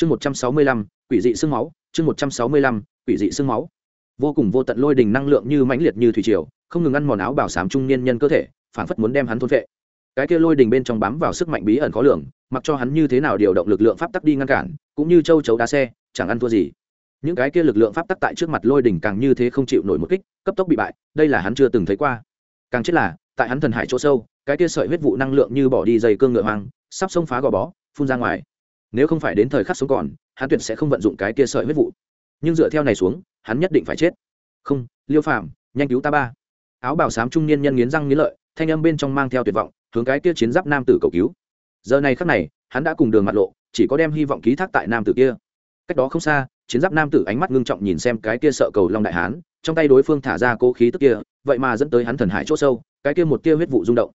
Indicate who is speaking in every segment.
Speaker 1: chương một trăm sáu mươi lăm, quỷ dị sương máu, chương một trăm sáu mươi lăm, quỷ dị sương máu. Vô cùng vô tận lôi đình năng lượng như mãnh liệt như thủy triều, không ngừng ăn mòn áo bảo sám trung niên nhân cơ thể phản phất muốn đem hắn thôn vệ cái kia lôi đình bên trong bám vào sức mạnh bí ẩn khó lường, mặc cho hắn như thế nào điều động lực lượng pháp tắc đi ngăn cản, cũng như châu chấu đá xe, chẳng ăn thua gì. Những cái kia lực lượng pháp tắc tại trước mặt lôi đỉnh càng như thế không chịu nổi một kích, cấp tốc bị bại, đây là hắn chưa từng thấy qua. Càng chết là, tại hắn thần hải chỗ sâu, cái kia sợi huyết vụ năng lượng như bỏ đi dây cương ngựa hoang, sắp xông phá gò bó, phun ra ngoài nếu không phải đến thời khắc sống còn, hắn tuyệt sẽ không vận dụng cái kia sợi huyết vụ. Nhưng dựa theo này xuống, hắn nhất định phải chết. Không, liêu phàm, nhanh cứu ta ba. Áo bảo sám trung niên nhân nghiến răng nghiến lợi, thanh âm bên trong mang theo tuyệt vọng, hướng cái kia chiến giáp nam tử cầu cứu. Giờ này khắc này, hắn đã cùng đường mặt lộ, chỉ có đem hy vọng ký thác tại nam tử kia. Cách đó không xa, chiến giáp nam tử ánh mắt ngưng trọng nhìn xem cái kia sợ cầu long đại hán, trong tay đối phương thả ra cố khí tức kia, vậy mà dẫn tới hắn thần hải c h ỗ sâu, cái kia một tia huyết vụ rung động.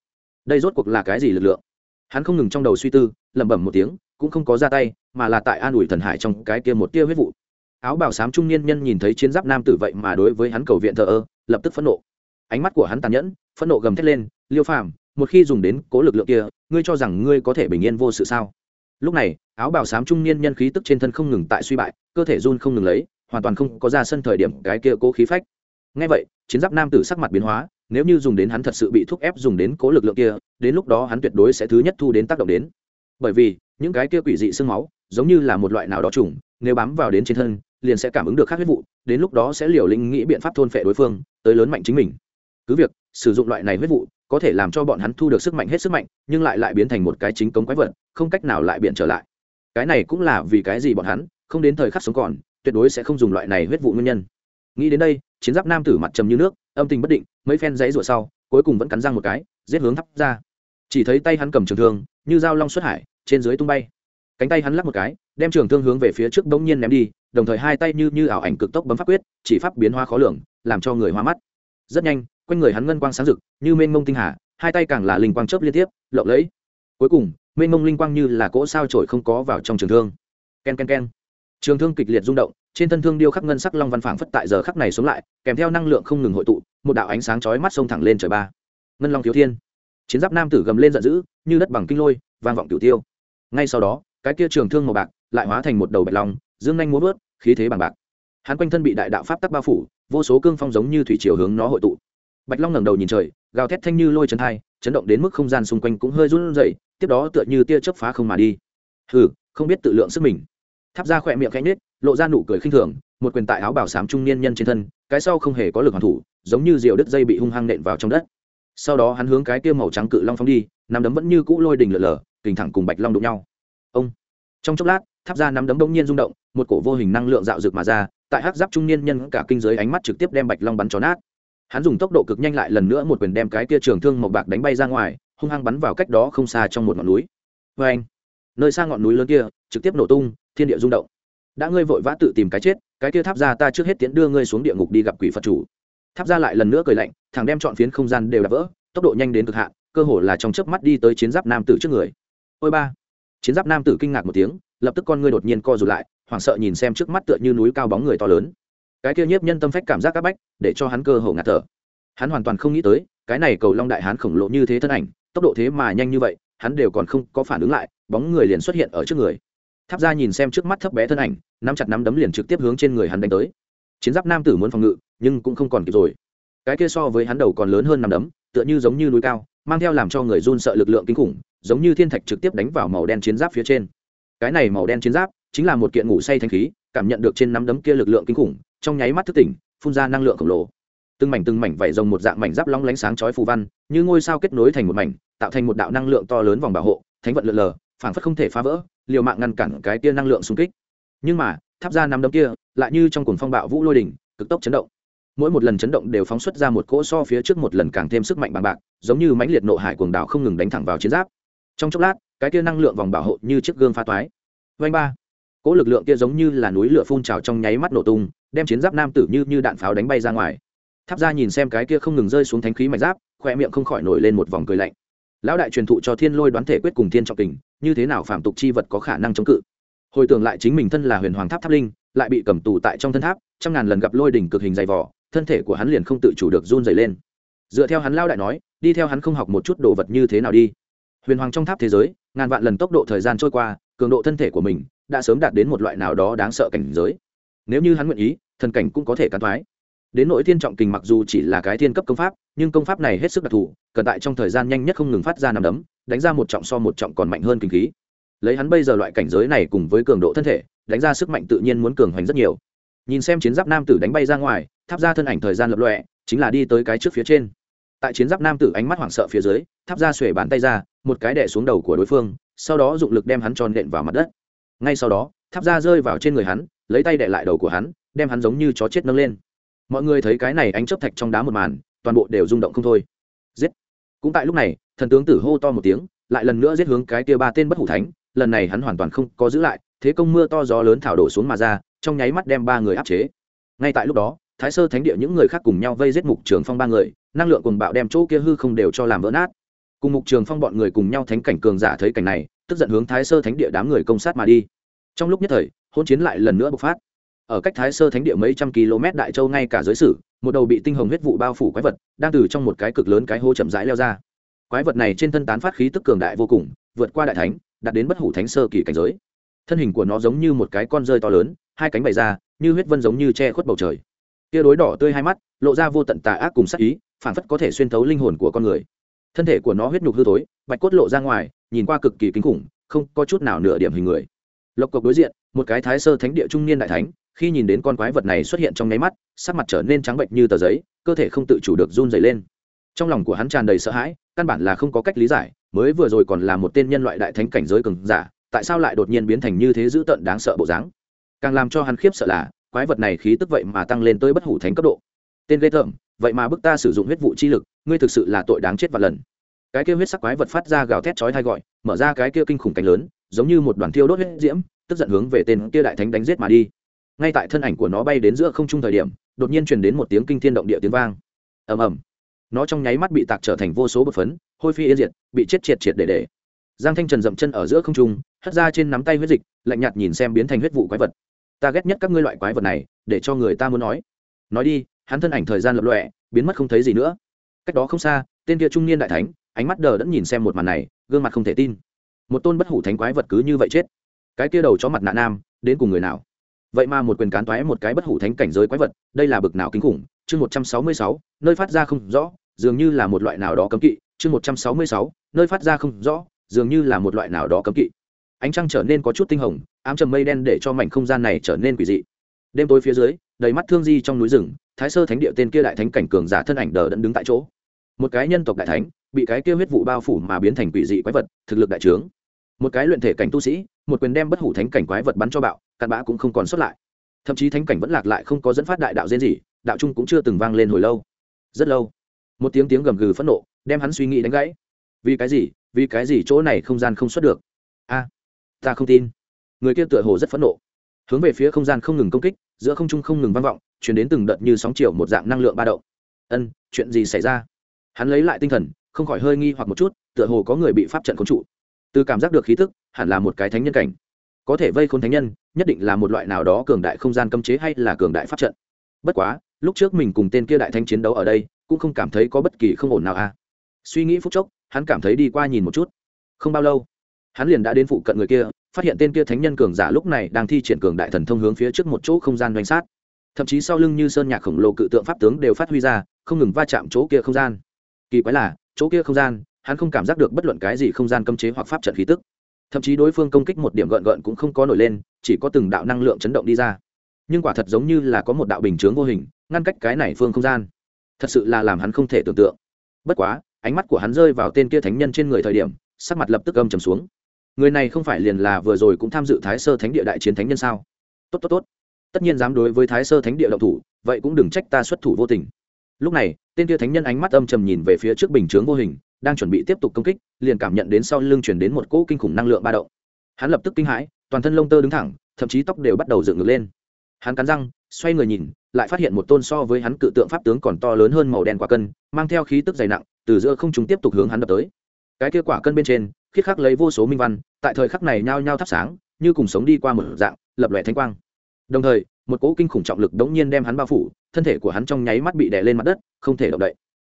Speaker 1: Đây rốt cuộc là cái gì lực lượng? Hắn không ngừng trong đầu suy tư, lẩm bẩm một tiếng cũng không có ra tay, mà là tại an ủi thần hải trong cái kia một tia huyết vụ. Áo bảo sám trung niên nhân nhìn thấy chiến giáp nam tử vậy mà đối với hắn cầu viện thờ ơ, lập tức phẫn nộ. Ánh mắt của hắn tàn nhẫn, phẫn nộ gầm thét lên, liêu phàm, một khi dùng đến cố lực lượng kia, ngươi cho rằng ngươi có thể bình yên vô sự sao? Lúc này, áo Bảo Sám trung niên nhân khí tức trên thân không ngừng tại suy bại, cơ thể run không ngừng lấy, hoàn toàn không có ra sân thời điểm cái kia cố khí phách. Ngay vậy, chiến giáp nam tử sắc mặt biến hóa, nếu như dùng đến hắn thật sự bị thúc ép dùng đến cố lực lượng kia, đến lúc đó hắn tuyệt đối sẽ thứ nhất thu đến tác động đến. Bởi vì những cái kia quỷ dị xương máu, giống như là một loại nào đó trùng, nếu bám vào đến trên thân, liền sẽ cảm ứng được khác huyết vụ, đến lúc đó sẽ liều lĩnh nghĩ biện pháp thôn phệ đối phương, tới lớn mạnh chính mình. Cứ việc, sử dụng loại này huyết vụ, có thể làm cho bọn hắn thu được sức mạnh hết sức mạnh, nhưng lại lại biến thành một cái chính cống quái vật, không cách nào lại biện trở lại. Cái này cũng là vì cái gì bọn hắn, không đến thời khắc sống còn, tuyệt đối sẽ không dùng loại này huyết vụ nguyên nhân. Nghĩ đến đây, chiến giáp nam tử mặt trầm như nước, âm tình bất định, mấy phen giấy rủa sau, cuối cùng vẫn cắn răng một cái, giết hướng thắp ra. Chỉ thấy tay hắn cầm trường thương, như dao long xuất hải trên dưới tung bay. Cánh tay hắn lắc một cái, đem trường thương hướng về phía trước bỗng nhiên ném đi, đồng thời hai tay như như ảo ảnh cực tốc bấm pháp quyết, chỉ pháp biến hóa khó lường, làm cho người hoa mắt. Rất nhanh, quanh người hắn ngân quang sáng rực, như mênh mông tinh hà, hai tay càng là linh quang chớp liên tiếp, lộng lẫy. Cuối cùng, mênh mông linh quang như là cỗ sao trổi không có vào trong trường thương. Ken ken ken. Trường thương kịch liệt rung động, trên thân thương điêu khắc ngân sắc long văn phảng phất tại giờ khắc này xuống lại, kèm theo năng lượng không ngừng hội tụ, một đạo ánh sáng chói mắt xông thẳng lên trời ba. Ngân long thiếu thiên. Chiến giáp nam tử gầm lên giận dữ, như đất bằng kinh lôi, vang vọng cửu tiêu ngay sau đó, cái kia trường thương màu bạc lại hóa thành một đầu bạch long, dương nhanh muốn vớt, khí thế bằng bạc. Hắn quanh thân bị đại đạo pháp tắc bao phủ, vô số cương phong giống như thủy chiều hướng nó hội tụ. Bạch long ngẩng đầu nhìn trời, gào thét thanh như lôi chấn thai, chấn động đến mức không gian xung quanh cũng hơi run rẩy, tiếp đó tựa như tia chớp phá không mà đi. Hừ, không biết tự lượng sức mình. Tháp ra khỏe miệng khẽ nết lộ ra nụ cười khinh thường, một quyền tại áo bảo sám trung niên nhân trên thân, cái sau không hề có lực hoàn thủ, giống như diều đứt dây bị hung hăng nện vào trong đất. Sau đó hắn hướng cái kia màu trắng cự long phóng đi, nắm đấm vẫn như cũ lôi đình lở lở kình thẳng cùng bạch long đụng nhau. Ông. Trong chốc lát, tháp ra nắm đấm bỗng nhiên rung động, một cổ vô hình năng lượng dạo rực mà ra, tại hắc giáp trung niên nhân cả kinh giới ánh mắt trực tiếp đem bạch long bắn chó nát. Hắn dùng tốc độ cực nhanh lại lần nữa một quyền đem cái kia trường thương màu bạc đánh bay ra ngoài, hung hăng bắn vào cách đó không xa trong một ngọn núi. Vê anh, nơi xa ngọn núi lớn kia, trực tiếp nổ tung, thiên địa rung động. Đã ngươi vội vã tự tìm cái chết, cái kia tháp ra ta trước hết tiến đưa ngươi xuống địa ngục đi gặp quỷ phật chủ. Tháp ra lại lần nữa cười lạnh thằng đem chọn phiến không gian đều đập vỡ, tốc độ nhanh đến cực hạn, cơ hồ là trong chớp mắt đi tới chiến giáp nam tử trước người ôi ba. Chiến giáp nam tử kinh ngạc một tiếng, lập tức con ngươi đột nhiên co rụt lại, hoảng sợ nhìn xem trước mắt tựa như núi cao bóng người to lớn. Cái kia nhiếp nhân tâm phách cảm giác áp bách, để cho hắn cơ hồ ngạt thở. Hắn hoàn toàn không nghĩ tới, cái này cầu long đại hán khổng lồ như thế thân ảnh, tốc độ thế mà nhanh như vậy, hắn đều còn không có phản ứng lại, bóng người liền xuất hiện ở trước người. Tháp ra nhìn xem trước mắt thấp bé thân ảnh, nắm chặt nắm đấm liền trực tiếp hướng trên người hắn đánh tới. Chiến giáp nam tử muốn phòng ngự, nhưng cũng không còn kịp rồi. Cái kia so với hắn đầu còn lớn hơn nắm đấm, tựa như giống như núi cao, mang theo làm cho người run sợ lực lượng kinh khủng giống như thiên thạch trực tiếp đánh vào màu đen chiến giáp phía trên. Cái này màu đen chiến giáp chính là một kiện ngủ say thanh khí, cảm nhận được trên nắm đấm kia lực lượng kinh khủng, trong nháy mắt thức tỉnh, phun ra năng lượng khổng lồ. Từng mảnh từng mảnh vảy rồng một dạng mảnh giáp long lánh sáng chói phù văn, như ngôi sao kết nối thành một mảnh, tạo thành một đạo năng lượng to lớn vòng bảo hộ, thánh vận lượn lờ, phảng phất không thể phá vỡ, liều mạng ngăn cản cái kia năng lượng xung kích. Nhưng mà, tháp ra nắm đấm kia, lại như trong cuồng phong bạo vũ lôi đỉnh, cực tốc chấn động. Mỗi một lần chấn động đều phóng xuất ra một cỗ so phía trước một lần càng thêm sức mạnh bằng bạc, giống như mãnh liệt nộ hải cuồng đảo không ngừng đánh thẳng vào chiến giáp trong chốc lát, cái kia năng lượng vòng bảo hộ như chiếc gương pha toái. Vanh ba. Cỗ lực lượng kia giống như là núi lửa phun trào trong nháy mắt nổ tung, đem chiến giáp nam tử như như đạn pháo đánh bay ra ngoài. Tháp ra nhìn xem cái kia không ngừng rơi xuống thánh khí mạch giáp khoe miệng không khỏi nổi lên một vòng cười lạnh. Lão đại truyền thụ cho thiên lôi đoán thể quyết cùng thiên trọng tình như thế nào phạm tục chi vật có khả năng chống cự? Hồi tưởng lại chính mình thân là huyền hoàng tháp tháp linh, lại bị cầm tù tại trong thân tháp, trăm ngàn lần gặp lôi đỉnh cực hình dày vỏ thân thể của hắn liền không tự chủ được run dày lên. Dựa theo hắn lao đại nói, đi theo hắn không học một chút đồ vật như thế nào đi huyền hoàng trong tháp thế giới, ngàn vạn lần tốc độ thời gian trôi qua, cường độ thân thể của mình đã sớm đạt đến một loại nào đó đáng sợ cảnh giới. Nếu như hắn nguyện ý, thần cảnh cũng có thể cán thoái. Đến nỗi thiên trọng kình mặc dù chỉ là cái thiên cấp công pháp, nhưng công pháp này hết sức đặc thù, cần tại trong thời gian nhanh nhất không ngừng phát ra nằm đấm, đánh ra một trọng so một trọng còn mạnh hơn kinh khí. Lấy hắn bây giờ loại cảnh giới này cùng với cường độ thân thể, đánh ra sức mạnh tự nhiên muốn cường hoành rất nhiều. Nhìn xem chiến giáp nam tử đánh bay ra ngoài, tháp ra thân ảnh thời gian lập lọe chính là đi tới cái trước phía trên tại chiến giáp nam tử ánh mắt hoảng sợ phía dưới, tháp ra xuể bàn tay ra, một cái đẻ xuống đầu của đối phương, sau đó dụng lực đem hắn tròn đệm vào mặt đất. Ngay sau đó, tháp ra rơi vào trên người hắn, lấy tay đẻ lại đầu của hắn, đem hắn giống như chó chết nâng lên. Mọi người thấy cái này ánh chớp thạch trong đá một màn, toàn bộ đều rung động không thôi. Giết! Cũng tại lúc này, thần tướng tử hô to một tiếng, lại lần nữa giết hướng cái tia ba tên bất hủ thánh, lần này hắn hoàn toàn không có giữ lại, thế công mưa to gió lớn thảo đổ xuống mà ra, trong nháy mắt đem ba người áp chế. Ngay tại lúc đó, thái sơ thánh địa những người khác cùng nhau vây giết mục trường phong ba người năng lượng cùng bạo đem chỗ kia hư không đều cho làm vỡ nát. Cùng mục trường phong bọn người cùng nhau thánh cảnh cường giả thấy cảnh này, tức giận hướng thái sơ thánh địa đám người công sát mà đi. Trong lúc nhất thời hôn chiến lại lần nữa bộc phát. Ở cách thái sơ thánh địa mấy trăm km đại châu ngay cả giới sử, một đầu bị tinh hồng huyết vụ bao phủ quái vật, đang từ trong một cái cực lớn cái hô chậm rãi leo ra. Quái vật này trên thân tán phát khí tức cường đại vô cùng, vượt qua đại thánh, đạt đến bất hủ thánh sơ kỳ cảnh giới. Thân hình của nó giống như một cái con rơi to lớn, hai cánh bày ra, như huyết vân giống như che khuất bầu trời. Tia đối đỏ tươi hai mắt, lộ ra vô tận tà ác cùng sắc ý phản phất có thể xuyên thấu linh hồn của con người. Thân thể của nó huyết nhục hư tối bạch cốt lộ ra ngoài, nhìn qua cực kỳ kinh khủng, không có chút nào nửa điểm hình người. Lộc cộc đối diện, một cái thái sơ thánh địa trung niên đại thánh, khi nhìn đến con quái vật này xuất hiện trong nháy mắt, sắc mặt trở nên trắng bệnh như tờ giấy, cơ thể không tự chủ được run dày lên. Trong lòng của hắn tràn đầy sợ hãi, căn bản là không có cách lý giải, mới vừa rồi còn là một tên nhân loại đại thánh cảnh giới cường giả, tại sao lại đột nhiên biến thành như thế dữ tợn đáng sợ bộ dáng? Càng làm cho hắn khiếp sợ là, quái vật này khí tức vậy mà tăng lên tới bất hủ thánh cấp độ. Tên ghê tởm vậy mà bức ta sử dụng huyết vụ chi lực, ngươi thực sự là tội đáng chết và lần. Cái kia huyết sắc quái vật phát ra gào thét chói tai gọi, mở ra cái kia kinh khủng cánh lớn, giống như một đoàn thiêu đốt huyết diễm, tức giận hướng về tên kia đại thánh đánh giết mà đi. Ngay tại thân ảnh của nó bay đến giữa không trung thời điểm, đột nhiên truyền đến một tiếng kinh thiên động địa tiếng vang. Ầm ầm. Nó trong nháy mắt bị tạc trở thành vô số bột phấn, hôi phi yên diệt, bị chết triệt triệt để để. Giang thanh trần dậm chân ở giữa không trung, hất ra trên nắm tay huyết dịch, lạnh nhạt nhìn xem biến thành huyết vụ quái vật. Ta ghét nhất các ngươi loại quái vật này, để cho người ta muốn nói. Nói đi hắn thân ảnh thời gian lập lọe, biến mất không thấy gì nữa. Cách đó không xa, tên kia trung niên đại thánh, ánh mắt đờ đẫn nhìn xem một màn này, gương mặt không thể tin. Một tôn bất hủ thánh quái vật cứ như vậy chết. Cái kia đầu chó mặt nạ nam, đến cùng người nào? Vậy mà một quyền cán toái một cái bất hủ thánh cảnh giới quái vật, đây là bực nào kinh khủng. Chương một trăm sáu mươi sáu, nơi phát ra không rõ, dường như là một loại nào đó cấm kỵ. Chương một trăm sáu mươi sáu, nơi phát ra không rõ, dường như là một loại nào đó cấm kỵ. Ánh trăng trở nên có chút tinh hồng, ám trầm mây đen để cho mảnh không gian này trở nên quỷ dị. Đêm tối phía dưới, đầy mắt thương di trong núi rừng thái sơ thánh địa tên kia đại thánh cảnh cường giả thân ảnh đờ đẫn đứng tại chỗ. Một cái nhân tộc đại thánh, bị cái kia huyết vụ bao phủ mà biến thành quỷ dị quái vật, thực lực đại trướng. Một cái luyện thể cảnh tu sĩ, một quyền đem bất hủ thánh cảnh quái vật bắn cho bạo, cặn bã cũng không còn xuất lại. Thậm chí thánh cảnh vẫn lạc lại không có dẫn phát đại đạo diễn gì đạo trung cũng chưa từng vang lên hồi lâu. Rất lâu, một tiếng tiếng gầm gừ phẫn nộ đem hắn suy nghĩ đánh gãy. Vì cái gì, vì cái gì chỗ này không gian không xuất được? A, ta không tin. Người kia tựa hồ rất phẫn nộ. Hướng về phía không gian không ngừng công kích, giữa không trung không ngừng vang vọng chuyển đến từng đợt như sóng chiều một dạng năng lượng ba động. Ân, chuyện gì xảy ra? Hắn lấy lại tinh thần, không khỏi hơi nghi hoặc một chút, tựa hồ có người bị pháp trận khống trụ. Từ cảm giác được khí tức, hẳn là một cái thánh nhân cảnh. Có thể vây khốn thánh nhân, nhất định là một loại nào đó cường đại không gian cấm chế hay là cường đại pháp trận. Bất quá, lúc trước mình cùng tên kia đại thanh chiến đấu ở đây, cũng không cảm thấy có bất kỳ không ổn nào a à. suy nghĩ phút chốc, hắn cảm thấy đi qua nhìn một chút. Không bao lâu, hắn liền đã đến phụ cận người kia, phát hiện tên kia thánh nhân cường giả lúc này đang thi triển cường đại thần thông hướng phía trước một chỗ không gian doanh sát thậm chí sau lưng như sơn nhạc khổng lồ cự tượng pháp tướng đều phát huy ra, không ngừng va chạm chỗ kia không gian. Kỳ quái là, chỗ kia không gian, hắn không cảm giác được bất luận cái gì không gian cấm chế hoặc pháp trận khí tức. Thậm chí đối phương công kích một điểm gợn gợn cũng không có nổi lên, chỉ có từng đạo năng lượng chấn động đi ra. Nhưng quả thật giống như là có một đạo bình chướng vô hình, ngăn cách cái này phương không gian. Thật sự là làm hắn không thể tưởng tượng. Bất quá, ánh mắt của hắn rơi vào tên kia thánh nhân trên người thời điểm, sắc mặt lập tức âm trầm xuống. Người này không phải liền là vừa rồi cũng tham dự thái sơ thánh địa đại chiến thánh nhân sao? Tốt tốt tốt tất nhiên dám đối với thái sơ thánh địa động thủ, vậy cũng đừng trách ta xuất thủ vô tình. Lúc này, tên kia thánh nhân ánh mắt âm trầm nhìn về phía trước bình chướng vô hình, đang chuẩn bị tiếp tục công kích, liền cảm nhận đến sau lưng chuyển đến một cỗ kinh khủng năng lượng ba động. Hắn lập tức kinh hãi, toàn thân lông tơ đứng thẳng, thậm chí tóc đều bắt đầu dựng ngược lên. Hắn cắn răng, xoay người nhìn, lại phát hiện một tôn so với hắn cự tượng pháp tướng còn to lớn hơn màu đen quả cân, mang theo khí tức dày nặng, từ giữa không chúng tiếp tục hướng hắn đập tới. Cái kia quả cân bên trên, khiết khắc lấy vô số minh văn, tại thời khắc này nhao nhao thắp sáng, như cùng sống đi qua một dạng, lập lòe thanh quang đồng thời, một cỗ kinh khủng trọng lực đống nhiên đem hắn bao phủ, thân thể của hắn trong nháy mắt bị đè lên mặt đất, không thể động đậy.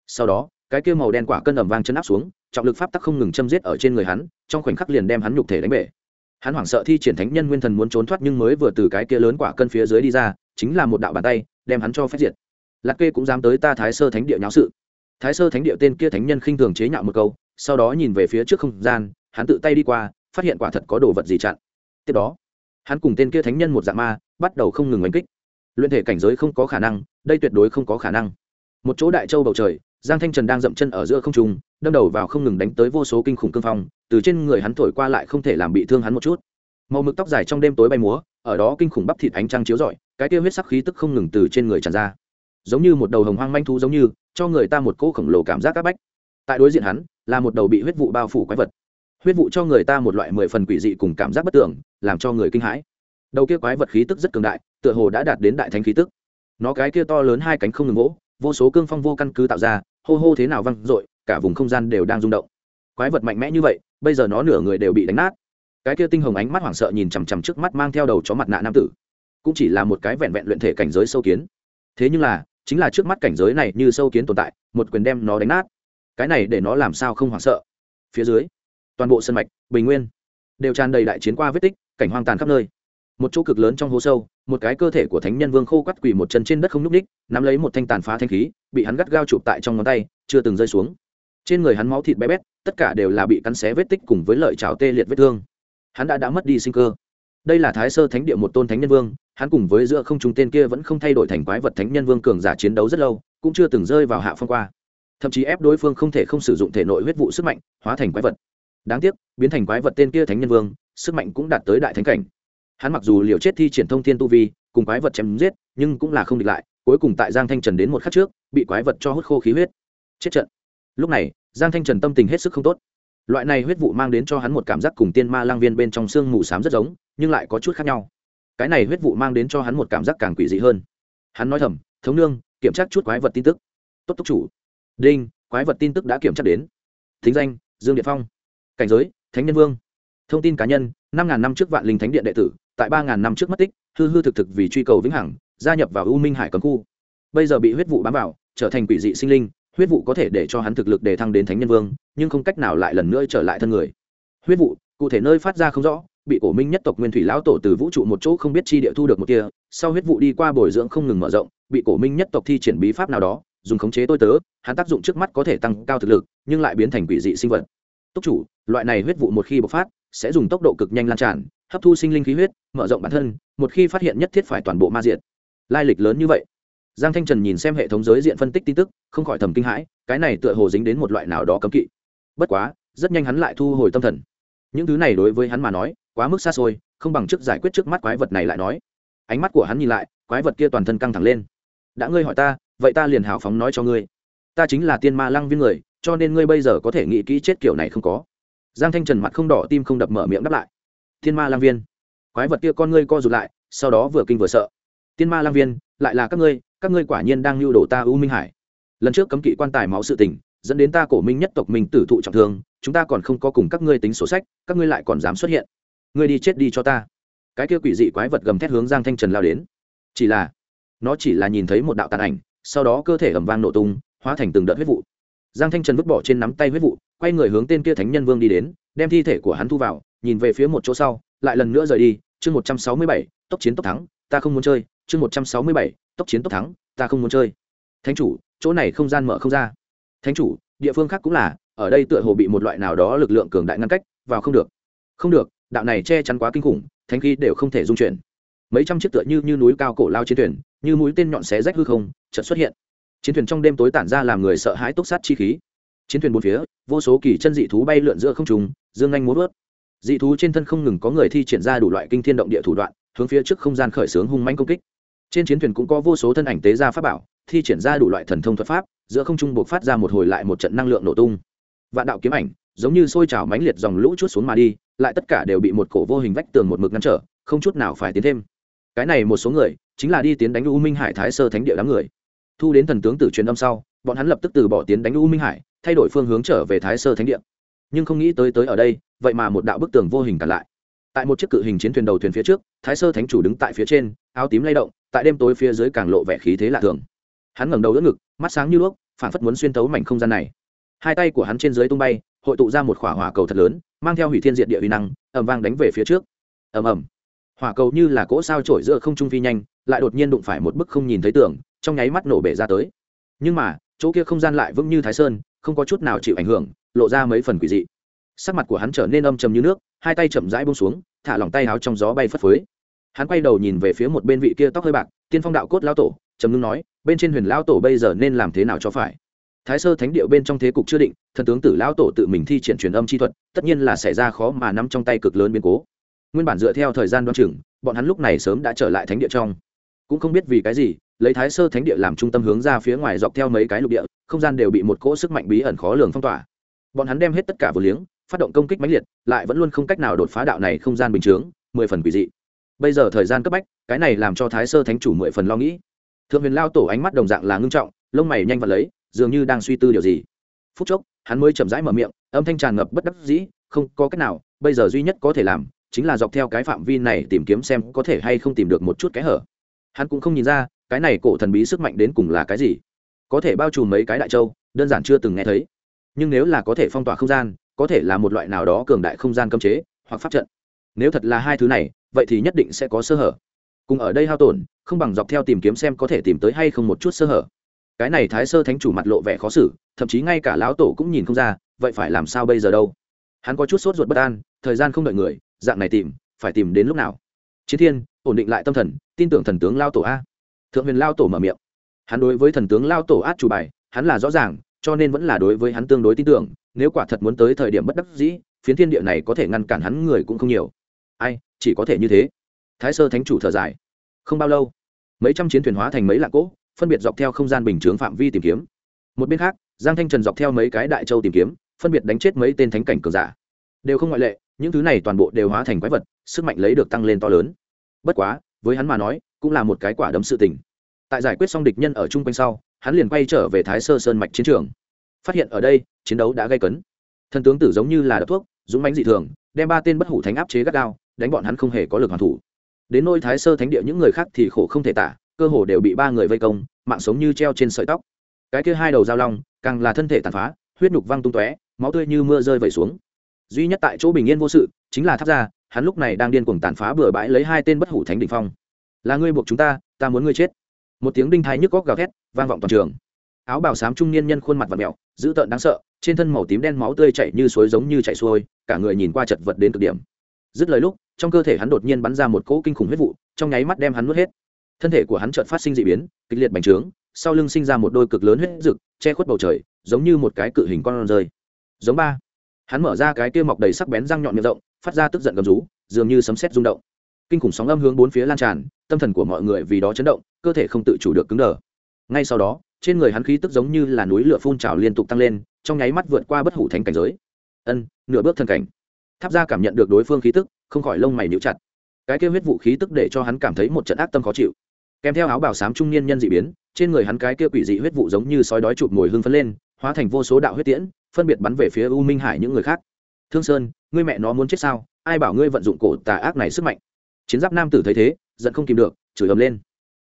Speaker 1: Sau đó, cái kia màu đen quả cân ẩm vang chân áp xuống, trọng lực pháp tắc không ngừng châm giết ở trên người hắn, trong khoảnh khắc liền đem hắn nhục thể đánh bể. Hắn hoảng sợ thi triển thánh nhân nguyên thần muốn trốn thoát nhưng mới vừa từ cái kia lớn quả cân phía dưới đi ra, chính là một đạo bàn tay, đem hắn cho phép diệt. Lạc kê cũng dám tới ta thái sơ thánh địa nháo sự. Thái sơ thánh địa tên kia thánh nhân khinh thường chế nhạo một câu, sau đó nhìn về phía trước không gian, hắn tự tay đi qua, phát hiện quả thật có đồ vật gì chặn. Tiếp đó, hắn cùng tên kia thánh nhân một dạng ma bắt đầu không ngừng oanh kích. Luyện thể cảnh giới không có khả năng, đây tuyệt đối không có khả năng. Một chỗ đại châu bầu trời, giang thanh trần đang dậm chân ở giữa không trung, đâm đầu vào không ngừng đánh tới vô số kinh khủng cương phong, từ trên người hắn thổi qua lại không thể làm bị thương hắn một chút. Màu mực tóc dài trong đêm tối bay múa, ở đó kinh khủng bắp thịt ánh trăng chiếu rọi, cái tiêu huyết sắc khí tức không ngừng từ trên người tràn ra. Giống như một đầu hồng hoang manh thú giống như, cho người ta một cỗ khổng lồ cảm giác áp bách. Tại đối diện hắn, là một đầu bị huyết vụ bao phủ quái vật. Huyết vụ cho người ta một loại mười phần quỷ dị cùng cảm giác bất tưởng, làm cho người kinh hãi đầu kia quái vật khí tức rất cường đại, tựa hồ đã đạt đến đại thánh khí tức. Nó cái kia to lớn hai cánh không ngừng gỗ vô số cương phong vô căn cứ tạo ra, hô hô thế nào văng r ộ i cả vùng không gian đều đang rung động. Quái vật mạnh mẽ như vậy, bây giờ nó nửa người đều bị đánh nát. Cái kia tinh hồng ánh mắt hoảng sợ nhìn chằm chằm trước mắt mang theo đầu chó mặt nạ nam tử. Cũng chỉ là một cái vẹn vẹn luyện thể cảnh giới sâu kiến. Thế nhưng là, chính là trước mắt cảnh giới này như sâu kiến tồn tại, một quyền đem nó đánh nát. Cái này để nó làm sao không hoảng sợ? Phía dưới, toàn bộ sân mạch, bình nguyên, đều tràn đầy đại chiến qua vết tích, cảnh hoang tàn khắp nơi một chỗ cực lớn trong hố sâu, một cái cơ thể của thánh nhân vương khô quắt quỳ một chân trên đất không nhúc ních nắm lấy một thanh tàn phá thanh khí, bị hắn gắt gao chụp tại trong ngón tay, chưa từng rơi xuống. Trên người hắn máu thịt bé bét, tất cả đều là bị cắn xé vết tích cùng với lợi trào tê liệt vết thương. Hắn đã đã mất đi sinh cơ. Đây là thái sơ thánh địa một tôn thánh nhân vương, hắn cùng với giữa không trung tên kia vẫn không thay đổi thành quái vật thánh nhân vương cường giả chiến đấu rất lâu, cũng chưa từng rơi vào hạ phong qua. Thậm chí ép đối phương không thể không sử dụng thể nội huyết vụ sức mạnh, hóa thành quái vật. Đáng tiếc, biến thành quái vật tên kia thánh nhân vương, sức mạnh cũng đạt tới đại thánh cảnh hắn mặc dù liều chết thi triển thông thiên tu vi, cùng quái vật chém giết, nhưng cũng là không địch lại, cuối cùng tại giang thanh trần đến một khắc trước, bị quái vật cho hút khô khí huyết. Chết trận. Lúc này, giang thanh trần tâm tình hết sức không tốt. Loại này huyết vụ mang đến cho hắn một cảm giác cùng tiên ma lang viên bên trong xương mù s á m rất giống, nhưng lại có chút khác nhau. Cái này huyết vụ mang đến cho hắn một cảm giác càng quỷ dị hơn. Hắn nói thầm, thống nương, kiểm tra chút quái vật tin tức. Tốt túc chủ. Đinh, quái vật tin tức đã kiểm tra đến. Thính danh, dương điện phong. Cảnh giới, thánh nhân vương. Thông tin cá nhân, năm ngàn năm trước vạn linh thánh điện đệ tử tại ba ngàn năm trước mất tích, hư hư thực thực vì truy cầu vĩnh hằng, gia nhập vào u minh hải cấm khu. Bây giờ bị huyết vụ bám vào, trở thành quỷ dị sinh linh, huyết vụ có thể để cho hắn thực lực để thăng đến thánh nhân vương, nhưng không cách nào lại lần nữa trở lại thân người. Huyết vụ, cụ thể nơi phát ra không rõ, bị cổ minh nhất tộc nguyên thủy lão tổ từ vũ trụ một chỗ không biết chi địa thu được một kia, sau huyết vụ đi qua bồi dưỡng không ngừng mở rộng, bị cổ minh nhất tộc thi triển bí pháp nào đó, dùng khống chế tôi tớ, hắn tác dụng trước mắt có thể tăng cao thực lực, nhưng lại biến thành quỷ dị sinh vật. Túc chủ, loại này huyết vụ một khi bộc phát, sẽ dùng tốc độ cực nhanh lan tràn hấp thu sinh linh khí huyết, mở rộng bản thân, một khi phát hiện nhất thiết phải toàn bộ ma diện lai lịch lớn như vậy. Giang thanh trần nhìn xem hệ thống giới diện phân tích tin tức, không khỏi thầm kinh hãi, cái này tựa hồ dính đến một loại nào đó cấm kỵ. Bất quá, rất nhanh hắn lại thu hồi tâm thần. Những thứ này đối với hắn mà nói, quá mức xa xôi, không bằng chức giải quyết trước mắt quái vật này lại nói. Ánh mắt của hắn nhìn lại, quái vật kia toàn thân căng thẳng lên. Đã ngươi hỏi ta, vậy ta liền hào phóng nói cho ngươi. Ta chính là tiên ma lăng viên người, cho nên ngươi bây giờ có thể nghĩ kỹ chết kiểu này không có. Giang thanh trần mặt không đỏ, tim không đập mở miệng đáp lại tiên ma lang viên. Quái vật kia con ngươi co rụt lại, sau đó vừa kinh vừa sợ. Tiên ma lang viên, lại là các ngươi các ngươi quả nhiên đang lưu đồ ta u minh hải. Lần trước cấm kỵ quan tài máu sự tình, dẫn đến ta cổ minh nhất tộc mình tử thụ trọng thương, chúng ta còn không có cùng các ngươi tính sổ sách, các ngươi lại còn dám xuất hiện. Ngươi đi chết đi cho ta. Cái kia quỷ dị quái vật gầm thét hướng giang thanh trần lao đến. Chỉ là, nó chỉ là nhìn thấy một đạo tàn ảnh, sau đó cơ thể ẩm vang nổ tung, hóa thành từng đợt huyết vụ. Giang thanh trần vứt bỏ trên nắm tay huyết vụ, quay người hướng tên kia thánh nhân vương đi đến, đem thi thể của hắn thu vào nhìn về phía một chỗ sau lại lần nữa rời đi chương một trăm sáu mươi bảy tốc chiến tốc thắng ta không muốn chơi chương một trăm sáu mươi bảy tốc chiến tốc thắng ta không muốn chơi. Thánh chủ chỗ này không gian mở không ra. Thánh chủ địa phương khác cũng là ở đây tựa hồ bị một loại nào đó lực lượng cường đại ngăn cách vào không được. Không được đạo này che chắn quá kinh khủng thánh khí đều không thể dung chuyển. Mấy trăm chiếc tựa như, như núi cao cổ lao chiến thuyền như mũi tên nhọn xé rách hư không chợt xuất hiện. Chiến thuyền trong đêm tối tản ra làm người sợ hãi túc sát chi khí. Chiến thuyền bốn phía vô số kỳ chân dị thú bay lượn giữa không trùng dương anh muốn vớt dị thú trên thân không ngừng có người thi triển ra đủ loại kinh thiên động địa thủ đoạn, hướng phía trước không gian khởi xướng hung manh công kích. Trên chiến thuyền cũng có vô số thân ảnh tế ra pháp bảo, thi triển ra đủ loại thần thông thuật pháp, giữa không trung buộc phát ra một hồi lại một trận năng lượng nổ tung. Vạn đạo kiếm ảnh, giống như sôi trào mãnh liệt dòng lũ chút xuống mà đi, lại tất cả đều bị một cổ vô hình vách tường một mực ngăn trở, không chút nào phải tiến thêm. Cái này một số người, chính là đi tiến đánh u minh hải thái sơ thánh địa đám người. Thu đến thần tướng tử truyền âm sau, bọn hắn lập tức từ bỏ tiến đánh u minh hải, thay đổi phương hướng trở về thái sơ thánh địa nhưng không nghĩ tới tới ở đây, vậy mà một đạo bức tường vô hình cản lại. Tại một chiếc cự hình chiến thuyền đầu thuyền phía trước, thái sơ thánh chủ đứng tại phía trên, áo tím lay động, tại đêm tối phía dưới càng lộ vẻ khí thế lạ thường. Hắn ngẩng đầu đỡ ngực, mắt sáng như đuốc phản phất muốn xuyên tấu mảnh không gian này. Hai tay của hắn trên dưới tung bay, hội tụ ra một khỏa hỏa cầu thật lớn, mang theo hủy thiên diệt địa uy năng ẩm vang đánh về phía trước. Ầm ầm. Hỏa cầu như là cỗ sao trổi giữa không trung phi nhanh, lại đột nhiên đụng phải một bức không nhìn thấy tường, trong nháy mắt nổ bể ra tới. Nhưng mà, chỗ kia không gian lại vững như thái sơn, không có chút nào chịu ảnh hưởng lộ ra mấy phần quỷ dị. Sắc mặt của hắn trở nên âm trầm như nước, hai tay chậm rãi bông xuống, thả lỏng tay áo trong gió bay phất phới. Hắn quay đầu nhìn về phía một bên vị kia tóc hơi bạc, tiên phong đạo cốt lao tổ, trầm ngưng nói, bên trên huyền lao tổ bây giờ nên làm thế nào cho phải? Thái sơ thánh điệu bên trong thế cục chưa định, thần tướng tử lão tổ tự mình thi triển truyền âm chi thuật, tất nhiên là xảy ra khó mà nắm trong tay cực lớn biến cố. Nguyên bản dựa theo thời gian đoan chừng, bọn hắn lúc này sớm đã trở lại thánh địa trong. Cũng không biết vì cái gì, lấy thái sơ thánh địa làm trung tâm hướng ra phía ngoài dọc theo mấy cái lục địa, không gian đều bị một cỗ sức mạnh bí ẩn khó lường phong tỏa bọn hắn đem hết tất cả vừa liếng, phát động công kích mãnh liệt, lại vẫn luôn không cách nào đột phá đạo này không gian bình chướng, mười phần quỷ dị. Bây giờ thời gian cấp bách, cái này làm cho thái sơ thánh chủ mười phần lo nghĩ. Thượng huyền lao tổ ánh mắt đồng dạng là ngưng trọng, lông mày nhanh và lấy, dường như đang suy tư điều gì. Phút chốc, hắn mới chậm rãi mở miệng, âm thanh tràn ngập bất đắc dĩ, không có cách nào, bây giờ duy nhất có thể làm, chính là dọc theo cái phạm vi này tìm kiếm xem có thể hay không tìm được một chút cái hở. Hắn cũng không nhìn ra, cái này cổ thần bí sức mạnh đến cùng là cái gì. Có thể bao trùm mấy cái đại châu, đơn giản chưa từng nghe thấy nhưng nếu là có thể phong tỏa không gian, có thể là một loại nào đó cường đại không gian cấm chế, hoặc pháp trận. Nếu thật là hai thứ này, vậy thì nhất định sẽ có sơ hở. Cùng ở đây hao tổn, không bằng dọc theo tìm kiếm xem có thể tìm tới hay không một chút sơ hở. Cái này thái sơ thánh chủ mặt lộ vẻ khó xử, thậm chí ngay cả lão tổ cũng nhìn không ra, vậy phải làm sao bây giờ đâu? Hắn có chút sốt ruột bất an, thời gian không đợi người, dạng này tìm, phải tìm đến lúc nào? Chiến thiên, ổn định lại tâm thần, tin tưởng thần tướng lao tổ a. Thượng huyền lao tổ mở miệng. Hắn đối với thần tướng lao tổ át chủ bài, hắn là rõ ràng cho nên vẫn là đối với hắn tương đối tin tưởng, nếu quả thật muốn tới thời điểm bất đắc dĩ, phiến thiên địa này có thể ngăn cản hắn người cũng không nhiều. Ai, chỉ có thể như thế. Thái sơ thánh chủ thở dài. Không bao lâu, mấy trăm chiến thuyền hóa thành mấy lạc cỗ, phân biệt dọc theo không gian bình chướng phạm vi tìm kiếm. Một bên khác, giang thanh trần dọc theo mấy cái đại châu tìm kiếm, phân biệt đánh chết mấy tên thánh cảnh cường giả. Đều không ngoại lệ, những thứ này toàn bộ đều hóa thành quái vật, sức mạnh lấy được tăng lên to lớn. Bất quá, với hắn mà nói, cũng là một cái quả đấm sự tình. Tại giải quyết xong địch nhân ở chung quanh sau hắn liền quay trở về thái sơ sơn mạch chiến trường. Phát hiện ở đây, chiến đấu đã gây cấn. Thần tướng tử giống như là đập thuốc, dũng mãnh dị thường, đem ba tên bất hủ thánh áp chế gắt gao, đánh bọn hắn không hề có lực hoàn thủ. Đến nôi thái sơ thánh địa những người khác thì khổ không thể tả, cơ hồ đều bị ba người vây công, mạng sống như treo trên sợi tóc. Cái kia hai đầu dao long, càng là thân thể tàn phá, huyết nhục văng tung tóe, máu tươi như mưa rơi vẩy xuống. Duy nhất tại chỗ bình yên vô sự, chính là tháp ra hắn lúc này đang điên cuồng tàn phá bừa bãi lấy hai tên bất hủ thánh đ ỉ n h phong. Là ngươi buộc chúng ta ta muốn ngươi chết một tiếng đinh thái nhức góc gào thét, vang vọng toàn trường. Áo bào xám trung niên nhân khuôn mặt và mẹo dữ tợn đáng sợ, trên thân màu tím đen máu tươi chảy như suối giống như chảy xuôi, cả người nhìn qua chật vật đến cực điểm. Dứt lời lúc, trong cơ thể hắn đột nhiên bắn ra một cỗ kinh khủng huyết vụ, trong nháy mắt đem hắn nuốt hết. Thân thể của hắn chợt phát sinh d ị biến, kịch liệt bành trướng, sau lưng sinh ra một đôi cực lớn huyết rực, che khuất bầu trời, giống như một cái cự hình con rơi. Giống ba. Hắn mở ra cái kia mọc đầy sắc bén răng nhọn miệng rộng, phát ra tức giận gầm rú, dường như sấm sét rung động. Kinh khủng sóng âm hướng bốn phía lan tràn tâm thần của mọi người vì đó chấn động, cơ thể không tự chủ được cứng đờ. Ngay sau đó, trên người hắn khí tức giống như là núi lửa phun trào liên tục tăng lên, trong nháy mắt vượt qua bất hủ thánh cảnh giới. Ân, nửa bước thân cảnh. Tháp ra cảm nhận được đối phương khí tức, không khỏi lông mày níu chặt. Cái kêu huyết vụ khí tức để cho hắn cảm thấy một trận ác tâm khó chịu. Kèm theo áo bào xám trung niên nhân dị biến, trên người hắn cái kia quỷ dị huyết vụ giống như sói đói chụp mồi hưng phấn lên, hóa thành vô số đạo huyết tiễn, phân biệt bắn về phía u minh hải những người khác. Thương sơn, ngươi mẹ nó muốn chết sao? Ai bảo ngươi vận dụng cổ tà ác này sức mạnh? Chiến giáp nam tử thấy thế giận không kìm được, chửi ầm lên.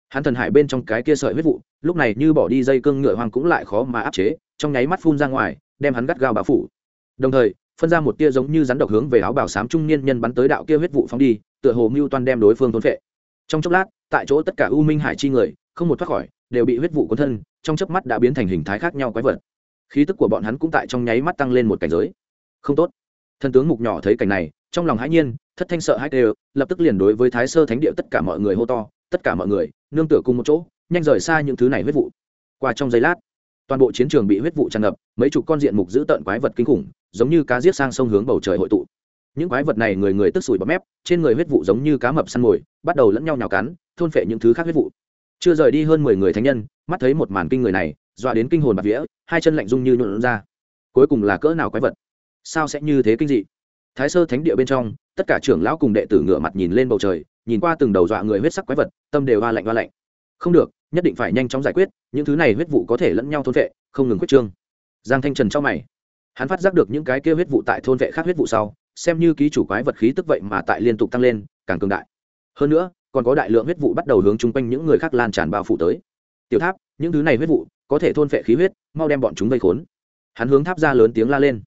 Speaker 1: Hắn thần hải bên trong cái kia sợi huyết vụ, lúc này như bỏ đi dây cương ngựa hoang cũng lại khó mà áp chế, trong nháy mắt phun ra ngoài, đem hắn gắt gao bao phủ. Đồng thời, phân ra một tia giống như rắn độc hướng về áo bảo sám trung niên nhân bắn tới đạo kia huyết vụ phóng đi, tựa hồ mưu toan đem đối phương thốn phệ. Trong chốc lát, tại chỗ tất cả u minh hải chi người, không một thoát khỏi, đều bị huyết vụ cuốn thân, trong chớp mắt đã biến thành hình thái khác nhau quái vật. Khí tức của bọn hắn cũng tại trong nháy mắt tăng lên một cảnh giới. Không tốt. Thân tướng mục nhỏ thấy cảnh này trong lòng hãi nhiên, thất thanh sợ hãi đều lập tức liền đối với thái sơ thánh địa tất cả mọi người hô to, tất cả mọi người, nương tựa cùng một chỗ, nhanh rời xa những thứ này huyết vụ. Qua trong giây lát, toàn bộ chiến trường bị huyết vụ tràn ngập, mấy chục con diện mục giữ tợn quái vật kinh khủng, giống như cá giết sang sông hướng bầu trời hội tụ. Những quái vật này người người tức sủi bọt mép, trên người huyết vụ giống như cá mập săn mồi, bắt đầu lẫn nhau nhào cắn, thôn phệ những thứ khác huyết vụ. Chưa rời đi hơn mười người thánh nhân, mắt thấy một màn kinh người này, dọa đến kinh hồn bạc vía, hai chân lạnh rung như nhuộn ra. Cuối cùng là cỡ nào quái vật? Sao sẽ như thế kinh dị? Thái sơ thánh địa bên trong, tất cả trưởng lão cùng đệ tử ngửa mặt nhìn lên bầu trời, nhìn qua từng đầu dọa người huyết sắc quái vật, tâm đều hoa lạnh hoa lạnh. Không được, nhất định phải nhanh chóng giải quyết, những thứ này huyết vụ có thể lẫn nhau thôn vệ, không ngừng quyết trương. Giang thanh trần cho mày. Hắn phát giác được những cái kia huyết vụ tại thôn vệ khác huyết vụ sau, xem như ký chủ quái vật khí tức vậy mà tại liên tục tăng lên, càng cường đại. Hơn nữa, còn có đại lượng huyết vụ bắt đầu hướng chung quanh những người khác lan tràn bao phủ tới. Tiểu tháp, những thứ này huyết vụ có thể thôn vệ khí huyết, mau đem bọn chúng vây khốn. Hắn hướng tháp ra lớn tiếng la lên.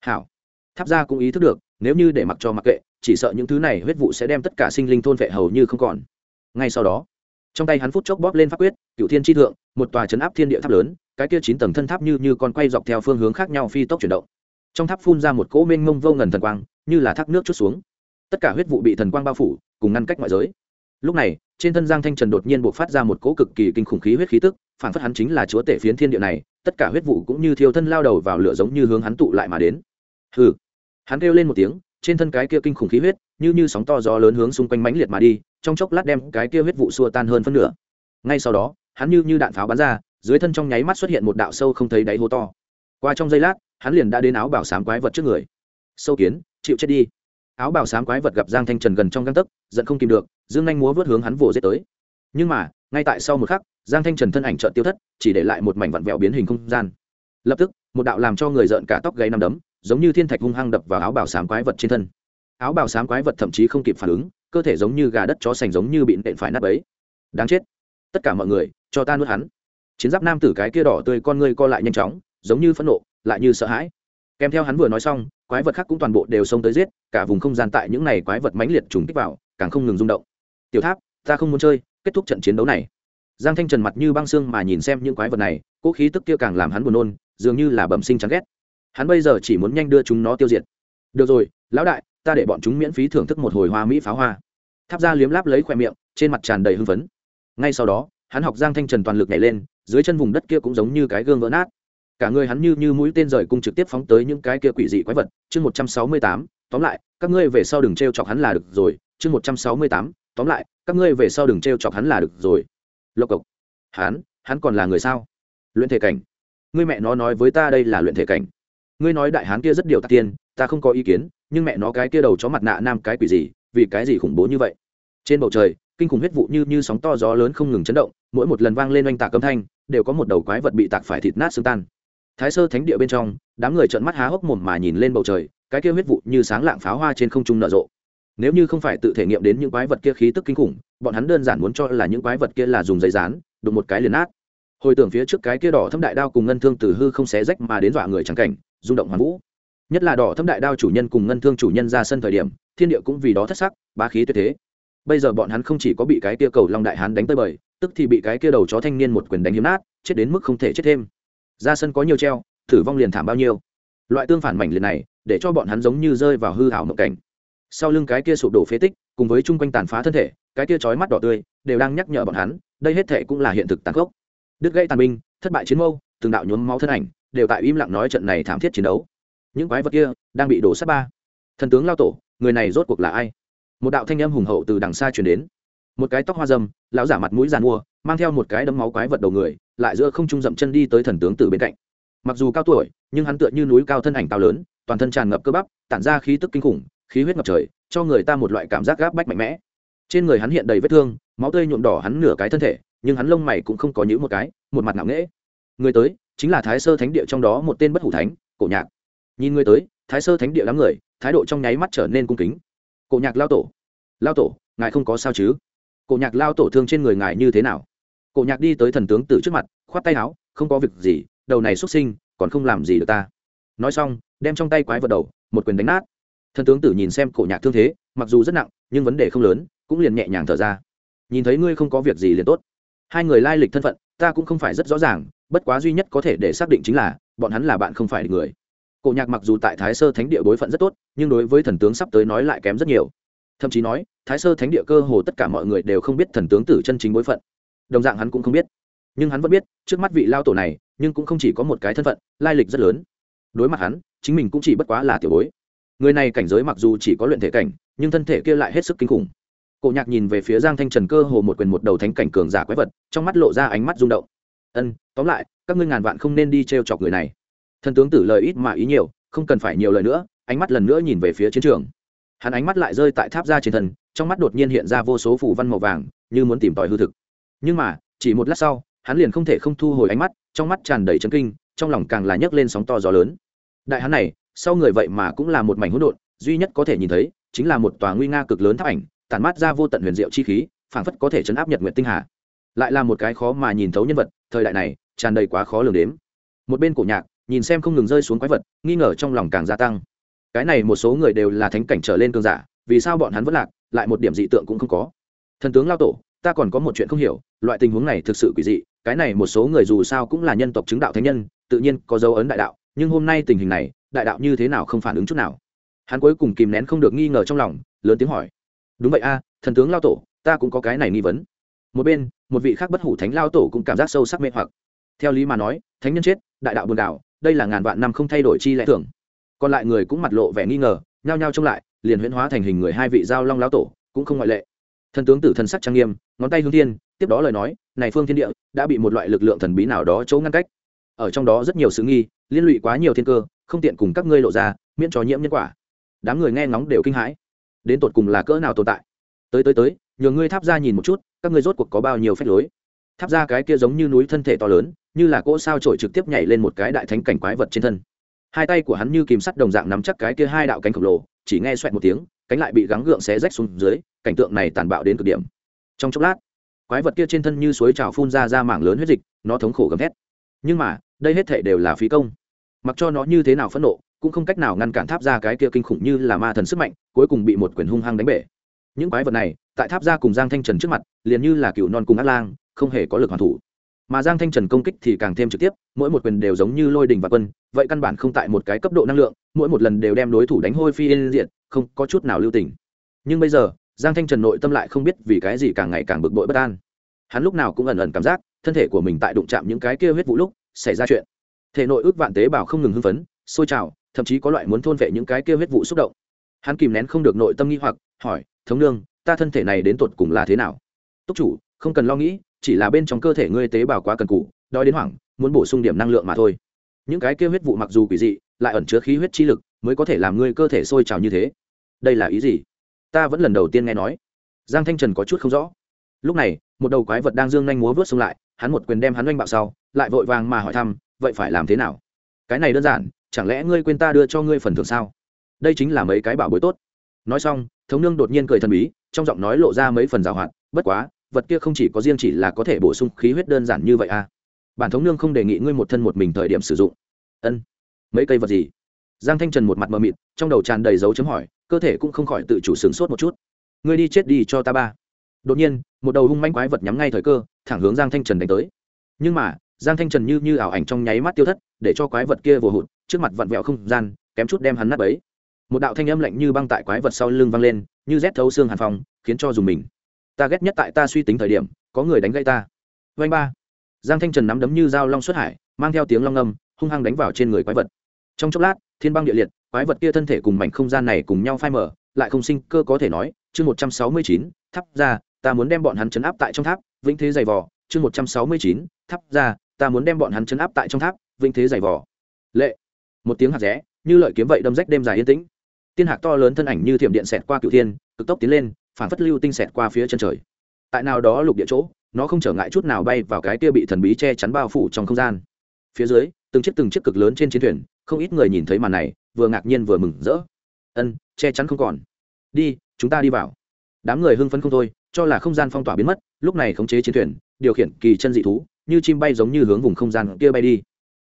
Speaker 1: Hảo. Tháp ra cũng ý thức được nếu như để mặc cho mặc kệ, chỉ sợ những thứ này huyết vụ sẽ đem tất cả sinh linh thôn vệ hầu như không còn. Ngay sau đó, trong tay hắn phút chốc bóp lên pháp quyết, cựu thiên tri thượng, một tòa chấn áp thiên địa tháp lớn, cái kia chín tầng thân tháp như như con quay dọc theo phương hướng khác nhau phi tốc chuyển động. Trong tháp phun ra một cỗ mênh mông vô ngần thần quang, như là thác nước chút xuống. Tất cả huyết vụ bị thần quang bao phủ, cùng ngăn cách ngoại giới. Lúc này, trên thân giang thanh trần đột nhiên buộc phát ra một cỗ cực kỳ kinh khủng khí huyết khí tức, phản phất hắn chính là chúa tể phiến thiên địa này, tất cả huyết vụ cũng như thiêu thân lao đầu vào lửa giống như hướng hắn tụ lại mà đến. Hừ hắn kêu lên một tiếng, trên thân cái kia kinh khủng khí huyết, như như sóng to gió lớn hướng xung quanh mãnh liệt mà đi, trong chốc lát đem cái kia huyết vụ xua tan hơn phân nửa. Ngay sau đó, hắn như như đạn pháo bắn ra, dưới thân trong nháy mắt xuất hiện một đạo sâu không thấy đáy hố to. Qua trong giây lát, hắn liền đã đến áo bảo sám quái vật trước người. Sâu kiến, chịu chết đi. Áo bảo sám quái vật gặp giang thanh trần gần trong găng tấc, giận không kìm được, dương nhanh múa vớt hướng hắn vồ giết tới. Nhưng mà, ngay tại sau một khắc, giang thanh trần thân ảnh trợn tiêu thất, chỉ để lại một mảnh vặn vẹo biến hình không gian. Lập tức, một đạo làm cho người rợn cả tóc gáy nằm đấm giống như thiên thạch hung hăng đập vào áo bào sám quái vật trên thân. Áo bào sám quái vật thậm chí không kịp phản ứng, cơ thể giống như gà đất chó sành giống như bị nện phải nát ấy đáng chết. Tất cả mọi người, cho ta nuốt hắn. Chiến giáp nam tử cái kia đỏ tươi con ngươi co lại nhanh chóng, giống như phẫn nộ, lại như sợ hãi. Kèm theo hắn vừa nói xong, quái vật khác cũng toàn bộ đều xông tới giết, cả vùng không gian tại những này quái vật mãnh liệt trùng kích vào, càng không ngừng rung động. Tiểu tháp, ta không muốn chơi, kết thúc trận chiến đấu này. Giang thanh trần mặt như băng xương mà nhìn xem những quái vật này cỗ khí tức kia càng làm hắn buồn nôn, dường như là bẩm sinh chán ghét hắn bây giờ chỉ muốn nhanh đưa chúng nó tiêu diệt. Được rồi, lão đại, ta để bọn chúng miễn phí thưởng thức một hồi hoa mỹ pháo hoa. Tháp ra liếm láp lấy khoe miệng, trên mặt tràn đầy hưng phấn. Ngay sau đó, hắn học giang thanh trần toàn lực nhảy lên, dưới chân vùng đất kia cũng giống như cái gương vỡ nát. Cả người hắn như như mũi tên rời cung trực tiếp phóng tới những cái kia quỷ dị quái vật. Chương một trăm sáu mươi tám, tóm lại, các ngươi về sau đừng t r e o chọc hắn là được rồi. Chương một trăm sáu mươi tám, tóm lại, các ngươi về sau đừng t r e o chọc hắn là được rồi. Lộc cộc. Hắn hắn còn là người sao? Luyện thể cảnh. Ngươi mẹ nó nói với ta đây là luyện thể cảnh ngươi nói đại hán kia rất điều tạc tiên, ta không có ý kiến, nhưng mẹ nó cái kia đầu chó mặt nạ nam cái quỷ gì, vì cái gì khủng bố như vậy? Trên bầu trời, kinh khủng huyết vụ như như sóng to gió lớn không ngừng chấn động, mỗi một lần vang lên oanh tạc âm thanh, đều có một đầu quái vật bị tạc phải thịt nát xương tan. Thái sơ thánh địa bên trong, đám người trợn mắt há hốc mồm mà nhìn lên bầu trời, cái kia huyết vụ như sáng lạng pháo hoa trên không trung nở rộ. Nếu như không phải tự thể nghiệm đến những quái vật kia khí tức kinh khủng, bọn hắn đơn giản muốn cho là những quái vật kia là dùng giấy rán đụng một cái liền nát. Hồi tưởng phía trước cái kia đỏ thâm đại đao cùng ngân thương từ hư không xé rách mà đến dọa người trắng cảnh rung động hoàn vũ. Nhất là đỏ thâm đại đao chủ nhân cùng ngân thương chủ nhân ra sân thời điểm, thiên địa cũng vì đó thất sắc, bá khí tuyệt thế. Bây giờ bọn hắn không chỉ có bị cái kia cầu long đại hán đánh tới bời, tức thì bị cái kia đầu chó thanh niên một quyền đánh hiếm nát, chết đến mức không thể chết thêm. Ra sân có nhiều treo thử vong liền thảm bao nhiêu. Loại tương phản mảnh liệt này, để cho bọn hắn giống như rơi vào hư hảo mộng cảnh. Sau lưng cái kia sụp đổ phế tích, cùng với chung quanh tàn phá thân thể, cái kia chói mắt đỏ tươi, đều đang nhắc nhở bọn hắn, đây hết thể cũng là hiện thực tàn khốc. Đứt gãy tàn binh, thất bại chiến mâu, từng đạo nhuốm máu thân ảnh đều tại im lặng nói trận này thảm thiết chiến đấu. Những quái vật kia đang bị đổ sát ba. Thần tướng lao tổ, người này rốt cuộc là ai? Một đạo thanh âm hùng hậu từ đằng xa chuyển đến. Một cái tóc hoa dâm, lão giả mặt mũi giàn mua, mang theo một cái đấm máu quái vật đầu người, lại giữa không trung dậm chân đi tới thần tướng từ bên cạnh. Mặc dù cao tuổi, nhưng hắn tựa như núi cao thân ảnh cao lớn, toàn thân tràn ngập cơ bắp, tản ra khí tức kinh khủng, khí huyết ngập trời, cho người ta một loại cảm giác gáp bách mạnh mẽ. Trên người hắn hiện đầy vết thương, máu tươi nhuộm đỏ hắn nửa cái thân thể, nhưng hắn lông mày cũng không có những một cái, một mặt ngạo nghễ. Người tới chính là thái sơ thánh địa trong đó một tên bất hủ thánh, cổ nhạc. Nhìn người tới, thái sơ thánh địa đám người, thái độ trong nháy mắt trở nên cung kính. Cổ nhạc lao tổ lao tổ, ngài không có sao chứ? Cổ nhạc lao tổ thương trên người ngài như thế nào? Cổ nhạc đi tới thần tướng tử trước mặt, khoát tay áo, không có việc gì, đầu này xuất sinh, còn không làm gì được ta. Nói xong, đem trong tay quái vật đầu, một quyền đánh nát. Thần tướng tử nhìn xem cổ nhạc thương thế, mặc dù rất nặng, nhưng vấn đề không lớn, cũng liền nhẹ nhàng thở ra. Nhìn thấy ngươi không có việc gì liền tốt. Hai người lai lịch thân phận, ta cũng không phải rất rõ ràng bất quá duy nhất có thể để xác định chính là, bọn hắn là bạn không phải người. Cổ nhạc mặc dù tại thái sơ thánh địa bối phận rất tốt, nhưng đối với thần tướng sắp tới nói lại kém rất nhiều. Thậm chí nói, thái sơ thánh địa cơ hồ tất cả mọi người đều không biết thần tướng tử chân chính bối phận. Đồng dạng hắn cũng không biết. Nhưng hắn vẫn biết, trước mắt vị lao tổ này, nhưng cũng không chỉ có một cái thân phận, lai lịch rất lớn. Đối mặt hắn, chính mình cũng chỉ bất quá là tiểu bối. Người này cảnh giới mặc dù chỉ có luyện thể cảnh, nhưng thân thể kia lại hết sức kinh khủng. Cổ nhạc nhìn về phía giang thanh trần cơ hồ một quyền một đầu thánh cảnh cường giả quái vật, trong mắt lộ ra ánh mắt rung động. Ân tóm lại, các ngươi ngàn vạn không nên đi t r e o chọc người này. Thần tướng tử lời ít mà ý nhiều, không cần phải nhiều lời nữa, ánh mắt lần nữa nhìn về phía chiến trường. Hắn ánh mắt lại rơi tại tháp ra trên thần trong mắt đột nhiên hiện ra vô số phủ văn màu vàng, như muốn tìm tòi hư thực. Nhưng mà, chỉ một lát sau, hắn liền không thể không thu hồi ánh mắt, trong mắt tràn đầy chấn kinh, trong lòng càng là nhấc lên sóng to gió lớn. Đại hắn này, sau người vậy mà cũng là một mảnh hỗn độn, duy nhất có thể nhìn thấy, chính là một tòa nguy nga cực lớn tháp ảnh, tản mát ra vô tận huyền diệu chi khí, phảng phất có thể chấn áp nhật nguyện tinh hà. Lại là một cái khó mà nhìn thấu nhân vật, thời đại này tràn đầy quá khó lường đếm. Một bên cổ nhạc, nhìn xem không ngừng rơi xuống quái vật, nghi ngờ trong lòng càng gia tăng. Cái này một số người đều là thánh cảnh trở lên cường giả, vì sao bọn hắn vẫn lạc, lại một điểm dị tượng cũng không có. Thần tướng lao tổ, ta còn có một chuyện không hiểu, loại tình huống này thực sự quỷ dị, cái này một số người dù sao cũng là nhân tộc chứng đạo thánh nhân, tự nhiên có dấu ấn đại đạo, nhưng hôm nay tình hình này, đại đạo như thế nào không phản ứng chút nào. Hắn cuối cùng kìm nén không được nghi ngờ trong lòng, lớn tiếng hỏi. Đúng vậy a, thần tướng lao tổ, ta cũng có cái này nghi vấn. Một bên, một vị khác bất hủ thánh lao tổ cũng cảm giác sâu sắc mê hoặc theo lý mà nói, thánh nhân chết, đại đạo buồn đảo, đây là ngàn vạn năm không thay đổi chi lẽ thường. Còn lại người cũng mặt lộ vẻ nghi ngờ, nhao nhao trông lại, liền huyễn hóa thành hình người hai vị giao long lão tổ, cũng không ngoại lệ. Thần tướng tử thần sắc trang nghiêm, ngón tay hướng thiên, tiếp đó lời nói, này phương thiên địa, đã bị một loại lực lượng thần bí nào đó chỗ ngăn cách. Ở trong đó rất nhiều sự nghi, liên lụy quá nhiều thiên cơ, không tiện cùng các ngươi lộ ra, miễn cho nhiễm nhân quả. Đám người nghe ngóng đều kinh hãi. Đến tột cùng là cỡ nào tồn tại? Tới tới tới, nhờ ngươi tháp ra nhìn một chút, các ngươi rốt cuộc có bao nhiêu phép lối? Tháp ra cái kia giống như núi thân thể to lớn như là cỗ sao trổi trực tiếp nhảy lên một cái đại thánh cảnh quái vật trên thân. Hai tay của hắn như kìm sắt đồng dạng nắm chắc cái kia hai đạo cánh khổng lồ, chỉ nghe xoẹt một tiếng, cánh lại bị gắng gượng xé rách xuống dưới, cảnh tượng này tàn bạo đến cực điểm. Trong chốc lát, quái vật kia trên thân như suối trào phun ra ra mảng lớn huyết dịch, nó thống khổ gầm thét. Nhưng mà, đây hết thể đều là phí công. Mặc cho nó như thế nào phẫn nộ, cũng không cách nào ngăn cản tháp ra cái kia kinh khủng như là ma thần sức mạnh, cuối cùng bị một quyền hung hăng đánh bể. Những quái vật này, tại tháp ra cùng giang thanh trần trước mặt, liền như là cựu non cùng át lang, không hề có lực hoàn thủ mà giang thanh trần công kích thì càng thêm trực tiếp, mỗi một quyền đều giống như lôi đình và quân, vậy căn bản không tại một cái cấp độ năng lượng, mỗi một lần đều đem đối thủ đánh hôi phi lên diện không có chút nào lưu tình. Nhưng bây giờ, giang thanh trần nội tâm lại không biết vì cái gì càng ngày càng bực bội bất an. Hắn lúc nào cũng ẩn ẩn cảm giác, thân thể của mình tại đụng chạm những cái kia huyết vụ lúc, xảy ra chuyện. Thể nội ước vạn tế bào không ngừng hưng phấn, sôi trào, thậm chí có loại muốn thôn vệ những cái kia huyết vụ xúc động. Hắn kìm nén không được nội tâm nghi hoặc, hỏi, thống nương, ta thân thể này đến tột cùng là thế nào? Túc chủ, không cần lo nghĩ chỉ là bên trong cơ thể ngươi tế bào quá cần cụ đói đến hoảng, muốn bổ sung điểm năng lượng mà thôi. Những cái kia huyết vụ mặc dù quỷ dị, lại ẩn chứa khí huyết chi lực, mới có thể làm ngươi cơ thể sôi trào như thế. Đây là ý gì? Ta vẫn lần đầu tiên nghe nói. Giang thanh trần có chút không rõ. Lúc này, một đầu quái vật đang dương nhanh múa vớt xông lại, hắn một quyền đem hắn oanh bạo sau, lại vội vàng mà hỏi thăm, vậy phải làm thế nào? Cái này đơn giản, chẳng lẽ ngươi quên ta đưa cho ngươi phần thưởng sao? Đây chính là mấy cái bảo bối tốt. Nói xong, thống nương đột nhiên cười thần bí, trong giọng nói lộ ra mấy phần rào hoạt, bất quá vật kia không chỉ có riêng chỉ là có thể bổ sung khí huyết đơn giản như vậy à. Bản thống nương không đề nghị ngươi một thân một mình thời điểm sử dụng. Ân. Mấy cây vật gì? Giang thanh trần một mặt mờ mịt, trong đầu tràn đầy dấu chấm hỏi, cơ thể cũng không khỏi tự chủ sướng sốt một chút. Ngươi đi chết đi cho ta ba. Đột nhiên, một đầu hung manh quái vật nhắm ngay thời cơ, thẳng hướng giang thanh trần đánh tới. Nhưng mà, giang thanh trần như như ảo ảnh trong nháy mắt tiêu thất, để cho quái vật kia vồ hụt, trước mặt vặn vẹo không gian, kém chút đem hắn nát ấy một đạo thanh âm lạnh như băng tại quái vật sau lưng văng lên, như rét thấu xương hàn phòng khiến cho dùng mình ta ghét nhất tại ta suy tính thời điểm, có người đánh gãy ta. Vanh ba. Giang thanh trần nắm đấm như dao long xuất hải, mang theo tiếng long âm hung hăng đánh vào trên người quái vật. Trong chốc lát, thiên băng địa liệt, quái vật kia thân thể cùng mảnh không gian này cùng nhau phai mở lại không sinh cơ có thể nói, chương một trăm sáu mươi chín thắp ra, ta muốn đem bọn hắn chấn áp tại trong tháp, vĩnh thế dày vò, chương một trăm sáu mươi chín thắp ra, ta muốn đem bọn hắn chấn áp tại trong tháp, vĩnh thế dày vò. Lệ. Một tiếng hạt rẽ, như lợi kiếm vậy đâm rách đêm dài yên tĩnh. Tiên hạc to lớn thân ảnh như thiểm điện xẹt qua cựu thiên, cực tốc tiến lên phản phất lưu tinh xẹt qua phía chân trời. Tại nào đó lục địa chỗ, nó không trở ngại chút nào bay vào cái kia bị thần bí che chắn bao phủ trong không gian. Phía dưới, từng chiếc từng chiếc cực lớn trên chiến thuyền, không ít người nhìn thấy màn này, vừa ngạc nhiên vừa mừng rỡ. Ân, che chắn không còn. Đi, chúng ta đi vào. Đám người hưng phấn không thôi, cho là không gian phong tỏa biến mất, lúc này khống chế chiến thuyền, điều khiển kỳ chân dị thú, như chim bay giống như hướng vùng không gian kia bay đi.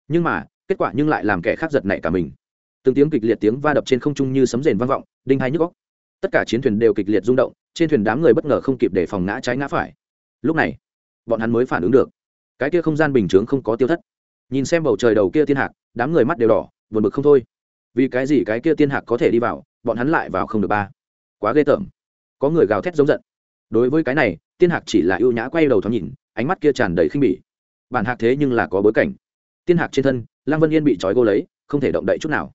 Speaker 1: Nhưng mà, kết quả nhưng lại làm kẻ khác giật nảy cả mình. Từng tiếng kịch liệt tiếng va đập trên không trung như sấm rền vang vọng, đinh hai nhức góc tất cả chiến thuyền đều kịch liệt rung động, trên thuyền đám người bất ngờ không kịp để phòng ngã trái ngã phải. Lúc này, bọn hắn mới phản ứng được. Cái kia không gian bình chướng không có tiêu thất. Nhìn xem bầu trời đầu kia tiên hạc, đám người mắt đều đỏ, buồn bực không thôi. Vì cái gì cái kia tiên hạc có thể đi vào, bọn hắn lại vào không được ba. Quá ghê tởm. Có người gào thét giống giận. Đối với cái này tiên hạc chỉ là ưu nhã quay đầu thoáng nhìn, ánh mắt kia tràn đầy khinh bỉ. Bản hạc thế nhưng là có bối cảnh. Tiên hạc trên thân, lăng vân yên bị trói gô lấy, không thể động đậy chút nào.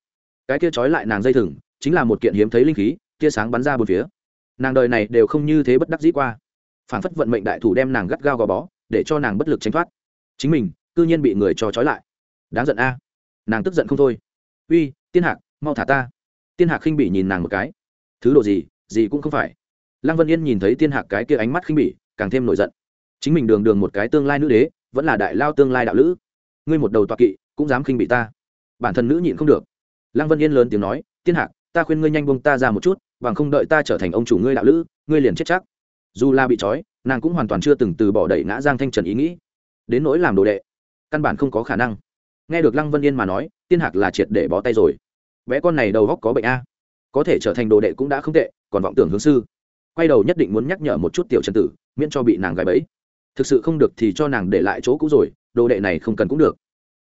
Speaker 1: Cái kia trói lại nàng dây thừng, chính là một kiện hiếm thấy linh khí tia sáng bắn ra bốn phía. Nàng đời này đều không như thế bất đắc dĩ qua. Phản phất vận mệnh đại thủ đem nàng gắt gao gò bó, để cho nàng bất lực tránh thoát. Chính mình, cư nhiên bị người cho trói lại. Đáng giận a. Nàng tức giận không thôi. Uy, tiên hạc, mau thả ta. Tiên hạc khinh bỉ nhìn nàng một cái. Thứ đồ gì gì cũng không phải. Lăng vân yên nhìn thấy tiên hạc cái kia ánh mắt khinh bỉ, càng thêm nổi giận. Chính mình đường đường một cái tương lai nữ đế, vẫn là đại lao tương lai đạo lữ. Ngươi một đầu toạc kỵ, cũng dám khinh bỉ ta. Bản thân nữ nhịn không được. Lăng vân yên lớn tiếng nói, tiên hạc, ta khuyên ngươi nhanh buông ta ra một chút bằng không đợi ta trở thành ông chủ ngươi đạo lữ, ngươi liền chết chắc. Dù la bị trói, nàng cũng hoàn toàn chưa từng từ bỏ đẩy ngã giang thanh trần ý nghĩ. Đến nỗi làm đồ đệ, căn bản không có khả năng. Nghe được lăng vân yên mà nói, tiên hạc là triệt để bó tay rồi. Bé con này đầu góc có bệnh a. Có thể trở thành đồ đệ cũng đã không tệ, còn vọng tưởng hướng sư. Quay đầu nhất định muốn nhắc nhở một chút tiểu trần tử, miễn cho bị nàng gài bẫy. Thực sự không được thì cho nàng để lại chỗ cũ rồi, đồ đệ này không cần cũng được.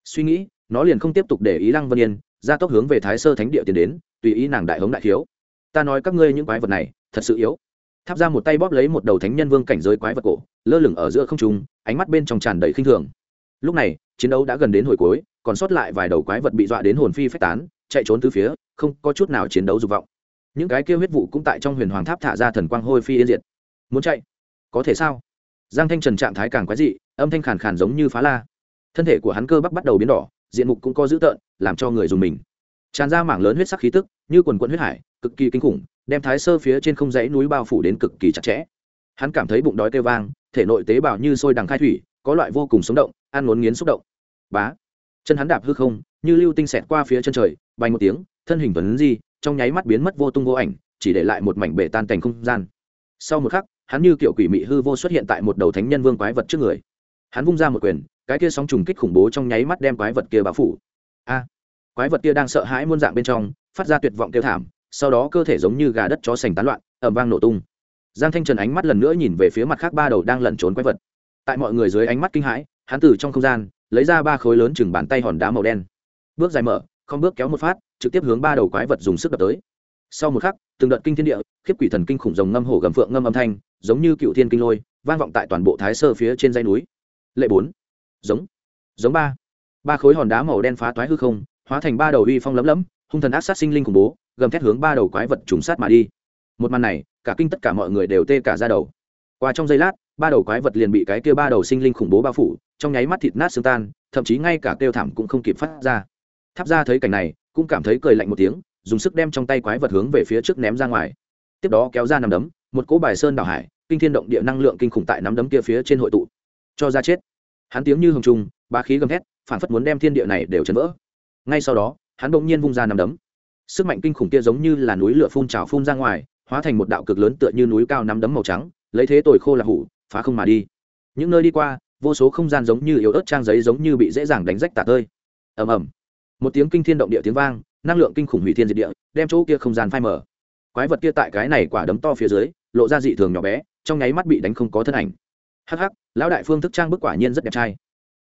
Speaker 1: Suy nghĩ, nó liền không tiếp tục để ý lăng vân yên ra tốc hướng về thái sơ thánh địa tiến đến, tùy ý nàng đại hống đại thiếu ta nói các ngươi những quái vật này, thật sự yếu. Tháp ra một tay bóp lấy một đầu thánh nhân vương cảnh giới quái vật cổ, lơ lửng ở giữa không trung, ánh mắt bên trong tràn đầy khinh thường. Lúc này, chiến đấu đã gần đến hồi cuối, còn sót lại vài đầu quái vật bị dọa đến hồn phi phách tán, chạy trốn từ phía, không có chút nào chiến đấu dục vọng. Những cái kêu huyết vụ cũng tại trong huyền hoàng tháp thả ra thần quang hôi phi yên diệt. Muốn chạy? Có thể sao? Giang thanh trần trạng thái càng quái dị, âm thanh khàn khàn giống như phá la. Thân thể của hắn cơ bắp bắt đầu biến đỏ, diện mục cũng có dữ tợn, làm cho người dùng mình tràn ra mảng lớn huyết sắc khí tức, như quần quận huyết hải, cực kỳ kinh khủng, đem thái sơ phía trên không dãy núi bao phủ đến cực kỳ chặt chẽ. Hắn cảm thấy bụng đói kêu vang, thể nội tế bào như sôi đằng khai thủy, có loại vô cùng sống động, ăn ngốn nghiến xúc động. Bá! Chân hắn đạp hư không, như lưu tinh xẹt qua phía chân trời bay một tiếng, thân hình tuấn di, trong nháy mắt biến mất vô tung vô ảnh, chỉ để lại một mảnh bể tan thành không gian. Sau một khắc, hắn như kiểu quỷ mị hư vô xuất hiện tại một đầu thánh nhân vương quái vật trước người. Hắn vung ra một quyền, cái kia sóng trùng kích khủng bố trong nháy mắt đem quái vật kia bao phủ. A! Quái vật kia đang sợ hãi muôn dạng bên trong, phát ra tuyệt vọng kêu thảm, sau đó cơ thể giống như gà đất chó sành tán loạn ẩm vang nổ tung. Giang thanh trần ánh mắt lần nữa nhìn về phía mặt khác ba đầu đang lẩn trốn quái vật. Tại mọi người dưới ánh mắt kinh hãi, hắn từ trong không gian, lấy ra ba khối lớn chừng bàn tay hòn đá màu đen. Bước dài mở, không bước kéo một phát, trực tiếp hướng ba đầu quái vật dùng sức đập tới. Sau một khắc, từng đợt kinh thiên địa, khiếp quỷ thần kinh khủng rồng ngâm hổ gầm phượng ngâm âm thanh, giống như cựu thiên kinh lôi, vang vọng tại toàn bộ thái sơ phía trên dây núi. Lệ bốn. Giống. Giống ba. Ba khối hòn đá màu đen phá toái hư không hóa thành ba đầu uy phong lấm lấm, hung thần ác sát sinh linh khủng bố, gầm thét hướng ba đầu quái vật trùng sát mà đi. Một màn này, cả kinh tất cả mọi người đều tê cả ra đầu. Qua trong giây lát, ba đầu quái vật liền bị cái kia ba đầu sinh linh khủng bố bao phủ, trong nháy mắt thịt nát xương tan, thậm chí ngay cả kêu thảm cũng không kịp phát ra. Tháp ra thấy cảnh này, cũng cảm thấy cười lạnh một tiếng, dùng sức đem trong tay quái vật hướng về phía trước ném ra ngoài. Tiếp đó kéo ra nằm đấm, một cỗ bài sơn đảo hải, kinh thiên động địa năng lượng kinh khủng tại nắm đấm kia phía trên hội tụ. Cho ra chết. Hắn tiếng như hồng trung ba khí gầm thét, phản phất muốn đem thiên địa này đều chấn vỡ ngay sau đó, hắn bỗng nhiên vung ra nằm đấm. Sức mạnh kinh khủng kia giống như là núi lửa phun trào phun ra ngoài, hóa thành một đạo cực lớn tựa như núi cao nắm đấm màu trắng, lấy thế tồi khô là hủ, phá không mà đi. Những nơi đi qua, vô số không gian giống như yếu ớt trang giấy giống như bị dễ dàng đánh rách tả tơi. Ầm ầm. Một tiếng kinh thiên động địa tiếng vang, năng lượng kinh khủng hủy thiên diệt địa, đem chỗ kia không gian phai mở quái vật kia tại cái này quả đấm to phía dưới, lộ ra dị thường nhỏ bé, trong nháy mắt bị đánh không có thân ảnh. Hắc hắc, lão đại phương thức trang bức quả nhiên rất đẹp trai.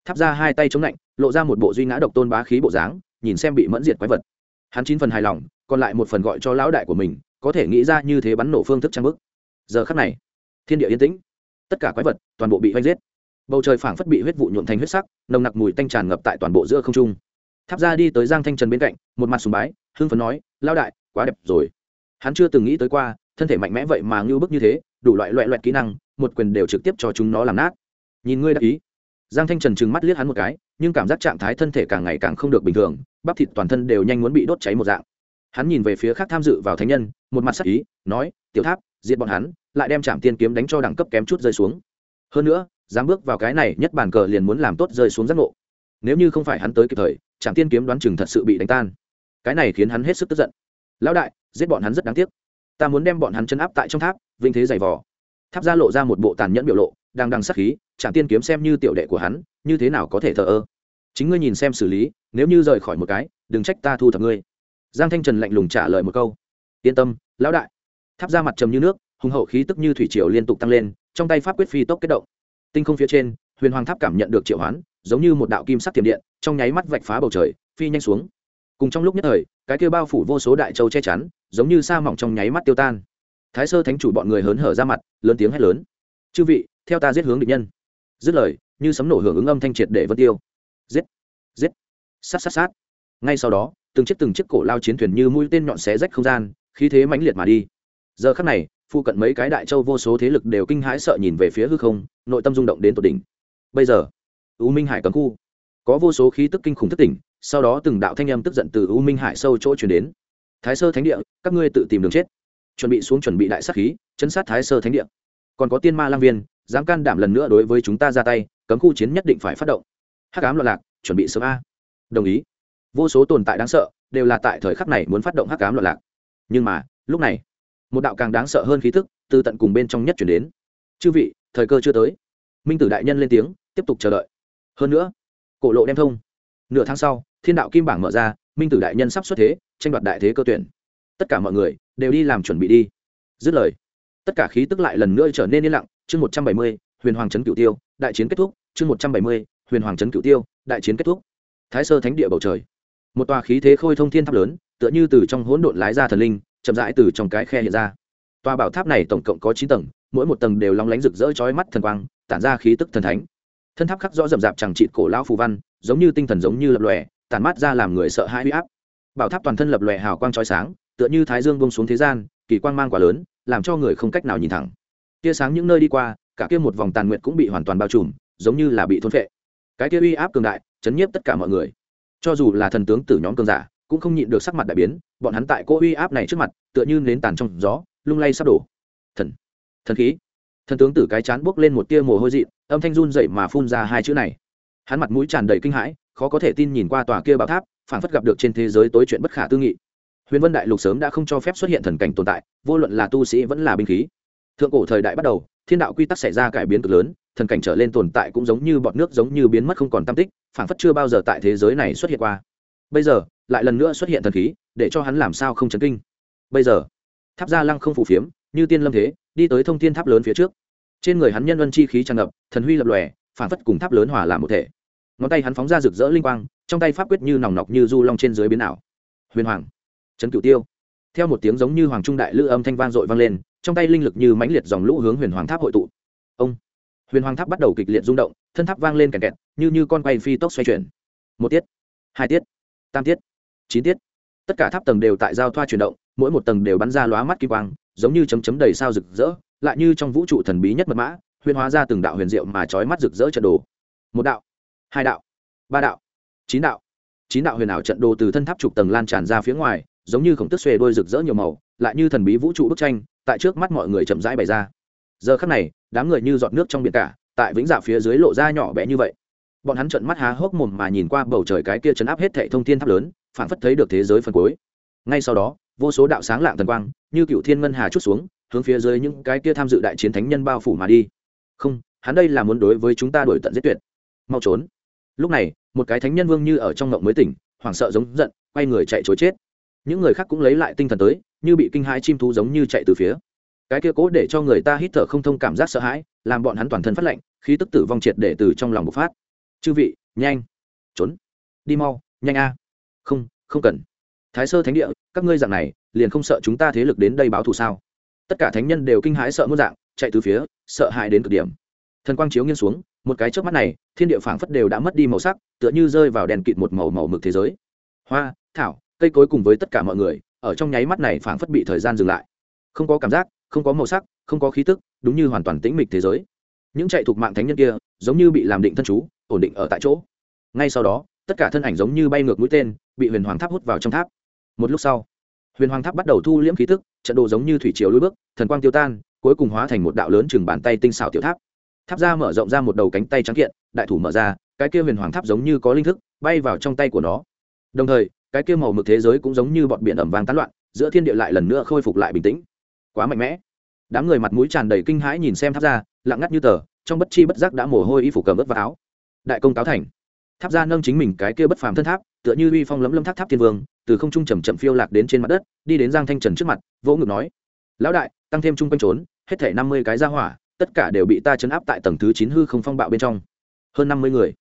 Speaker 1: Thắp ra hai tay chống lạnh, lộ ra một bộ duy ngã độc tôn bá khí bộ dáng nhìn xem bị mẫn diệt quái vật. Hắn chín phần hài lòng, còn lại một phần gọi cho lão đại của mình, có thể nghĩ ra như thế bắn nổ phương thức trang bức. Giờ khắc này, thiên địa yên tĩnh. Tất cả quái vật toàn bộ bị vanh giết. Bầu trời phảng phất bị huyết vụ nhuộm thành huyết sắc, nồng nặc mùi tanh tràn ngập tại toàn bộ giữa không trung. Tháp ra đi tới giang thanh trần bên cạnh, một mặt sùng bái, hưng phấn nói lao đại, quá đẹp rồi. Hắn chưa từng nghĩ tới qua, thân thể mạnh mẽ vậy mà ngưu bức như thế, đủ loại loại loại kỹ năng, một quyền đều trực tiếp cho chúng nó làm nát. Nhìn ngươi đã ý giang thanh trần trừng mắt liếc hắn một cái, nhưng cảm giác trạng thái thân thể càng ngày càng không được bình thường, bắp thịt toàn thân đều nhanh muốn bị đốt cháy một dạng. Hắn nhìn về phía khác tham dự vào thánh nhân, một mặt sắc ý, nói, tiểu tháp, diệt bọn hắn, lại đem trạm tiên kiếm đánh cho đẳng cấp kém chút rơi xuống. Hơn nữa, dám bước vào cái này nhất bàn cờ liền muốn làm tốt rơi xuống giác ngộ. Nếu như không phải hắn tới kịp thời trạm tiên kiếm đoán chừng thật sự bị đánh tan. Cái này khiến hắn hết sức tức giận. Lão đại, giết bọn hắn rất đáng tiếc. Ta muốn đem bọn hắn chân áp tại trong tháp vinh thế giày vò. Tháp ra lộ ra một bộ tàn nhẫn biểu lộ đang đằng sắc khí chẳng tiên kiếm xem như tiểu đệ của hắn, như thế nào có thể thờ ơ? Chính ngươi nhìn xem xử lý, nếu như rời khỏi một cái, đừng trách ta thu thập ngươi. Giang thanh trần lạnh lùng trả lời một câu. Yên tâm, lão đại. Tháp ra mặt trầm như nước, hùng hậu khí tức như thủy triều liên tục tăng lên, trong tay pháp quyết phi tốc kết động. Tinh không phía trên, huyền hoàng tháp cảm nhận được triệu hoán, giống như một đạo kim sắc tiềm điện, trong nháy mắt vạch phá bầu trời, phi nhanh xuống. Cùng trong lúc nhất thời, cái kia bao phủ vô số đại châu che chắn, giống như sa mỏng trong nháy mắt tiêu tan. Thái sơ thánh chủ bọn người hớn hở ra mặt, lớn tiếng hét lớn. Chư vị, theo ta giết hướng địch nhân dứt lời, như sấm nổ hưởng ứng âm thanh triệt để vân tiêu. Giết giết, sát sát sát. Ngay sau đó, từng chiếc từng chiếc cổ lao chiến thuyền như mũi tên nhọn xé rách không gian, khí thế mãnh liệt mà đi. Giờ khắc này phụ cận mấy cái đại châu vô số thế lực đều kinh hãi sợ nhìn về phía hư không, nội tâm rung động đến tột đỉnh. Bây giờ, u minh hải cấm khu. Có vô số khí tức kinh khủng thất tỉnh, sau đó từng đạo thanh âm tức giận từ u minh hải sâu chỗ chuyển đến. Thái sơ thánh địa, các ngươi tự tìm đường chết. Chuẩn bị xuống chuẩn bị đại sát khí, chấn sát thái sơ thánh địa. Còn có tiên ma lang viên dám can đảm lần nữa đối với chúng ta ra tay, cấm khu chiến nhất định phải phát động. Hắc ám loạn lạc, chuẩn bị sớm a. Đồng ý. Vô số tồn tại đáng sợ, đều là tại thời khắc này muốn phát động hắc ám loạn lạc. Nhưng mà, lúc này, một đạo càng đáng sợ hơn khí thức từ tận cùng bên trong nhất chuyển đến. Chư vị, thời cơ chưa tới. Minh tử đại nhân lên tiếng, tiếp tục chờ đợi. Hơn nữa, cổ lộ đem thông. Nửa tháng sau, thiên đạo kim bảng mở ra, minh tử đại nhân sắp xuất thế, tranh đoạt đại thế cơ tuyển. Tất cả mọi người đều đi làm chuẩn bị đi. Dứt lời, tất cả khí tức lại lần nữa trở nên yên lặng chương một trăm bảy mươi, huyền hoàng trấn cửu tiêu, đại chiến kết thúc. Chương một trăm bảy mươi, huyền hoàng trấn cửu tiêu, đại chiến kết thúc. Thái sơ thánh địa bầu trời. Một tòa khí thế khôi thông thiên tháp lớn, tựa như từ trong hỗn độn lái ra thần linh, chậm rãi từ trong cái khe hiện ra. Tòa bảo tháp này tổng cộng có chín tầng, mỗi một tầng đều long lánh rực rỡ chói mắt thần quang, tản ra khí tức thần thánh. Thân tháp khắc rõ rậm rạp chẳng trị cổ lão phù văn, giống như tinh thần giống như lập lòe, tản mát ra làm người sợ hãi huy áp. Bảo tháp toàn thân lập lòe hào quang chói sáng, tựa như thái dương bông xuống thế gian, kỳ quang mang quá lớn, làm cho người không cách nào nhìn thẳng tia sáng những nơi đi qua, cả kia một vòng tàn nguyện cũng bị hoàn toàn bao trùm, giống như là bị thôn phệ. Cái kia uy áp cường đại, chấn nhiếp tất cả mọi người. Cho dù là thần tướng tử nhóm cường giả, cũng không nhịn được sắc mặt đại biến, bọn hắn tại cô uy áp này trước mặt, tựa như nến tàn trong gió, lung lay sắp đổ. Thần thần khí. Thần tướng tử cái chán buốc lên một tia mồ hôi dị âm thanh run dậy mà phun ra hai chữ này. Hắn mặt mũi tràn đầy kinh hãi, khó có thể tin nhìn qua tòa kia bảo tháp phản phất gặp được trên thế giới tối chuyện bất khả tư nghị. Huyền vân đại lục sớm đã không cho phép xuất hiện thần cảnh tồn tại, vô luận là tu sĩ vẫn là binh khí thượng cổ thời đại bắt đầu, thiên đạo quy tắc xảy ra cải biến cực lớn, thần cảnh trở lên tồn tại cũng giống như bọt nước giống như biến mất không còn tam tích phản phất chưa bao giờ tại thế giới này xuất hiện qua. Bây giờ, lại lần nữa xuất hiện thần khí, để cho hắn làm sao không chấn kinh. Bây giờ, tháp gia lăng không phủ phiếm, như tiên lâm thế, đi tới thông thiên tháp lớn phía trước. Trên người hắn nhân vân chi khí tràn ngập, thần huy lập lòe phản phất cùng tháp lớn hòa làm một thể. Ngón tay hắn phóng ra rực rỡ linh quang, trong tay pháp quyết như nòng nọc như du long trên dưới biến ảo. Huyền hoàng, trấn cửu tiêu. Theo một tiếng giống như hoàng trung đại lư âm thanh vang dội vang lên trong tay linh lực như mãnh liệt dòng lũ hướng huyền hoàng tháp hội tụ. Ông, huyền hoàng tháp bắt đầu kịch liệt rung động, thân tháp vang lên kẹt kẹt, như như con quay phi tốc xoay chuyển. Một tiết, hai tiết, tam tiết, chín tiết. Tất cả tháp tầng đều tại giao thoa chuyển động, mỗi một tầng đều bắn ra lóa mắt kỳ quang, giống như chấm chấm đầy sao rực rỡ, lại như trong vũ trụ thần bí nhất mật mã, huyền hóa ra từng đạo huyền diệu mà trói mắt rực rỡ trận đồ. Một đạo, hai đạo, ba đạo, chín đạo. Chín đạo huyền ảo trận đồ từ thân tháp trục tầng lan tràn ra phía ngoài, giống như khổng tức xuề đôi rực rỡ nhiều màu, lại như thần bí vũ trụ bức tranh tại trước mắt mọi người chậm rãi bày ra. Giờ khắc này, đám người như giọt nước trong biển cả, tại vĩnh dạ phía dưới lộ ra nhỏ bé như vậy. Bọn hắn trợn mắt há hốc mồm mà nhìn qua bầu trời cái kia chấn áp hết thệ thông thiên tháp lớn, phảng phất thấy được thế giới phần cuối. Ngay sau đó, vô số đạo sáng lạng thần quang, như cựu thiên ngân hà chút xuống, hướng phía dưới những cái kia tham dự đại chiến thánh nhân bao phủ mà đi. Không, hắn đây là muốn đối với chúng ta đổi tận giết tuyệt. Mau trốn. Lúc này, một cái thánh nhân vương như ở trong ngộng mới tỉnh, hoảng sợ giống giận, quay người chạy chối chết. Những người khác cũng lấy lại tinh thần tới như bị kinh hãi chim thú giống như chạy từ phía. Cái kia cố để cho người ta hít thở không thông cảm giác sợ hãi, làm bọn hắn toàn thân phát lạnh, khí tức tử vong triệt để từ trong lòng bộc phát. Chư vị, nhanh, trốn, đi mau, nhanh a. Không không cần. Thái sơ thánh địa, các ngươi dạng này, liền không sợ chúng ta thế lực đến đây báo thù sao? Tất cả thánh nhân đều kinh hãi sợ muôn dạng, chạy từ phía, sợ hãi đến cực điểm. Thần quang chiếu nghiêng xuống, một cái trước mắt này, thiên địa phảng phất đều đã mất đi màu sắc, tựa như rơi vào đèn kịt một màu màu mực thế giới. Hoa, thảo, cây cối cùng với tất cả mọi người ở trong nháy mắt này phảng phất bị thời gian dừng lại. Không có cảm giác, không có màu sắc, không có khí tức, đúng như hoàn toàn tĩnh mịch thế giới. Những chạy thuộc mạng thánh nhân kia, giống như bị làm định thân chú, ổn định ở tại chỗ. Ngay sau đó, tất cả thân ảnh giống như bay ngược mũi tên, bị huyền hoàng tháp hút vào trong tháp. Một lúc sau, huyền hoàng tháp bắt đầu thu liễm khí tức, trận đồ giống như thủy triều lối bước, thần quang tiêu tan, cuối cùng hóa thành một đạo lớn chừng bàn tay tinh xảo tiểu tháp. Tháp ra mở rộng ra một đầu cánh tay trắng kiện, đại thủ mở ra, cái kia huyền hoàng tháp giống như có linh thức, bay vào trong tay của nó. Đồng thời cái kia màu mực thế giới cũng giống như bọn biển ẩm vàng tán loạn, giữa thiên địa lại lần nữa khôi phục lại bình tĩnh. Quá mạnh mẽ. Đám người mặt mũi tràn đầy kinh hãi nhìn xem tháp ra lặng ngắt như tờ, trong bất chi bất giác đã mồ hôi y phủ cầm ướt vào áo. Đại công cáo thành. Tháp ra nâng chính mình cái kia bất phàm thân tháp, tựa như uy phong lấm lâm tháp tháp thiên vương, từ không trung chầm chậm phiêu lạc đến trên mặt đất, đi đến giang thanh trần trước mặt, vỗ ngực nói, lão đại, tăng thêm chung quanh trốn, hết thể năm mươi cái ra hỏa, tất cả đều bị ta chấn áp tại tầng thứ chín hư không phong bạo bên trong. Hơn năm mươi người.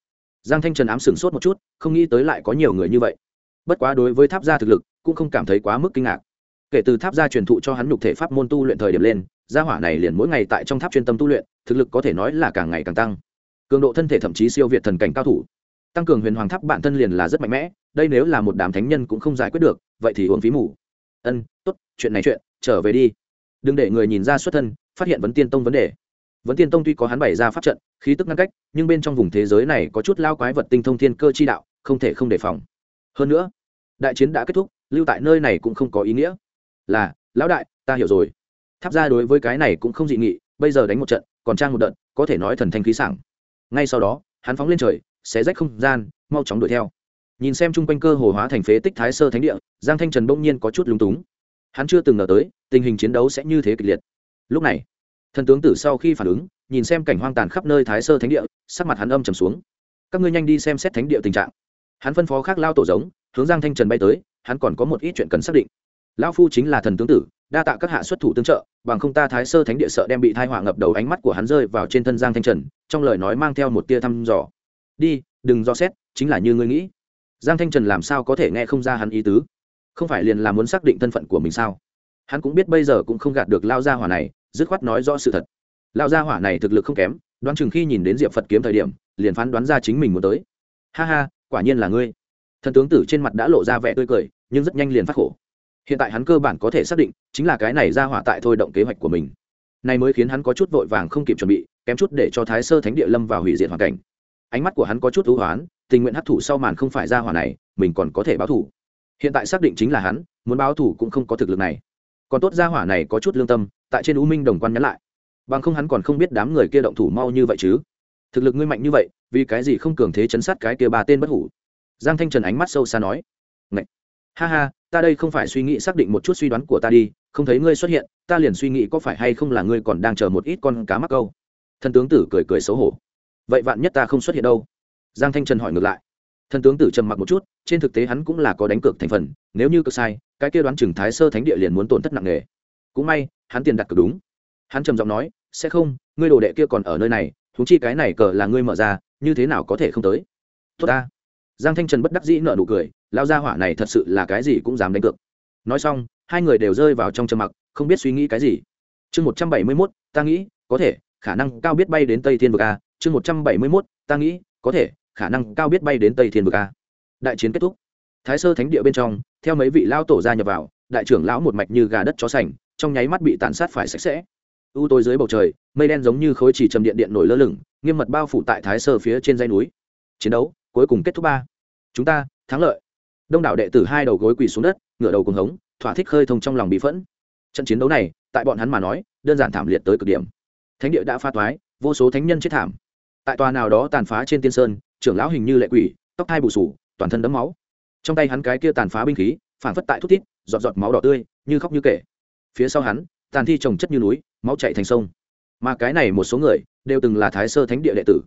Speaker 1: Giang thanh trần ám sửng sốt một chút, không nghĩ tới lại có nhiều người như vậy bất quá đối với tháp gia thực lực, cũng không cảm thấy quá mức kinh ngạc. Kể từ tháp gia truyền thụ cho hắn nhục thể pháp môn tu luyện thời điểm lên, gia hỏa này liền mỗi ngày tại trong tháp chuyên tâm tu luyện, thực lực có thể nói là càng ngày càng tăng. Cường độ thân thể thậm chí siêu việt thần cảnh cao thủ. Tăng cường huyền hoàng tháp bản thân liền là rất mạnh mẽ, đây nếu là một đám thánh nhân cũng không giải quyết được, vậy thì uống phí mù. Ân, tốt, chuyện này chuyện, trở về đi. Đừng để người nhìn ra xuất thân, phát hiện vấn tiên tông vấn đề. Vấn tiên tông tuy có hắn bày ra pháp trận, khí tức ngăn cách, nhưng bên trong vùng thế giới này có chút lao quái vật tinh thông thiên cơ chi đạo, không thể không đề phòng. Hơn nữa đại chiến đã kết thúc, lưu tại nơi này cũng không có ý nghĩa. Là, lão đại, ta hiểu rồi. Tháp ra đối với cái này cũng không dị nghị, bây giờ đánh một trận, còn trang một đợt, có thể nói thần thanh khí sảng. Ngay sau đó, hắn phóng lên trời, xé rách không gian, mau chóng đuổi theo. Nhìn xem chung quanh cơ hồ hóa thành phế tích thái sơ thánh địa, giang thanh trần bỗng nhiên có chút lúng túng. Hắn chưa từng ngờ tới, tình hình chiến đấu sẽ như thế kịch liệt. Lúc này, thần tướng tử sau khi phản ứng, nhìn xem cảnh hoang tàn khắp nơi thái sơ thánh địa, sắc mặt hắn âm trầm xuống. Các ngươi nhanh đi xem xét thánh địa tình trạng. Hắn phân phó khác lao tổ giống hướng giang thanh trần bay tới, hắn còn có một ít chuyện cần xác định. Lão phu chính là thần tướng tử, đa tạ các hạ xuất thủ tương trợ, bằng không ta thái sơ thánh địa sợ đem bị thai họa ngập đầu ánh mắt của hắn rơi vào trên thân giang thanh trần, trong lời nói mang theo một tia thăm dò. Đi, đừng do xét, chính là như ngươi nghĩ. Giang thanh trần làm sao có thể nghe không ra hắn ý tứ? Không phải liền là muốn xác định thân phận của mình sao? Hắn cũng biết bây giờ cũng không gạt được lao gia hỏa này, dứt khoát nói rõ sự thật. Lao gia hỏa này thực lực không kém, đoán chừng khi nhìn đến diệp phật kiếm thời điểm, liền phán đoán ra chính mình muốn tới. Ha ha, quả nhiên là ngươi thần tướng tử trên mặt đã lộ ra vẻ tươi cười, nhưng rất nhanh liền phát khổ. Hiện tại hắn cơ bản có thể xác định, chính là cái này ra hỏa tại thôi động kế hoạch của mình. Này mới khiến hắn có chút vội vàng không kịp chuẩn bị, kém chút để cho thái sơ thánh địa lâm vào hủy diệt hoàn cảnh. Ánh mắt của hắn có chút thú hoán, tình nguyện hấp thụ sau màn không phải ra hỏa này, mình còn có thể báo thủ hiện tại xác định chính là hắn, muốn báo thủ cũng không có thực lực này. Còn tốt ra hỏa này có chút lương tâm, tại trên u minh đồng quan nhắn lại. Bằng không hắn còn không biết đám người kia động thủ mau như vậy chứ. Thực lực ngươi mạnh như vậy, vì cái gì không cường thế chấn sát cái kia ba tên bất hủ? Giang thanh trần ánh mắt sâu xa nói, Ngậy! ha ha, ta đây không phải suy nghĩ xác định một chút suy đoán của ta đi, không thấy ngươi xuất hiện, ta liền suy nghĩ có phải hay không là ngươi còn đang chờ một ít con cá mắc câu. Thần tướng tử cười cười xấu hổ, vậy vạn nhất ta không xuất hiện đâu? Giang thanh trần hỏi ngược lại, thần tướng tử trầm mặc một chút, trên thực tế hắn cũng là có đánh cược thành phần, nếu như cực sai, cái kia đoán chừng thái sơ thánh địa liền muốn tổn thất nặng nề. Cũng may, hắn tiền đặt cược đúng. Hắn trầm giọng nói, sẽ không, ngươi đồ đệ kia còn ở nơi này thú chi cái này cờ là ngươi mở ra, như thế nào có thể không tới? Tốt ta giang thanh trần bất đắc dĩ nợ nụ cười, lao ra hỏa này thật sự là cái gì cũng dám đánh cược. Nói xong, hai người đều rơi vào trong trầm mặc, không biết suy nghĩ cái gì. Chương một trăm bảy mươi mốt, ta nghĩ, có thể, khả năng cao biết bay đến tây thiên vực a. Chương một trăm bảy mươi mốt, ta nghĩ, có thể, khả năng cao biết bay đến tây thiên vực a. Đại chiến kết thúc. Thái sơ thánh địa bên trong, theo mấy vị lao tổ gia nhập vào, đại trưởng lão một mạch như gà đất chó sành, trong nháy mắt bị tàn sát phải sạch sẽ. U tối dưới bầu trời, mây đen giống như khối chỉ trầm điện điện nổi lơ lửng, nghiêm mật bao phủ tại thái sơ phía trên dây núi. Chiến đấu, cuối cùng kết thúc ba chúng ta, thắng lợi. Đông đảo đệ tử hai đầu gối quỳ xuống đất, ngửa đầu cùng hống, thỏa thích khơi thông trong lòng bị phẫn. Trận chiến đấu này, tại bọn hắn mà nói, đơn giản thảm liệt tới cực điểm. Thánh địa đã pha toái, vô số thánh nhân chết thảm. Tại tòa nào đó tàn phá trên tiên sơn, trưởng lão hình như lệ quỷ, tóc hai bù sù, toàn thân đấm máu. Trong tay hắn cái kia tàn phá binh khí phản phất tại thút tít giọt giọt máu đỏ tươi, như khóc như kể. Phía sau hắn, tàn thi trồng chất như núi, máu chạy thành sông. Mà cái này một số người, đều từng là thái sơ thánh địa đệ tử.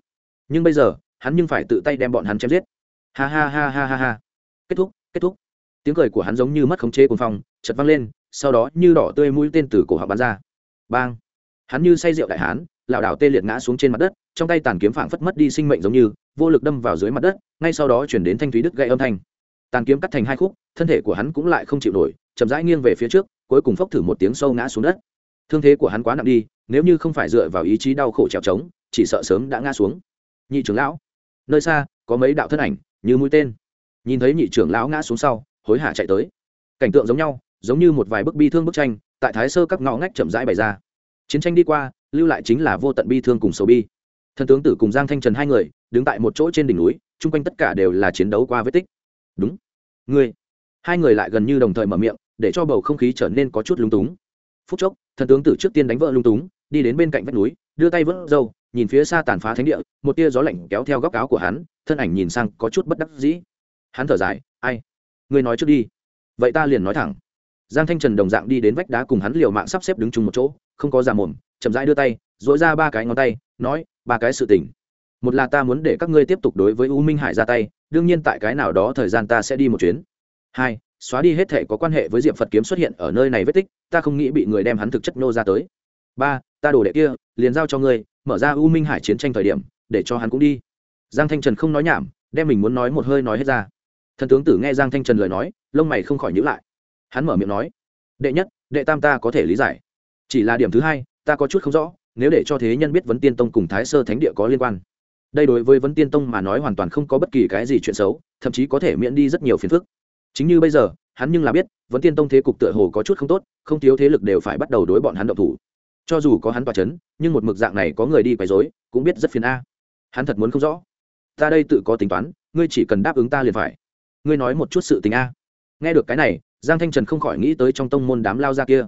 Speaker 1: Nhưng bây giờ, hắn nhưng phải tự tay đem bọn hắn chém giết ha ha ha ha ha ha. Kết thúc kết thúc. Tiếng cười của hắn giống như mất khống chế cuồng phong chật văng lên, sau đó như đỏ tươi mũi tên từ cổ họng bắn ra. Bang. Hắn như say rượu đại hán, lảo đảo tê liệt ngã xuống trên mặt đất, trong tay tàn kiếm phảng phất mất đi sinh mệnh giống như, vô lực đâm vào dưới mặt đất, ngay sau đó chuyển đến thanh thúy đức gây âm thanh. Tàn kiếm cắt thành hai khúc, thân thể của hắn cũng lại không chịu nổi, chậm rãi nghiêng về phía trước, cuối cùng phốc thử một tiếng sâu ngã xuống đất. Thương thế của hắn quá nặng đi, nếu như không phải dựa vào ý chí đau khổ trèo trống, chỉ sợ sớm đã ngã xuống. Nhị trưởng lão, nơi xa có mấy đạo thân ảnh như mũi tên. Nhìn thấy nhị trưởng lão ngã xuống sau, hối hả chạy tới. Cảnh tượng giống nhau, giống như một vài bức bi thương bức tranh, tại thái sơ các ngõ ngách chậm rãi bày ra. Chiến tranh đi qua, lưu lại chính là vô tận bi thương cùng sầu bi. Thần tướng tử cùng giang thanh trần hai người, đứng tại một chỗ trên đỉnh núi, chung quanh tất cả đều là chiến đấu qua vết tích. Đúng, ngươi. Hai người lại gần như đồng thời mở miệng, để cho bầu không khí trở nên có chút lung túng. Phút chốc, thần tướng tử trước tiên đánh vỡ lung túng, đi đến bên cạnh vách núi, đưa tay vớt râu, nhìn phía xa tàn phá thánh địa, một tia gió lạnh kéo theo góc áo của hắn thân ảnh nhìn sang có chút bất đắc dĩ. Hắn thở dài, ai? Ngươi nói trước đi. Vậy ta liền nói thẳng. Giang thanh trần đồng dạng đi đến vách đá cùng hắn liều mạng sắp xếp đứng chung một chỗ, không có giả mồm, chậm rãi đưa tay dỗi ra ba cái ngón tay, nói, ba cái sự tình. Một là ta muốn để các ngươi tiếp tục đối với u minh hải ra tay, đương nhiên tại cái nào đó thời gian ta sẽ đi một chuyến. Hai, xóa đi hết thể có quan hệ với diệp phật kiếm xuất hiện ở nơi này vết tích, ta không nghĩ bị người đem hắn thực chất nô ra tới. Ba, ta đổ đệ kia, liền giao cho ngươi, mở ra u minh hải chiến tranh thời điểm, để cho hắn cũng đi giang thanh trần không nói nhảm, đem mình muốn nói một hơi nói hết ra. Thần tướng tử nghe giang thanh trần lời nói, lông mày không khỏi nhữ lại. Hắn mở miệng nói, đệ nhất, đệ tam ta có thể lý giải. Chỉ là điểm thứ hai, ta có chút không rõ, nếu để cho thế nhân biết vấn tiên tông cùng thái sơ thánh địa có liên quan. Đây đối với vấn tiên tông mà nói hoàn toàn không có bất kỳ cái gì chuyện xấu, thậm chí có thể miễn đi rất nhiều phiền phức. Chính như bây giờ, hắn nhưng là biết, vấn tiên tông thế cục tựa hồ có chút không tốt, không thiếu thế lực đều phải bắt đầu đối bọn hắn động thủ. Cho dù có hắn tòa c h ấ n nhưng một mực dạng này có người đi quấy dối cũng biết rất phiền a. Hắn thật muốn không rõ ta đây tự có tính toán, ngươi chỉ cần đáp ứng ta liền phải. Ngươi nói một chút sự tình a. Nghe được cái này, giang thanh trần không khỏi nghĩ tới trong tông môn đám lao ra kia.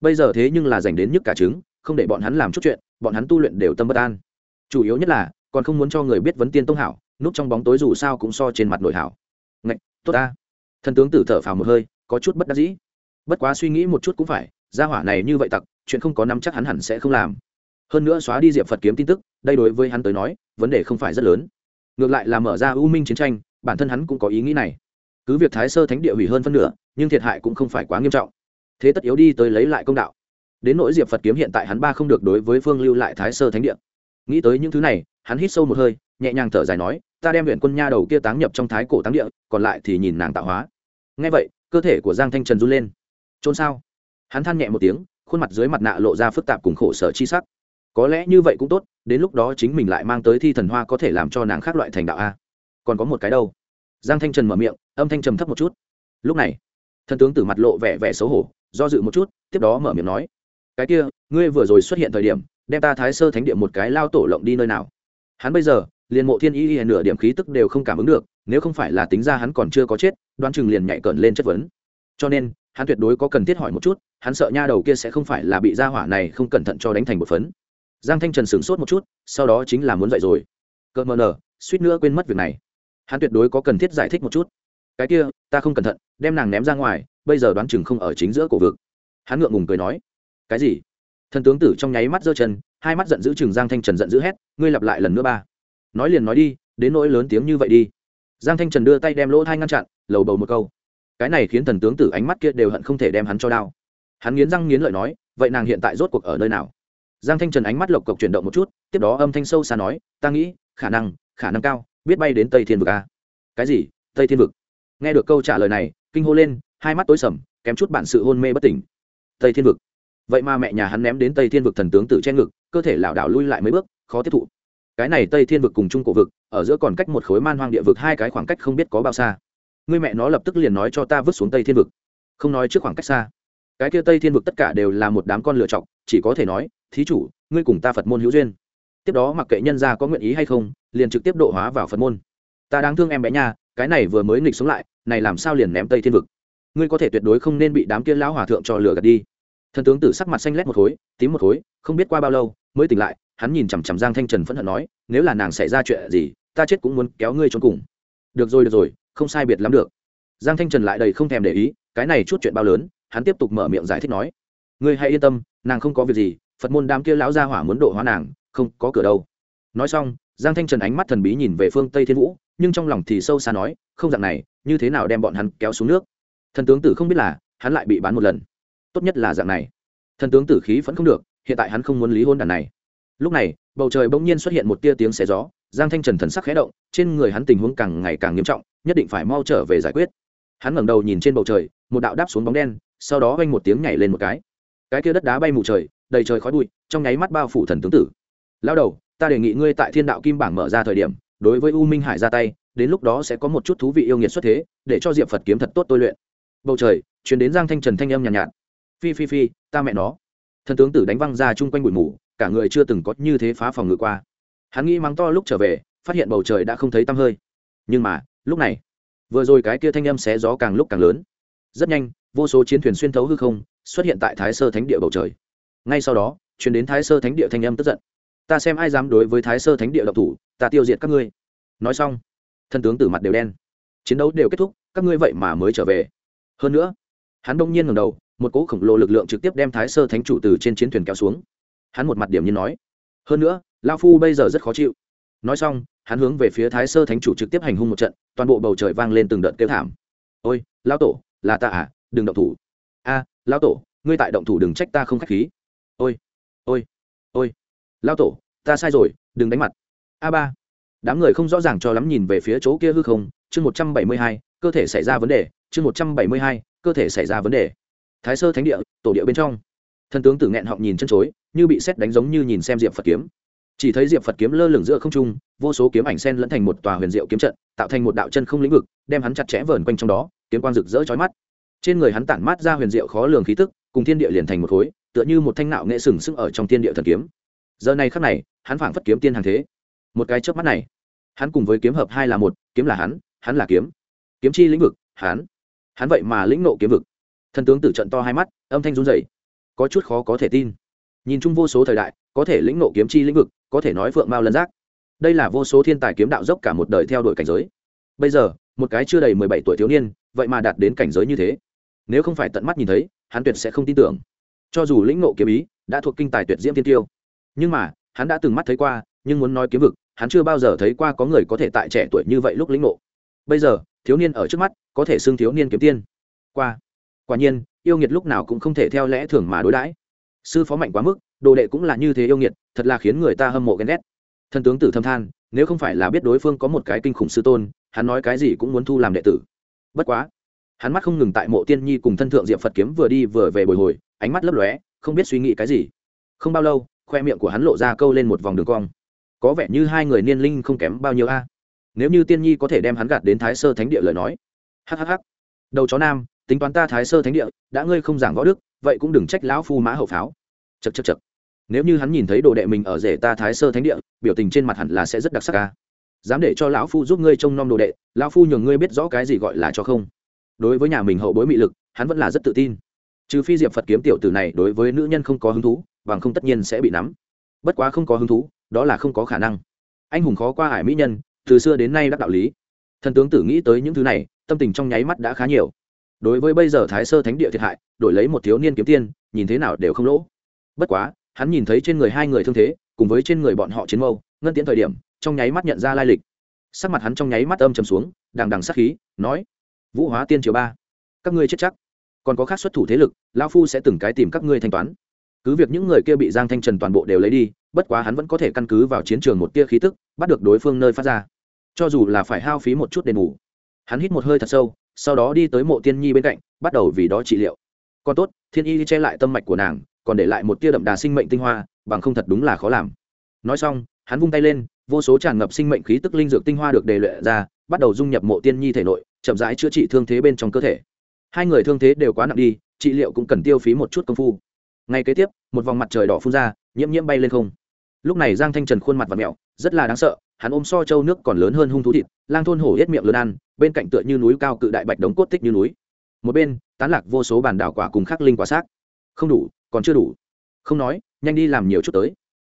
Speaker 1: Bây giờ thế nhưng là dành đến nhức cả trứng, không để bọn hắn làm chút chuyện, bọn hắn tu luyện đều tâm bất an. Chủ yếu nhất là, còn không muốn cho người biết vấn tiên tông hảo, núp trong bóng tối dù sao cũng so trên mặt nội hảo. Ngạch, tốt ta. Thần tướng tử thở phào một hơi, có chút bất đắc dĩ. Bất quá suy nghĩ một chút cũng phải, gia hỏa này như vậy tặc, chuyện không có nắm chắc hắn hẳn sẽ không làm. Hơn nữa xóa đi diệp phật kiếm tin tức, đây đối với hắn tới nói, vấn đề không phải rất lớn ngược lại là mở ra u minh chiến tranh, bản thân hắn cũng có ý nghĩ này. Cứ việc thái sơ thánh địa hủy hơn phân nửa, nhưng thiệt hại cũng không phải quá nghiêm trọng. Thế tất yếu đi tới lấy lại công đạo. Đến nỗi diệp phật kiếm hiện tại hắn ba không được đối với phương lưu lại thái sơ thánh địa. Nghĩ tới những thứ này, hắn hít sâu một hơi, nhẹ nhàng thở dài nói, ta đem huyện quân nha đầu kia táng nhập trong thái cổ táng địa, còn lại thì nhìn nàng tạo hóa. Ngay vậy, cơ thể của giang thanh trần run lên. Trôn sao? Hắn than nhẹ một tiếng, khuôn mặt dưới mặt nạ lộ ra phức tạp cùng khổ sở chi sắc có lẽ như vậy cũng tốt, đến lúc đó chính mình lại mang tới thi thần hoa có thể làm cho nàng khác loại thành đạo a. Còn có một cái đâu? Giang thanh trần mở miệng, âm thanh trầm thấp một chút. Lúc này, thần tướng tử mặt lộ vẻ vẻ xấu hổ, do dự một chút, tiếp đó mở miệng nói, cái kia, ngươi vừa rồi xuất hiện thời điểm, đem ta thái sơ thánh địa một cái lao tổ lộng đi nơi nào? Hắn bây giờ, liền mộ thiên y y nửa điểm khí tức đều không cảm ứng được, nếu không phải là tính ra hắn còn chưa có chết, đoán chừng liền nhảy cẩn lên chất vấn. Cho nên, hắn tuyệt đối có cần thiết hỏi một chút, hắn sợ nha đầu kia sẽ không phải là bị gia hỏa này không cẩn thận cho đánh thành một phấn giang thanh trần sửng sốt một chút, sau đó chính là muốn dậy rồi. Cợt mờ nở suýt nữa quên mất việc này. Hắn tuyệt đối có cần thiết giải thích một chút. Cái kia, ta không cẩn thận, đem nàng ném ra ngoài, bây giờ đoán chừng không ở chính giữa cổ vực. Hắn ngượng ngùng cười nói. Cái gì? Thần tướng tử trong nháy mắt giơ chân, hai mắt giận dữ chừng giang thanh trần giận dữ hét, ngươi lặp lại lần nữa ba. Nói liền nói đi, đến nỗi lớn tiếng như vậy đi. Giang thanh trần đưa tay đem lỗ thai ngăn chặn, lầu bầu một câu. Cái này khiến thần tướng tử ánh mắt kia đều hận không thể đem hắn cho đao hắn nghiến răng nghiến lợi nói, vậy nàng hiện tại rốt cuộc ở nơi nào? Giang thanh trần ánh mắt lộc cộc chuyển động một chút, tiếp đó âm thanh sâu xa nói, ta nghĩ, khả năng khả năng cao, biết bay đến tây thiên vực a cái gì? Tây thiên vực? Nghe được câu trả lời này, kinh hô lên, hai mắt tối sầm, kém chút bản sự hôn mê bất tỉnh. Tây thiên vực? Vậy mà mẹ nhà hắn ném đến tây thiên vực thần tướng tử che ngực, cơ thể lảo đảo lui lại mấy bước, khó tiếp thụ. Cái này tây thiên vực cùng trung cổ vực, ở giữa còn cách một khối man hoang địa vực hai cái khoảng cách không biết có bao xa. Người mẹ nó lập tức liền nói cho ta vứt xuống tây thiên vực. Không nói trước khoảng cách xa. Cái kia tây thiên vực tất cả đều là một đám con lựa chọc, chỉ có thể nói thí chủ, ngươi cùng ta phật môn hữu duyên. Tiếp đó mặc kệ nhân gia có nguyện ý hay không, liền trực tiếp độ hóa vào phật môn. Ta đáng thương em bé nha, cái này vừa mới nghịch xuống lại, này làm sao liền ném tây thiên vực? Ngươi có thể tuyệt đối không nên bị đám kia lão hòa thượng cho lửa gạt đi. Thần tướng tử sắc mặt xanh lét một khối, tím một khối, không biết qua bao lâu, mới tỉnh lại, hắn nhìn chằm chằm giang thanh trần phẫn hận nói, nếu là nàng xảy ra chuyện gì, ta chết cũng muốn kéo ngươi trốn cùng. Được rồi được rồi, không sai biệt lắm được. Giang thanh trần lại đầy không thèm để ý, cái này chút chuyện bao lớn, hắn tiếp tục mở miệng giải thích nói. Ngươi hãy yên tâm, nàng không có việc gì phật môn đám kia lão gia hỏa muốn độ hóa nàng, không có cửa đâu. Nói xong, giang thanh trần ánh mắt thần bí nhìn về phương tây thiên vũ, nhưng trong lòng thì sâu xa nói, không dạng này, như thế nào đem bọn hắn kéo xuống nước? Thần tướng tử không biết là, hắn lại bị bán một lần. Tốt nhất là dạng này. Thần tướng tử khí vẫn không được, hiện tại hắn không muốn lý hôn đàn này. Lúc này, bầu trời bỗng nhiên xuất hiện một tia tiếng xé gió, giang thanh trần thần sắc khẽ động, trên người hắn tình huống càng ngày càng nghiêm trọng, nhất định phải mau trở về giải quyết. Hắn ngẩng đầu nhìn trên bầu trời, một đạo đáp xuống bóng đen, sau đó oanh một tiếng nhảy lên một cái. Cái kia đất đá bay mù trời đầy trời khói bụi trong nháy mắt bao phủ thần tướng tử. Lao đầu ta đề nghị ngươi tại thiên đạo kim bảng mở ra thời điểm đối với u minh hải ra tay đến lúc đó sẽ có một chút thú vị yêu nghiệt xuất thế để cho diệp phật kiếm thật tốt tôi luyện. Bầu trời chuyển đến giang thanh trần thanh âm nhàn nhạt, nhạt. Phi phi phi ta mẹ nó. Thần tướng tử đánh văng ra chung quanh bụi mù cả người chưa từng có như thế phá phòng ngự qua. Hắn nghĩ mắng to lúc trở về phát hiện bầu trời đã không thấy tăm hơi. Nhưng mà lúc này vừa rồi cái kia thanh âm xé gió càng lúc càng lớn. Rất nhanh vô số chiến thuyền xuyên thấu hư không xuất hiện tại thái sơ thánh địa bầu trời ngay sau đó chuyển đến thái sơ thánh địa thanh âm tức giận. Ta xem ai dám đối với thái sơ thánh địa độc thủ ta tiêu diệt các ngươi. Nói xong thân tướng tử mặt đều đen. Chiến đấu đều kết thúc các ngươi vậy mà mới trở về. Hơn nữa hắn đông nhiên ngầm đầu một cỗ khổng lồ lực lượng trực tiếp đem thái sơ thánh chủ từ trên chiến thuyền kéo xuống. Hắn một mặt điểm như nói. Hơn nữa lao phu bây giờ rất khó chịu. Nói xong hắn hướng về phía thái sơ thánh chủ trực tiếp hành hung một trận toàn bộ bầu trời vang lên từng đợt kêu thảm. Ôi lao tổ là ta à? Đừng động thủ. A à, lao tổ ngươi tại động thủ đừng trách ta không k h á c h khí ôi ôi ôi. Lao tổ, ta sai rồi, đừng đánh mặt. A ba. Đám người không rõ ràng cho lắm nhìn về phía chỗ kia hư không. Chương một trăm bảy mươi hai, cơ thể xảy ra vấn đề. Chương một trăm bảy mươi hai, cơ thể xảy ra vấn đề. Thái sơ thánh địa, tổ địa bên trong. Thần tướng tử nghẹn họng nhìn chân chối, như bị xét đánh giống như nhìn xem diệp phật kiếm. Chỉ thấy diệp phật kiếm lơ lửng giữa không trung, vô số kiếm ảnh sen lẫn thành một tòa huyền diệu kiếm trận, tạo thành một đạo chân không lĩnh vực, đem hắn chặt chẽ vờn quanh trong đó, kiếm quang rực rỡ chói mắt. Trên người hắn tản mát ra huyền diệu khó lường khí tức, cùng thiên địa liền thành một khối tựa như một thanh nạo nghệ sừng sững ở trong thiên địa thần kiếm. Giờ này khắc này, hắn phảng phất kiếm tiên hàng thế. Một cái chớp mắt này, hắn cùng với kiếm hợp hai là một, kiếm là hắn hắn là kiếm. Kiếm chi lĩnh vực, hắn. Hắn vậy mà lĩnh nộ kiếm vực. Thần tướng tử trận to hai mắt, âm thanh run rẩy. Có chút khó có thể tin. Nhìn chung vô số thời đại, có thể lĩnh nộ kiếm chi lĩnh vực, có thể nói phượng mao lân giác. Đây là vô số thiên tài kiếm đạo dốc cả một đời theo đuổi cảnh giới. Bây giờ, một cái chưa đầy mười bảy tuổi thiếu niên, vậy mà đạt đến cảnh giới như thế. Nếu không phải tận mắt nhìn thấy, hắn tuyệt sẽ không tin tưởng cho dù lĩnh nộ kiếm ý, đã thuộc kinh tài tuyệt diễm tiên tiêu. Nhưng mà, hắn đã từng mắt thấy qua, nhưng muốn nói kiếm vực, hắn chưa bao giờ thấy qua có người có thể tại trẻ tuổi như vậy lúc lĩnh nộ bây giờ, thiếu niên ở trước mắt, có thể xưng thiếu niên kiếm tiên. Qua. Quả nhiên, yêu nghiệt lúc nào cũng không thể theo lẽ thường mà đối đãi. Sư phó mạnh quá mức, đồ đệ cũng là như thế yêu nghiệt, thật là khiến người ta hâm mộ ghen ghét. Thần tướng tử thâm than, nếu không phải là biết đối phương có một cái kinh khủng sư tôn, hắn nói cái gì cũng muốn thu làm đệ tử. Bất quá, hắn mắt không ngừng tại mộ tiên nhi cùng thân thượng diệp phật kiếm vừa đi vừa về bồi hồi ánh mắt lấp lóe, không biết suy nghĩ cái gì. Không bao lâu, khoe miệng của hắn lộ ra câu lên một vòng đường cong. Có vẻ như hai người niên linh không kém bao nhiêu a. À? Nếu như tiên nhi có thể đem hắn gạt đến thái sơ thánh địa lời nói. Hhh đầu chó nam, tính toán ta thái sơ thánh địa, đã ngươi không giảng võ đức, vậy cũng đừng trách lão phu mã hậu pháo. Chật chật chật nếu như hắn nhìn thấy đồ đệ mình ở rể ta thái sơ thánh địa, biểu tình trên mặt hẳn là sẽ rất đặc sắc ca dám để cho lão phu giúp ngươi trông nom đồ đệ, lão phu nhường ngươi biết rõ cái gì gọi là cho không. Đối với nhà mình hậu bối mị lực, hắn vẫn là rất tự tin trừ phi diệp phật kiếm tiểu tử này đối với nữ nhân không có hứng thú, bằng không tất nhiên sẽ bị nắm. Bất quá không có hứng thú, đó là không có khả năng. Anh hùng khó qua hải mỹ nhân, từ xưa đến nay đắc đạo lý. Thần tướng tử nghĩ tới những thứ này, tâm tình trong nháy mắt đã khá nhiều. Đối với bây giờ thái sơ thánh địa thiệt hại, đổi lấy một thiếu niên kiếm tiên, nhìn thế nào đều không lỗ. Bất quá, hắn nhìn thấy trên người hai người thương thế, cùng với trên người bọn họ chiến mâu, ngân tiễn thời điểm, trong nháy mắt nhận ra lai lịch. Sắc mặt hắn trong nháy mắt âm trầm xuống, đằng đằng sắc khí, nói, vũ hóa tiên triều ba, các ngươi chết chắc còn có khác xuất thủ thế lực lao phu sẽ từng cái tìm các ngươi thanh toán. Cứ việc những người kia bị giang thanh trần toàn bộ đều lấy đi, bất quá hắn vẫn có thể căn cứ vào chiến trường một tia khí tức, bắt được đối phương nơi phát ra. Cho dù là phải hao phí một chút đền bù, hắn hít một hơi thật sâu, sau đó đi tới mộ tiên nhi bên cạnh, bắt đầu vì đó trị liệu. Còn tốt, thiên y che lại tâm mạch của nàng, còn để lại một tia đậm đà sinh mệnh tinh hoa, bằng không thật đúng là khó làm. Nói xong, hắn vung tay lên, vô số tràn ngập sinh mệnh khí tức linh dược tinh hoa được đề luyện ra, bắt đầu dung nhập mộ tiên nhi thể nội, chậm rãi chữa trị thương thế bên trong cơ thể hai người thương thế đều quá nặng đi trị liệu cũng cần tiêu phí một chút công phu. Ngay kế tiếp một vòng mặt trời đỏ phun ra nhiễm nhiễm bay lên không. Lúc này giang thanh trần khuôn mặt và mẹo rất là đáng sợ hắn ôm so châu nước còn lớn hơn hung thú thịt lang thôn hổ hết miệng lớn ăn bên cạnh tựa như núi cao cự đại bạch đống cốt tích như núi. Một bên tán lạc vô số bàn đảo quả cùng khắc linh quả xác. Không đủ còn chưa đủ. Không nói nhanh đi làm nhiều chút tới.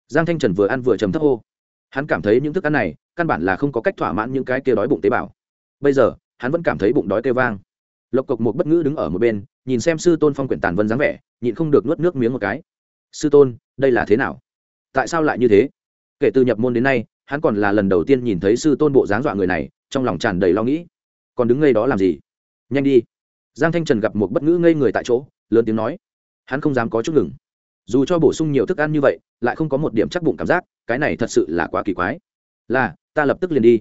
Speaker 1: Giang thanh trần vừa ăn vừa trầm thấp ô, hắn cảm thấy những thức ăn này căn bản là không có cách thỏa mãn những cái kia đói bụng tế bào. Bây giờ hắn vẫn cảm thấy bụng đói kêu vang lộc cộc một bất ngữ đứng ở một bên, nhìn xem sư tôn phong quyển tàn vân dáng vẻ, nhịn không được nuốt nước miếng một cái. Sư tôn, đây là thế nào? Tại sao lại như thế? Kể từ nhập môn đến nay, hắn còn là lần đầu tiên nhìn thấy sư tôn bộ dáng dọa người này, trong lòng tràn đầy lo nghĩ. Còn đứng ngay đó làm gì? Nhanh đi. Giang thanh trần gặp một bất ngữ ngây người tại chỗ, lớn tiếng nói. Hắn không dám có chút ngừng. Dù cho bổ sung nhiều thức ăn như vậy, lại không có một điểm chắc bụng cảm giác, cái này thật sự là quá kỳ quái. Là, ta lập tức liền đi.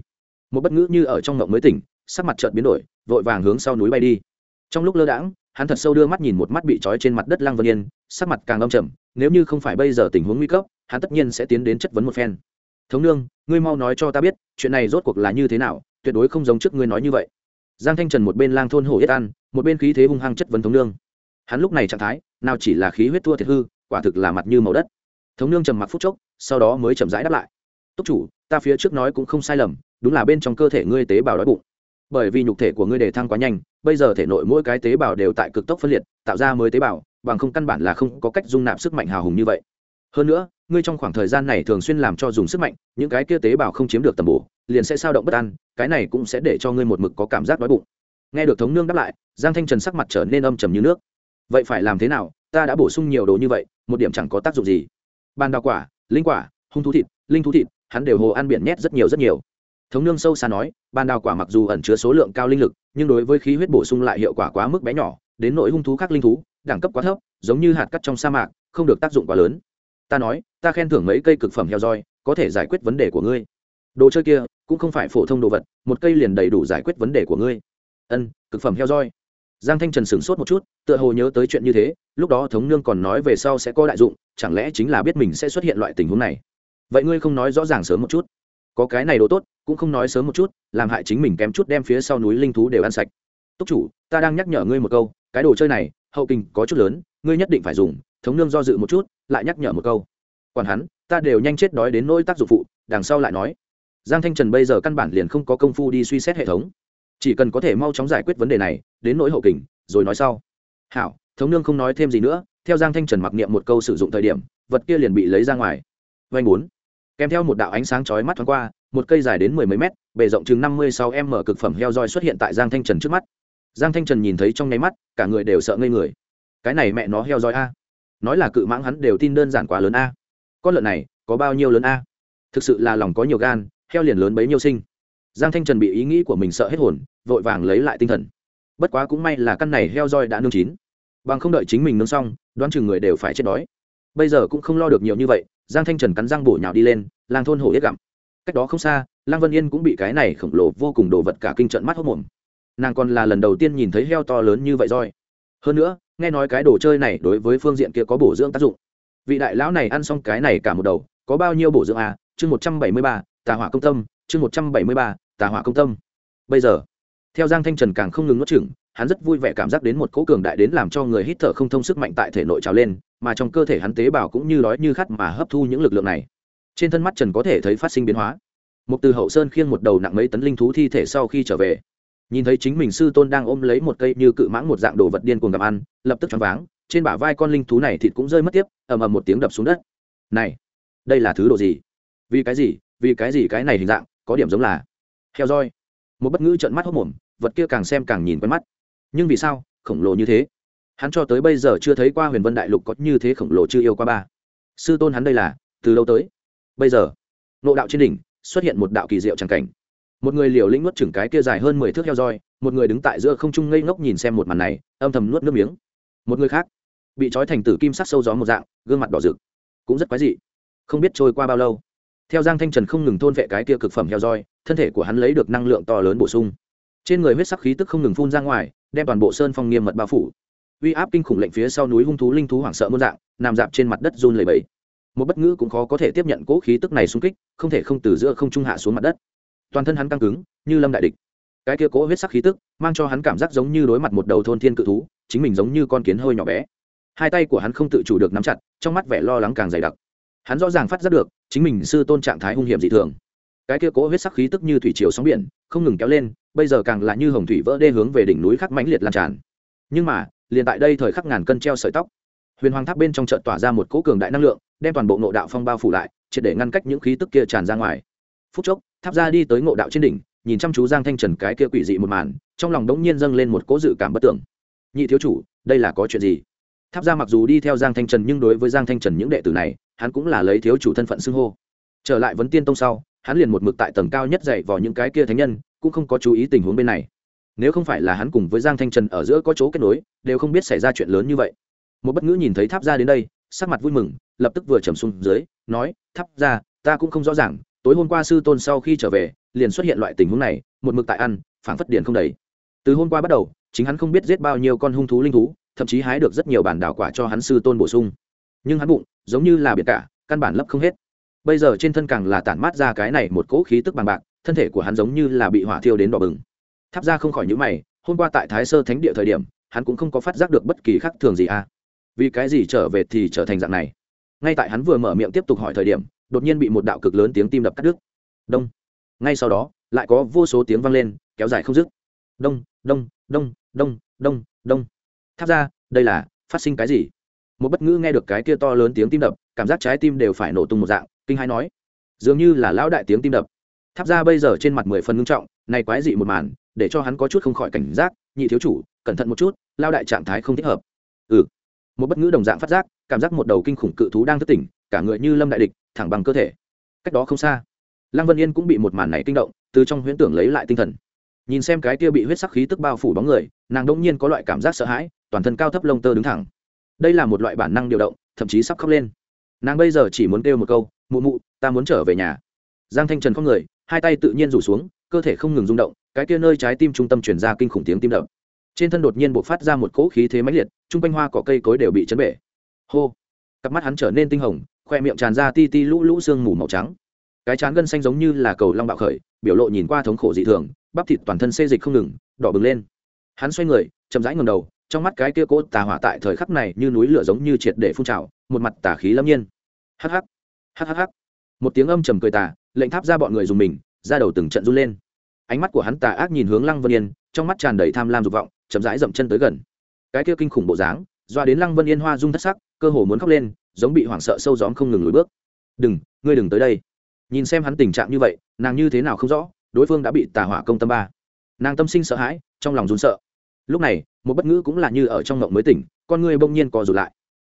Speaker 1: Một bất ngữ như ở trong ngộng mới tỉnh, sắc mặt chợt biến đổi vội vàng hướng sau núi bay đi. Trong lúc lơ đãng, hắn thật sâu đưa mắt nhìn một mắt bị trói trên mặt đất lăng vân yên, sắc mặt càng âm trầm, nếu như không phải bây giờ tình huống nguy cấp, hắn tất nhiên sẽ tiến đến chất vấn một phen. Thống nương, ngươi mau nói cho ta biết, chuyện này rốt cuộc là như thế nào, tuyệt đối không giống trước ngươi nói như vậy. Giang thanh trần một bên lang thôn hổ yết an một bên khí thế hung hăng chất vấn thống nương. Hắn lúc này trạng thái, nào chỉ là khí huyết thua thiệt hư, quả thực là mặt như màu đất. Thống nương trầm mặc phút chốc, sau đó mới chậm rãi đáp lại. Túc chủ, ta phía trước nói cũng không sai lầm, đúng là bên trong cơ thể ngươi tế bào đói bụng bởi vì nhục thể của ngươi đề thăng quá nhanh, bây giờ thể nội mỗi cái tế bào đều tại cực tốc phân liệt, tạo ra mới tế bào, bằng không căn bản là không có cách dung nạp sức mạnh hào hùng như vậy. Hơn nữa, ngươi trong khoảng thời gian này thường xuyên làm cho dùng sức mạnh, những cái kia tế bào không chiếm được tầm bổ, liền sẽ sao động bất an, cái này cũng sẽ để cho ngươi một mực có cảm giác đói bụng. Nghe được thống nương đáp lại, giang thanh trần sắc mặt trở nên âm trầm như nước. Vậy phải làm thế nào? Ta đã bổ sung nhiều đồ như vậy, một điểm chẳng có tác dụng gì. Ban đào quả, linh quả, hung thú thịt, linh thú thịt, hắn đều hồ ăn biển nhét rất nhiều rất nhiều thống nương sâu xa nói, ban đào quả mặc dù ẩn chứa số lượng cao linh lực, nhưng đối với khí huyết bổ sung lại hiệu quả quá mức bé nhỏ, đến nỗi hung thú khác linh thú, đẳng cấp quá thấp, giống như hạt cắt trong sa mạc, không được tác dụng quá lớn. Ta nói, ta khen thưởng mấy cây cực phẩm heo roi, có thể giải quyết vấn đề của ngươi. Đồ chơi kia, cũng không phải phổ thông đồ vật, một cây liền đầy đủ giải quyết vấn đề của ngươi. Ân, cực phẩm heo roi. Giang thanh trần sửng sốt một chút, tựa hồ nhớ tới chuyện như thế, lúc đó thống nương còn nói về sau sẽ có đại dụng, chẳng lẽ chính là biết mình sẽ xuất hiện loại tình huống này. Vậy ngươi không nói rõ ràng sớm một chút. Có cái này đồ tốt cũng không nói sớm một chút, làm hại chính mình kém chút đem phía sau núi linh thú đều ăn sạch. Túc chủ, ta đang nhắc nhở ngươi một câu, cái đồ chơi này, hậu kinh có chút lớn, ngươi nhất định phải dùng, thống nương do dự một chút, lại nhắc nhở một câu. Còn hắn, ta đều nhanh chết đói đến nỗi tác dụng phụ, đằng sau lại nói. Giang thanh trần bây giờ căn bản liền không có công phu đi suy xét hệ thống. Chỉ cần có thể mau chóng giải quyết vấn đề này, đến nỗi hậu kình, rồi nói sau. Hảo, thống nương không nói thêm gì nữa, theo giang thanh trần mặc niệm một câu sử dụng thời điểm, vật kia liền bị lấy ra ngoài. Vanh bốn. Kèm theo một đạo ánh sáng chói mắt thoáng qua một cây dài đến mười mấy mét, bề rộng chừng năm mươi sáu m cực phẩm heo roi xuất hiện tại giang thanh trần trước mắt. Giang thanh trần nhìn thấy trong nháy mắt, cả người đều sợ ngây người. Cái này mẹ nó heo roi a. Nói là cự mãng hắn đều tin đơn giản quá lớn a. Con lợn này, có bao nhiêu lớn a? Thực sự là lòng có nhiều gan, heo liền lớn bấy nhiêu sinh. Giang thanh trần bị ý nghĩ của mình sợ hết hồn, vội vàng lấy lại tinh thần. Bất quá cũng may là căn này heo roi đã nương chín. Bằng không đợi chính mình nướng xong, đoán chừng người đều phải chết đói. Bây giờ cũng không lo được nhiều như vậy, giang thanh trần cắn răng bổ nhào đi lên, lang thôn hổ yết gặm cách đó không xa lang vân yên cũng bị cái này khổng lồ vô cùng đồ vật cả kinh trận mắt hốc mồm nàng còn là lần đầu tiên nhìn thấy heo to lớn như vậy roi. Hơn nữa, nghe nói cái đồ chơi này đối với phương diện kia có bổ dưỡng tác dụng. Vị đại lão này ăn xong cái này cả một đầu, có bao nhiêu bổ dưỡng à? Chương một trăm bảy mươi ba, tà hỏa công tâm, chương một trăm bảy mươi ba, tà hỏa công tâm. Bây giờ, theo giang thanh trần càng không ngừng nuốt chừng hắn rất vui vẻ cảm giác đến một cỗ cường đại đến làm cho người hít thở không thông sức mạnh tại thể nội trào lên, mà trong cơ thể hắn tế bào cũng như đói như khát mà hấp thu những lực lượng này trên thân mắt trần có thể thấy phát sinh biến hóa. Một từ hậu sơn khiêng một đầu nặng mấy tấn linh thú thi thể sau khi trở về. Nhìn thấy chính mình sư tôn đang ôm lấy một cây như cự mãng một dạng đồ vật điên cuồng gặm ăn, lập tức choáng váng, trên bả vai con linh thú này thịt cũng rơi mất tiếp, ầm ầm một tiếng đập xuống đất. Này, đây là thứ đồ gì? Vì cái gì? Vì cái gì cái này hình dạng, có điểm giống là heo roi. Một bất ngữ trợn mắt hốc mồm, vật kia càng xem càng nhìn quen mắt. Nhưng vì sao, khổng lồ như thế? Hắn cho tới bây giờ chưa thấy qua huyền vân đại lục có như thế khổng lồ chưa yêu qua ba. Sư tôn hắn đây là, từ lâu tới bây giờ nộ đạo trên đỉnh xuất hiện một đạo kỳ diệu tràng cảnh. Một người liều lĩnh nuốt chừng cái kia dài hơn mười thước heo roi, một người đứng tại giữa không trung ngây ngốc nhìn xem một màn này, âm thầm nuốt nước miếng. Một người khác, bị trói thành tử kim sắc sâu gió một dạng, gương mặt đỏ rực, cũng rất quái dị, không biết trôi qua bao lâu. Theo giang thanh trần không ngừng thôn vệ cái kia cực phẩm heo roi, thân thể của hắn lấy được năng lượng to lớn bổ sung. Trên người huyết sắc khí tức không ngừng phun ra ngoài, đem toàn bộ sơn phong nghiêm mật bao phủ. Uy áp kinh khủng lệnh phía sau núi hung thú linh thú hoảng sợ muôn dạng, nằm dạp trên mặt đất run lầy bẫy một bất ngữ cũng khó có thể tiếp nhận cỗ khí tức này xung kích, không thể không từ giữa không trung hạ xuống mặt đất. Toàn thân hắn căng cứng, như lâm đại địch. Cái kia cỗ huyết sắc khí tức, mang cho hắn cảm giác giống như đối mặt một đầu thôn thiên cự thú, chính mình giống như con kiến hơi nhỏ bé. Hai tay của hắn không tự chủ được nắm chặt, trong mắt vẻ lo lắng càng dày đặc. Hắn rõ ràng phát giác được, chính mình sư tôn trạng thái hung hiểm dị thường. Cái kia cố huyết sắc khí tức như thủy chiều sóng biển, không ngừng kéo lên, bây giờ càng là như hồng thủy vỡ đê hướng về đỉnh núi khắc mãnh liệt lan tràn. Nhưng mà, liền tại đây thời khắc ngàn cân treo sợi tóc huyền hoàng tháp bên trong trận tỏa ra một cỗ cường đại năng lượng, đem toàn bộ ngộ đạo phong bao phủ lại, triệt để ngăn cách những khí tức kia tràn ra ngoài. Phút chốc, tháp ra đi tới ngộ đạo trên đỉnh, nhìn chăm chú giang thanh trần cái kia quỷ dị một màn, trong lòng đống nhiên dâng lên một cỗ dự cảm bất tưởng. Nhị thiếu chủ, đây là có chuyện gì? Tháp ra mặc dù đi theo giang thanh trần nhưng đối với giang thanh trần những đệ tử này, hắn cũng là lấy thiếu chủ thân phận xưng hô. Trở lại vấn tiên tông sau, hắn liền một mực tại tầng cao nhất dạy vào những cái kia thánh nhân, cũng không có chú ý tình huống bên này. Nếu không phải là hắn cùng với giang thanh trần ở giữa có chỗ kết nối, đều không biết xảy ra chuyện lớn như vậy một bất ngữ nhìn thấy tháp ra đến đây, sắc mặt vui mừng, lập tức vừa trầm xuống dưới, nói, tháp ra ta cũng không rõ ràng, tối hôm qua sư tôn sau khi trở về, liền xuất hiện loại tình huống này, một mực tại ăn, phảng phất điện không đầy. Từ hôm qua bắt đầu, chính hắn không biết giết bao nhiêu con hung thú linh thú, thậm chí hái được rất nhiều bản đảo quả cho hắn sư tôn bổ sung. Nhưng hắn bụng, giống như là biệt cả, căn bản lấp không hết. Bây giờ trên thân càng là tản mát ra cái này một cỗ khí tức bằng bạc, thân thể của hắn giống như là bị hỏa thiêu đến đỏ bừng. Tháp ra không khỏi những mày, hôm qua tại thái sơ thánh địa thời điểm, hắn cũng không có phát giác được bất kỳ khác thường gì à vì cái gì trở về thì trở thành dạng này? Ngay tại hắn vừa mở miệng tiếp tục hỏi thời điểm, đột nhiên bị một đạo cực lớn tiếng tim đập cắt đứt. Đông. Ngay sau đó, lại có vô số tiếng vang lên, kéo dài không dứt. Đông đông đông đông đông đông. Tháp ra, đây là, phát sinh cái gì? Một bất ngữ nghe được cái kia to lớn tiếng tim đập, cảm giác trái tim đều phải nổ tung một dạng, kinh hai nói. Dường như là lão đại tiếng tim đập. Tháp ra bây giờ trên mặt mười phần ngưng trọng, này quái dị một màn, để cho hắn có chút không khỏi cảnh giác. Nhị thiếu chủ, cẩn thận một chút lao đại trạng thái không thích hợp. Ừ một bất ngữ đồng dạng phát giác, cảm giác một đầu kinh khủng cự thú đang thức tỉnh, cả người như lâm đại địch, thẳng bằng cơ thể. Cách đó không xa, lăng vân yên cũng bị một màn này kinh động, từ trong huyễn tưởng lấy lại tinh thần. Nhìn xem cái kia bị huyết sắc khí tức bao phủ bóng người, nàng đông nhiên có loại cảm giác sợ hãi, toàn thân cao thấp lông tơ đứng thẳng. Đây là một loại bản năng điều động, thậm chí sắp khóc lên. Nàng bây giờ chỉ muốn kêu một câu, mụ mụ, ta muốn trở về nhà. Giang thanh trần không người, hai tay tự nhiên rủ xuống, cơ thể không ngừng rung động, cái kia nơi trái tim trung tâm chuyển ra kinh khủng tiếng tim đập. Trên thân đột nhiên buộc phát ra một cỗ khí thế mãnh liệt chung quanh hoa cỏ cây cối đều bị chấn bể. Hô. Cặp mắt hắn trở nên tinh hồng, khoe miệng tràn ra ti ti lũ lũ sương mù màu trắng. Cái chán gân xanh giống như là cầu long bạo khởi, biểu lộ nhìn qua thống khổ dị thường, bắp thịt toàn thân xê dịch không ngừng, đỏ bừng lên. Hắn xoay người, chậm rãi ngầm đầu, trong mắt cái kia cốt tà hỏa tại thời khắc này như núi lửa giống như triệt để phun trào, một mặt tà khí lâm nhiên. Hắc hắc hắc hắc hắc. Một tiếng âm trầm cười tà, lệnh tháp ra bọn người dùng mình, ra đầu từng trận run lên. Ánh mắt của hắn tà ác nhìn hướng lăng vân yên, trong mắt tràn đầy tham lam dục vọng, chậm rãi dậm chân tới gần cái kia kinh khủng bộ dáng, doa đến lăng vân yên hoa rung thất sắc, cơ hồ muốn khóc lên, giống bị hoảng sợ sâu gióm không ngừng lùi bước. Đừng, ngươi đừng tới đây. Nhìn xem hắn tình trạng như vậy, nàng như thế nào không rõ, đối phương đã bị tà hỏa công tâm ba. Nàng tâm sinh sợ hãi, trong lòng run sợ. Lúc này, một bất ngữ cũng là như ở trong mộng mới tỉnh, con ngươi bỗng nhiên co rụt lại.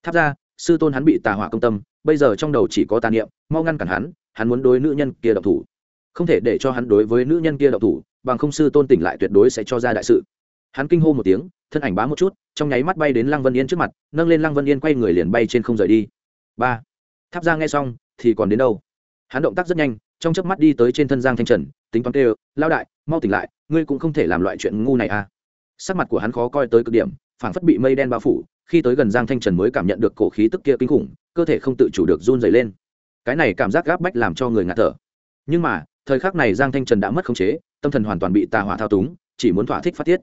Speaker 1: Tháp ra, sư tôn hắn bị tà hỏa công tâm, bây giờ trong đầu chỉ có tà niệm, mau ngăn cản hắn hắn muốn đối nữ nhân kia độc thủ. Không thể để cho hắn đối với nữ nhân kia độc thủ, bằng không sư tôn tỉnh lại tuyệt đối sẽ cho ra đại sự hắn kinh hô một tiếng, thân ảnh bá một chút, trong nháy mắt bay đến lăng vân yên trước mặt, nâng lên lăng vân yên quay người liền bay trên không rời đi. Ba. Tháp ra nghe xong, thì còn đến đâu? Hắn động tác rất nhanh, trong chớp mắt đi tới trên thân giang thanh trần, tính toán kêu lao đại, mau tỉnh lại, ngươi cũng không thể làm loại chuyện ngu này à. Sắc mặt của hắn khó coi tới cực điểm, phảng phất bị mây đen bao phủ, khi tới gần giang thanh trần mới cảm nhận được cổ khí tức kia kinh khủng, cơ thể không tự chủ được run dày lên. Cái này cảm giác gáp bách làm cho người ngạt thở. Nhưng mà, thời khắc này giang thanh trần đã mất khống chế, tâm thần hoàn toàn bị tà hỏa thao túng, chỉ muốn thỏa thích phát tiết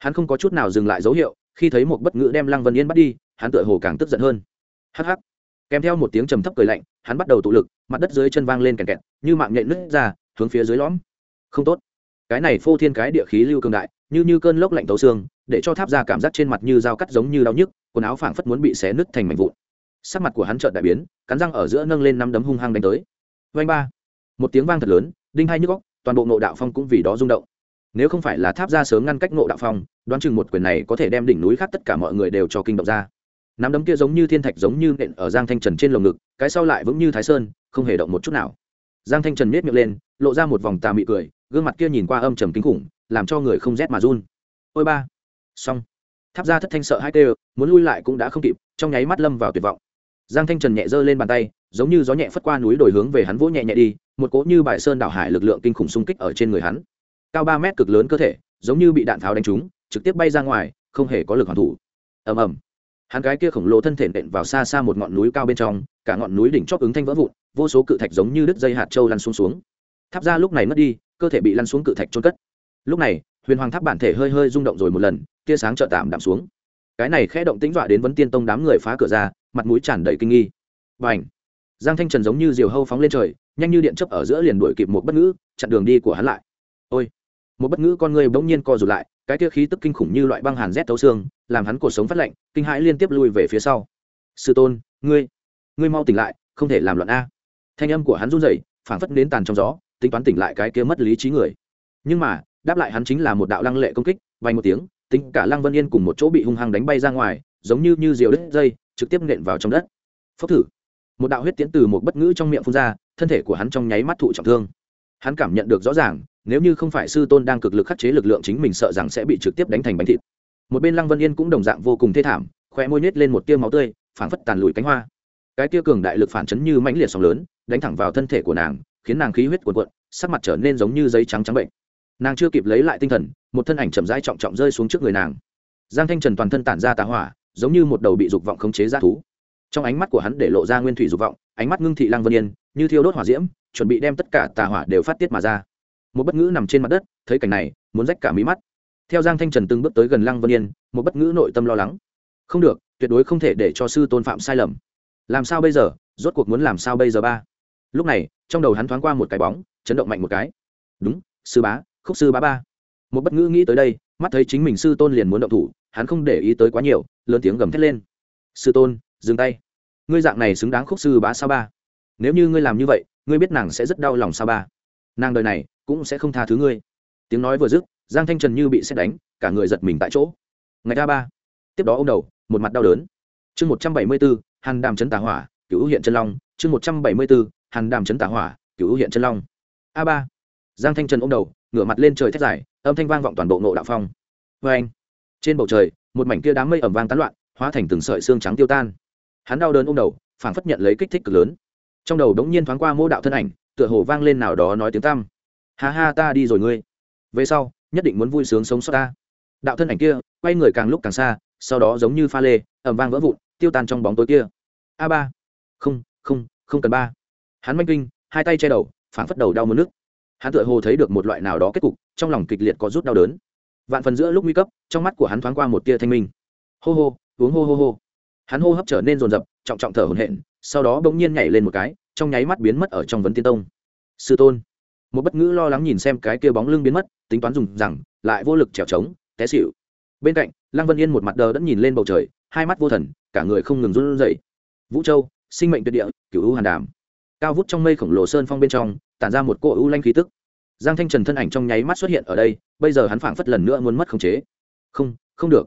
Speaker 1: hắn không có chút nào dừng lại dấu hiệu, khi thấy một bất ngữ đem lăng vân yên bắt đi, hắn tựa hồ càng tức giận hơn. Hắc hắc. Kèm theo một tiếng trầm thấp cười lạnh, hắn bắt đầu tụ lực, mặt đất dưới chân vang lên kẹt kẹt, như mạng nhện nứt ra, hướng phía dưới lõm. Không tốt. Cái này phô thiên cái địa khí lưu cường đại, như như cơn lốc lạnh tấu xương, để cho tháp ra cảm giác trên mặt như dao cắt giống như đau nhức, quần áo phảng phất muốn bị xé nứt thành mảnh vụn. Sắc mặt của hắn trợn đại biến, cắn răng ở giữa nâng lên năm đấm hung hăng đánh tới. Vanh ba. Một tiếng vang thật lớn, đinh hai nhức góc toàn bộ nộ đạo phong cũng vì đó rung động nếu không phải là tháp ra sớm ngăn cách ngộ đạo phong, đoán chừng một quyền này có thể đem đỉnh núi khác tất cả mọi người đều cho kinh động ra. Nắm đấm kia giống như thiên thạch giống như nện ở giang thanh trần trên lồng ngực, cái sau lại vững như thái sơn, không hề động một chút nào. Giang thanh trần miết miệng lên, lộ ra một vòng tà mị cười, gương mặt kia nhìn qua âm trầm kinh khủng, làm cho người không rét mà run. Ôi ba. Xong. Tháp ra thất thanh sợ hai tê, muốn lui lại cũng đã không kịp, trong nháy mắt lâm vào tuyệt vọng. Giang thanh trần nhẹ giơ lên bàn tay, giống như gió nhẹ phất qua núi đổi hướng về hắn vỗ nhẹ nhẹ đi, một cỗ như bài sơn đảo hải lực lượng kinh khủng xung kích ở trên người hắn cao ba mét cực lớn cơ thể giống như bị đạn pháo đánh trúng trực tiếp bay ra ngoài không hề có lực hoàn thủ. Ầm ầm. Hắn cái kia khổng lồ thân thể nện vào xa xa một ngọn núi cao bên trong cả ngọn núi đỉnh chóp ứng thanh vỡ vụn vô số cự thạch giống như đứt dây hạt trâu lăn xuống xuống. Tháp ra lúc này mất đi cơ thể bị lăn xuống cự thạch trôn cất. Lúc này huyền hoàng tháp bản thể hơi hơi rung động rồi một lần tia sáng trợ tạm đạm xuống. Cái này khẽ động tĩnh dọa đến vấn tiên tông đám người phá cửa ra mặt mũi tràn đầy kinh nghi. Bành, giang thanh trần giống như diều hâu phóng lên trời nhanh như điện chấp ở giữa liền đuổi kịp một bất ngữ chặn đường đi của hắn lại. Ôi! Một bất ngữ con người bỗng nhiên co rụt lại, cái kia khí tức kinh khủng như loại băng hàn rét thấu xương, làm hắn cuộc sống phát lạnh, kinh hãi liên tiếp lui về phía sau. Sư tôn, ngươi ngươi mau tỉnh lại, không thể làm loạn a. Thanh âm của hắn run rẩy, phảng phất đến tàn trong gió, tính toán tỉnh lại cái kia mất lý trí người. Nhưng mà, đáp lại hắn chính là một đạo lăng lệ công kích vay một tiếng, tính cả lăng vân yên cùng một chỗ bị hung hăng đánh bay ra ngoài, giống như như diều đứt dây, trực tiếp nện vào trong đất. Phốc thử. Một đạo huyết tiễn từ một bất ngữ trong miệng phun ra, thân thể của hắn trong nháy mắt thụ trọng thương. Hắn cảm nhận được rõ ràng nếu như không phải sư tôn đang cực lực khắc chế lực lượng chính mình sợ rằng sẽ bị trực tiếp đánh thành bánh thịt. Một bên lăng vân yên cũng đồng dạng vô cùng thê thảm khoe môi nhét lên một tia máu tươi, phảng phất tàn lùi cánh hoa. Cái tia cường đại lực phản chấn như mãnh liệt sóng lớn, đánh thẳng vào thân thể của nàng, khiến nàng khí huyết cuồn cuộn, sắc mặt trở nên giống như giấy trắng trắng bệnh. Nàng chưa kịp lấy lại tinh thần, một thân ảnh chậm rãi trọng trọng rơi xuống trước người nàng. Giang thanh trần toàn thân tản ra tá hỏa, giống như một đầu bị dục vọng khống chế ra thú. Trong ánh mắt của hắn để lộ ra nguyên thủy dục vọng, ánh mắt ngưng thị lăng vân yên, như thiêu đốt hỏa diễm, chuẩn bị đem tất cả tà hỏa đều phát tiết mà ra một bất ngữ nằm trên mặt đất, thấy cảnh này, muốn rách cả mí mắt. Theo giang thanh trần từng bước tới gần lăng vân yên, một bất ngữ nội tâm lo lắng. Không được, tuyệt đối không thể để cho sư tôn phạm sai lầm. Làm sao bây giờ? Rốt cuộc muốn làm sao bây giờ ba? Lúc này, trong đầu hắn thoáng qua một cái bóng, chấn động mạnh một cái. Đúng, sư bá, khúc sư bá ba. Một bất ngữ nghĩ tới đây, mắt thấy chính mình sư tôn liền muốn động thủ, hắn không để ý tới quá nhiều, lớn tiếng gầm thét lên. Sư tôn, dừng tay. Ngươi dạng này xứng đáng khúc sư bá sao ba? Nếu như ngươi làm như vậy, ngươi biết nàng sẽ rất đau lòng sao ba? Nàng đời này cũng sẽ không tha thứ ngươi. Tiếng nói vừa dứt, giang thanh trần như bị xét đánh, cả người giật mình tại chỗ. Ngày ta ba, tiếp đó ô m đầu, một mặt đau đớn. Chương một trăm bảy mươi bốn, hàn đàm chấn tà hỏa cựu hiện chân long. Chương một trăm bảy mươi bốn, hàn đàm chấn tà hỏa cựu hiện chân long. A ba, giang thanh trần ô m đầu, ngửa mặt lên trời thét dài, âm thanh vang vọng toàn bộ nộ đạo phong. Vê anh, trên bầu trời, một mảnh kia đám mây ẩm vang tán loạn, hóa thành từng sợi xương trắng tiêu tan. Hắn đau đớn ô m đầu, phảng phất nhận lấy kích thích cực lớn. Trong đầu đống nhiên thoáng qua mô đạo thân ảnh, tựa hồ vang lên nào đó nói tiếng tăm ha ha ta đi rồi ngươi. Về sau, nhất định muốn vui sướng sống sót ta. Đạo thân ảnh kia, quay người càng lúc càng xa, sau đó giống như pha lê ẩm vang vỡ vụn, tiêu tan trong bóng tối kia. A ba. Không không không cần ba. Hắn manh kinh, hai tay che đầu phản phất đầu đau mất nước hắn tựa hồ thấy được một loại nào đó kết cục, trong lòng kịch liệt có rút đau đớn. Vạn phần giữa lúc nguy cấp, trong mắt của hắn thoáng qua một tia thanh minh. Hô hô, uống hô hô hô. Hắn hô hấp trở nên rồn rập trọng trọng thở hổn hển, sau đó bỗng nhiên nhảy lên một cái, trong nháy mắt biến mất ở trong vấn tiên tông. Sư tôn một bất ngữ lo lắng nhìn xem cái kia bóng lưng biến mất, tính toán dùng rằng, lại vô lực trèo trống, té xịu bên cạnh, lăng vân yên một mặt đờ đẫn nhìn lên bầu trời, hai mắt vô thần, cả người không ngừng run rẩy. Vũ châu, sinh mệnh tuyệt địa, cửu u hàn đàm. Cao vút trong mây khổng lồ sơn phong bên trong, tản ra một cô u lanh khí tức. Giang thanh trần thân ảnh trong nháy mắt xuất hiện ở đây, bây giờ hắn phảng phất lần nữa muốn mất khống chế. Không không được.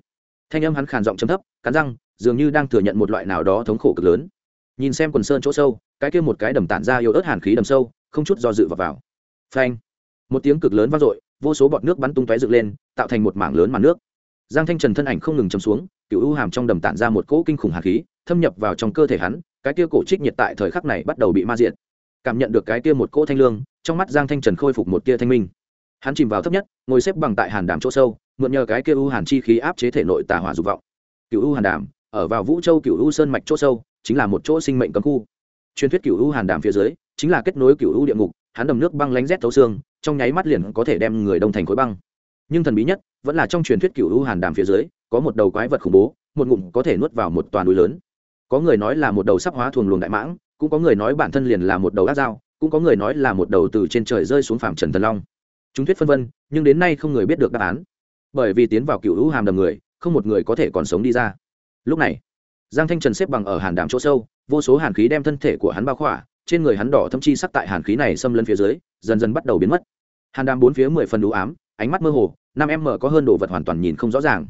Speaker 1: Thanh âm hắn khàn giọng chấm thấp, cắn răng, dường như đang thừa nhận một loại nào đó thống khổ cực lớn. Nhìn xem quần sơn chỗ sâu, cái kia một cái đầm tản ra yếu ớt hàn khí đầm sâu, không chút do dự vào vào phanh. Một tiếng cực lớn vang dội, vô số bọt nước bắn tung tóe dựng lên, tạo thành một mảng lớn màn nước. Giang thanh trần thân ảnh không ngừng chấm xuống, cựu u hàm trong đầm tản ra một cỗ kinh khủng hạt khí, thâm nhập vào trong cơ thể hắn, cái kia cổ trích nhiệt tại thời khắc này bắt đầu bị ma diện cảm nhận được cái kia một cỗ thanh lương, trong mắt giang thanh trần khôi phục một tia thanh minh. Hắn chìm vào thấp nhất, ngồi xếp bằng tại hàn đàm chỗ sâu, mượn nhờ cái kia u hàn chi khí áp chế thể nội tà hỏa dục vọng. Cựu u hàn đàm, ở vào vũ châu cựu u sơn mạch chỗ sâu, chính là một chỗ sinh mệnh cấm khu. Truyền thuyết cựu u hàn đàm phía dưới, chính là kết nối cựu u địa ngục hắn đầm nước băng lánh rét thấu xương, trong nháy mắt liền có thể đem người đông thành khối băng. Nhưng thần bí nhất, vẫn là trong truyền thuyết cựu u hàn đàm phía dưới, có một đầu quái vật khủng bố, một ngụm có thể nuốt vào một toàn núi lớn. Có người nói là một đầu sắp hóa thuồng luồng đại mãng, cũng có người nói bản thân liền là một đầu ác dao, cũng có người nói là một đầu từ trên trời rơi xuống phạm trần thần long. Chúng thuyết phân vân, nhưng đến nay không người biết được đáp án. Bởi vì tiến vào cựu hữu hàm đầm người, không một người có thể còn sống đi ra. Lúc này, giang thanh trần xếp bằng ở hàn đàm chỗ sâu, vô số hàn khí đem thân thể của hắn bao khỏa trên người hắn đỏ thâm chi sắc tại hàn khí này xâm lấn phía dưới, dần dần bắt đầu biến mất. Hàn đàm bốn phía mười phần đủ ám, ánh mắt mơ hồ, năm em mở có hơn đồ vật hoàn toàn nhìn không rõ ràng.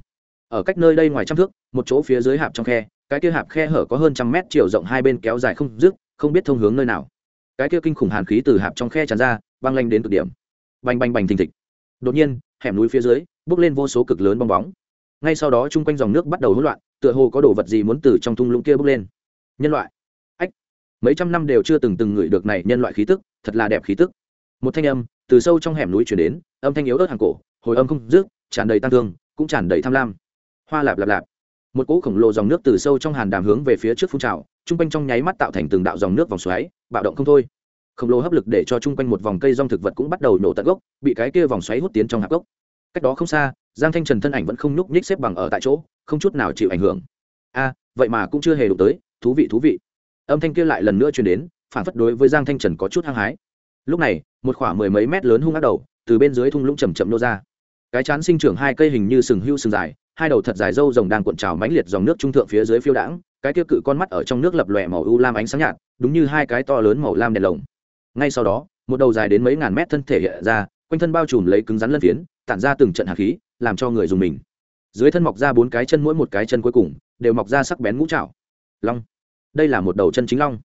Speaker 1: Ở cách nơi đây ngoài trăm thước, một chỗ phía dưới hạp trong khe, cái kia hạp khe hở có hơn trăm mét chiều rộng hai bên kéo dài không dứt, không biết thông hướng nơi nào. Cái kia kinh khủng hàn khí từ hạp trong khe tràn ra băng lanh đến cực điểm. Bành bành bành thình thịch. Đột nhiên, hẻm núi phía dưới bốc lên vô số cực lớn bong bóng. Ngay sau đó, chung quanh dòng nước bắt đầu hỗn loạn, tựa hồ có đồ vật gì muốn từ trong thung lũng kia bốc lên. Nhân loại mấy trăm năm đều chưa từng từng ngửi được này nhân loại khí tức, thật là đẹp khí tức. Một thanh âm từ sâu trong hẻm núi chuyển đến, âm thanh yếu ớt hàng cổ, hồi âm không rước tràn đầy tăng thương, cũng tràn đầy tham lam. Hoa lạp lạp lạp. Một cỗ khổng lồ dòng nước từ sâu trong hàn đàm hướng về phía trước phun trào chung quanh trong nháy mắt tạo thành từng đạo dòng nước vòng xoáy, bạo động không thôi. Khổng lồ hấp lực để cho chung quanh một vòng cây rong thực vật cũng bắt đầu nổ tận gốc, bị cái kia vòng xoáy hút tiến trong hạp gốc. Cách đó không xa, giang thanh trần thân ảnh vẫn không nhúc nhích xếp bằng ở tại chỗ, không chút nào chịu ảnh hưởng. A, vậy mà cũng chưa hề đụng tới, thú vị thú vị âm thanh kia lại lần nữa truyền đến, phản phất đối với giang thanh trần có chút hăng hái. Lúc này, một khoảng mười mấy mét lớn hung ác đầu, từ bên dưới thung lũng chầm chậm nô ra. Cái chán sinh trưởng hai cây hình như sừng hưu sừng dài, hai đầu thật dài râu rồng đang cuộn trào mãnh liệt dòng nước trung thượng phía dưới phiêu đãng, cái kia cự con mắt ở trong nước lập lòe màu u lam ánh sáng nhạt, đúng như hai cái to lớn màu lam đèn lồng. Ngay sau đó, một đầu dài đến mấy ngàn mét thân thể hiện ra, quanh thân bao trùm lấy cứng rắn lân phiến, tản ra từng trận hạt khí, làm cho người dùng mình. Dưới thân mọc ra bốn cái chân, mỗi một cái chân cuối cùng, đều mọc ra sắc bén ngũ trạo long đây là một đầu chân chính long.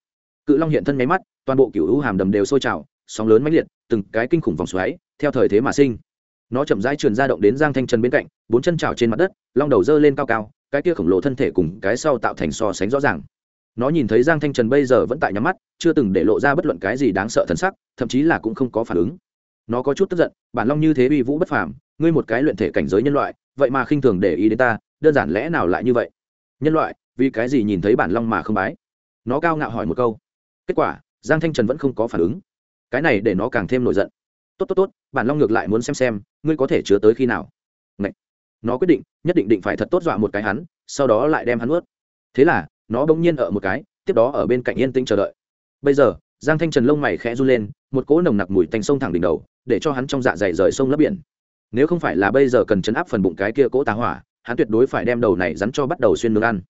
Speaker 1: Cự long hiện thân nháy mắt, toàn bộ cựu hữu hàm đầm đều sôi trào, sóng lớn mãnh liệt, từng cái kinh khủng vòng xoáy, theo thời thế mà sinh. Nó chậm rãi truyền ra động đến giang thanh trần bên cạnh, bốn chân trào trên mặt đất, long đầu dơ lên cao cao, cái kia khổng lồ thân thể cùng cái sau tạo thành so sánh rõ ràng. Nó nhìn thấy giang thanh trần bây giờ vẫn tại nhắm mắt, chưa từng để lộ ra bất luận cái gì đáng sợ thân sắc, thậm chí là cũng không có phản ứng. Nó có chút tức giận, bản long như thế uy vũ bất phàm, ngươi một cái luyện thể cảnh giới nhân loại, vậy mà khinh thường để ý đến ta, đơn giản lẽ nào lại như vậy? Nhân loại vì cái gì nhìn thấy bản long mà không bái? Nó cao ngạo hỏi một câu. Kết quả, giang thanh trần vẫn không có phản ứng. Cái này để nó càng thêm nổi giận. Tốt tốt tốt, bản long ngược lại muốn xem xem, ngươi có thể chứa tới khi nào? Ngậy. nó quyết định, nhất định định phải thật tốt dọa một cái hắn, sau đó lại đem hắn ướt thế là, nó bỗng nhiên ở một cái, tiếp đó ở bên cạnh yên tĩnh chờ đợi. Bây giờ, giang thanh trần lông mày khẽ run lên, một cỗ nồng nặc mùi tanh sông thẳng đỉnh đầu, để cho hắn trong dạ dày rời sông lấp biển. Nếu không phải là bây giờ cần chấn áp phần bụng cái kia cỗ tá hỏa, hắn tuyệt đối phải đem đầu này rắn cho bắt đầu xuyên nướng ăn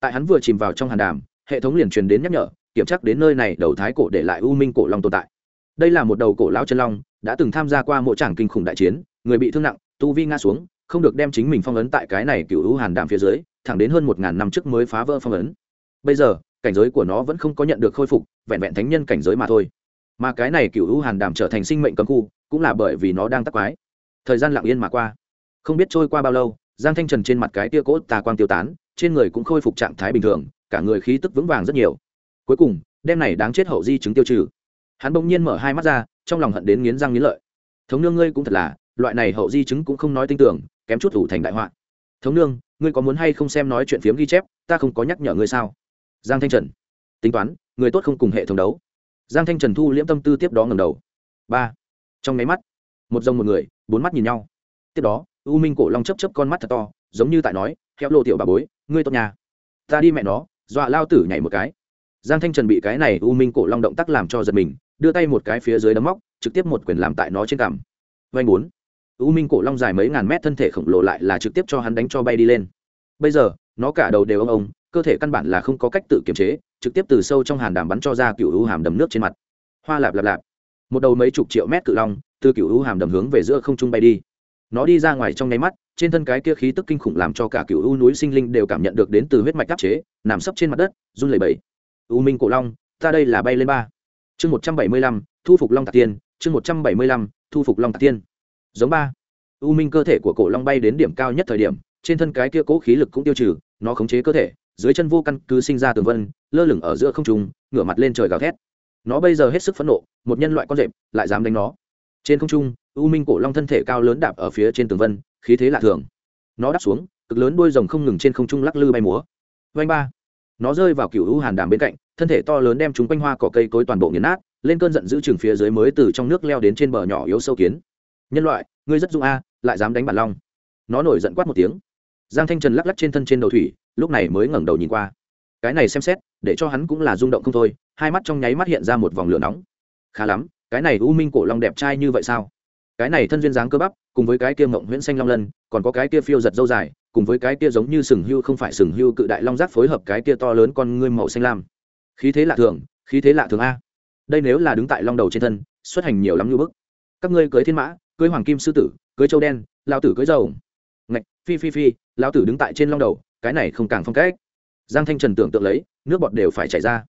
Speaker 1: tại hắn vừa chìm vào trong hàn đàm, hệ thống liền truyền đến nhắc nhở, kiểm tra đến nơi này đầu thái cổ để lại u minh cổ long tồn tại. Đây là một đầu cổ lão chân long, đã từng tham gia qua mỗi tràng kinh khủng đại chiến, người bị thương nặng, tu vi ngã xuống, không được đem chính mình phong ấn tại cái này cựu u hàn đàm phía dưới, thẳng đến hơn một ngàn năm trước mới phá vỡ phong ấn. Bây giờ, cảnh giới của nó vẫn không có nhận được khôi phục, vẹn vẹn thánh nhân cảnh giới mà thôi. Mà cái này cựu u hàn đàm trở thành sinh mệnh cấm khu, cũng là bởi vì nó đang tắc quái. Thời gian lặng yên mà qua. Không biết trôi qua bao lâu, giang thanh trần trên mặt cái tia cỗ tà quang tiêu tán trên người cũng khôi phục trạng thái bình thường, cả người khí tức vững vàng rất nhiều. Cuối cùng, đêm này đáng chết hậu di chứng tiêu trừ. Hắn bỗng nhiên mở hai mắt ra, trong lòng hận đến nghiến răng nghiến lợi. Thống nương ngươi cũng thật là, loại này hậu di chứng cũng không nói tin tưởng, kém chút thủ thành đại họa. Thống nương, ngươi có muốn hay không xem nói chuyện phiếm ghi chép, ta không có nhắc nhở ngươi sao? Giang thanh trần. Tính toán, người tốt không cùng hệ thống đấu. Giang thanh trần thu liễm tâm tư tiếp đó ngầm đầu. Ba. Trong máy mắt, một dòng một người, bốn mắt nhìn nhau. Tiếp đó, u minh cổ long chấp chấp con mắt thật to, giống như tại nói theo lộ tiểu bà bối ngươi tốt nhà ta đi mẹ nó, dọa lao tử nhảy một cái. Giang thanh trần bị cái này u minh cổ long động tác làm cho giật mình, đưa tay một cái phía dưới đấm móc, trực tiếp một quyền làm tại nó trên cằm. Vanh bốn. U minh cổ long dài mấy ngàn mét thân thể khổng lồ lại là trực tiếp cho hắn đánh cho bay đi lên. Bây giờ, nó cả đầu đều ông ông cơ thể căn bản là không có cách tự kiềm chế, trực tiếp từ sâu trong hàn đàm bắn cho ra cựu u hàm đầm nước trên mặt. Hoa lạp lạp lạp. Một đầu mấy chục triệu mét cự long, từ cựu u hàm đầm hướng về giữa không trung bay đi. Nó đi ra ngoài trong nháy mắt trên thân cái kia khí tức kinh khủng làm cho cả cựu u núi sinh linh đều cảm nhận được đến từ huyết mạch đắp chế, nằm sấp trên mặt đất, run lẩy bẩy. U minh cổ long, ta đây là bay lên ba. Chương một trăm bảy mươi lăm, thu phục long tạc tiên, chương một trăm bảy mươi lăm, thu phục long tạc tiên. Giống ba. U minh cơ thể của cổ long bay đến điểm cao nhất thời điểm, trên thân cái kia cố khí lực cũng tiêu trừ, nó khống chế cơ thể, dưới chân vô căn cứ sinh ra tường vân, lơ lửng ở giữa không trung, ngửa mặt lên trời gào thét. Nó bây giờ hết sức phẫn nộ, một nhân loại con rệp lại dám đánh nó. Trên không trung, u minh cổ long thân thể cao lớn đạp ở phía trên tường vân khí thế lạ thường. Nó đáp xuống, cực lớn đuôi rồng không ngừng trên không trung lắc lư bay múa. Vanh ba. Nó rơi vào cựu u hàn đàm bên cạnh, thân thể to lớn đem chúng quanh hoa cỏ cây cối toàn bộ nghiền nát, lên cơn giận giữ chừng phía dưới mới từ trong nước leo đến trên bờ nhỏ yếu sâu kiến. Nhân loại, ngươi rất dung a, lại dám đánh bản long. Nó nổi giận quát một tiếng. Giang thanh trần lắc lắc trên thân trên đầu thủy, lúc này mới ngẩng đầu nhìn qua. Cái này xem xét, để cho hắn cũng là rung động không thôi, hai mắt trong nháy mắt hiện ra một vòng lửa nóng. Khá lắm, cái này u minh cổ long đẹp trai như vậy sao? Cái này thân duyên dáng cơ bắp, cùng với cái kia mộng nguyễn xanh long lân, còn có cái kia phiêu giật dâu dài, cùng với cái kia giống như sừng hưu không phải sừng hưu cự đại long giác phối hợp cái kia to lớn con ngươi màu xanh lam. Khí thế lạ thường, khí thế lạ thường a. Đây nếu là đứng tại long đầu trên thân, xuất hành nhiều lắm như bức. Các ngươi cưới thiên mã, cưới hoàng kim sư tử, cưới châu đen lao tử cưới dầu ngạch, phi phi phi lao tử đứng tại trên long đầu, cái này không càng phong cách. Giang thanh trần tưởng tượng lấy, nước bọt đều phải chảy ra.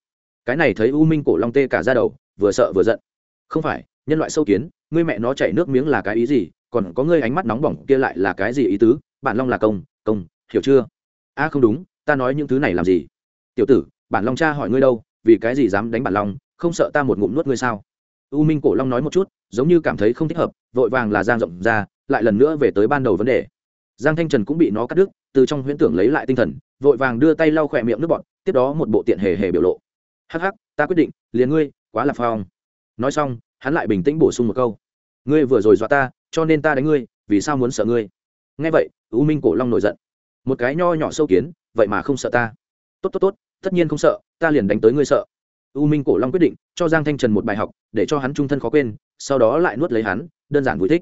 Speaker 1: Cái này thấy u minh cổ long tê cả ra đầu, vừa sợ vừa giận. Không phải, nhân loại sâu kiến ngươi mẹ nó chảy nước miếng là cái ý gì? Còn có ngươi ánh mắt nóng bỏng kia lại là cái gì ý tứ? Bản long là công công, hiểu chưa? A, không đúng, ta nói những thứ này làm gì? Tiểu tử, bản long cha hỏi ngươi đâu? Vì cái gì dám đánh bản long? Không sợ ta một ngụm nuốt ngươi sao? U minh cổ long nói một chút, giống như cảm thấy không thích hợp, vội vàng là giang rộng ra, lại lần nữa về tới ban đầu vấn đề. Giang thanh trần cũng bị nó cắt đứt, từ trong huyễn tưởng lấy lại tinh thần, vội vàng đưa tay lau khỏe miệng nước bọn tiếp đó một bộ tiện hề hề biểu lộ. Hắc hắc, ta quyết định, liền ngươi, quá là phong. Nói xong hắn lại bình tĩnh bổ sung một câu. Ngươi vừa rồi dọa ta, cho nên ta đánh ngươi, vì sao muốn sợ ngươi? Nghe vậy, u minh cổ long nổi giận. Một cái nho nhỏ sâu kiến, vậy mà không sợ ta. Tốt tốt tốt, tất nhiên không sợ, ta liền đánh tới ngươi sợ. U minh cổ long quyết định, cho giang thanh trần một bài học, để cho hắn trung thân khó quên, sau đó lại nuốt lấy hắn, đơn giản vui thích.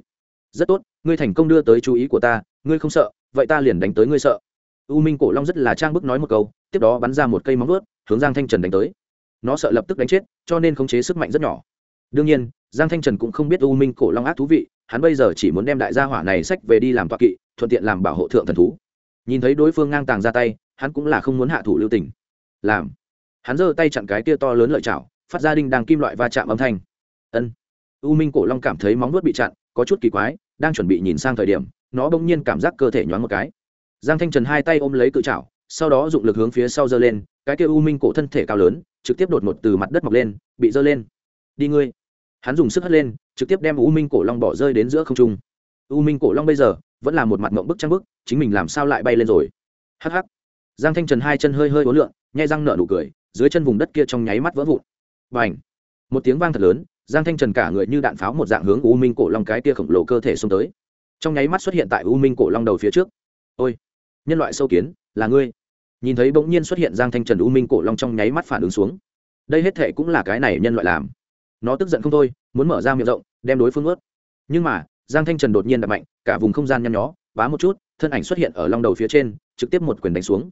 Speaker 1: Rất tốt, ngươi thành công đưa tới chú ý của ta, ngươi không sợ, vậy ta liền đánh tới ngươi sợ. U minh cổ long rất là trang bức nói một câu, tiếp đó bắn ra một cây móng ướt hướng giang thanh trần đánh tới. Nó sợ lập tức đánh chết, cho nên khống chế sức mạnh rất nhỏ đương nhiên, giang thanh trần cũng không biết u minh cổ long ác thú vị, hắn bây giờ chỉ muốn đem đại gia hỏa này sách về đi làm tọa kỵ, thuận tiện làm bảo hộ thượng thần thú. Nhìn thấy đối phương ngang tàng ra tay, hắn cũng là không muốn hạ thủ lưu tình. Làm. Hắn giơ tay chặn cái tia to lớn lợi chảo, phát ra đinh đang kim loại va chạm âm thanh. Ân. U minh cổ long cảm thấy móng nuốt bị chặn, có chút kỳ quái, đang chuẩn bị nhìn sang thời điểm, nó bỗng nhiên cảm giác cơ thể nhoáng một cái. Giang thanh trần hai tay ôm lấy cự chảo, sau đó dụng lực hướng phía sau giơ lên, cái kia u minh cổ thân thể cao lớn, trực tiếp đột ngột từ mặt đất mọc lên, bị giơ lên đi ngươi. Hắn dùng sức hất lên, trực tiếp đem u minh cổ long bỏ rơi đến giữa không trung. U minh cổ long bây giờ vẫn là một mặt mộng bức trăng bức, chính mình làm sao lại bay lên rồi? Hắc hắc. Giang thanh trần hai chân hơi hơi ố lượn nhai răng nở nụ cười, dưới chân vùng đất kia trong nháy mắt vỡ vụn. Và ảnh một tiếng vang thật lớn, giang thanh trần cả người như đạn pháo một dạng hướng u minh cổ long cái kia khổng lồ cơ thể xông tới. Trong nháy mắt xuất hiện tại u minh cổ long đầu phía trước. Ôi! Nhân loại sâu kiến, là ngươi. Nhìn thấy bỗng nhiên xuất hiện giang thanh trần u minh cổ long trong nháy mắt phản ứng xuống. Đây hết thệ cũng là cái này nhân loại làm nó tức giận không thôi, muốn mở ra miệng rộng, đem đối phương ướt nhưng mà, giang thanh trần đột nhiên đập mạnh, cả vùng không gian nhăn nhó, vá một chút, thân ảnh xuất hiện ở long đầu phía trên, trực tiếp một quyền đánh xuống.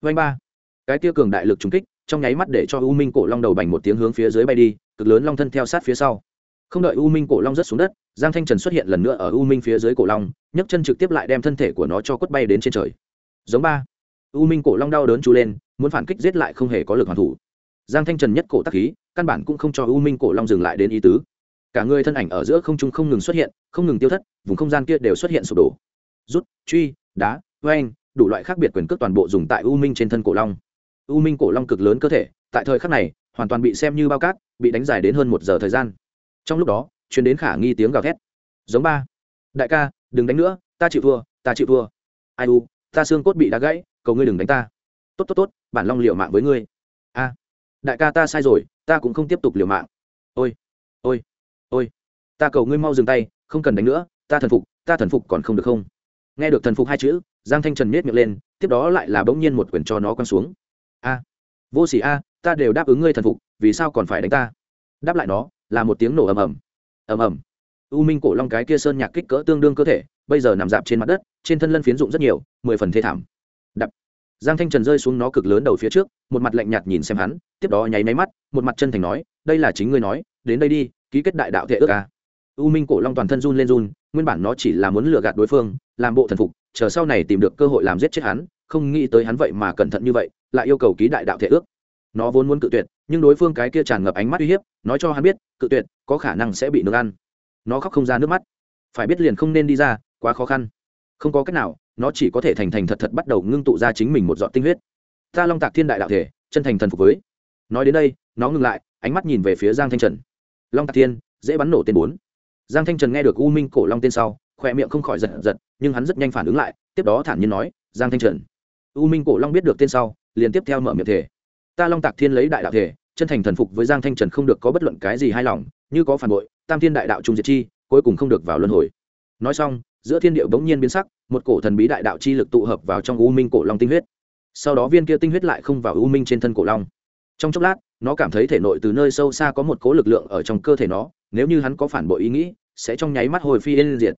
Speaker 1: Vanh ba. Cái tia cường đại lực trúng kích, trong nháy mắt để cho u minh cổ long đầu bành một tiếng hướng phía dưới bay đi, cực lớn long thân theo sát phía sau. Không đợi u minh cổ long rớt xuống đất, giang thanh trần xuất hiện lần nữa ở u minh phía dưới cổ long, nhấc chân trực tiếp lại đem thân thể của nó cho quất bay đến trên trời. Giống ba. U minh cổ long đau đớn trú lên, muốn phản kích giết lại không hề có lực hoàn thủ giang thanh trần nhất cổ tắc khí, căn bản cũng không cho u minh cổ long dừng lại đến ý tứ. Cả người thân ảnh ở giữa không trung không ngừng xuất hiện, không ngừng tiêu thất, vùng không gian kia đều xuất hiện sụp đổ. Rút, truy, đá oanh đủ loại khác biệt quyền cước toàn bộ dùng tại u minh trên thân cổ long. U minh cổ long cực lớn cơ thể, tại thời khắc này, hoàn toàn bị xem như bao cát, bị đánh dài đến hơn một giờ thời gian. Trong lúc đó chuyến đến khả nghi tiếng gào thét. Giống ba. Đại ca, đừng đánh nữa, ta chịu thua, ta chịu thua. Ai u, ta xương cốt bị đá gãy, cầu ngươi đừng đánh ta. Tốt tốt tốt, bản long liệu mạng với ngươi. A đại ca ta sai rồi, ta cũng không tiếp tục liều mạng. Ôi ôi ôi, ta cầu ngươi mau dừng tay, không cần đánh nữa, ta thần phục, ta thần phục còn không được không? Nghe được thần phục hai chữ, giang thanh trần miết miệng lên, tiếp đó lại là bỗng nhiên một quyển cho nó quăng xuống. A, vô s ỉ a, ta đều đáp ứng ngươi thần phục, vì sao còn phải đánh ta? Đáp lại nó, là một tiếng nổ ầm ầm ầm ầm. U minh cổ long cái kia sơn nhạc kích cỡ tương đương cơ thể, bây giờ nằm dạp trên mặt đất, trên thân lân phiến dụng rất nhiều, mười phần thê thảm. Đập giang thanh trần rơi xuống nó cực lớn đầu phía trước, một mặt lạnh nhạt nhìn xem hắn, tiếp đó nháy máy mắt, một mặt chân thành nói, đây là chính ngươi nói, đến đây đi, ký kết đại đạo thệ ước ca u minh cổ long toàn thân run lên run, nguyên bản nó chỉ là muốn lừa gạt đối phương, làm bộ thần phục, chờ sau này tìm được cơ hội làm giết chết hắn, không nghĩ tới hắn vậy mà cẩn thận như vậy, lại yêu cầu ký đại đạo thệ ước. Nó vốn muốn cự tuyệt, nhưng đối phương cái kia tràn ngập ánh mắt uy hiếp, nói cho hắn biết, cự tuyệt, có khả năng sẽ bị nước ăn. Nó khóc không ra nước mắt. Phải biết liền không nên đi ra, quá khó khăn. Không có cách nào nó chỉ có thể thành thành thật thật bắt đầu ngưng tụ ra chính mình một giọt tinh huyết. Ta long tạc thiên đại đạo thể, chân thành thần phục với. Nói đến đây, nó ngừng lại, ánh mắt nhìn về phía giang thanh trần. Long tạc thiên, dễ bắn nổ tên bốn. Giang thanh trần nghe được u minh cổ long tên sau, khỏe miệng không khỏi giật giật, nhưng hắn rất nhanh phản ứng lại, tiếp đó thản nhiên nói, giang thanh trần. U minh cổ long biết được tên sau, liền tiếp theo mở miệng thể ta long tạc thiên lấy đại đạo thể, chân thành thần phục với giang thanh trần không được có bất luận cái gì hài lòng, như có phản bội, tam thiên đại đạo trung diệt chi, cuối cùng không được vào luân hồi. Nói xong giữa thiên địa bỗng nhiên biến sắc, một cổ thần bí đại đạo chi lực tụ hợp vào trong u minh cổ long tinh huyết. Sau đó viên kia tinh huyết lại không vào u minh trên thân cổ long. Trong chốc lát, nó cảm thấy thể nội từ nơi sâu xa có một cố lực lượng ở trong cơ thể nó, nếu như hắn có phản bội ý nghĩ, sẽ trong nháy mắt hồi phi yên diệt.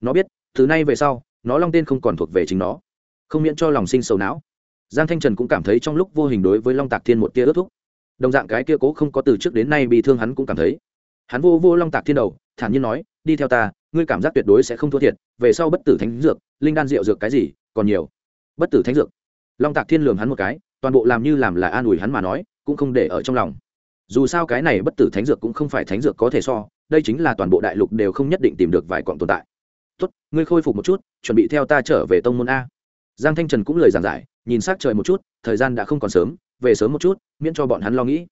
Speaker 1: Nó biết, từ nay về sau, nó long tên không còn thuộc về chính nó. Không miễn cho lòng sinh sầu não. Giang thanh trần cũng cảm thấy trong lúc vô hình đối với long tạc thiên một tia ước thúc. Đồng dạng cái kia cố không có từ trước đến nay bị thương hắn cũng cảm thấy. Hắn vô vô long tạc thiên đầu, thản nhiên nói, đi theo ta ngươi cảm giác tuyệt đối sẽ không thua thiệt, về sau bất tử thánh dược, linh đan rượu dược cái gì, còn nhiều. Bất tử thánh dược. Long tạc thiên lường hắn một cái, toàn bộ làm như làm là an ủi hắn mà nói, cũng không để ở trong lòng. Dù sao cái này bất tử thánh dược cũng không phải thánh dược có thể so, đây chính là toàn bộ đại lục đều không nhất định tìm được vài quặng tồn tại. Tốt, ngươi khôi phục một chút, chuẩn bị theo ta trở về tông môn a. Giang thanh trần cũng lời giảng giải, nhìn s á c trời một chút, thời gian đã không còn sớm, về sớm một chút, miễn cho bọn hắn lo nghĩ.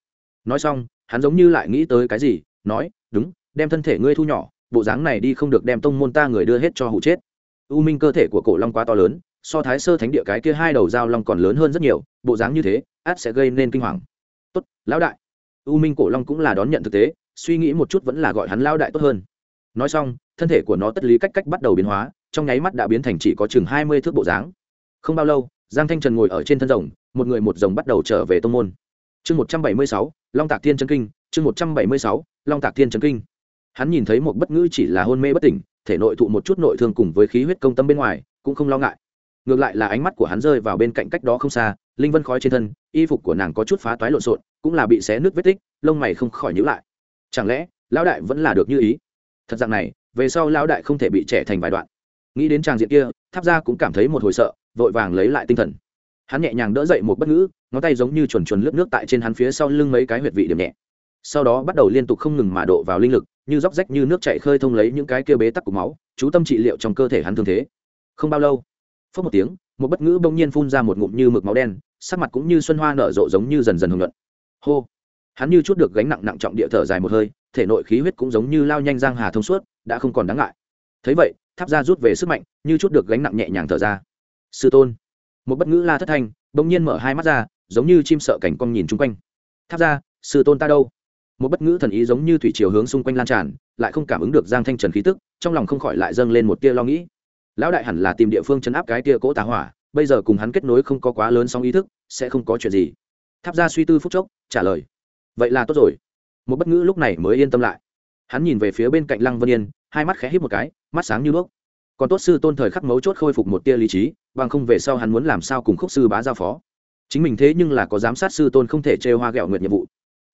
Speaker 1: Nói xong, hắn giống như lại nghĩ tới cái gì, nói, đúng, đem thân thể ngươi thu nhỏ bộ dáng này đi không được đem tông môn ta người đưa hết cho hụ chết. U minh cơ thể của cổ long quá to lớn, so thái sơ thánh địa cái kia hai đầu dao long còn lớn hơn rất nhiều, bộ dáng như thế, át sẽ gây nên kinh hoàng. Tốt, lão đại. U minh cổ long cũng là đón nhận thực tế, suy nghĩ một chút vẫn là gọi hắn lão đại tốt hơn. Nói xong, thân thể của nó tất lý cách cách bắt đầu biến hóa, trong nháy mắt đã biến thành chỉ có chừng hai mươi thước bộ dáng. Không bao lâu, giang thanh trần ngồi ở trên thân rồng, một người một rồng bắt đầu trở về tông môn. Chương một trăm bảy mươi sáu, long tạc thiên trấn kinh, chương một trăm bảy mươi sáu, long tạc thiên trấn kinh hắn nhìn thấy một bất ngữ chỉ là hôn mê bất tỉnh, thể nội thụ một chút nội thương cùng với khí huyết công tâm bên ngoài, cũng không lo ngại. Ngược lại là ánh mắt của hắn rơi vào bên cạnh cách đó không xa, linh vân khói trên thân, y phục của nàng có chút phá toái lộn xộn, cũng là bị xé nước vết tích, lông mày không khỏi nhữ lại. Chẳng lẽ, lão đại vẫn là được như ý? Thật rằng này, về sau lão đại không thể bị trẻ thành vài đoạn. Nghĩ đến tràng diện kia, tháp ra cũng cảm thấy một hồi sợ, vội vàng lấy lại tinh thần. Hắn nhẹ nhàng đỡ dậy một bất ngữ, ngón tay giống như chuồn chuồn lướt nước tại trên hắn phía sau lưng mấy cái huyệt vị điểm nhẹ sau đó bắt đầu liên tục không ngừng mà độ vào linh lực, như róc rách như nước chạy khơi thông lấy những cái kia bế tắc của máu, chú tâm trị liệu trong cơ thể hắn thương thế. Không bao lâu phớt một tiếng, một bất ngữ bỗng nhiên phun ra một ngụm như mực máu đen, sắc mặt cũng như xuân hoa nở rộ giống như dần dần hồng luận hô! Hắn như chút được gánh nặng nặng trọng địa thở dài một hơi, thể nội khí huyết cũng giống như lao nhanh giang hà thông suốt, đã không còn đáng ngại. Thấy vậy, tháp ra rút về sức mạnh, như chút được gánh nặng nhẹ nhàng thở ra. Sư tôn! Một bất ngữ la thất thanh, bỗng nhiên mở hai mắt ra, giống như chim sợ cảnh cong nhìn chung quanh. Tháp ra sư tôn ta đâu? Một bất ngữ thần ý giống như thủy chiều hướng xung quanh lan tràn, lại không cảm ứng được giang thanh trần khí tức, trong lòng không khỏi lại dâng lên một tia lo nghĩ. Lão đại hẳn là tìm địa phương chấn áp cái tia cỗ tà hỏa, bây giờ cùng hắn kết nối không có quá lớn song ý thức, sẽ không có chuyện gì. Tháp ra suy tư phúc chốc, trả lời. Vậy là tốt rồi. Một bất ngữ lúc này mới yên tâm lại. Hắn nhìn về phía bên cạnh lăng vân yên, hai mắt khẽ hít một cái, mắt sáng như đuốc. Còn tốt sư tôn thời khắc mấu chốt khôi phục một tia lý trí, bằng không về sau hắn muốn làm sao cùng khúc sư bá giao phó. Chính mình thế nhưng là có giám sát sư tôn không thể chê hoa ghẹo nguyện nhiệm vụ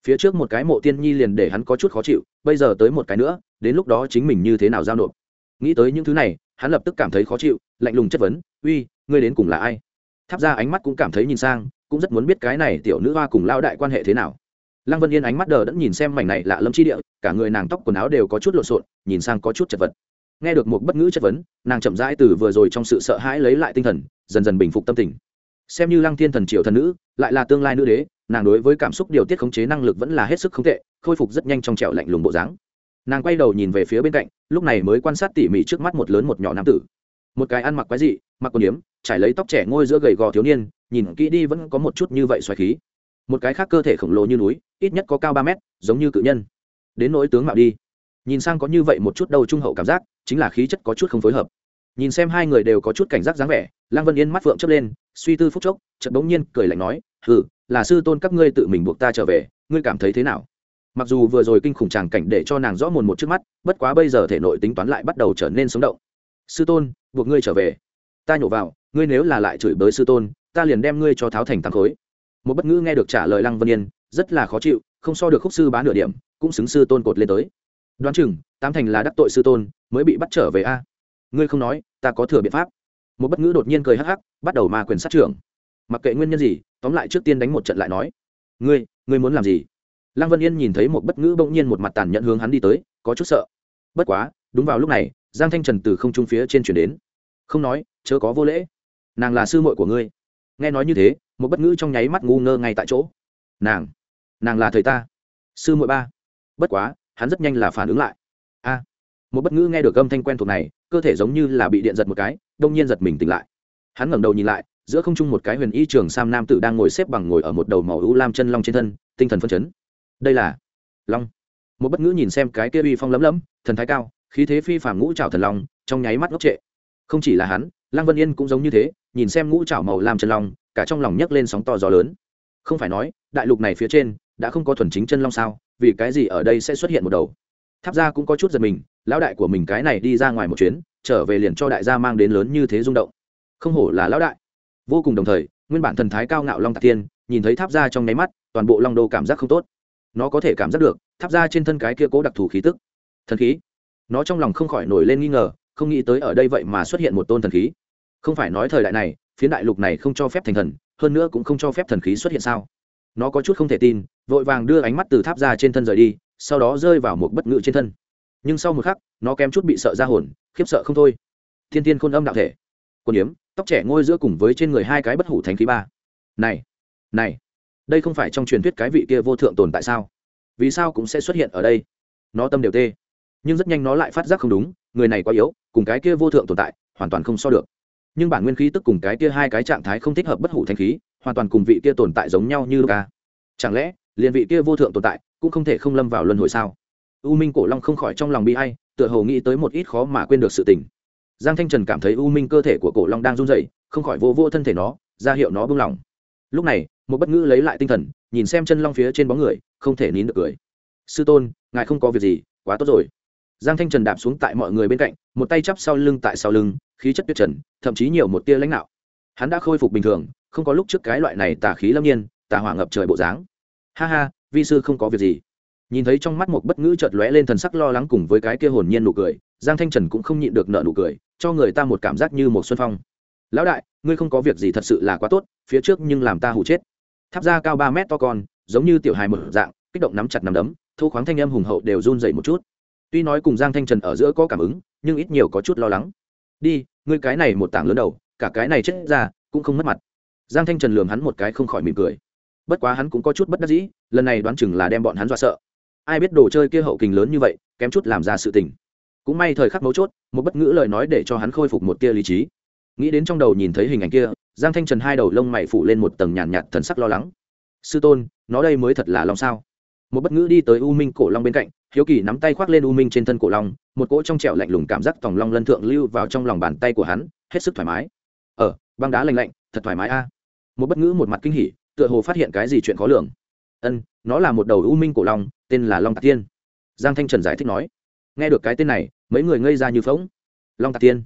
Speaker 1: phía trước một cái mộ tiên nhi liền để hắn có chút khó chịu, bây giờ tới một cái nữa, đến lúc đó chính mình như thế nào giao nộp. Nghĩ tới những thứ này, hắn lập tức cảm thấy khó chịu, lạnh lùng chất vấn, uy, ngươi đến cùng là ai? Tháp ra ánh mắt cũng cảm thấy nhìn sang, cũng rất muốn biết cái này tiểu nữ hoa cùng lao đại quan hệ thế nào. Lăng vân yên ánh mắt đờ đẫn nhìn xem mảnh này lạ lâm chi địa, cả người nàng tóc quần áo đều có chút lộn xộn, nhìn sang có chút chật vật. Nghe được một bất ngữ chất vấn, nàng chậm rãi từ vừa rồi trong sự sợ hãi lấy lại tinh thần, dần dần bình phục tâm tình xem như lăng thiên thần triều thần nữ, lại là tương lai nữ đế, nàng đối với cảm xúc điều tiết khống chế năng lực vẫn là hết sức không tệ, khôi phục rất nhanh trong trẻo lạnh lùng bộ dáng. Nàng quay đầu nhìn về phía bên cạnh, lúc này mới quan sát tỉ mỉ trước mắt một lớn một nhỏ nam tử. Một cái ăn mặc quái dị, mặc quần điếm trải lấy tóc trẻ ngôi giữa gầy gò thiếu niên, nhìn kỹ đi vẫn có một chút như vậy xoài khí. Một cái khác cơ thể khổng lồ như núi, ít nhất có cao ba mét, giống như cự nhân. Đến nỗi tướng mạo đi. Nhìn sang có như vậy một chút đầu trung hậu cảm giác, chính là khí chất có chút không phối hợp. Nhìn xem hai người đều có chút cảnh giác dáng vẻ, lăng vân yên mắt phượng chớp lên suy tư phúc chốc, chợt bỗng nhiên cười lạnh nói, hừ, là sư tôn các ngươi tự mình buộc ta trở về, ngươi cảm thấy thế nào? Mặc dù vừa rồi kinh khủng tràng cảnh để cho nàng rõ mồn một trước mắt, bất quá bây giờ thể nội tính toán lại bắt đầu trở nên sống động. Sư tôn, buộc ngươi trở về. Ta nhổ vào, ngươi nếu là lại chửi bới sư tôn, ta liền đem ngươi cho tháo thành thắng khối. Một bất ngữ nghe được trả lời lăng vân yên, rất là khó chịu, không so được khúc sư bán nửa điểm, cũng xứng sư tôn cột lên tới. Đoán chừng, tám thành là đắc tội sư tôn, mới bị bắt trở về a. Ngươi không nói, ta có thừa biện pháp một bất ngữ đột nhiên cười hắc hắc, bắt đầu ma quyền sát trưởng. Mặc kệ nguyên nhân gì, tóm lại trước tiên đánh một trận lại nói. Ngươi ngươi muốn làm gì? Lăng vân yên nhìn thấy một bất ngữ bỗng nhiên một mặt tàn nhẫn hướng hắn đi tới, có chút sợ. Bất quá, đúng vào lúc này, giang thanh trần từ không trung phía trên chuyển đến. Không nói, chớ có vô lễ. Nàng là sư muội của ngươi. Nghe nói như thế, một bất ngữ trong nháy mắt ngu ngơ ngay tại chỗ. Nàng nàng là thầy ta. Sư muội ba. Bất quá, hắn rất nhanh là phản ứng lại. A. Một bất ngữ nghe được âm thanh quen thuộc này, cơ thể giống như là bị điện giật một cái đông nhiên giật mình tỉnh lại. Hắn ngẩng đầu nhìn lại, giữa không trung một cái huyền y trường sam nam tử đang ngồi xếp bằng ngồi ở một đầu màu ưu lam chân long trên thân, tinh thần phân chấn. Đây là long. Một bất ngữ nhìn xem cái kia uy phong lấm lấm, thần thái cao, khí thế phi phàm ngũ trảo thần long, trong nháy mắt ngốc trệ. Không chỉ là hắn, lăng vân yên cũng giống như thế, nhìn xem ngũ trảo màu lam chân long, cả trong lòng nhấc lên sóng to gió lớn. Không phải nói, đại lục này phía trên, đã không có thuần chính chân long sao, vì cái gì ở đây sẽ xuất hiện một đầu? Tháp gia cũng có chút giật mình, lão đại của mình cái này đi ra ngoài một chuyến, trở về liền cho đại gia mang đến lớn như thế rung động. Không hổ là lão đại. Vô cùng đồng thời, nguyên bản thần thái cao ngạo long tạc tiên nhìn thấy tháp gia trong nháy mắt, toàn bộ long đô cảm giác không tốt. Nó có thể cảm giác được, tháp gia trên thân cái kia cố đặc thù khí tức. Thần khí? Nó trong lòng không khỏi nổi lên nghi ngờ, không nghĩ tới ở đây vậy mà xuất hiện một tôn thần khí. Không phải nói thời đại này, phiến đại lục này không cho phép thành thần, hơn nữa cũng không cho phép thần khí xuất hiện sao? Nó có chút không thể tin, vội vàng đưa ánh mắt từ tháp ra trên thân rời đi sau đó rơi vào một bất ngự trên thân. Nhưng sau một khắc, nó kém chút bị sợ ra hồn, khiếp sợ không thôi. Thiên thiên khôn âm đạo thể. Quần yếm, tóc trẻ ngôi giữa cùng với trên người hai cái bất hủ thánh khí ba. Này này, đây không phải trong truyền thuyết cái vị kia vô thượng tồn tại sao? Vì sao cũng sẽ xuất hiện ở đây? Nó tâm đều tê. Nhưng rất nhanh nó lại phát giác không đúng, người này quá yếu, cùng cái kia vô thượng tồn tại, hoàn toàn không so được. Nhưng bản nguyên khí tức cùng cái kia hai cái trạng thái không thích hợp bất hủ thanh khí, hoàn toàn cùng vị kia tồn tại giống nhau như ca chẳng lẽ, liền vị kia vô thượng tồn tại cũng không thể không lâm vào luân hồi sao? U minh cổ long không khỏi trong lòng bi hay tựa hồ nghĩ tới một ít khó mà quên được sự tình. Giang thanh trần cảm thấy u minh cơ thể của cổ long đang run rẩy, không khỏi vô vô thân thể nó, ra hiệu nó buông lỏng. Lúc này, một bất ngữ lấy lại tinh thần, nhìn xem chân long phía trên bóng người, không thể nín được cười. Sư tôn, ngài không có việc gì, quá tốt rồi. Giang thanh trần đạp xuống tại mọi người bên cạnh, một tay chắp sau lưng tại sau lưng, khí chất tuyết trần, thậm chí nhiều một tia lãnh đạo hắn đã khôi phục bình thường, không có lúc trước cái loại này tà khí lâm nhiên, tà hỏa ngập trời bộ dáng. Ha ha vi sư không có việc gì. Nhìn thấy trong mắt một bất ngữ chợt lóe lên thần sắc lo lắng cùng với cái kia hồn nhiên nụ cười, giang thanh trần cũng không nhịn được nợ nụ cười, cho người ta một cảm giác như một xuân phong. Lão đại, ngươi không có việc gì thật sự là quá tốt, phía trước nhưng làm ta hụ chết. Tháp ra cao ba mét to con, giống như tiểu hài mở dạng, kích động nắm chặt nắm đấm thu khoáng thanh âm hùng hậu đều run dậy một chút. Tuy nói cùng giang thanh trần ở giữa có cảm ứng, nhưng ít nhiều có chút lo lắng. Đi, ngươi cái này một tảng lớn đầu, cả cái này chết ra, cũng không mất mặt. Giang thanh trần lường hắn một cái không khỏi mỉm cười bất quá hắn cũng có chút bất đắc dĩ lần này đoán chừng là đem bọn hắn dọa sợ. Ai biết đồ chơi kia hậu kình lớn như vậy kém chút làm ra sự tình. Cũng may thời khắc mấu chốt một bất ngữ lời nói để cho hắn khôi phục một tia lý trí. Nghĩ đến trong đầu nhìn thấy hình ảnh kia giang thanh trần hai đầu lông mày phủ lên một tầng nhàn nhạt, nhạt thần sắc lo lắng. Sư tôn nó đây mới thật là long sao? Một bất ngữ đi tới u minh cổ long bên cạnh hiếu kỳ nắm tay khoác lên u minh trên thân cổ long một cỗ trong trẹo lạnh lùng cảm giác tòng long lân thượng lưu vào trong lòng bàn tay của hắn hết sức thoải mái. Ở băng đá lạnh lạnh thật thoải mái a. Một bất ngữ một mặt kinh hỉ tựa hồ phát hiện cái gì chuyện khó lường. Ân nó là một đầu u minh cổ long tên là long tạc tiên. Giang thanh trần giải thích nói. Nghe được cái tên này mấy người ngây ra như phóng long tạc tiên.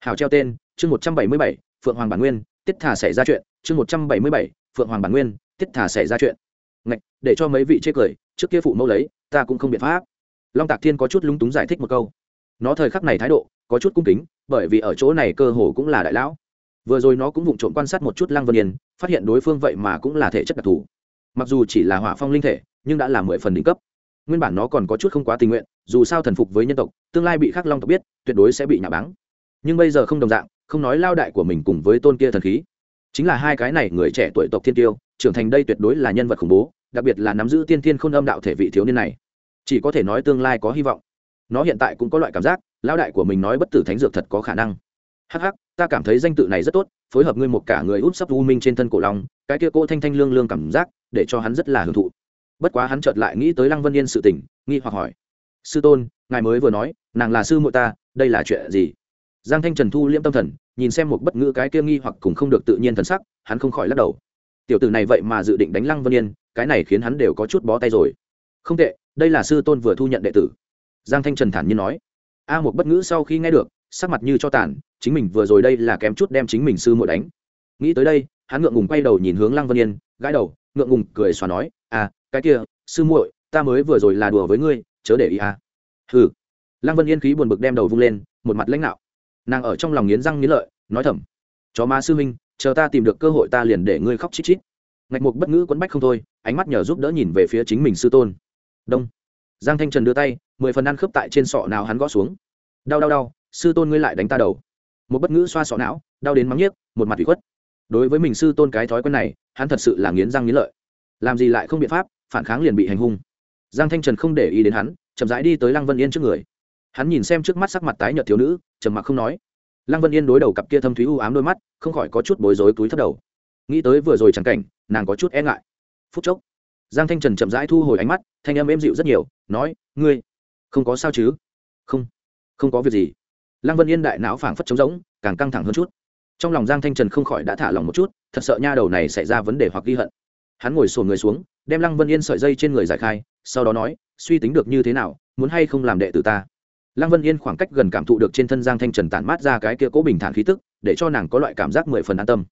Speaker 1: Hào treo tên chương một trăm bảy mươi bảy phượng hoàng bản nguyên tiết thả xảy ra chuyện. Chương một trăm bảy mươi bảy phượng hoàng bản nguyên tiết thả xảy ra chuyện. Ngạch, để cho mấy vị chê cười trước kia phụ mẫu lấy ta cũng không biện pháp. Long tạc thiên có chút lúng túng giải thích một câu. Nó thời khắc này thái độ có chút cung kính bởi vì ở chỗ này cơ hồ cũng là đại lão vừa rồi nó cũng vụng trộm quan sát một chút lăng vân yên, phát hiện đối phương vậy mà cũng là thể chất đặc thù. Mặc dù chỉ là hỏa phong linh thể, nhưng đã là mười phần đỉnh cấp. Nguyên bản nó còn có chút không quá tình nguyện, dù sao thần phục với nhân tộc, tương lai bị khắc long tộc biết, tuyệt đối sẽ bị nhà báng. Nhưng bây giờ không đồng dạng, không nói lao đại của mình cùng với tôn kia thần khí. Chính là hai cái này người trẻ tuổi tộc thiên tiêu, trưởng thành đây tuyệt đối là nhân vật khủng bố, đặc biệt là nắm giữ tiên thiên khôn âm đạo thể vị thiếu niên này. Chỉ có thể nói tương lai có hy vọng. Nó hiện tại cũng có loại cảm giác, lao đại của mình nói bất tử thánh dược thật có khả năng. Hắc hắc ta cảm thấy danh tự này rất tốt, phối hợp ngươi một cả người út sắp u minh trên thân cổ long, cái kia cô thanh thanh lương lương cảm giác, để cho hắn rất là hưởng thụ. Bất quá hắn chợt lại nghĩ tới lăng vân yên sự tình, nghi hoặc hỏi. Sư tôn, ngài mới vừa nói, nàng là sư muội ta, đây là chuyện gì? Giang thanh trần thu liễm tâm thần, nhìn xem một bất ngữ cái kia nghi hoặc cùng không được tự nhiên thần sắc, hắn không khỏi lắc đầu. Tiểu tử này vậy mà dự định đánh lăng vân yên, cái này khiến hắn đều có chút bó tay rồi. Không tệ, đây là sư tôn vừa thu nhận đệ tử. Giang thanh trần thản nhiên nói. A một bất ngữ sau khi nghe được, sắc mặt như cho tàn chính mình vừa rồi đây là kém chút đem chính mình sư muội đánh. Nghĩ tới đây, hắn ngượng ngùng quay đầu nhìn hướng lăng vân yên, gãi đầu, ngượng ngùng cười xòa nói à cái kia, sư muội, ta mới vừa rồi là đùa với ngươi, chớ để ý à. Hừ. Lăng vân yên khí buồn bực đem đầu vung lên, một mặt lãnh đạo nàng ở trong lòng nghiến răng nghiến lợi, nói thầm, chó ma sư huynh, chờ ta tìm được cơ hội ta liền để ngươi khóc chít chít. Ngạch mục bất ngữ quấn bách không thôi, ánh mắt nhờ giúp đỡ nhìn về phía chính mình sư tôn. Đông. Giang thanh trần đưa tay, mười phần ăn khớp tại trên sọ nào hắn gõ xuống. Đau đau đau, sư tôn ngươi lại đánh ta đầu một bất ngữ xoa sọ não, đau đến mắng nhiếc, một mặt bị khuất. Đối với mình sư tôn cái thói quen này, hắn thật sự là nghiến răng nghiến lợi. Làm gì lại không biện pháp, phản kháng liền bị hành hung. Giang thanh trần không để ý đến hắn, chậm rãi đi tới lăng vân yên trước người. Hắn nhìn xem trước mắt sắc mặt tái nhợt thiếu nữ, trầm mặc không nói. Lăng vân yên đối đầu cặp kia thâm thúy u ám đôi mắt, không khỏi có chút bối rối túi thấp đầu. Nghĩ tới vừa rồi chẳng cảnh, nàng có chút e ngại. Phút chốc, giang thanh trần chậm rãi thu hồi ánh mắt, thanh âm êm dịu rất nhiều, nói, ngươi, không có sao chứ? Không không có việc gì lăng vân yên đại não phảng phất trống rỗng, càng căng thẳng hơn chút. Trong lòng giang thanh trần không khỏi đã thả lòng một chút, thật sợ nha đầu này xảy ra vấn đề hoặc ghi hận. Hắn ngồi sổ người xuống, đem lăng vân yên sợi dây trên người giải khai, sau đó nói, suy tính được như thế nào, muốn hay không làm đệ tử ta? Lăng vân yên khoảng cách gần cảm thụ được trên thân giang thanh trần tản mát ra cái kia cố bình thản khí tức, để cho nàng có loại cảm giác mười phần an tâm.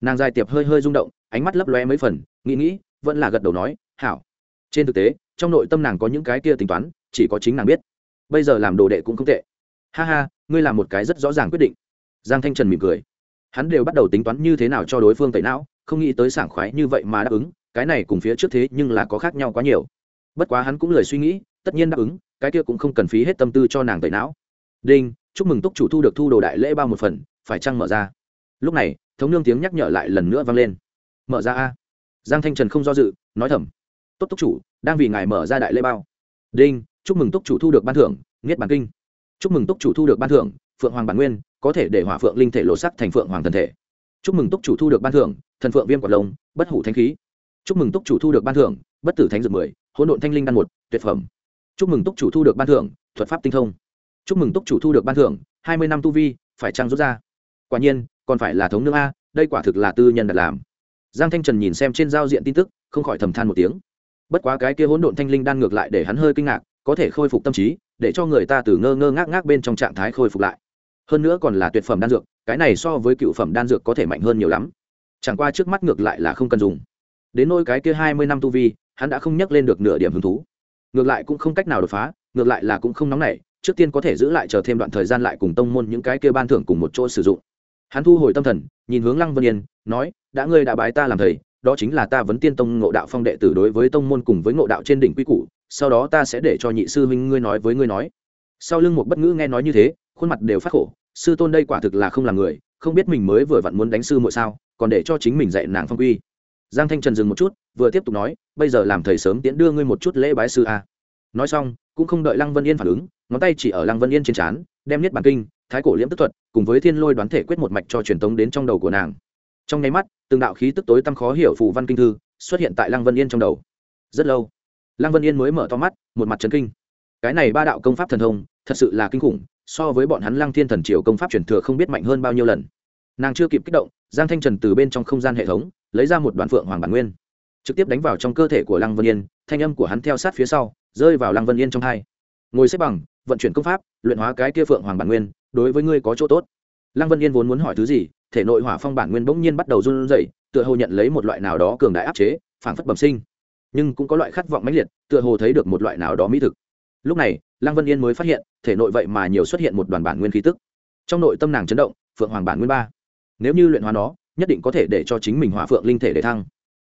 Speaker 1: Nàng dài tiệp hơi hơi rung động, ánh mắt lấp loe mấy phần, nghĩ nghĩ, vẫn là gật đầu nói, hảo. Trên thực tế, trong nội tâm nàng có những cái kia tính toán, chỉ có chính nàng biết. Bây giờ làm đồ đệ cũng không tệ ha ha, ngươi làm một cái rất rõ ràng quyết định. Giang thanh trần mỉm cười. Hắn đều bắt đầu tính toán như thế nào cho đối phương tẩy não, không nghĩ tới sảng khoái như vậy mà đáp ứng, cái này cùng phía trước thế nhưng là có khác nhau quá nhiều. Bất quá hắn cũng lời suy nghĩ, tất nhiên đáp ứng, cái kia cũng không cần phí hết tâm tư cho nàng tẩy não. Đinh, chúc mừng túc chủ thu được thu đồ đại lễ bao một phần, phải chăng mở ra? Lúc này, thống nương tiếng nhắc nhở lại lần nữa vang lên. Mở ra a. Giang thanh trần không do dự, nói thầm. Tốt túc chủ, đang vì ngài mở ra đại lễ bao. Đinh, chúc mừng túc chủ thu được ban thưởng nghiết bản kinh chúc mừng túc chủ thu được ban thưởng, phượng hoàng bản nguyên, có thể để hỏa phượng linh thể lộ sắc thành phượng hoàng thần thể. Chúc mừng túc chủ thu được ban thưởng, thần phượng viêm quạt lông, bất hủ thanh khí. Chúc mừng túc chủ thu được ban thưởng, bất tử thánh dược mười, hỗn độn thanh linh đan một, tuyệt phẩm. Chúc mừng túc chủ thu được ban thưởng, thuật pháp tinh thông. Chúc mừng túc chủ thu được ban thưởng, hai mươi năm tu vi, phải trăng rút ra? Quả nhiên, còn phải là thống nương a, đây quả thực là tư nhân đặt làm. Giang thanh trần nhìn xem trên giao diện tin tức, không khỏi thầm than một tiếng. Bất quá cái kia hỗn độn thanh linh đan ngược lại để hắn hơi kinh ngạc có thể khôi phục tâm trí, để cho người ta từ ngơ ngơ ngác ngác bên trong trạng thái khôi phục lại. Hơn nữa còn là tuyệt phẩm đan dược, cái này so với cựu phẩm đan dược có thể mạnh hơn nhiều lắm. Chẳng qua trước mắt ngược lại là không cần dùng. Đến nôi cái kia hai mươi năm tu vi, hắn đã không nhắc lên được nửa điểm hứng thú. Ngược lại cũng không cách nào đột phá, ngược lại là cũng không nóng nảy, trước tiên có thể giữ lại chờ thêm đoạn thời gian lại cùng tông môn những cái kia ban thưởng cùng một chỗ sử dụng. Hắn thu hồi tâm thần, nhìn hướng lăng vân yên, nói, đã ngươi đã bái ta làm thầy, đó chính là ta vấn tiên tông ngộ đạo phong đệ tử đối với tông môn cùng với ngộ đạo trên đỉnh quy củ sau đó ta sẽ để cho nhị sư huynh ngươi nói với ngươi nói. Sau lưng một bất ngữ nghe nói như thế, khuôn mặt đều phát khổ. Sư tôn đây quả thực là không là người, không biết mình mới vừa vặn muốn đánh sư muội sao, còn để cho chính mình dạy nàng phong quy. Giang thanh trần dừng một chút, vừa tiếp tục nói, bây giờ làm thầy sớm tiễn đưa ngươi một chút lễ bái sư a. Nói xong, cũng không đợi lăng vân yên phản ứng, ngón tay chỉ ở lăng vân yên trên trán, đem niết bản kinh, thái cổ liễm tức thuật, cùng với thiên lôi đoán thể quyết một mạch cho truyền tống đến trong đầu của nàng. Trong nháy mắt, từng đạo khí tức tối tăm khó hiểu phù văn kinh thư xuất hiện tại lăng vân yên trong đầu. Rất lâu lăng vân yên mới mở to mắt, một mặt trấn kinh. Cái này ba đạo công pháp thần thông, thật sự là kinh khủng, so với bọn hắn lăng thiên thần triều công pháp truyền thừa không biết mạnh hơn bao nhiêu lần. Nàng chưa kịp kích động, giang thanh trần từ bên trong không gian hệ thống, lấy ra một đoàn phượng hoàng bản nguyên, trực tiếp đánh vào trong cơ thể của lăng vân yên, thanh âm của hắn theo sát phía sau, rơi vào lăng vân yên trong hai. Ngồi xếp bằng, vận chuyển công pháp, luyện hóa cái kia phượng hoàng bản nguyên, đối với ngươi có chỗ tốt. Lăng vân yên vốn muốn hỏi thứ gì, thể nội hỏa phong bản nguyên bỗng nhiên bắt đầu run rẩy, tựa hồ nhận lấy một loại nào đó cường đại áp chế, phảng phất bẩm sinh nhưng cũng có loại khát vọng mãnh liệt, tựa hồ thấy được một loại nào đó mỹ thực. Lúc này, lăng vân yên mới phát hiện, thể nội vậy mà nhiều xuất hiện một đoàn bản nguyên khí tức. Trong nội tâm nàng chấn động, phượng hoàng bản nguyên ba. Nếu như luyện hóa nó, nhất định có thể để cho chính mình hỏa phượng linh thể để thăng.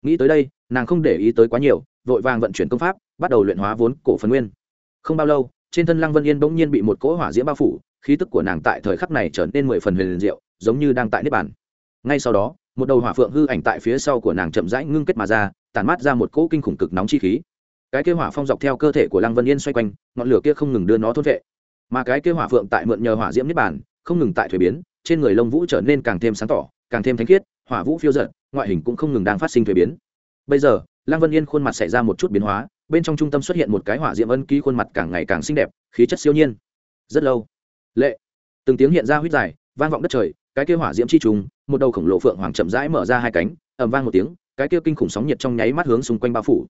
Speaker 1: Nghĩ tới đây, nàng không để ý tới quá nhiều, vội vàng vận chuyển công pháp, bắt đầu luyện hóa vốn cổ phần nguyên. Không bao lâu, trên thân lăng vân yên bỗng nhiên bị một cỗ hỏa diễm bao phủ, khí tức của nàng tại thời khắc này trở nên mười phần huyền diệu, giống như đang tại nếp bản ngay sau đó một đầu hỏa phượng hư ảnh tại phía sau của nàng chậm rãi ngưng kết mà ra, tản mát ra một cỗ kinh khủng cực nóng chi khí. Cái kia hỏa phong dọc theo cơ thể của lăng vân yên xoay quanh, ngọn lửa kia không ngừng đưa nó thốt vệ. Mà cái kia hỏa phượng tại mượn nhờ hỏa diễm nếp bản không ngừng tại thuế biến, trên người lông vũ trở nên càng thêm sáng tỏ, càng thêm thánh khiết, hỏa vũ phiêu giận ngoại hình cũng không ngừng đang phát sinh thuế biến. Bây giờ, lăng vân yên khuôn mặt xảy ra một chút biến hóa, bên trong trung tâm xuất hiện một cái hỏa diễm ân ký khuôn mặt càng ngày càng xinh đẹp, khí chất siêu nhiên. Rất lâu. Lệ. Từng tiếng hiện ra huyết dài, vang vọng đất trời cái kia hỏa diễm chi trùng, một đầu khổng lồ phượng hoàng chậm rãi mở ra hai cánh, ầm vang một tiếng, cái kia kinh khủng sóng nhiệt trong nháy mắt hướng xung quanh bao phủ.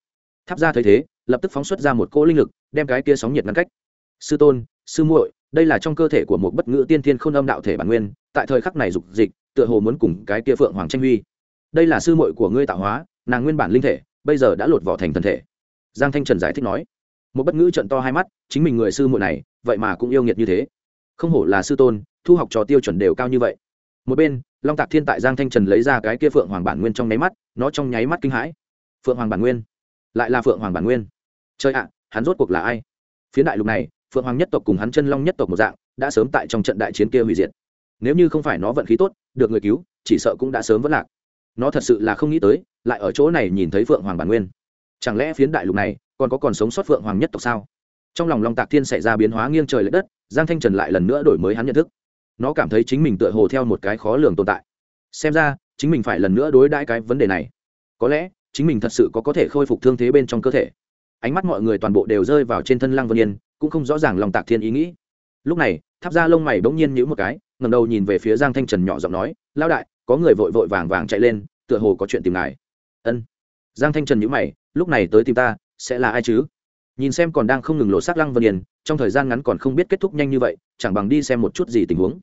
Speaker 1: Tháp ra thấy thế, lập tức phóng xuất ra một cỗ linh lực, đem cái kia sóng nhiệt ngăn cách. Sư tôn, sư muội, đây là trong cơ thể của một bất ngữ tiên thiên khôn âm đạo thể bản nguyên, tại thời khắc này dục dịch, tựa hồ muốn cùng cái kia phượng hoàng tranh huy. Đây là sư muội của ngươi tạo hóa, nàng nguyên bản linh thể, bây giờ đã lột vỏ thành thần thể. Giang thanh trần giải thích nói. Một bất ngữ trận to hai mắt, chính mình người sư muội này, vậy mà cũng yêu nghiệt như thế. Không hổ là sư tôn, thu học trò tiêu chuẩn đều cao như vậy một bên, long tạc thiên tại giang thanh trần lấy ra cái kia phượng hoàng bản nguyên trong nháy mắt, nó trong nháy mắt kinh hãi. Phượng hoàng bản nguyên? Lại là phượng hoàng bản nguyên? Chơi ạ, hắn rốt cuộc là ai? Phía đại lục này, phượng hoàng nhất tộc cùng hắn chân long nhất tộc một dạng, đã sớm tại trong trận đại chiến kia hủy diệt. Nếu như không phải nó vận khí tốt, được người cứu, chỉ sợ cũng đã sớm vất lạc. Nó thật sự là không nghĩ tới, lại ở chỗ này nhìn thấy phượng hoàng bản nguyên. Chẳng lẽ phiến đại lục này, còn có còn sống sót phượng hoàng nhất tộc sao? Trong lòng long tạc thiên xảy ra biến hóa nghiêng trời l ệ đất, giang thanh trần lại lần nữa đổi mới hắn nhận thức nó cảm thấy chính mình tựa hồ theo một cái khó lường tồn tại. Xem ra, chính mình phải lần nữa đối đãi cái vấn đề này. Có lẽ, chính mình thật sự có có thể khôi phục thương thế bên trong cơ thể. Ánh mắt mọi người toàn bộ đều rơi vào trên thân lăng vân yên, cũng không rõ ràng lòng tạc thiên ý nghĩ. Lúc này, tháp ra lông mày bỗng nhiên nhữ một cái ngầm đầu nhìn về phía giang thanh trần nhỏ giọng nói lao đại, có người vội vội vàng vàng chạy lên, tựa hồ có chuyện tìm ngài. Ân. Giang thanh trần nhữ mày, lúc này tới tìm ta, sẽ là ai chứ? Nhìn xem còn đang không ngừng lộ xác lăng vân yên, trong thời gian ngắn còn không biết kết thúc nhanh như vậy, chẳng bằng đi xem một chút gì tình huống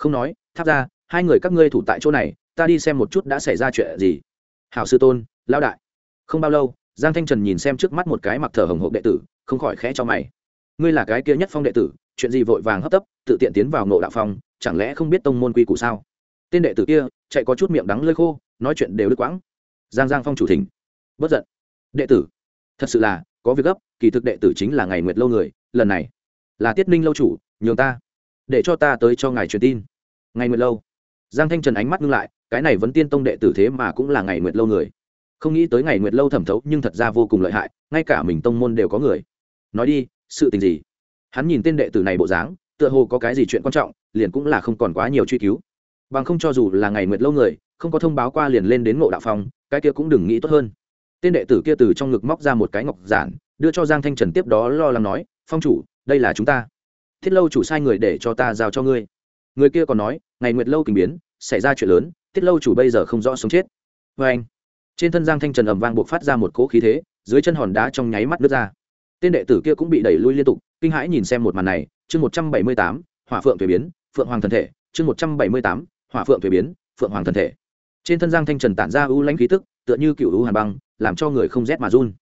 Speaker 1: không nói, tháp ra, hai người các ngươi thủ tại chỗ này, ta đi xem một chút đã xảy ra chuyện gì. Hảo sư tôn lao đại. Không bao lâu, giang thanh trần nhìn xem trước mắt một cái mặc thở hồng hộp đệ tử, không khỏi khẽ cho mày. Ngươi là cái kia nhất phong đệ tử, chuyện gì vội vàng hấp tấp, tự tiện tiến vào nộ đạo phong, chẳng lẽ không biết tông môn quy củ sao? Tên đệ tử kia, chạy có chút miệng đắng lơi khô, nói chuyện đều đứt quãng. Giang giang phong chủ thỉnh. Bất giận. Đệ tử, thật sự là, có việc gấp, kỳ thực đệ tử chính là ngày nguyệt lâu người, lần này là tiết ninh lâu chủ, nhường ta, để cho ta tới cho ngài truyền tin ngày nguyệt lâu. Giang thanh trần ánh mắt ngưng lại, cái này vẫn tiên tông đệ tử thế mà cũng là ngày nguyệt lâu người. Không nghĩ tới ngày nguyệt lâu thẩm thấu nhưng thật ra vô cùng lợi hại, ngay cả mình tông môn đều có người. Nói đi, sự tình gì? Hắn nhìn tên đệ tử này bộ dáng, tựa hồ có cái gì chuyện quan trọng, liền cũng là không còn quá nhiều truy cứu. Bằng không cho dù là ngày nguyệt lâu người, không có thông báo qua liền lên đến ngộ đạo phong, cái kia cũng đừng nghĩ tốt hơn. Tên đệ tử kia từ trong ngực móc ra một cái ngọc giản, đưa cho giang thanh trần tiếp đó lo lắng nói, phong chủ, đây là chúng ta. Thiết lâu chủ sai người để cho ta giao cho ngươi người kia còn nói, ngày nguyệt lâu kình biến, xảy ra chuyện lớn, tiết lâu chủ bây giờ không rõ sống chết. Vê anh, trên thân giang thanh trần ầm vang buộc phát ra một cỗ khí thế, dưới chân hòn đá trong nháy mắt nước ra. Tên đệ tử kia cũng bị đẩy lui liên tục, kinh hãi nhìn xem một màn này. Chương một trăm bảy mươi tám, hỏa phượng thuế biến, phượng hoàng thần thể. Chương một trăm bảy mươi tám, hỏa phượng thuế biến, phượng hoàng thần thể. Trên thân giang thanh trần tản ra ưu lãnh khí tức, tựa như cựu ưu hàn băng, làm cho người không rét mà run.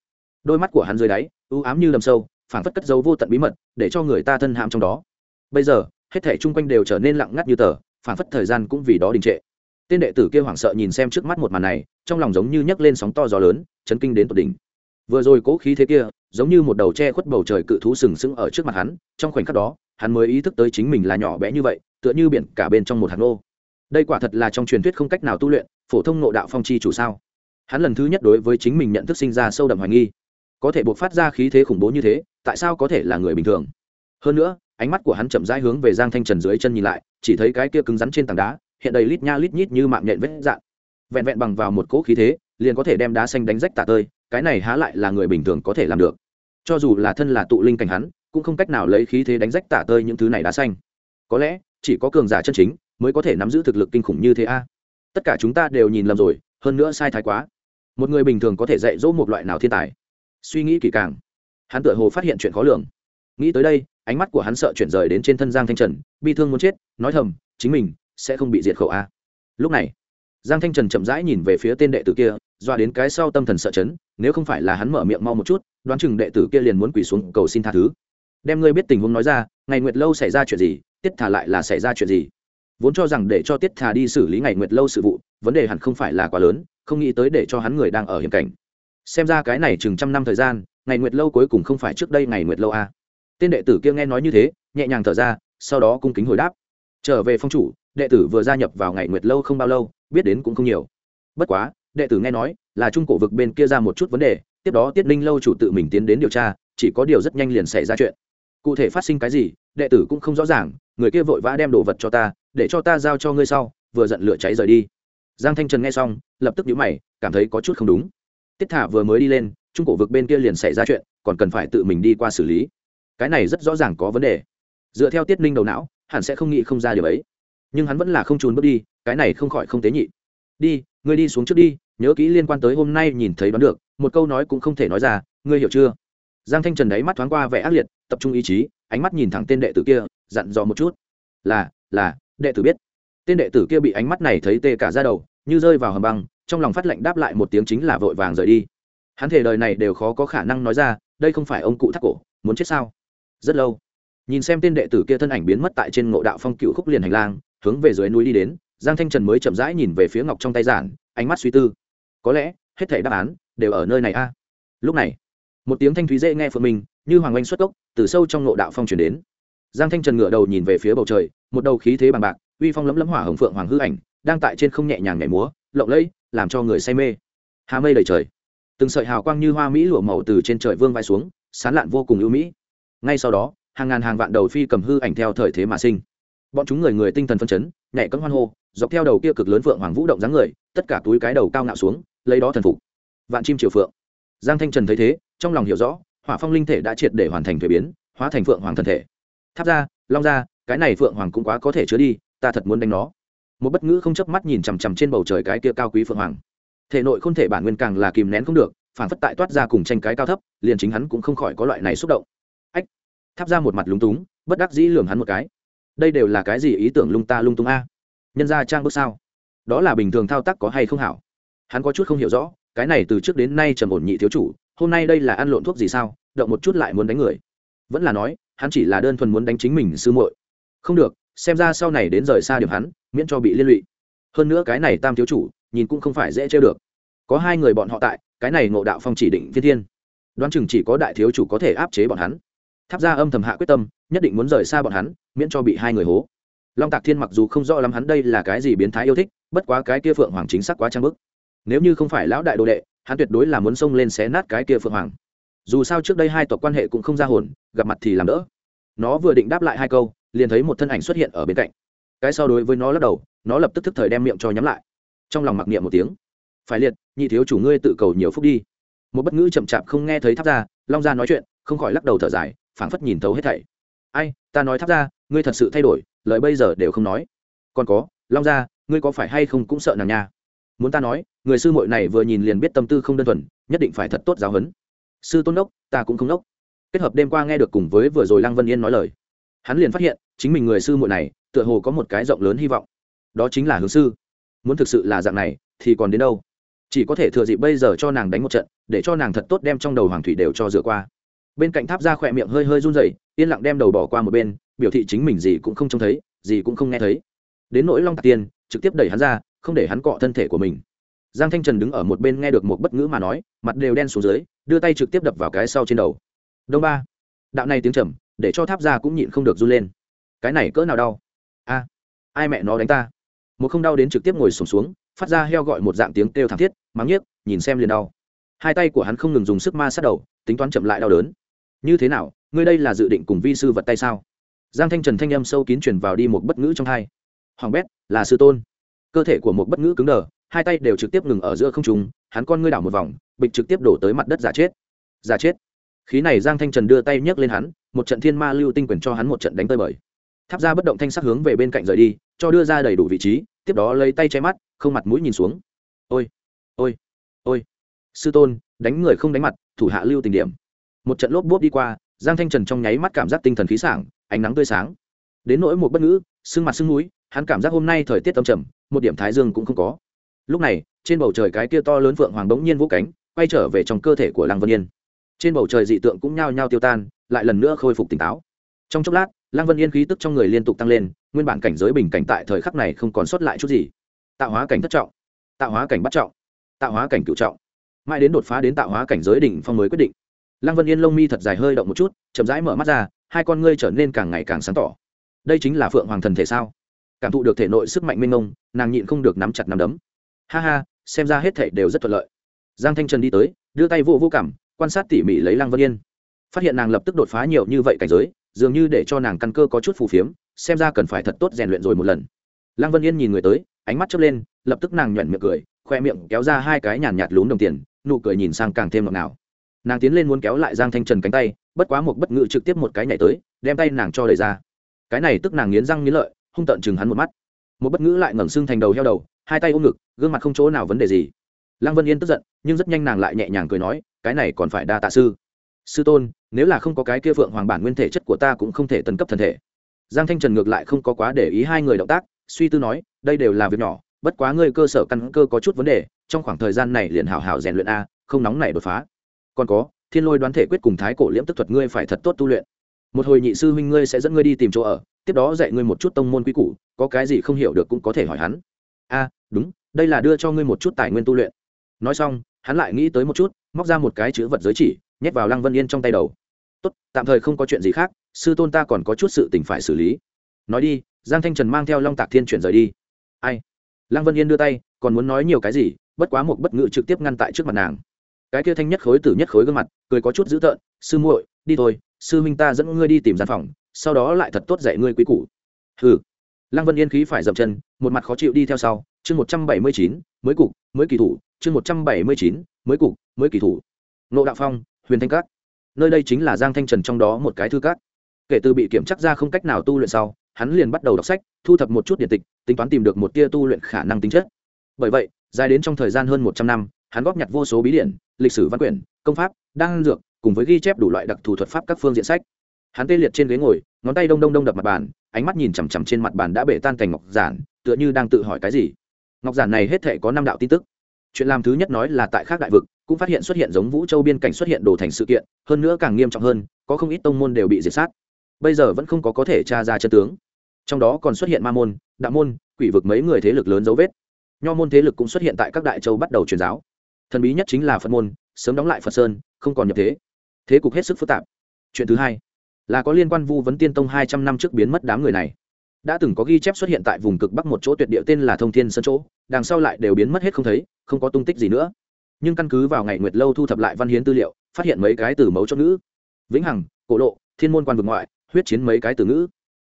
Speaker 1: Đôi mắt của hắn dưới đáy ưu ám như đầm sâu, phảng phất cất dấu vô tận bí mật, để cho người ta thân hãm trong đó. Bây giờ hết thể chung quanh đều trở nên lặng ngắt như tờ phản phất thời gian cũng vì đó đình trệ. Tên đệ tử kia hoảng sợ nhìn xem trước mắt một màn này, trong lòng giống như nhấc lên sóng to gió lớn, chấn kinh đến tột đỉnh. Vừa rồi cố khí thế kia, giống như một đầu tre khuất bầu trời cự thú sừng sững ở trước mặt hắn, trong khoảnh khắc đó, hắn mới ý thức tới chính mình là nhỏ bé như vậy, tựa như biển cả bên trong một hạt nô đây quả thật là trong truyền thuyết không cách nào tu luyện, phổ thông nộ đạo phong chi chủ sao? Hắn lần thứ nhất đối với chính mình nhận thức sinh ra sâu đậm hoài nghi. Có thể buộc phát ra khí thế khủng bố như thế, tại sao có thể là người bình thường? Hơn nữa ánh mắt của hắn chậm rãi hướng về giang thanh trần dưới chân nhìn lại, chỉ thấy cái kia cứng rắn trên tảng đá, hiện đầy lít nha lít nhít như mạng nhện vết dạn. Vẹn vẹn bằng vào một cỗ khí thế, liền có thể đem đá xanh đánh rách tả tơi, cái này há lại là người bình thường có thể làm được. Cho dù là thân là tụ linh cảnh hắn, cũng không cách nào lấy khí thế đánh rách tả tơi những thứ này đá xanh. Có lẽ, chỉ có cường giả chân chính mới có thể nắm giữ thực lực kinh khủng như thế a. Tất cả chúng ta đều nhìn lầm rồi, hơn nữa sai thái quá. Một người bình thường có thể dạy dỗ một loại nào thiên tài? Suy nghĩ kỹ càng. Hắn tựa hồ phát hiện chuyện khó lường. Nghĩ tới đây ánh mắt của hắn sợ chuyển rời đến trên thân giang thanh trần, bi thương muốn chết, nói thầm, chính mình sẽ không bị diệt khẩu a. Lúc này, giang thanh trần chậm rãi nhìn về phía tên đệ tử kia doa đến cái sau tâm thần sợ chấn, nếu không phải là hắn mở miệng mau một chút, đoán chừng đệ tử kia liền muốn quỳ xuống cầu xin tha thứ. Đem ngươi biết tình huống nói ra, ngày nguyệt lâu xảy ra chuyện gì, tiết thả lại là xảy ra chuyện gì? Vốn cho rằng để cho tiết thả đi xử lý ngày nguyệt lâu sự vụ, vấn đề hẳn không phải là quá lớn, không nghĩ tới để cho hắn người đang ở hiểm cảnh. Xem ra cái này chừng trăm năm thời gian, ngày nguyệt lâu cuối cùng không phải trước đây ngày nguyệt lâu a. à tên đệ tử kia nghe nói như thế, nhẹ nhàng thở ra, sau đó cung kính hồi đáp. Trở về phong chủ, đệ tử vừa gia nhập vào ngày nguyệt lâu không bao lâu, biết đến cũng không nhiều. Bất quá, đệ tử nghe nói, là trung cổ vực bên kia ra một chút vấn đề, tiếp đó tiết ninh lâu chủ tự mình tiến đến điều tra, chỉ có điều rất nhanh liền xảy ra chuyện. Cụ thể phát sinh cái gì, đệ tử cũng không rõ ràng, người kia vội vã đem đồ vật cho ta, để cho ta giao cho ngươi sau, vừa giận lửa cháy rời đi. Giang thanh trần nghe xong, lập tức nhíu mày, cảm thấy có chút không đúng. Tiết thả vừa mới đi lên, trung cổ vực bên kia liền xảy ra chuyện, còn cần phải tự mình đi qua xử lý cái này rất rõ ràng có vấn đề. Dựa theo tiết ninh đầu não, hẳn sẽ không nghĩ không ra điều ấy. Nhưng hắn vẫn là không trốn bước đi, cái này không khỏi không tế nhị. Đi, ngươi đi xuống trước đi, nhớ kỹ liên quan tới hôm nay nhìn thấy đoán được, một câu nói cũng không thể nói ra, ngươi hiểu chưa? Giang thanh trần đáy mắt thoáng qua vẻ ác liệt, tập trung ý chí, ánh mắt nhìn thẳng tên đệ tử kia, dặn dò một chút. Là là, đệ tử biết. Tên đệ tử kia bị ánh mắt này thấy tê cả ra đầu, như rơi vào hầm băng, trong lòng phát lệnh đáp lại một tiếng chính là vội vàng rời đi. Hắn thể đời này đều khó có khả năng nói ra, đây không phải ông cụ thắt cổ, muốn chết sao? Rất lâu. Nhìn xem tên đệ tử kia thân ảnh biến mất tại trên ngộ đạo phong cựu khúc liền hành lang, hướng về dưới núi đi đến, giang thanh trần mới chậm rãi nhìn về phía ngọc trong tay giản, ánh mắt suy tư. Có lẽ, hết thảy đáp án đều ở nơi này a. Lúc này, một tiếng thanh thúy dễ nghe phượng mình, như hoàng oanh xuất cốc từ sâu trong ngộ đạo phong chuyển đến. Giang thanh trần ngửa đầu nhìn về phía bầu trời, một đầu khí thế bằng bạc, uy phong lấm lấm hỏa hồng phượng hoàng hư ảnh, đang tại trên không nhẹ nhàng nhảy múa, lộng lẫy, làm cho người say mê. Hà mây đầy trời. Từng sợi hào quang như hoa mỹ lụa màu từ trên trời vương vai xuống, sán lạn vô cùng ưu mỹ ngay sau đó, hàng ngàn hàng vạn đầu phi cầm hư ảnh theo thời thế mà sinh. Bọn chúng người người tinh thần phân chấn, nhảy cấm hoan hô, dọc theo đầu kia cực lớn phượng hoàng vũ động dáng người, tất cả túi cái đầu cao ngạo xuống, lấy đó thần phục. Vạn chim triều phượng. Giang thanh trần thấy thế, trong lòng hiểu rõ, hỏa phong linh thể đã triệt để hoàn thành thuế biến, hóa thành phượng hoàng thần thể. Tháp ra, long ra, cái này phượng hoàng cũng quá có thể chứa đi, ta thật muốn đánh nó. Một bất ngữ không chớp mắt nhìn chằm chằm trên bầu trời cái kia cao quý phượng hoàng. Thể nội không thể bản nguyên càng là kìm nén không được phản phất tại toát ra cùng tranh cái cao thấp, liền chính hắn cũng không khỏi có loại này xúc động tháp ra một mặt lúng túng, bất đắc dĩ lường hắn một cái. Đây đều là cái gì ý tưởng lung ta lung tung a? Nhân ra trang bước sao? Đó là bình thường thao tác có hay không hảo? Hắn có chút không hiểu rõ, cái này từ trước đến nay trầm ổn nhị thiếu chủ, hôm nay đây là ăn lộn thuốc gì sao? Động một chút lại muốn đánh người. Vẫn là nói, hắn chỉ là đơn thuần muốn đánh chính mình sư muội. Không được, xem ra sau này đến rời xa điểm hắn, miễn cho bị liên lụy. Hơn nữa cái này tam thiếu chủ, nhìn cũng không phải dễ chơi được. Có hai người bọn họ tại, cái này ngộ đạo phong chỉ định thiên thiên. Đoán chừng chỉ có đại thiếu chủ có thể áp chế bọn hắn tháp ra âm thầm hạ quyết tâm, nhất định muốn rời xa bọn hắn, miễn cho bị hai người hố. Long tạc thiên mặc dù không rõ lắm hắn đây là cái gì biến thái yêu thích, bất quá cái kia phượng hoàng chính xác quá trang bức. Nếu như không phải lão đại đồ đệ, hắn tuyệt đối là muốn xông lên xé nát cái kia phượng hoàng. Dù sao trước đây hai tộc quan hệ cũng không ra hồn, gặp mặt thì làm đỡ. Nó vừa định đáp lại hai câu, liền thấy một thân ảnh xuất hiện ở bên cạnh. Cái so đối với nó lắc đầu, nó lập tức thức thời đem miệng cho nhắm lại. Trong lòng mặc niệm một tiếng. Phải liệt, nhị thiếu chủ ngươi tự cầu nhiều phúc đi. Một bất ngữ chậm chạp không nghe thấy tháp ra, long ra nói chuyện, không khỏi lắc đầu thở dài phảng phất nhìn thấu hết thảy. Ai, ta nói tháp ra, ngươi thật sự thay đổi, lời bây giờ đều không nói. Còn có, long ra ngươi có phải hay không cũng sợ nàng nha? Muốn ta nói, người sư muội này vừa nhìn liền biết tâm tư không đơn thuần, nhất định phải thật tốt giáo huấn. Sư tôn đốc, ta cũng không đốc. Kết hợp đêm qua nghe được cùng với vừa rồi lăng vân yên nói lời, hắn liền phát hiện, chính mình người sư muội này, tựa hồ có một cái rộng lớn hy vọng. Đó chính là hướng sư. Muốn thực sự là dạng này, thì còn đến đâu? Chỉ có thể thừa dịp bây giờ cho nàng đánh một trận, để cho nàng thật tốt đem trong đầu hoàng thủy đều cho rửa qua bên cạnh tháp ra khỏe miệng hơi hơi run rẩy yên lặng đem đầu bỏ qua một bên biểu thị chính mình gì cũng không trông thấy gì cũng không nghe thấy. Đến nỗi long tạc tiên trực tiếp đẩy hắn ra không để hắn cọ thân thể của mình. Giang thanh trần đứng ở một bên nghe được một bất ngữ mà nói mặt đều đen xuống dưới đưa tay trực tiếp đập vào cái sau trên đầu. Đông ba. Đạo này tiếng trầm để cho tháp ra cũng nhịn không được run lên. Cái này cỡ nào đau? A ai mẹ nó đánh ta? Một không đau đến trực tiếp ngồi sùng xuống, xuống phát ra heo gọi một dạng tiếng kêu thảm thiết mắng nhiếc nhìn xem liền đau. Hai tay của hắn không ngừng dùng sức ma sát đầu tính toán chậm lại đau đớn như thế nào, ngươi đây là dự định cùng vi sư vật tay sao? Giang thanh trần thanh âm sâu kín chuyển vào đi một bất ngữ trong hai. Hoàng bét, là sư tôn. Cơ thể của một bất ngữ cứng đờ, hai tay đều trực tiếp ngừng ở giữa không trùng hắn con ngươi đảo một vòng, bịch trực tiếp đổ tới mặt đất giả chết. Giả chết. Khí này giang thanh trần đưa tay nhấc lên hắn, một trận thiên ma lưu tinh quyền cho hắn một trận đánh tơi bời. Tháp ra bất động thanh sắc hướng về bên cạnh rời đi, cho đưa ra đầy đủ vị trí, tiếp đó lấy tay che mắt, không mặt mũi nhìn xuống. Ôi ôi ôi. Sư tôn, đánh người không đánh mặt, thủ hạ lưu tình điểm một trận lốp bốp đi qua, giang thanh trần trong nháy mắt cảm giác tinh thần khí sảng, ánh nắng tươi sáng. Đến nỗi một bất ngữ, sưng mặt sưng núi, hắn cảm giác hôm nay thời tiết tâm trầm, một điểm thái dương cũng không có. Lúc này, trên bầu trời cái kia to lớn phượng hoàng bỗng nhiên vũ cánh, quay trở về trong cơ thể của lăng vân yên. Trên bầu trời dị tượng cũng nhao nhao tiêu tan, lại lần nữa khôi phục tỉnh táo. Trong chốc lát, lăng vân yên khí tức trong người liên tục tăng lên, nguyên bản cảnh giới bình cảnh tại thời khắc này không còn sót lại chút gì. Tạo hóa cảnh thất trọng, tạo hóa cảnh bắt trọng, tạo hóa cảnh cựu trọng. Mãi đến đột phá đến tạo hóa cảnh giới đỉnh phong mới quyết định lăng vân yên lông mi thật dài hơi động một chút, chậm rãi mở mắt ra, hai con ngươi trở nên càng ngày càng sáng tỏ. Đây chính là phượng hoàng thần thể sao? Cảm thụ được thể nội sức mạnh minh ông nàng nhịn không được nắm chặt nắm đấm. Ha ha, xem ra hết thể đều rất thuận lợi. Giang thanh trần đi tới, đưa tay vô vô cảm, quan sát tỉ mỉ lấy lăng vân yên. Phát hiện nàng lập tức đột phá nhiều như vậy cảnh giới, dường như để cho nàng căn cơ có chút phù phiếm, xem ra cần phải thật tốt rèn luyện rồi một lần. Lăng vân yên nhìn người tới, ánh mắt chớp lên, lập tức nàng nhuận miệng cười, khoe miệng kéo ra hai cái nhàn nhạt lún đồng tiền, nụ cười nhìn sang càng thêm ngọt ngào nàng tiến lên muốn kéo lại giang thanh trần cánh tay, bất quá một bất ngự trực tiếp một cái nhảy tới, đem tay nàng cho đẩy ra. Cái này tức nàng nghiến răng nghiến lợi, hung tợn chừng hắn một mắt. Một bất ngữ lại ngẩng xương thành đầu heo đầu, hai tay ôm ngực, gương mặt không chỗ nào vấn đề gì. Lăng vân yên tức giận, nhưng rất nhanh nàng lại nhẹ nhàng cười nói, cái này còn phải đa tạ sư. Sư tôn, nếu là không có cái kia phượng hoàng bản nguyên thể chất của ta cũng không thể tấn cấp thân thể. Giang thanh trần ngược lại không có quá để ý hai người động tác, suy tư nói, đây đều là việc nhỏ, bất quá ngươi cơ sở căn cơ có chút vấn đề, trong khoảng thời gian này liền hào hào rèn luyện a, không nóng này đột phá còn có, thiên lôi đoán thể quyết cùng thái cổ liễm tức thuật ngươi phải thật tốt tu luyện. Một hồi nhị sư huynh ngươi sẽ dẫn ngươi đi tìm chỗ ở, tiếp đó dạy ngươi một chút tông môn quy củ, có cái gì không hiểu được cũng có thể hỏi hắn. A, đúng, đây là đưa cho ngươi một chút tài nguyên tu luyện. Nói xong, hắn lại nghĩ tới một chút, móc ra một cái chữ vật giới chỉ, nhét vào lăng vân yên trong tay đầu. Tốt, tạm thời không có chuyện gì khác, sư tôn ta còn có chút sự tình phải xử lý. Nói đi, giang thanh trần mang theo long tạc thiên chuyển rời đi. Ai? Lăng vân yên đưa tay, còn muốn nói nhiều cái gì, bất quá một bất ngự trực tiếp ngăn tại trước mặt nàng cái kia thanh nhất khối tử nhất khối gương mặt, cười có chút dữ tợn, sư muội, đi thôi, sư minh ta dẫn ngươi đi tìm gian phòng, sau đó lại thật tốt dạy ngươi quý củ. Hừ. Lăng vân yên khí phải dậm chân, một mặt khó chịu đi theo sau, chương một trăm bảy mươi chín, mới cục, mới kỳ thủ, chương một trăm bảy mươi chín, mới cục, mới kỳ thủ. Nộ đạo phong, huyền thanh cát nơi đây chính là giang thanh trần trong đó một cái thư cát kể từ bị kiểm chắc ra không cách nào tu luyện sau, hắn liền bắt đầu đọc sách, thu thập một chút điện tịch, tính toán tìm được một tia tu luyện khả năng tính chất. Bởi vậy, dài đến trong thời gian hơn một trăm năm hắn góp nhặt vô số bí điển, lịch sử văn quyển, công pháp, đan dược, cùng với ghi chép đủ loại đặc thù thuật pháp các phương diện sách. Hắn tê liệt trên ghế ngồi, ngón tay đông đông đông đập mặt bàn, ánh mắt nhìn chằm chằm trên mặt bàn đã bể tan thành ngọc giản, tựa như đang tự hỏi cái gì. Ngọc giản này hết thể có năm đạo tin tức. Chuyện làm thứ nhất nói là tại khác đại vực, cũng phát hiện xuất hiện giống vũ châu biên cảnh xuất hiện đồ thành sự kiện, hơn nữa càng nghiêm trọng hơn, có không ít tông môn đều bị diệt sát. Bây giờ vẫn không có có thể tra ra chân tướng. Trong đó còn xuất hiện ma môn, đạo môn, quỷ vực mấy người thế lực lớn dấu vết. Nho môn thế lực cũng xuất hiện tại các đại châu bắt đầu truyền giáo thần bí nhất chính là phật môn, sớm đóng lại phật sơn, không còn nhập thế. Thế cục hết sức phức tạp. Chuyện thứ hai, là có liên quan vu vấn tiên tông hai trăm năm trước biến mất đám người này. Đã từng có ghi chép xuất hiện tại vùng cực bắc một chỗ tuyệt địa tên là thông thiên sân chỗ, đằng sau lại đều biến mất hết không thấy, không có tung tích gì nữa. Nhưng căn cứ vào ngày nguyệt lâu thu thập lại văn hiến tư liệu, phát hiện mấy cái từ mấu chốt ngữ. Vĩnh hằng, cổ lộ, thiên môn quan vực ngoại, huyết chiến mấy cái từ ngữ.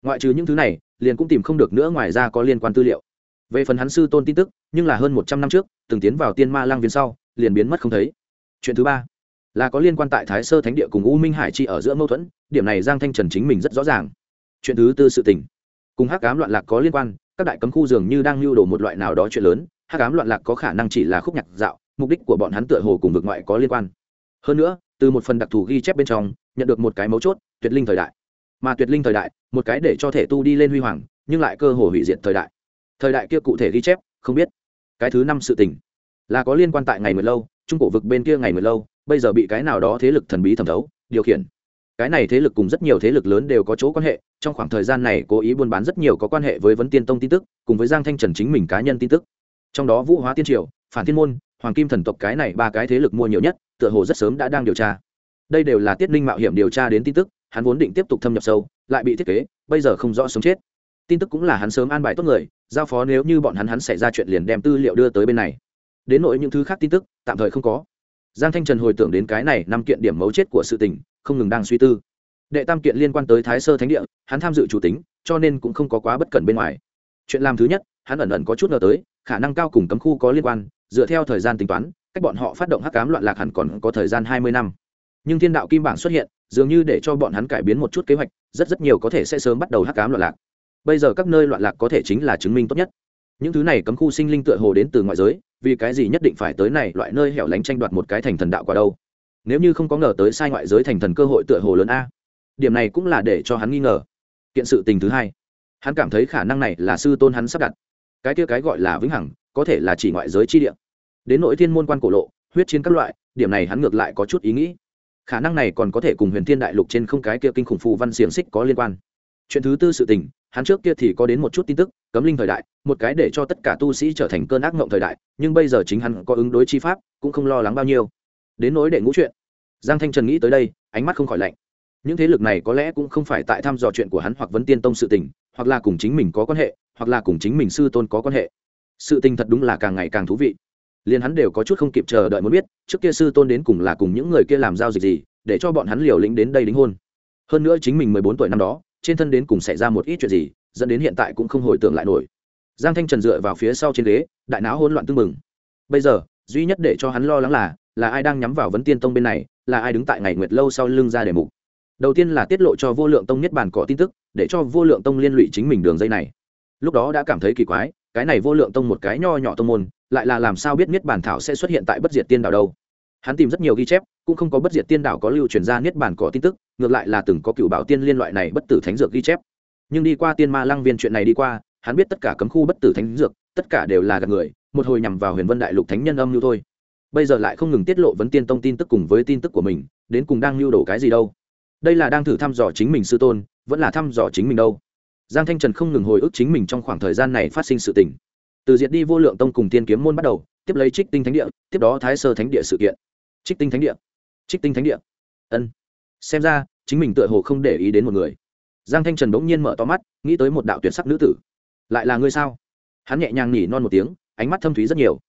Speaker 1: Ngoại trừ những thứ này, liền cũng tìm không được nữa ngoài ra có liên quan tư liệu. Về phần hắn sư tôn tin tức, nhưng là hơn một trăm năm trước, từng tiến vào tiên ma lang viên sau liền biến mất không thấy. Chuyện thứ ba là có liên quan tại thái sơ thánh địa cùng u minh hải chi ở giữa mâu thuẫn, điểm này giang thanh trần chính mình rất rõ ràng. Chuyện thứ tư sự tình. Cùng hắc cám loạn lạc có liên quan, các đại cấm khu dường như đang lưu đồ một loại nào đó chuyện lớn, hắc cám loạn lạc có khả năng chỉ là khúc nhạc dạo, mục đích của bọn hắn tựa hồ cùng vực ngoại có liên quan. Hơn nữa, từ một phần đặc thù ghi chép bên trong, nhận được một cái mấu chốt, tuyệt linh thời đại. Mà tuyệt linh thời đại, một cái để cho thể tu đi lên huy hoàng, nhưng lại cơ hồ hủy diệt thời đại. Thời đại kia cụ thể ghi chép, không biết. Cái thứ năm sự tình là có liên quan tại ngày mười lâu, trung cổ vực bên kia ngày mười lâu, bây giờ bị cái nào đó thế lực thần bí thẩm thấu, điều khiển. Cái này thế lực cùng rất nhiều thế lực lớn đều có chỗ quan hệ, trong khoảng thời gian này cố ý buôn bán rất nhiều có quan hệ với vấn tiên tông tin tức, cùng với giang thanh trần chính mình cá nhân tin tức. Trong đó vũ hóa tiên triều, phản thiên môn, hoàng kim thần tộc cái này ba cái thế lực mua nhiều nhất, tựa hồ rất sớm đã đang điều tra. Đây đều là tiết ninh mạo hiểm điều tra đến tin tức, hắn vốn định tiếp tục thâm nhập sâu, lại bị thiết kế, bây giờ không rõ sống chết. Tin tức cũng là hắn sớm an bài tốt người, giao phó nếu như bọn hắn hắn xảy ra chuyện liền đem tư liệu đưa tới bên này đến nội những thứ khác tin tức, tạm thời không có. Giang thanh trần hồi tưởng đến cái này năm kiện điểm mấu chết của sự tình, không ngừng đang suy tư. Đệ tam kiện liên quan tới thái sơ thánh địa, hắn tham dự chủ tính, cho nên cũng không có quá bất cẩn bên ngoài. Chuyện làm thứ nhất, hắn ẩn ẩn có chút ngờ tới, khả năng cao cùng cấm khu có liên quan, dựa theo thời gian tính toán, cách bọn họ phát động hắc cám loạn lạc hẳn còn có thời gian hai mươi năm. Nhưng thiên đạo kim bảng xuất hiện, dường như để cho bọn hắn cải biến một chút kế hoạch, rất rất nhiều có thể sẽ sớm bắt đầu hắc cám loạn lạc. Bây giờ các nơi loạn lạc có thể chính là chứng minh tốt nhất những thứ này cấm khu sinh linh tựa hồ đến từ ngoại giới, vì cái gì nhất định phải tới này loại nơi hẻo lánh tranh đoạt một cái thành thần đạo quả đâu? Nếu như không có ngờ tới sai ngoại giới thành thần cơ hội tựa hồ lớn a, điểm này cũng là để cho hắn nghi ngờ. Kiện sự tình thứ hai, hắn cảm thấy khả năng này là sư tôn hắn sắp đặt. Cái kia cái gọi là vĩnh hằng, có thể là chỉ ngoại giới chi địa. Đến nội thiên môn quan cổ lộ, huyết chiến các loại, điểm này hắn ngược lại có chút ý nghĩ. Khả năng này còn có thể cùng huyền thiên đại lục trên không cái kia kinh khủng phù văn xiềng xích có liên quan. Chuyện thứ tư sự tình hắn trước kia thì có đến một chút tin tức, cấm linh thời đại, một cái để cho tất cả tu sĩ trở thành cơn ác mộng thời đại, nhưng bây giờ chính hắn có ứng đối chi pháp, cũng không lo lắng bao nhiêu. Đến nỗi để ngũ chuyện, giang thanh trần nghĩ tới đây, ánh mắt không khỏi lạnh. Những thế lực này có lẽ cũng không phải tại thăm dò chuyện của hắn hoặc vấn tiên tông sự tình, hoặc là cùng chính mình có quan hệ, hoặc là cùng chính mình sư tôn có quan hệ. Sự tình thật đúng là càng ngày càng thú vị. Liền hắn đều có chút không kịp chờ đợi muốn biết, trước kia sư tôn đến cùng là cùng những người kia làm giao dịch gì, để cho bọn hắn liều lĩnh đến đây đính hôn. Hơn nữa chính mình mười bốn tuổi năm đó trên thân đến cùng xảy ra một ít chuyện gì, dẫn đến hiện tại cũng không hồi tưởng lại nổi. Giang thanh trần dựa vào phía sau trên ghế, đại não hỗn loạn tưng mừng bây giờ, duy nhất để cho hắn lo lắng là là ai đang nhắm vào vấn tiên tông bên này, là ai đứng tại ngày nguyệt lâu sau lưng ra đề mục. Đầu tiên là tiết lộ cho vô lượng tông nhất bản có tin tức, để cho vô lượng tông liên lụy chính mình đường dây này. Lúc đó đã cảm thấy kỳ quái, cái này vô lượng tông một cái nho nhỏ tông môn, lại là làm sao biết niết bản thảo sẽ xuất hiện tại bất diệt tiên đảo đâu? Hắn tìm rất nhiều ghi chép, cũng không có bất diệt tiên đảo có lưu truyền ra niết bản có tin tức ngược lại là từng có cựu bảo tiên liên loại này bất tử thánh dược ghi chép. Nhưng đi qua tiên ma lăng viên chuyện này đi qua, hắn biết tất cả cấm khu bất tử thánh dược, tất cả đều là gạt người, một hồi nhằm vào huyền vân đại lục thánh nhân âm như thôi. Bây giờ lại không ngừng tiết lộ vấn tiên tông tin tức cùng với tin tức của mình, đến cùng đang lưu đổ cái gì đâu. Đây là đang thử thăm dò chính mình sư tôn, vẫn là thăm dò chính mình đâu. Giang thanh trần không ngừng hồi ức chính mình trong khoảng thời gian này phát sinh sự tình. Từ diệt đi vô lượng tông cùng tiên kiếm môn bắt đầu, tiếp lấy trích tinh thánh địa, tiếp đó thái sơ thánh địa sự kiện. Trích tinh thánh địa. Trích tinh thánh địa. Ân xem ra, chính mình tựa hồ không để ý đến một người. Giang thanh trần bỗng nhiên mở to mắt, nghĩ tới một đạo tuyệt sắc nữ tử. Lại là ngươi sao? Hắn nhẹ nhàng nhỉ non một tiếng, ánh mắt thâm thúy rất nhiều.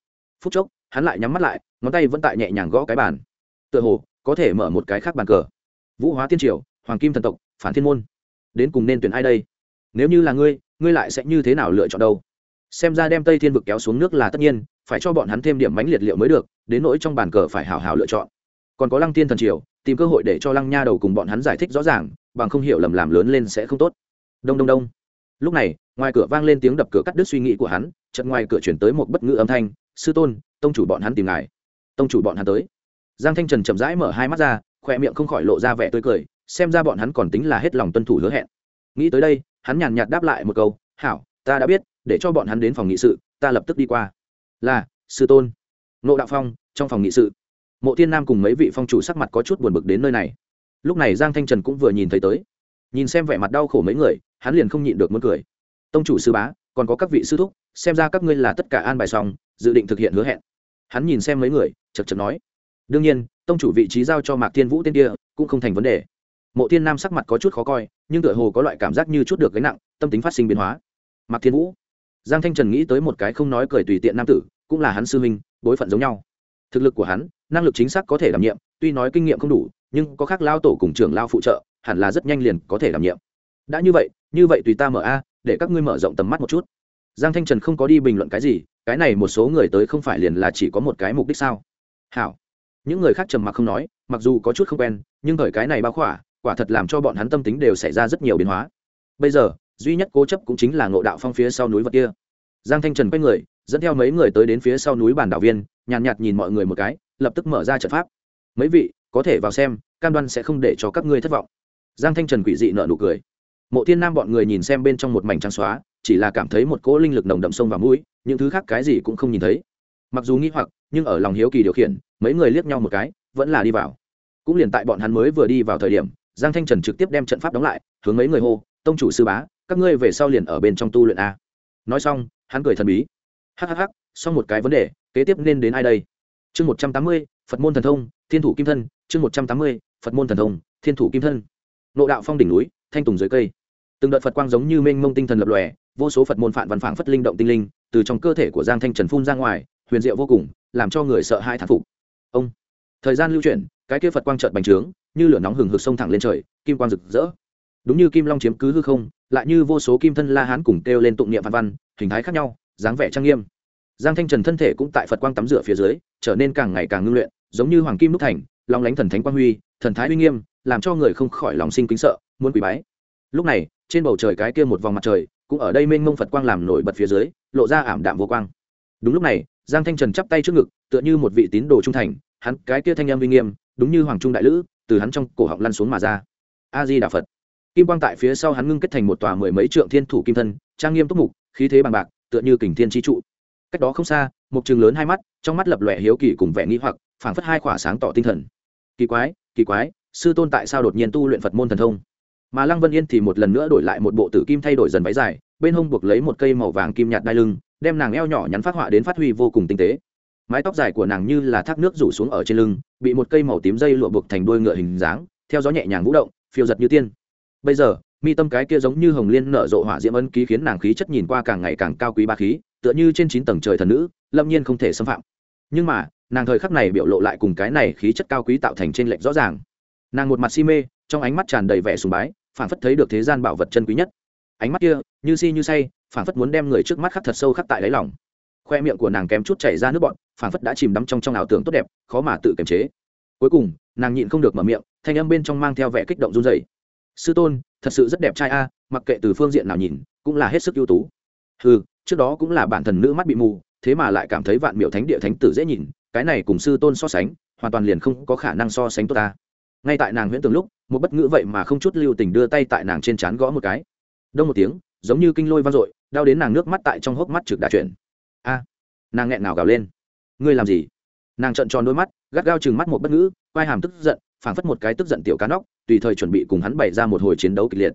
Speaker 1: Phút chốc, hắn lại nhắm mắt lại, ngón tay vẫn tại nhẹ nhàng gõ cái bàn. Tựa hồ, có thể mở một cái khác bàn cờ. Vũ hóa tiên triều, hoàng kim thần tộc, phản thiên môn. Đến cùng nên tuyển ai đây? Nếu như là ngươi ngươi lại sẽ như thế nào lựa chọn đâu? Xem ra đem tây thiên vực kéo xuống nước là tất nhiên, phải cho bọn hắn thêm điểm mánh liệt liệu mới được, đến nỗi trong bàn cờ phải hào hào lựa chọn. Còn có lăng tiên thần triều tìm cơ hội để cho lăng nha đầu cùng bọn hắn giải thích rõ ràng, bằng không hiểu lầm làm lớn lên sẽ không tốt. Đông đông đông. Lúc này, ngoài cửa vang lên tiếng đập cửa cắt đứt suy nghĩ của hắn chật ngoài cửa chuyển tới một bất ngữ âm thanh, sư tôn, tông chủ bọn hắn tìm ngài. Tông chủ bọn hắn tới. Giang thanh trần chậm rãi mở hai mắt ra, khoe miệng không khỏi lộ ra vẻ tươi cười, xem ra bọn hắn còn tính là hết lòng tuân thủ hứa hẹn. Nghĩ tới đây, hắn nhàn nhạt đáp lại một câu, hảo, ta đã biết, để cho bọn hắn đến phòng nghị sự, ta lập tức đi qua. Là, sư tôn. Nộ đạo phong, trong phòng nghị sự mộ thiên nam cùng mấy vị phong chủ sắc mặt có chút buồn bực đến nơi này. Lúc này giang thanh trần cũng vừa nhìn thấy tới. Nhìn xem vẻ mặt đau khổ mấy người, hắn liền không nhịn được muốn cười. Tông chủ sư bá, còn có các vị sư thúc, xem ra các ngươi là tất cả an bài xong, dự định thực hiện hứa hẹn. Hắn nhìn xem mấy người chật chật nói. Đương nhiên, tông chủ vị trí giao cho mạc thiên vũ tên kia, cũng không thành vấn đề. Mộ thiên nam sắc mặt có chút khó coi, nhưng tựa hồ có loại cảm giác như chút được gánh nặng, tâm tính phát sinh biến hóa. Mạc thiên vũ. Giang thanh trần nghĩ tới một cái không nói cười tùy tiện nam tử, cũng là hắn sư huynh, bối phận giống nhau thực lực của hắn, năng lực chính xác có thể đảm nhiệm, tuy nói kinh nghiệm không đủ, nhưng có khác lao tổ cùng trưởng lao phụ trợ, hẳn là rất nhanh liền có thể đảm nhiệm. Đã như vậy như vậy tùy ta mở a, để các ngươi mở rộng tầm mắt một chút. Giang thanh trần không có đi bình luận cái gì, cái này một số người tới không phải liền là chỉ có một cái mục đích sao? Hảo. Những người khác trầm mặc không nói, mặc dù có chút không quen, nhưng thời cái này bao khỏa, quả thật làm cho bọn hắn tâm tính đều xảy ra rất nhiều biến hóa. Bây giờ, duy nhất cố chấp cũng chính là ngộ đạo phong phía sau núi vật kia. Giang thanh trần quay người, dẫn theo mấy người tới đến phía sau núi bản đảo viên nhàn nhạt, nhạt nhìn mọi người một cái lập tức mở ra trận pháp. Mấy vị có thể vào xem cam đoan sẽ không để cho các ngươi thất vọng. Giang thanh trần quỷ dị nợ nụ cười. Mộ thiên nam bọn người nhìn xem bên trong một mảnh trắng xóa chỉ là cảm thấy một cỗ linh lực nồng đậm sông vào mũi những thứ khác cái gì cũng không nhìn thấy. Mặc dù nghĩ hoặc nhưng ở lòng hiếu kỳ điều khiển mấy người liếc nhau một cái vẫn là đi vào. Cũng liền tại bọn hắn mới vừa đi vào thời điểm giang thanh trần trực tiếp đem trận pháp đóng lại hướng mấy người hô tông chủ sư bá các ngươi về sau liền ở bên trong tu luyện a. Nói xong hắn cười thần bí. Hhh xong một cái vấn đề kế tiếp nên đến ai đây? Chương một trăm tám mươi, phật môn thần thông, thiên thủ kim thân. Chương một trăm tám mươi, phật môn thần thông, thiên thủ kim thân. Nộ đạo phong đỉnh núi, thanh tùng dưới cây. Từng đợt phật quang giống như mênh mông tinh thần lập lòe, vô số phật môn phản văn phảng phất linh động tinh linh, từ trong cơ thể của giang thanh trần phun ra ngoài, huyền diệu vô cùng, làm cho người sợ hai thán phục. Ông! Thời gian lưu chuyển, cái kia phật quang trợt bành trướng, như lửa nóng hừng hực sông thẳng lên trời, kim quang rực rỡ. Đúng như kim long chiếm cứ hư không, lại như vô số kim thân la hán cùng kêu lên tụng niệm văn văn, hình thái khác nhau, dáng vẻ trang nghiêm giang thanh trần thân thể cũng tại phật quang tắm rửa phía dưới, trở nên càng ngày càng ngưng luyện, giống như hoàng kim đúc thành, long lánh thần thánh quang huy, thần thái uy nghiêm, làm cho người không khỏi lòng sinh kính sợ, muốn quỳ bái. Lúc này, trên bầu trời cái kia một vòng mặt trời, cũng ở đây mênh mông phật quang làm nổi bật phía dưới, lộ ra ảm đạm vô quang. Đúng lúc này, giang thanh trần chắp tay trước ngực, tựa như một vị tín đồ trung thành, hắn cái kia thanh âm uy nghiêm, đúng như hoàng trung đại lữ, từ hắn trong cổ họng lăn xuống mà ra. A di đà phật. Kim quang tại phía sau hắn ngưng kết thành một tòa mười mấy trượng thiên thủ kim thân, trang nghiêm túc mục, khí thế bằng bạc, tựa như kình thiên tri trụ cách đó không xa, một trường lớn hai mắt, trong mắt lập lòe hiếu kỳ cùng vẻ nghi hoặc, phảng phất hai khỏa sáng tỏ tinh thần. Kỳ quái kỳ quái, sư tôn tại sao đột nhiên tu luyện phật môn thần thông? Mà lăng vân yên thì một lần nữa đổi lại một bộ tử kim thay đổi dần váy dài, bên hông buộc lấy một cây màu vàng kim nhạt đai lưng, đem nàng eo nhỏ nhắn phát họa đến phát huy vô cùng tinh tế. Mái tóc dài của nàng như là thác nước rủ xuống ở trên lưng, bị một cây màu tím dây lụa buộc thành đuôi ngựa hình dáng, theo gió nhẹ nhàng vũ động, phiêu giật như tiên. Bây giờ, mi tâm cái kia giống như hồng liên nở rộ hỏa diễm ân ký khiến nàng khí chất nhìn qua càng ngày càng cao quý ba khí tựa như trên chín tầng trời thần nữ, lâm nhiên không thể xâm phạm. Nhưng mà, nàng thời khắc này biểu lộ lại cùng cái này khí chất cao quý tạo thành trên lệnh rõ ràng. Nàng một mặt si mê, trong ánh mắt tràn đầy vẻ sùng bái phản phất thấy được thế gian bảo vật chân quý nhất. Ánh mắt kia, như si như say phản phất muốn đem người trước mắt khắc thật sâu khắc tại đáy lòng. Khoe miệng của nàng kém chút chảy ra nước bọn phản phất đã chìm đắm trong trong ảo tưởng tốt đẹp, khó mà tự kiềm chế. Cuối cùng, nàng nhịn không được mở miệng, thanh âm bên trong mang theo vẻ kích động run dày sư tôn, thật sự rất đẹp trai a, mặc kệ từ phương diện nào nhìn, cũng là hết sức ưu tú. Ừ trước đó cũng là bản thần nữ mắt bị mù, thế mà lại cảm thấy vạn miệu thánh địa thánh tử dễ nhìn, cái này cùng sư tôn so sánh, hoàn toàn liền không có khả năng so sánh tốt ta. Ngay tại nàng huyễn tường lúc, một bất ngữ vậy mà không chút lưu tình đưa tay tại nàng trên trán gõ một cái. Đông một tiếng, giống như kinh lôi vang dội, đau đến nàng nước mắt tại trong hốc mắt trực đã chuyển. A, nàng nghẹn nào gào lên. Ngươi làm gì? Nàng trợn tròn đôi mắt, gắt gao chừng mắt một bất ngữ vai hàm tức giận, phảng phất một cái tức giận tiểu cá nóc, tùy thời chuẩn bị cùng hắn bày ra một hồi chiến đấu kịch liệt.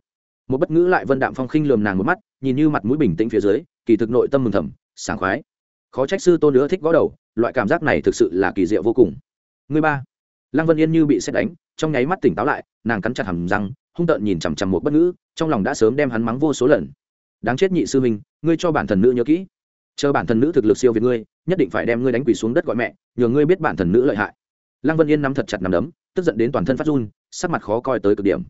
Speaker 1: Một bất ngữ lại vân đạm phong khinh lườm nàng một mắt, nhìn như mặt mũi bình tĩnh phía dưới kỳ thực nội tâm mừng thầm, sảng khoái. Khó trách sư tôn nữa thích gõ đầu, loại cảm giác này thực sự là kỳ diệu vô cùng. Người ba, lăng vân yên như bị xét đánh, trong nháy mắt tỉnh táo lại, nàng cắn chặt hầm răng, hung tợn nhìn chằm chằm một bất ngữ, trong lòng đã sớm đem hắn mắng vô số lần. Đáng chết nhị sư minh ngươi cho bản thần nữ nhớ kỹ. Chờ bản thần nữ thực lực siêu việt ngươi, nhất định phải đem ngươi đánh quỳ xuống đất gọi mẹ nhờ ngươi biết bản thần nữ lợi hại. Lăng vân yên nắm thật chặt nằm đấm, tức giận đến toàn thân phát run, sắc mặt khó coi tới cực điểm.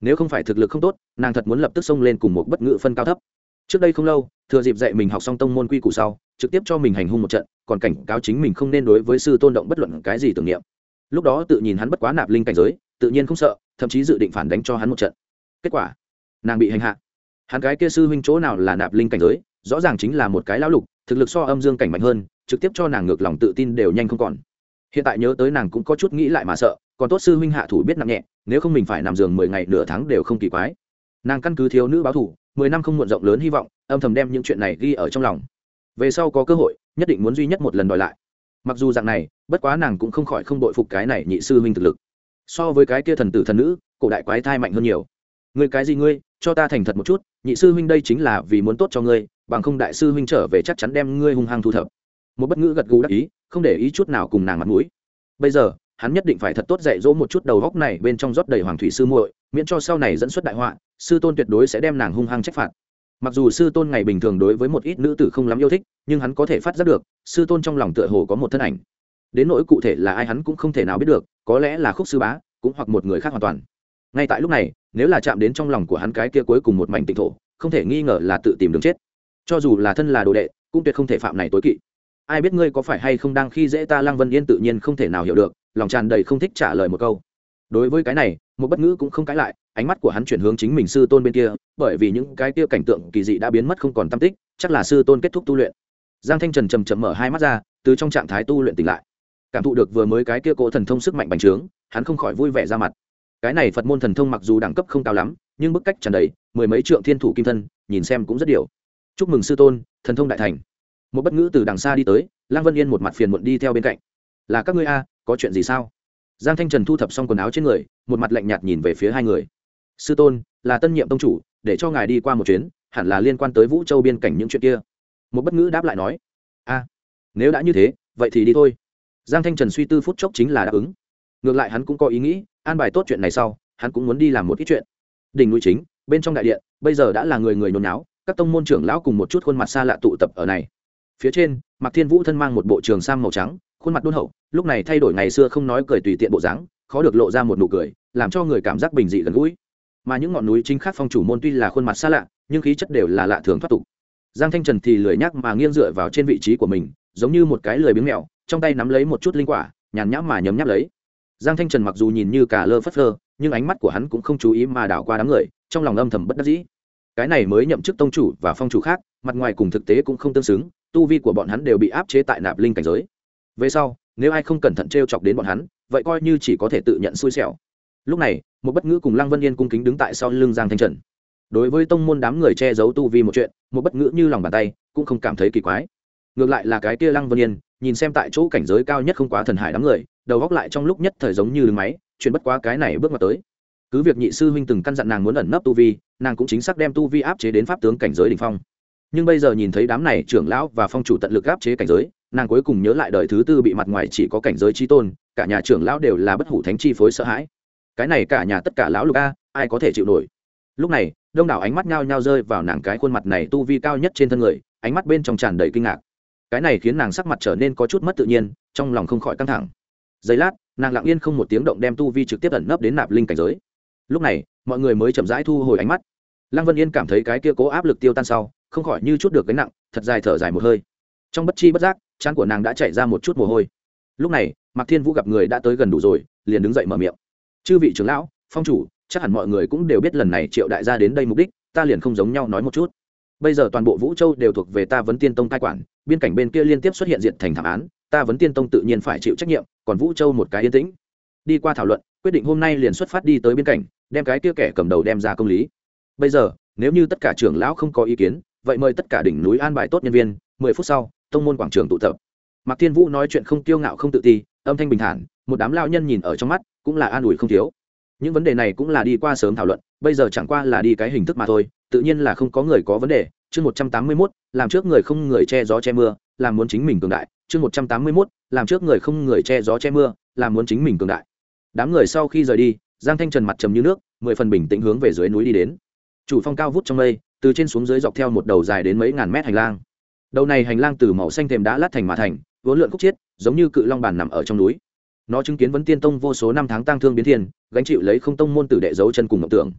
Speaker 1: Nếu không phải thực lực không tốt, nàng thật muốn lập tức xông lên cùng một bất ngữ phân cao thấp trước đây không lâu, thừa dịp dạy mình học xong tông môn quy củ sau, trực tiếp cho mình hành hung một trận, còn cảnh cáo chính mình không nên đối với sư tôn động bất luận cái gì tưởng niệm. Lúc đó tự nhìn hắn bất quá nạp linh cảnh giới, tự nhiên không sợ, thậm chí dự định phản đánh cho hắn một trận. Kết quả, nàng bị hành hạ. Hắn cái kia sư huynh chỗ nào là nạp linh cảnh giới, rõ ràng chính là một cái lão lục, thực lực so âm dương cảnh mạnh hơn, trực tiếp cho nàng ngược lòng tự tin đều nhanh không còn. Hiện tại nhớ tới nàng cũng có chút nghĩ lại mà sợ, còn tốt sư huynh hạ thủ biết nặng nhẹ, nếu không mình phải nằm giường mười ngày nửa tháng đều không kỳ quái. Nàng căn cứ thiếu nữ báo thủ mười năm không muộn rộng lớn hy vọng, âm thầm đem những chuyện này ghi ở trong lòng. Về sau có cơ hội, nhất định muốn duy nhất một lần đòi lại. Mặc dù dạng này, bất quá nàng cũng không khỏi không đội phục cái này nhị sư huynh thực lực. So với cái kia thần tử thần nữ, cổ đại quái thai mạnh hơn nhiều. Người cái gì ngươi, cho ta thành thật một chút, nhị sư huynh đây chính là vì muốn tốt cho ngươi, bằng không đại sư huynh trở về chắc chắn đem ngươi hung hăng thu thập. Một bất ngữ gật gù đắc ý, không để ý chút nào cùng nàng mặt mũi. Bây giờ hắn nhất định phải thật tốt dạy dỗ một chút đầu góc này bên trong rót đầy hoàng thủy sư muội, miễn cho sau này dẫn xuất đại họa, sư tôn tuyệt đối sẽ đem nàng hung hăng trách phạt. Mặc dù sư tôn ngày bình thường đối với một ít nữ tử không lắm yêu thích, nhưng hắn có thể phát giác được, sư tôn trong lòng tựa hồ có một thân ảnh. Đến nỗi cụ thể là ai hắn cũng không thể nào biết được, có lẽ là khúc sư bá, cũng hoặc một người khác hoàn toàn. Ngay tại lúc này, nếu là chạm đến trong lòng của hắn cái kia cuối cùng một mảnh tịnh thổ, không thể nghi ngờ là tự tìm đường chết. Cho dù là thân là đồ đệ, cũng tuyệt không thể phạm này tối kỵ. Ai biết ngươi có phải hay không đang khi dễ ta lăng vân yên tự nhiên không thể nào hiểu được lòng tràn đầy không thích trả lời một câu. Đối với cái này, một bất ngữ cũng không cãi lại, ánh mắt của hắn chuyển hướng chính mình sư tôn bên kia, bởi vì những cái kia cảnh tượng kỳ dị đã biến mất không còn tâm tích, chắc là sư tôn kết thúc tu luyện. Giang thanh trần chầm chầm mở hai mắt ra, từ trong trạng thái tu luyện tỉnh lại. Cảm thụ được vừa mới cái kia cỗ thần thông sức mạnh bành trướng, hắn không khỏi vui vẻ ra mặt. Cái này phật môn thần thông mặc dù đẳng cấp không cao lắm, nhưng bức cách tràn đầy, mười mấy trượng thiên thủ kim thân, nhìn xem cũng rất điều. Chúc mừng sư tôn, thần thông đại thành. Một bất ngữ từ đằng xa đi tới Lang vân yên một mặt phiền muộn đi theo bên cạnh. Là các ngươi a có chuyện gì sao? Giang thanh trần thu thập xong quần áo trên người, một mặt lạnh nhạt nhìn về phía hai người. Sư tôn, là tân nhiệm tông chủ, để cho ngài đi qua một chuyến, hẳn là liên quan tới vũ châu biên cảnh những chuyện kia. Một bất ngữ đáp lại nói, a, nếu đã như thế, vậy thì đi thôi. Giang thanh trần suy tư phút chốc chính là đáp ứng. Ngược lại hắn cũng có ý nghĩ, an bài tốt chuyện này sau, hắn cũng muốn đi làm một ít chuyện. Đỉnh núi chính, bên trong đại điện, bây giờ đã là người người nhốn náo các tông môn trưởng lão cùng một chút khuôn mặt xa lạ tụ tập ở này. Phía trên, mạc thiên vũ thân mang một bộ trường sam màu trắng, khuôn mặt đôn hậu lúc này thay đổi ngày xưa không nói cười tùy tiện bộ dáng, khó được lộ ra một nụ cười, làm cho người cảm giác bình dị gần gũi. Mà những ngọn núi chính khác phong chủ môn tuy là khuôn mặt xa lạ, nhưng khí chất đều là lạ thường thoát tục. Giang thanh trần thì lười nhắc mà nghiêng dựa vào trên vị trí của mình, giống như một cái lười biếng mèo, trong tay nắm lấy một chút linh quả, nhàn nhãm mà nhấm nháp lấy. Giang thanh trần mặc dù nhìn như cả lơ phất lơ nhưng ánh mắt của hắn cũng không chú ý mà đảo qua đám người, trong lòng âm thầm bất đắc dĩ. Cái này mới nhậm chức tông chủ và phong chủ khác, mặt ngoài cùng thực tế cũng không tương xứng, tu vi của bọn hắn đều bị áp chế tại nạp linh cảnh giới. Về sau nếu ai không cẩn thận t r e o chọc đến bọn hắn, vậy coi như chỉ có thể tự nhận xui xẻo. Lúc này, một bất ngữ cùng lăng vân yên cung kính đứng tại sau lưng giang thanh trần. Đối với tông môn đám người che giấu tu vi một chuyện, một bất ngữ như lòng bàn tay, cũng không cảm thấy kỳ quái. Ngược lại là cái kia lăng vân yên, nhìn xem tại chỗ cảnh giới cao nhất không quá thần hải đám người, đầu góc lại trong lúc nhất thời giống như đứng máy chuyện bất quá cái này bước vào tới. Cứ việc nhị sư huynh từng căn dặn nàng muốn ẩn nấp tu vi, nàng cũng chính xác đem tu vi áp chế đến pháp tướng cảnh giới đ ỉ n h phong. Nhưng bây giờ nhìn thấy đám này trưởng lão và phong chủ tận lực áp chế cảnh giới nàng cuối cùng nhớ lại đời thứ tư bị mặt ngoài chỉ có cảnh giới trí tôn, cả nhà trưởng lão đều là bất hủ thánh chi phối sợ hãi. Cái này cả nhà tất cả lão lục a, ai có thể chịu nổi? Lúc này, đông đảo ánh mắt nhao nhao rơi vào nàng cái khuôn mặt này tu vi cao nhất trên thân người, ánh mắt bên trong tràn đầy kinh ngạc. Cái này khiến nàng sắc mặt trở nên có chút mất tự nhiên, trong lòng không khỏi căng thẳng. Giây lát, nàng lặng yên không một tiếng động đem tu vi trực tiếp ẩn nấp đến nạp linh cảnh giới. Lúc này, mọi người mới chậm rãi thu hồi ánh mắt. Lăng vân yên cảm thấy cái kia cố áp lực tiêu tan sau, không khỏi như chút được cái nặng, thật dài thở dài một hơi. Trong bất chi bất giác chán của nàng đã chảy ra một chút mồ hôi. Lúc này, mạc thiên vũ gặp người đã tới gần đủ rồi, liền đứng dậy mở miệng. Chư vị trưởng lão, phong chủ, chắc hẳn mọi người cũng đều biết lần này triệu đại gia đến đây mục đích, ta liền không giống nhau nói một chút. Bây giờ toàn bộ vũ châu đều thuộc về ta vấn tiên tông cai quản, biên cảnh bên kia liên tiếp xuất hiện diện thành thảm án, ta vấn tiên tông tự nhiên phải chịu trách nhiệm, còn vũ châu một cái yên tĩnh. Đi qua thảo luận, quyết định hôm nay liền xuất phát đi tới biên cảnh, đem cái kia kẻ cầm đầu đem ra công lý. Bây giờ, nếu như tất cả trưởng lão không có ý kiến, vậy mời tất cả đỉnh núi an bài tốt nhân viên, mười phút sau tông môn quảng trường tụ tập. Mạc thiên vũ nói chuyện không kiêu ngạo không tự ti, âm thanh bình thản, một đám lao nhân nhìn ở trong mắt, cũng là an ủi không thiếu. Những vấn đề này cũng là đi qua sớm thảo luận, bây giờ chẳng qua là đi cái hình thức mà thôi, tự nhiên là không có người có vấn đề. Chương một trăm tám mươi mốt, làm trước người không người che gió che mưa, làm muốn chính mình cường đại. Chương một trăm tám mươi mốt, làm trước người không người che gió che mưa, làm muốn chính mình cường đại. Đám người sau khi rời đi, giang thanh trần mặt trầm như nước, mười phần bình tĩnh hướng về dưới núi đi đến. Chủ phong cao vút trong mây, từ trên xuống dưới dọc theo một đầu dài đến mấy ngàn mét hành lang đầu này hành lang từ màu xanh thềm đã lát thành mà thành, vốn lượn khúc chiết, giống như cự long bàn nằm ở trong núi. Nó chứng kiến vấn tiên tông vô số năm tháng tăng thương biến thiên, gánh chịu lấy không tông môn tử đệ dấu chân cùng ngọc tưởng.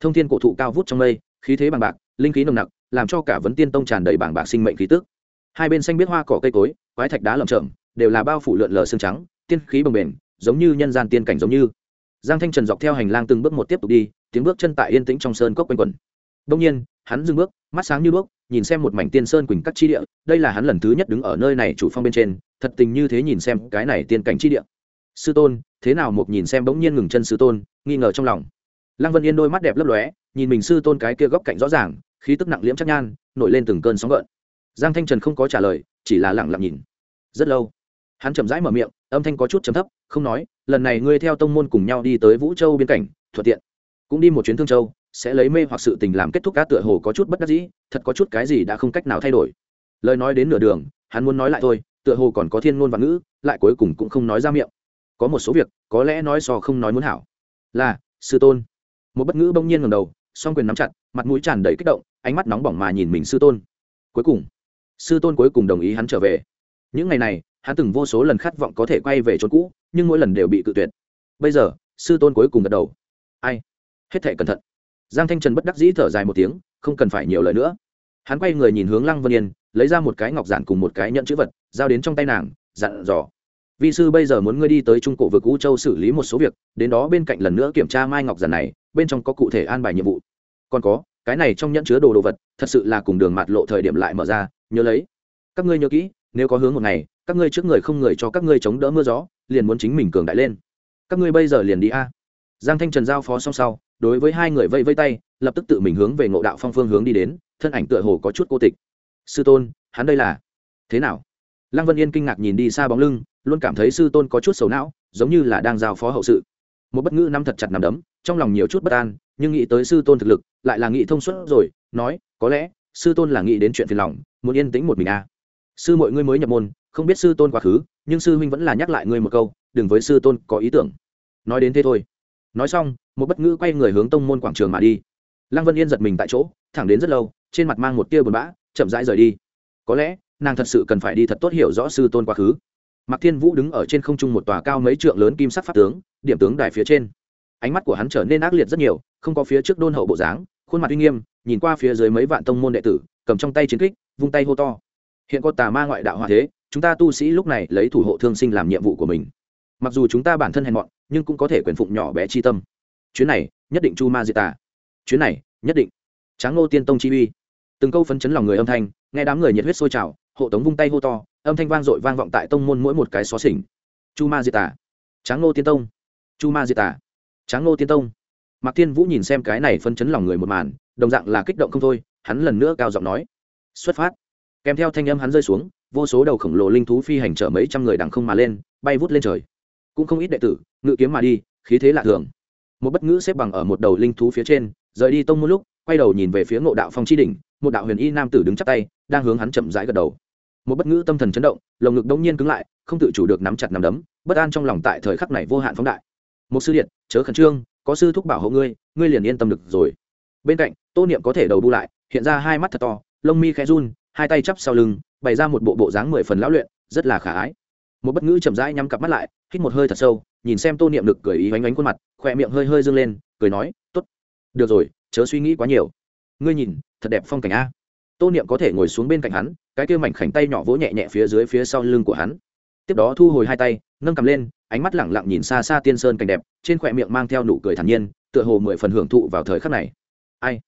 Speaker 1: Thông thiên cổ thụ cao vút trong mây, khí thế bằng bạc, linh khí nồng nặc, làm cho cả vấn tiên tông tràn đầy bảng bạc sinh mệnh khí tức. Hai bên xanh biết hoa cỏ cây cối, quái thạch đá lởm chởm, đều là bao phủ lượn lờ xương trắng, tiên khí bồng bềnh, giống như nhân gian tiên cảnh giống như. Giang thanh trần dọc theo hành lang từng bước một tiếp tục đi, tiếng bước chân tại yên tĩnh trong sơn cốc quanh quẩn. Đông nhiên, hắn dừng bước, mắt sáng như bước nhìn xem một mảnh tiên sơn quỳnh các chi địa, đây là hắn lần thứ nhất đứng ở nơi này chủ phong bên trên, thật tình như thế nhìn xem cái này tiên cảnh chi địa. Sư tôn, thế nào một nhìn xem bỗng nhiên ngừng chân sư tôn, nghi ngờ trong lòng. Lăng vân yên đôi mắt đẹp lấp lóe, nhìn mình sư tôn cái kia góc cạnh rõ ràng, khí tức nặng liễm chắc nhan, nổi lên từng cơn sóng gợn. Giang thanh trần không có trả lời, chỉ là lẳng lặng nhìn. Rất lâu, hắn chậm rãi mở miệng, âm thanh có chút chấm thấp, không nói, lần này ngươi theo tông môn cùng nhau đi tới vũ châu biên cảnh, thuận tiện. Cũng đi một chuyến thương châu sẽ lấy mê hoặc sự tình làm kết thúc cá tựa hồ có chút bất đắc dĩ, thật có chút cái gì đã không cách nào thay đổi. Lời nói đến nửa đường, hắn muốn nói lại thôi, tựa hồ còn có thiên ngôn và ngữ, lại cuối cùng cũng không nói ra miệng. Có một số việc, có lẽ nói so không nói muốn hảo. Là, sư tôn. Một bất ngữ bỗng nhiên ngầm đầu, song quyền nắm chặt, mặt mũi tràn đầy kích động, ánh mắt nóng bỏng mà nhìn mình sư tôn. Cuối cùng, sư tôn cuối cùng đồng ý hắn trở về. Những ngày này, hắn từng vô số lần khát vọng có thể quay về chỗ cũ, nhưng mỗi lần đều bị cự tuyệt. Bây giờ, sư tôn cuối cùng gật đầu. Ai? Hết thể cẩn thận giang thanh trần bất đắc dĩ thở dài một tiếng, không cần phải nhiều lời nữa. Hắn quay người nhìn hướng lăng vân yên, lấy ra một cái ngọc giản cùng một cái nhận chữ vật, giao đến trong tay nàng, dặn dò. Vi sư, bây giờ muốn ngươi đi tới trung cổ vực U châu xử lý một số việc, đến đó bên cạnh lần nữa kiểm tra mai ngọc giản này, bên trong có cụ thể an bài nhiệm vụ. Còn có, cái này trong nhẫn chứa đồ đồ vật, thật sự là cùng đường mạt lộ thời điểm lại mở ra, nhớ lấy. Các ngươi nhớ kỹ, nếu có hướng một ngày, các ngươi trước người không người cho các ngươi chống đỡ mưa gió, liền muốn chính mình cường đại lên. Các ngươi bây giờ liền đi a. Giang thanh trần giao phó xong sau đối với hai người vây vây tay, lập tức tự mình hướng về ngộ đạo phong phương hướng đi đến, thân ảnh tựa hồ có chút cô tịch. Sư tôn, hắn đây là thế nào? Lăng vân yên kinh ngạc nhìn đi xa bóng lưng, luôn cảm thấy sư tôn có chút sầu não, giống như là đang giao phó hậu sự. Một bất ngữ nắm thật chặt nằm đấm, trong lòng nhiều chút bất an, nhưng nghĩ tới sư tôn thực lực, lại là nghĩ thông suốt rồi, nói, có lẽ, sư tôn là nghĩ đến chuyện phiền lòng, muốn yên tĩnh một mình à. sư mọi ngươi mới nhập môn, không biết sư tôn quá khứ, nhưng sư huynh vẫn là nhắc lại ngươi một câu, đừng với sư tôn có ý tưởng. Nói đến thế thôi nói xong, một bất ngữ quay người hướng tông môn quảng trường mà đi. Lăng vân yên giật mình tại chỗ, thẳng đến rất lâu, trên mặt mang một tia buồn bã, chậm rãi rời đi. Có lẽ, nàng thật sự cần phải đi thật tốt hiểu rõ sư tôn quá khứ. Mạc thiên vũ đứng ở trên không trung một tòa cao mấy trượng lớn kim sắc pháp tướng, điểm tướng đài phía trên. Ánh mắt của hắn trở nên ác liệt rất nhiều, không có phía trước đôn hậu bộ dáng, khuôn mặt uy nghiêm, nhìn qua phía dưới mấy vạn tông môn đệ tử, cầm trong tay chiến kích, vung tay hô to. Hiện có tà ma ngoại đạo hòa thế, chúng ta tu sĩ lúc này lấy thủ hộ thương sinh làm nhiệm vụ của mình. Mặc dù chúng ta bản thân hèn mọn nhưng cũng có thể quyền phụng nhỏ bé chi tâm. Chuyến này, nhất định chu ma diệt tà. Chuyến này, nhất định. Tráng ngô tiên tông chi uy. Từng câu phấn chấn lòng người âm thanh, nghe đám người nhiệt huyết sôi trào, hộ tống vung tay hô to, âm thanh vang dội vang vọng tại tông môn mỗi một cái xó xỉnh. Chu ma diệt tà. Tráng ngô tiên tông. Chu ma diệt tà. Tráng ngô tiên tông. Mạc thiên vũ nhìn xem cái này phân chấn lòng người một màn, đồng dạng là kích động không thôi, hắn lần nữa cao giọng nói. Xuất phát. Kèm theo thanh âm hắn rơi xuống, vô số đầu khổng lồ linh thú phi hành chở mấy trăm người đằng không mà lên, bay vút lên trời cũng không ít đệ tử, ngự kiếm mà đi, khí thế lạ thường. Một bất ngữ xếp bằng ở một đầu linh thú phía trên, rời đi tông một lúc, quay đầu nhìn về phía ngộ đạo phong chi đỉnh, một đạo huyền y nam tử đứng chắp tay, đang hướng hắn chậm rãi gật đầu. Một bất ngữ tâm thần chấn động, lồng ngực đông nhiên cứng lại, không tự chủ được nắm chặt nắm đấm, bất an trong lòng tại thời khắc này vô hạn phóng đại. Một sư điện, chớ khẩn trương, có sư thúc bảo hộ ngươi ngươi liền yên tâm được rồi. Bên cạnh, tô niệm có thể đầu bu lại, hiện ra hai mắt thật to, lông mi khẽ run, hai tay chắp sau lưng, bày ra một bộ bộ dáng mười phần lão luyện, rất là khả ái một bất ngữ chậm rãi nhắm cặp mắt lại, hít một hơi thật sâu, nhìn xem tô niệm lực cười ý oánh oánh khuôn mặt, khỏe miệng hơi hơi dâng lên, cười nói t ố t được rồi, chớ suy nghĩ quá nhiều. Ngươi nhìn, thật đẹp phong cảnh a. Tô niệm có thể ngồi xuống bên cạnh hắn, cái kia mảnh khảnh tay nhỏ vỗ nhẹ nhẹ phía dưới phía sau lưng của hắn. Tiếp đó thu hồi hai tay, nâng cầm lên, ánh mắt lẳng lặng nhìn xa xa tiên sơn cảnh đẹp, trên khỏe miệng mang theo nụ cười thản nhiên, tựa hồ mười phần hưởng thụ vào thời khắc này. Ai?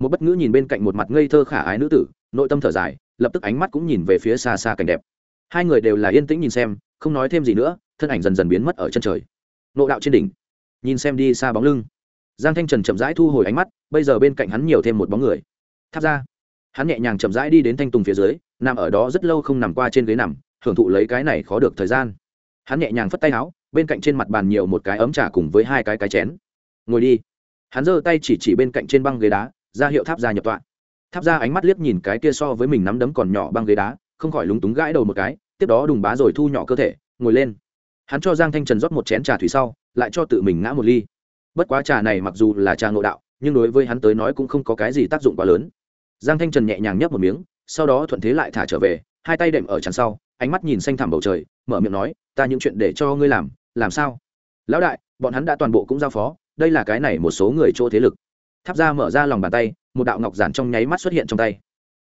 Speaker 1: Một bất ngữ nhìn bên cạnh một mặt ngây thơ khả ái nữ tử, nội tâm thở dài, lập tức ánh mắt cũng nhìn về phía xa xa cảnh đẹp hai người đều là yên tĩnh nhìn xem, không nói thêm gì nữa, thân ảnh dần dần biến mất ở chân trời. Nộ đạo trên đỉnh. Nhìn xem đi xa bóng lưng. Giang thanh trần chậm rãi thu hồi ánh mắt, bây giờ bên cạnh hắn nhiều thêm một bóng người. Tháp ra. Hắn nhẹ nhàng chậm rãi đi đến thanh tùng phía dưới, nằm ở đó rất lâu không nằm qua trên ghế nằm, hưởng thụ lấy cái này khó được thời gian. Hắn nhẹ nhàng phất tay áo, bên cạnh trên mặt bàn nhiều một cái ấm trà cùng với hai cái cái chén. Ngồi đi. Hắn giơ tay chỉ chỉ bên cạnh trên băng ghế đá, ra hiệu tháp ra nhập tọa. Tháp ra ánh mắt liếc nhìn cái kia so với mình nắm đấm còn nhỏ băng ghế đá không khỏi lúng túng gãi đầu một cái, tiếp đó đùng bá rồi thu nhỏ cơ thể, ngồi lên. Hắn cho giang thanh trần rót một chén trà thủy sau, lại cho tự mình ngã một ly. Bất quá trà này mặc dù là trà ngộ đạo, nhưng đối với hắn tới nói cũng không có cái gì tác dụng quá lớn. Giang thanh trần nhẹ nhàng nhấp một miếng, sau đó thuận thế lại thả trở về, hai tay đệm ở chắn sau, ánh mắt nhìn xanh thẳm bầu trời, mở miệng nói, ta những chuyện để cho ngươi làm làm sao? Lão đại, bọn hắn đã toàn bộ cũng giao phó, đây là cái này một số người chỗ thế lực. Tháp ra mở ra lòng bàn tay, một đạo ngọc giản trong nháy mắt xuất hiện trong tay.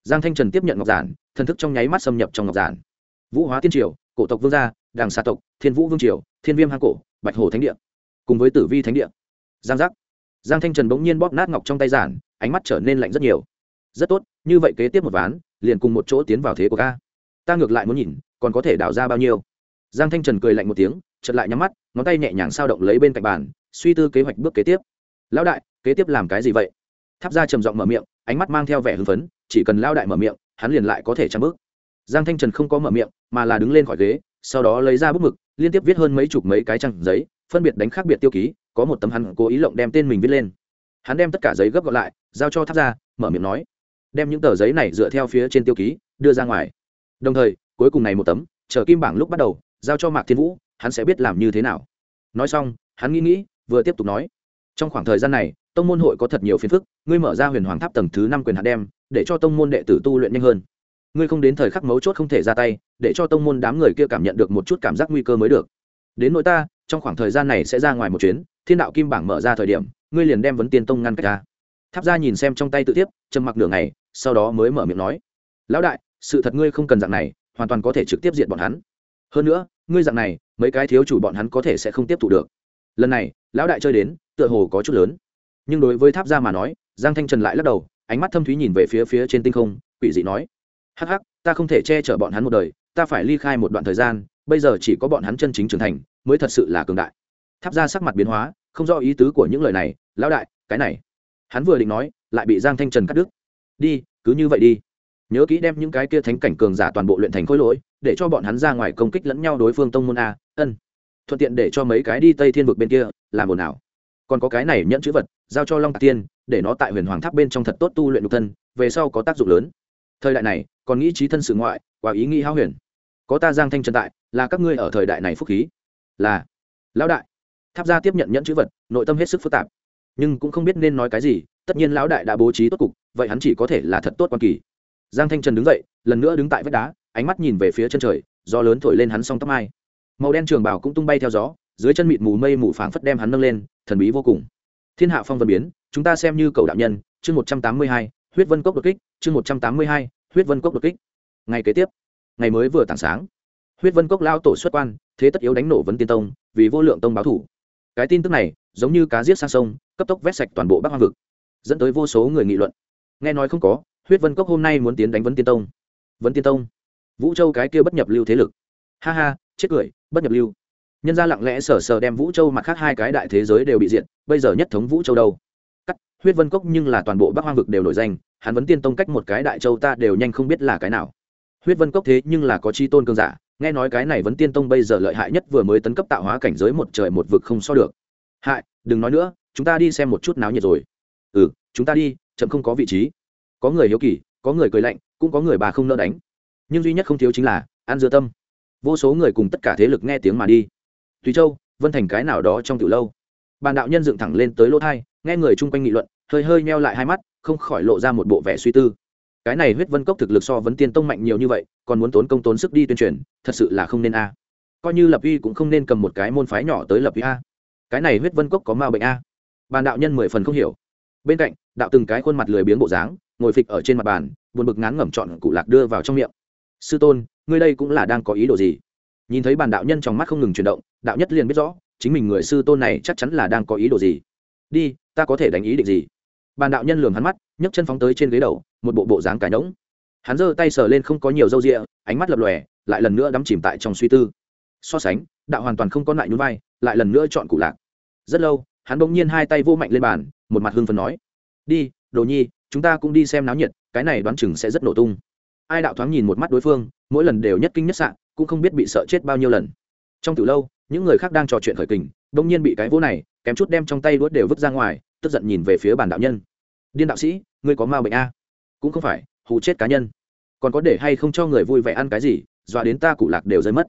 Speaker 1: Giang thanh trần tiếp nhận ngọc giản thần thức trong nháy mắt xâm nhập trong ngọc giản. Vũ hóa tiên triều, cổ tộc vương gia, đàng xà tộc, thiên vũ vương triều, thiên viêm hang cổ, bạch hồ thánh địa. Cùng với tử vi thánh địa. Giang giác. Giang thanh trần bỗng nhiên bóp nát ngọc trong tay giản, ánh mắt trở nên lạnh rất nhiều. Rất tốt, như vậy kế tiếp một ván, liền cùng một chỗ tiến vào thế của ca. Ta ngược lại muốn nhìn, còn có thể đào ra bao nhiêu. Giang thanh trần cười lạnh một tiếng chật lại nhắm mắt, ngón tay nhẹ nhàng sao động lấy bên cạnh bàn, suy tư kế hoạch bước kế tiếp. Lão đại, kế tiếp làm cái gì vậy? Tháp ra trầm giọng mở miệng, ánh mắt mang theo vẻ hưng phấn, chỉ cần lao đại mở miệng hắn liền lại có thể trăng bước. Giang thanh trần không có mở miệng, mà là đứng lên khỏi ghế, sau đó lấy ra bút mực, liên tiếp viết hơn mấy chục mấy cái trang giấy, phân biệt đánh khác biệt tiêu ký, có một tấm hắn cố ý lộng đem tên mình viết lên. Hắn đem tất cả giấy gấp gọn lại, giao cho tháp ra mở miệng nói, đem những tờ giấy này dựa theo phía trên tiêu ký, đưa ra ngoài. Đồng thời, cuối cùng này một tấm, chờ kim bảng lúc bắt đầu, giao cho mạc thiên vũ, hắn sẽ biết làm như thế nào. Nói xong, hắn nghĩ nghĩ, vừa tiếp tục nói, trong khoảng thời gian này tông môn hội có thật nhiều phiền phức, ngươi mở ra huyền hoàng tháp tầng thứ năm quyền hạt đem, để cho tông môn đệ tử tu luyện nhanh hơn. Ngươi không đến thời khắc mấu chốt không thể ra tay, để cho tông môn đám người kia cảm nhận được một chút cảm giác nguy cơ mới được. Đến nỗi ta, trong khoảng thời gian này sẽ ra ngoài một chuyến, thiên đạo kim bảng mở ra thời điểm, ngươi liền đem vấn tiên tông ngăn cách ra tháp ra nhìn xem trong tay tự tiếp, trầm mặc nửa ngày, sau đó mới mở miệng nói. Lão đại, sự thật ngươi không cần dạng này, hoàn toàn có thể trực tiếp diện bọn hắn. Hơn nữa, ngươi dạng này, mấy cái thiếu chủ bọn hắn có thể sẽ không tiếp thu được. Lần này, lão đại chơi đến, tựa hồ có chút lớn nhưng đối với tháp gia mà nói, giang thanh trần lại lắc đầu, ánh mắt thâm thúy nhìn về phía phía trên tinh không, quỷ dị nói, hắc hắc, ta không thể che chở bọn hắn một đời, ta phải ly khai một đoạn thời gian, bây giờ chỉ có bọn hắn chân chính trưởng thành, mới thật sự là cường đại. Tháp ra sắc mặt biến hóa, không rõ ý tứ của những lời này, lão đại, cái này. Hắn vừa định nói, lại bị giang thanh trần cắt đứt. Đi, cứ như vậy đi. Nhớ kỹ đem những cái kia thánh cảnh cường giả toàn bộ luyện thành khối lỗi, để cho bọn hắn ra ngoài công kích lẫn nhau đối phương tông môn a, ân. Thuận tiện để cho mấy cái đi tây thiên vực bên kia, làm ồn ào. Còn có cái này nhẫn chữ vật giao cho long tạc tiên, để nó tại huyền hoàng tháp bên trong thật tốt tu luyện nhục thân, về sau có tác dụng lớn. Thời đại này, còn nghĩ trí thân sự ngoại quả ý nghĩ hao huyền. Có ta giang thanh trần tại, là các ngươi ở thời đại này phúc khí. Là. Lão đại. Tháp gia tiếp nhận nhẫn chữ vật, nội tâm hết sức phức tạp. Nhưng cũng không biết nên nói cái gì, tất nhiên lão đại đã bố trí tốt cục, vậy hắn chỉ có thể là thật tốt quan kỳ. Giang thanh trần đứng dậy, lần nữa đứng tại vách đá, ánh mắt nhìn về phía chân trời, gió lớn thổi lên hắn s o n g tóc mai. Màu đen trường bảo cũng tung bay theo gió, dưới chân mịt mù mây mù phảng phất đem hắn nâng lên, thần bí vô cùng thiên hạ phong vân biến, chúng ta xem như cầu đạo nhân, chương một trăm tám mươi hai, huyết vân cốc đột kích, chương một trăm tám mươi hai, huyết vân cốc đột kích. Ngày kế tiếp, ngày mới vừa tảng sáng, huyết vân cốc lao tổ xuất quan, thế tất yếu đánh nổ vấn tiên tông, vì vô lượng tông báo thủ. Cái tin tức này, giống như cá giết sang sông, cấp tốc vét sạch toàn bộ bắc hoang vực, dẫn tới vô số người nghị luận. Nghe nói không có, huyết vân cốc hôm nay muốn tiến đánh vấn tiên tông. Vấn tiên tông. Vũ châu cái kia bất nhập lưu thế lực. Ha ha, chết cười, bất nhập lưu nhân ra lặng lẽ sờ sờ đem vũ châu mặt khác hai cái đại thế giới đều bị diện bây giờ nhất thống vũ châu đâu? Cắt, huyết vân cốc nhưng là toàn bộ bắc hoang vực đều nổi danh, hắn vấn tiên tông cách một cái đại châu ta đều nhanh không biết là cái nào. Huyết vân cốc thế nhưng là có chi tôn cương giả, nghe nói cái này vấn tiên tông bây giờ lợi hại nhất vừa mới tấn cấp tạo hóa cảnh giới một trời một vực không so được. Hại, đừng nói nữa, chúng ta đi xem một chút náo nhiệt rồi. Ừ chúng ta đi, chậm không có vị trí. Có người hiếu kỳ, có người cười lạnh, cũng có người bà không nỡ đánh. Nhưng duy nhất không thiếu chính là an dưa tâm. Vô số người cùng tất cả thế lực nghe tiếng mà đi tùy châu, vân thành cái nào đó trong từ lâu. Bàn đạo nhân dựng thẳng lên tới lỗ thai, nghe người chung quanh nghị luận, hơi hơi meo lại hai mắt, không khỏi lộ ra một bộ vẻ suy tư. Cái này huyết vân cốc thực lực so vấn tiên tông mạnh nhiều như vậy, còn muốn tốn công tốn sức đi tuyên truyền, thật sự là không nên a. Coi như lập uy cũng không nên cầm một cái môn phái nhỏ tới lập uy a. Cái này huyết vân cốc có ma bệnh a. Bàn đạo nhân mười phần không hiểu. Bên cạnh, đạo từng cái khuôn mặt lười biếng bộ dáng, ngồi phịch ở trên mặt bàn, buồn bực ngán ngẩm chọn cụ lạc đưa vào trong miệng. Sư tôn, ngươi đây cũng là đang có ý đồ gì? Nhìn thấy bàn đạo nhân trong mắt không ngừng chuyển động, đạo nhất liền biết rõ, chính mình người sư tôn này chắc chắn là đang có ý đồ gì. Đi, ta có thể đánh ý định gì? Bàn đạo nhân lường hắn mắt, nhấc chân phóng tới trên ghế đầu, một bộ bộ dáng cải nỗng hắn giơ tay sờ lên không có nhiều râu rịa ánh mắt lập lòe, lại lần nữa đắm chìm tại trong suy tư. So sánh, đạo hoàn toàn không có lại nhún vai, lại lần nữa chọn cụ lạc. Rất lâu, hắn bỗng nhiên hai tay vô mạnh lên bàn, một mặt hưng phấn nói, đi, đồ nhi, chúng ta cũng đi xem náo nhiệt, cái này đoán chừng sẽ rất nổ tung. Ai đạo thoáng nhìn một mắt đối phương, mỗi lần đều nhất kinh nhất sạn cũng không biết bị sợ chết bao nhiêu lần. Trong từ lâu, những người khác đang trò chuyện khởi kình đông nhiên bị cái vỗ này, kém chút đem trong tay đuốt đều vứt ra ngoài, tức giận nhìn về phía bàn đạo nhân. Điên đạo sĩ, ngươi có ma bệnh a? Cũng không phải, hù chết cá nhân. Còn có để hay không cho người vui vẻ ăn cái gì, dọa đến ta cụ lạc đều rơi mất.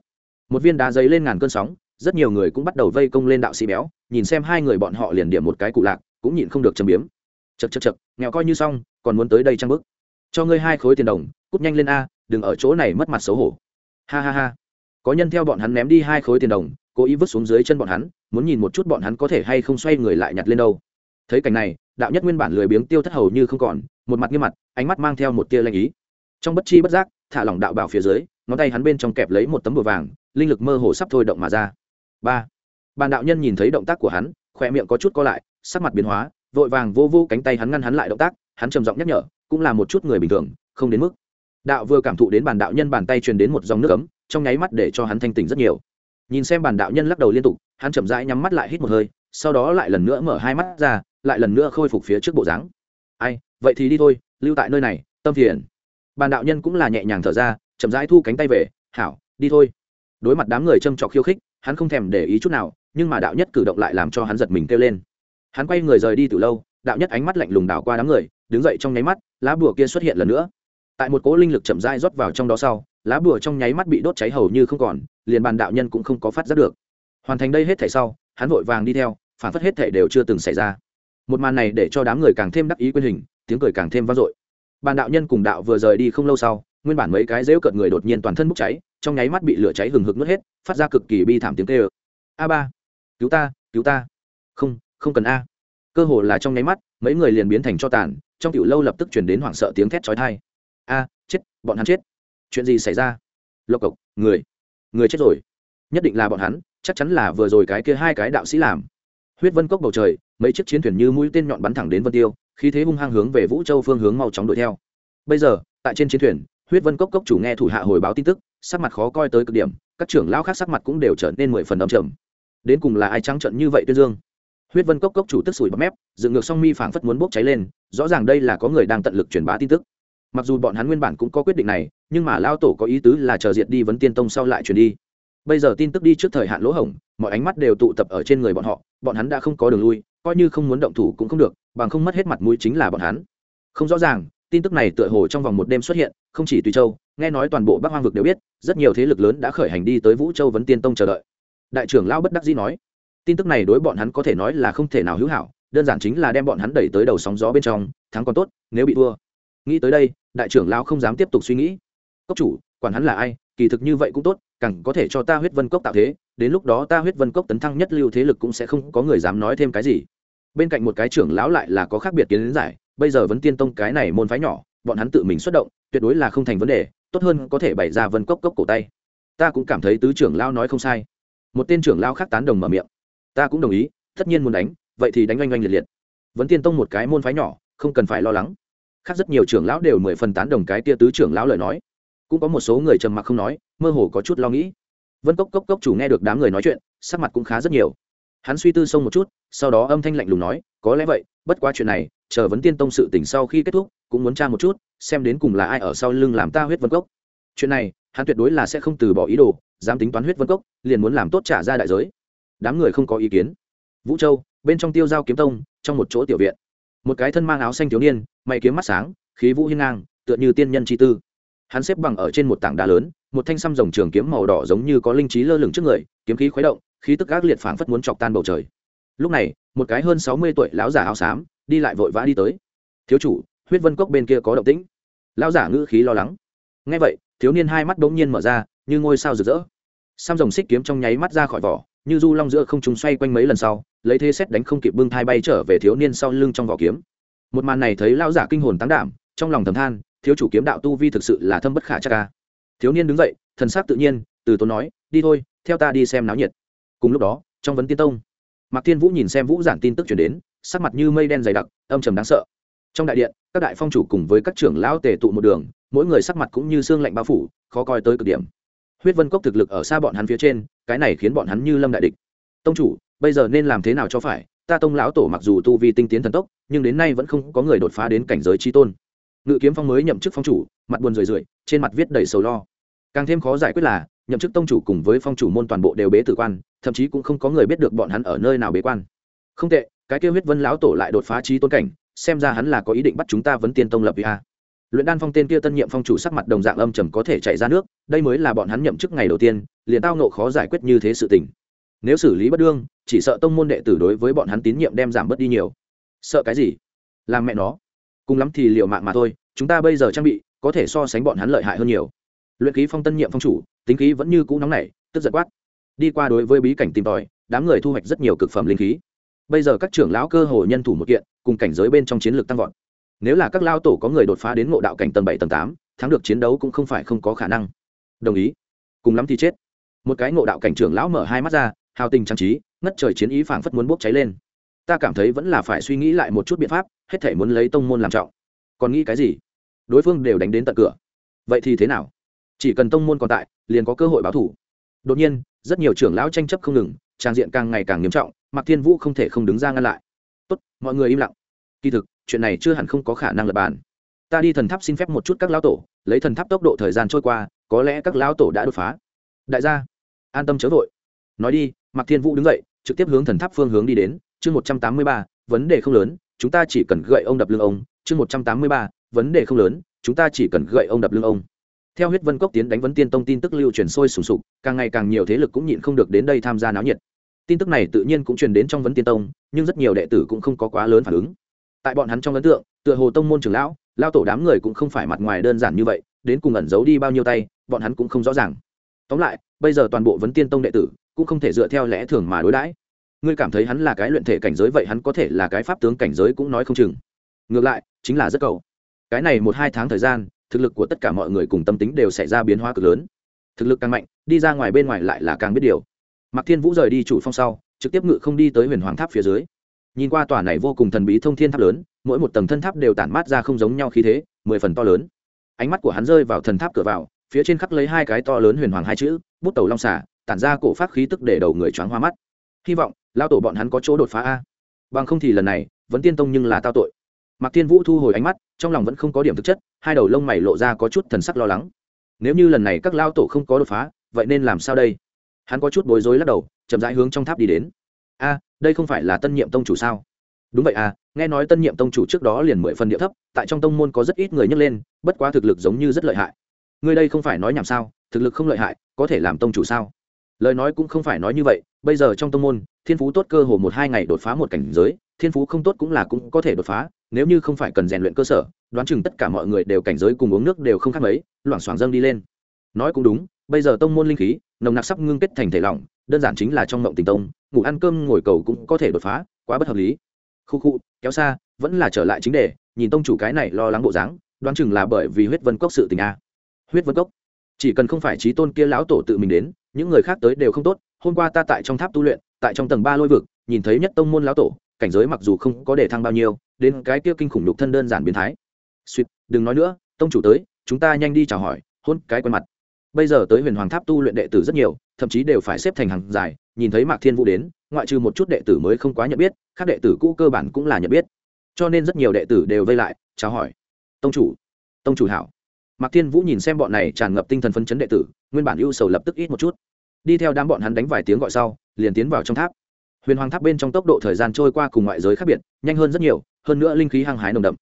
Speaker 1: Một viên đá giấy lên ngàn cơn sóng, rất nhiều người cũng bắt đầu vây công lên đạo sĩ béo, nhìn xem hai người bọn họ liền điểm một cái cụ lạc, cũng nhịn không được châm biếm. Chật chật chật nghèo coi như xong, còn muốn tới đây trang bức cho ngươi hai khối tiền đồng, cút nhanh lên a, đừng ở chỗ này mất mặt xấu hổ ha ha ha. Có nhân theo bọn hắn ném đi hai khối tiền đồng, cố ý vứt xuống dưới chân bọn hắn, muốn nhìn một chút bọn hắn có thể hay không xoay người lại nhặt lên đâu. Thấy cảnh này, đạo nhất nguyên bản lười biếng tiêu thất hầu như không còn, một mặt nghiêm mặt, ánh mắt mang theo một tia lanh ý. Trong bất chi bất giác, thả lỏng đạo bảo phía dưới, ngón tay hắn bên trong kẹp lấy một tấm bùa vàng, linh lực mơ hồ sắp thôi động mà ra. Ba. Bàn đạo nhân nhìn thấy động tác của hắn khỏe miệng có chút co lại, sắc mặt biến hóa, vội vàng vô vô cánh tay hắn ngăn hắn lại động tác, hắn trầm giọng nhắc nhở, cũng là một chút người bình thường, không đến mức đạo vừa cảm thụ đến bàn đạo nhân bàn tay truyền đến một dòng nước ấm, trong nháy mắt để cho hắn thanh tỉnh rất nhiều. Nhìn xem bàn đạo nhân lắc đầu liên tục, hắn chậm rãi nhắm mắt lại hít một hơi, sau đó lại lần nữa mở hai mắt ra, lại lần nữa khôi phục phía trước bộ dáng. Ai, vậy thì đi thôi, lưu tại nơi này, tâm phiền. Bàn đạo nhân cũng là nhẹ nhàng thở ra, chậm rãi thu cánh tay về, hảo, đi thôi. Đối mặt đám người châm trọc khiêu khích, hắn không thèm để ý chút nào, nhưng mà đạo nhất cử động lại làm cho hắn giật mình kêu lên. Hắn quay người rời đi từ lâu, đạo nhất ánh mắt lạnh lùng đảo qua đám người, đứng dậy trong nháy mắt, lá bùa kia xuất hiện lần nữa tại một cỗ linh lực chậm rãi rót vào trong đó sau, lá bùa trong nháy mắt bị đốt cháy hầu như không còn, liền bàn đạo nhân cũng không có phát giác được. Hoàn thành đây hết thể sau, hắn vội vàng đi theo, phản phất hết thể đều chưa từng xảy ra. Một màn này để cho đám người càng thêm đắc ý quyên hình, tiếng cười càng thêm vang dội. Bàn đạo nhân cùng đạo vừa rời đi không lâu sau, nguyên bản mấy cái dễu cợt người đột nhiên toàn thân bốc cháy, trong nháy mắt bị lửa cháy hừng hực nuốt hết, phát ra cực kỳ bi thảm tiếng kêu. A ba, cứu ta cứu ta. Không không cần a. Cơ hồ là trong nháy mắt, mấy người liền biến thành cho tàn, trong tiểu lâu lập tức chuyển đến hoảng sợ tiếng thét chói tai a, chết, bọn hắn chết. Chuyện gì xảy ra? Lộc cộc, người người chết rồi. Nhất định là bọn hắn, chắc chắn là vừa rồi cái kia hai cái đạo sĩ làm. Huyết vân cốc bầu trời, mấy chiếc chiến thuyền như mũi tên nhọn bắn thẳng đến vân tiêu, khí thế hung hăng hướng về vũ châu phương hướng mau chóng đuổi theo. Bây giờ, tại trên chiến thuyền, huyết vân cốc cốc chủ nghe thủ hạ hồi báo tin tức, sắc mặt khó coi tới cực điểm, các trưởng lão khác sắc mặt cũng đều trở nên mười phần đ trầm. Đến cùng là ai trắng trận như vậy tuyên dương? Huyết vân cốc cốc chủ tức sủi bắp mép, dựng ngược song mi phảng phất muốn bốc cháy lên, rõ ràng đây là có người đang tận lực truyền bá tin tức mặc dù bọn hắn nguyên bản cũng có quyết định này, nhưng mà lao tổ có ý tứ là chờ diệt đi vấn tiên tông sau lại chuyển đi. Bây giờ tin tức đi trước thời hạn lỗ hổng, mọi ánh mắt đều tụ tập ở trên người bọn họ, bọn hắn đã không có đường lui, coi như không muốn động thủ cũng không được, bằng không mất hết mặt mũi chính là bọn hắn. Không rõ ràng, tin tức này tựa hồ trong vòng một đêm xuất hiện, không chỉ tùy châu, nghe nói toàn bộ bắc hoang vực đều biết, rất nhiều thế lực lớn đã khởi hành đi tới vũ châu vấn tiên tông chờ đợi. Đại trưởng lao bất đắc dĩ nói, tin tức này đối bọn hắn có thể nói là không thể nào hữu hảo, đơn giản chính là đem bọn hắn đẩy tới đầu sóng gió bên trong, thắng còn tốt, nếu bị thua nghĩ tới đây, đại trưởng lao không dám tiếp tục suy nghĩ. Cốc chủ, quản hắn là ai, kỳ thực như vậy cũng tốt, càng có thể cho ta huyết vân cốc tạo thế, đến lúc đó ta huyết vân cốc tấn thăng nhất lưu thế lực cũng sẽ không có người dám nói thêm cái gì. Bên cạnh một cái trưởng lão lại là có khác biệt kiến giải, bây giờ vẫn tiên tông cái này môn phái nhỏ, bọn hắn tự mình xuất động, tuyệt đối là không thành vấn đề, tốt hơn có thể bày ra vân cốc cốc cổ tay. Ta cũng cảm thấy tứ trưởng lão nói không sai. Một tên trưởng lão khác tán đồng mở miệng. Ta cũng đồng ý, tất nhiên muốn đánh, vậy thì đánh oanh oanh liệt liệt. Vẫn tiên tông một cái môn phái nhỏ, không cần phải lo lắng khác rất nhiều trưởng lão đều mười phần tán đồng cái tia tứ trưởng lão lời nói. Cũng có một số người trầm mặc không nói, mơ hồ có chút lo nghĩ. Vân cốc cốc cốc chủ nghe được đám người nói chuyện, sắc mặt cũng khá rất nhiều. Hắn suy tư sâu một chút, sau đó âm thanh lạnh lùng nói, có lẽ vậy, bất quá chuyện này, chờ vấn tiên tông sự tỉnh sau khi kết thúc, cũng muốn tra một chút, xem đến cùng là ai ở sau lưng làm ta huyết vân cốc. Chuyện này, hắn tuyệt đối là sẽ không từ bỏ ý đồ, dám tính toán huyết vân cốc, liền muốn làm tốt trả ra đại giới. Đám người không có ý kiến. Vũ châu, bên trong tiêu giao kiếm tông, trong một chỗ tiểu viện một cái thân mang áo xanh thiếu niên, mày kiếm mắt sáng, khí vũ hiên ngang, tựa như tiên nhân chi tư. Hắn xếp bằng ở trên một tảng đá lớn, một thanh xăm rồng trường kiếm màu đỏ giống như có linh trí lơ lửng trước người, kiếm khí khuấy động, khí tức ác liệt phảng phất muốn chọc tan bầu trời. Lúc này, một cái hơn sáu mươi tuổi lão giả áo xám đi lại vội vã đi tới. Thiếu chủ, huyết vân cốc bên kia có động tĩnh. Lão giả ngữ khí lo lắng. Ngay vậy, thiếu niên hai mắt đ ố n g nhiên mở ra, như ngôi sao rực rỡ. Sam rồng xích kiếm trong nháy mắt ra khỏi vỏ, như du long giữa không trùng xoay quanh mấy lần sau, lấy thế xét đánh không kịp bưng thai bay trở về thiếu niên sau lưng trong vỏ kiếm. Một màn này thấy lão giả kinh hồn tán đảm, trong lòng thầm than, thiếu chủ kiếm đạo tu vi thực sự là thâm bất khả chắc ca thiếu niên đứng dậy, thần sắc tự nhiên, từ tốn nói, đi thôi, theo ta đi xem náo nhiệt. Cùng lúc đó, trong vấn tiên tông, mạc thiên vũ nhìn xem vũ giản tin tức chuyển đến, sắc mặt như mây đen dày đặc, âm trầm đáng sợ. Trong đại điện, các đại phong chủ cùng với các trưởng lão tề tụ một đường, mỗi người sắc mặt cũng như xương lạnh bao phủ, khó coi tới cực điểm huyết vân cốc thực lực ở xa bọn hắn phía trên, cái này khiến bọn hắn như lâm đại địch. Tông chủ, bây giờ nên làm thế nào cho phải? Ta tông lão tổ mặc dù tu vi tinh tiến thần tốc, nhưng đến nay vẫn không có người đột phá đến cảnh giới trí tôn. Ngự kiếm phong mới nhậm chức phong chủ, mặt buồn rười rượi, trên mặt viết đầy sầu lo. Càng thêm khó giải quyết là, nhậm chức tông chủ cùng với phong chủ môn toàn bộ đều bế tử quan, thậm chí cũng không có người biết được bọn hắn ở nơi nào bế quan. Không tệ, cái kêu huyết vân lão tổ lại đột phá trí tôn cảnh, xem ra hắn là có ý định bắt chúng ta vấn tiên tông lập vì a luyện đan phong tên kia tân nhiệm phong chủ sắc mặt đồng dạng âm trầm có thể chạy ra nước, đây mới là bọn hắn nhậm chức ngày đầu tiên, liền tao nộ khó giải quyết như thế sự tình. Nếu xử lý bất đương, chỉ sợ tông môn đệ tử đối với bọn hắn tín nhiệm đem giảm bớt đi nhiều. Sợ cái gì? Làm mẹ nó. Cùng lắm thì liệu mạng mà thôi, chúng ta bây giờ trang bị, có thể so sánh bọn hắn lợi hại hơn nhiều. Luyện khí phong tân nhiệm phong chủ, tính khí vẫn như cũ nóng nảy, tức giật quát. Đi qua đối với bí cảnh tìm tòi, đám người thu hoạch rất nhiều cực phẩm linh khí. Bây giờ các trưởng lão cơ hồ nhân thủ một kiện, cùng cảnh giới bên trong chiến lược tăng vọt nếu là các lao tổ có người đột phá đến ngộ đạo cảnh tầng bảy, tầng tám, thắng được chiến đấu cũng không phải không có khả năng. Đồng ý. Cùng lắm thì chết. Một cái ngộ đạo cảnh trưởng lão mở hai mắt ra, hào tình trang trí, ngất trời chiến ý phảng phất muốn bốc cháy lên. Ta cảm thấy vẫn là phải suy nghĩ lại một chút biện pháp, hết thể muốn lấy tông môn làm trọng. Còn nghĩ cái gì? Đối phương đều đánh đến tận cửa. Vậy thì thế nào? Chỉ cần tông môn còn tại, liền có cơ hội báo thủ. Đột nhiên, rất nhiều trưởng lão tranh chấp không ngừng, trang diện càng ngày càng nghiêm trọng, mạc thiên vũ không thể không đứng ra ngăn lại. Tốt, mọi người im lặng. Kỳ thực chuyện này chưa hẳn không có khả năng lập bàn. Ta đi thần tháp xin phép một chút các lão tổ, lấy thần tháp tốc độ thời gian trôi qua, có lẽ các lão tổ đã đột phá. Đại gia, an tâm chớ vội. Nói đi, mạc thiên vũ đứng dậy, trực tiếp hướng thần tháp phương hướng đi đến, chương một trăm tám mươi ba, vấn đề không lớn, chúng ta chỉ cần gậy ông đập lưng ông, chương một trăm tám mươi ba, vấn đề không lớn, chúng ta chỉ cần gậy ông đập lưng ông. Theo huyết vân cốc tiến đánh vấn tiên tông tin tức lưu truyền sôi sùng sục, càng ngày càng nhiều thế lực cũng nhịn không được đến đây tham gia náo nhiệt. Tin tức này tự nhiên cũng truyền đến trong vấn tiên tông, nhưng rất nhiều đệ tử cũng không có quá lớn phản ứng tại bọn hắn trong ấn tượng, tựa hồ tông môn trưởng lão, lao tổ đám người cũng không phải mặt ngoài đơn giản như vậy, đến cùng ẩn giấu đi bao nhiêu tay, bọn hắn cũng không rõ ràng. Tóm lại, bây giờ toàn bộ vấn tiên tông đệ tử cũng không thể dựa theo lẽ thường mà đối đãi. Ngươi cảm thấy hắn là cái luyện thể cảnh giới vậy hắn có thể là cái pháp tướng cảnh giới cũng nói không chừng. Ngược lại, chính là rất cầu. Cái này một hai tháng thời gian, thực lực của tất cả mọi người cùng tâm tính đều xảy ra biến hóa cực lớn. Thực lực càng mạnh, đi ra ngoài bên ngoài lại là càng biết điều. Mạc thiên vũ rời đi chủ phong sau, trực tiếp ngự không đi tới huyền hoàng tháp phía dưới nhìn qua tòa này vô cùng thần bí thông thiên tháp lớn, mỗi một tầng thân tháp đều tản mát ra không giống nhau khí thế, mười phần to lớn. Ánh mắt của hắn rơi vào thần tháp cửa vào, phía trên khắc lấy hai cái to lớn huyền hoàng hai chữ, bút tàu long xả tản ra cổ phát khí tức để đầu người choáng hoa mắt. Hy vọng lao tổ bọn hắn có chỗ đột phá a. Bằng không thì lần này vẫn tiên tông nhưng là tao tội. Mạc thiên vũ thu hồi ánh mắt, trong lòng vẫn không có điểm thực chất, hai đầu lông mày lộ ra có chút thần sắc lo lắng. Nếu như lần này các lao tổ không có đột phá, vậy nên làm sao đây? Hắn có chút bối rối lắc đầu, chậm rãi hướng trong tháp đi đến. A đây không phải là tân nhiệm tông chủ sao? Đúng vậy à nghe nói tân nhiệm tông chủ trước đó liền mười phần địa thấp, tại trong tông môn có rất ít người nhấc lên, bất quá thực lực giống như rất lợi hại. Ngươi đây không phải nói nhảm sao, thực lực không lợi hại, có thể làm tông chủ sao? Lời nói cũng không phải nói như vậy, bây giờ trong tông môn, thiên phú tốt cơ hồ một hai ngày đột phá một cảnh giới, thiên phú không tốt cũng là cũng có thể đột phá, nếu như không phải cần rèn luyện cơ sở, đoán chừng tất cả mọi người đều cảnh giới cùng uống nước đều không khác mấy, loảng xoảng dâng đi lên. Nói cũng đúng, bây giờ tông môn linh khí, nồng nặc sắp ngưng kết thành thể lỏng đơn giản chính là trong mộng tình tông, ngủ ăn cơm ngồi cầu cũng có thể đột phá, quá bất hợp lý. Khu khu, kéo xa, vẫn là trở lại chính đề, nhìn tông chủ cái này lo lắng bộ dáng, đoán chừng là bởi vì huyết vân cốc sự tình a. Huyết vân cốc? Chỉ cần không phải trí tôn kia lão tổ tự mình đến, những người khác tới đều không tốt, hôm qua ta tại trong tháp tu luyện, tại trong tầng ba lôi vực, nhìn thấy nhất tông môn lão tổ, cảnh giới mặc dù không có để thăng bao nhiêu, đến cái kia kinh khủng đục thân đơn giản biến thái. Suýt, đừng nói nữa, tông chủ tới, chúng ta nhanh đi chào hỏi, hôn cái quen mặt bây giờ tới huyền hoàng tháp tu luyện đệ tử rất nhiều, thậm chí đều phải xếp thành hàng dài, nhìn thấy mạc thiên vũ đến, ngoại trừ một chút đệ tử mới không quá nhận biết các đệ tử cũ cơ bản cũng là nhận biết. Cho nên rất nhiều đệ tử đều vây lại, chào hỏi. Tông chủ tông chủ hảo. Mạc thiên vũ nhìn xem bọn này tràn ngập tinh thần phấn chấn đệ tử, nguyên bản ưu sầu lập tức ít một chút. Đi theo đám bọn hắn đánh vài tiếng gọi sau, liền tiến vào trong tháp. Huyền hoàng tháp bên trong tốc độ thời gian trôi qua cùng ngoại giới khác biệt, nhanh hơn rất nhiều, hơn nữa linh khí hăng hái nồng đậm.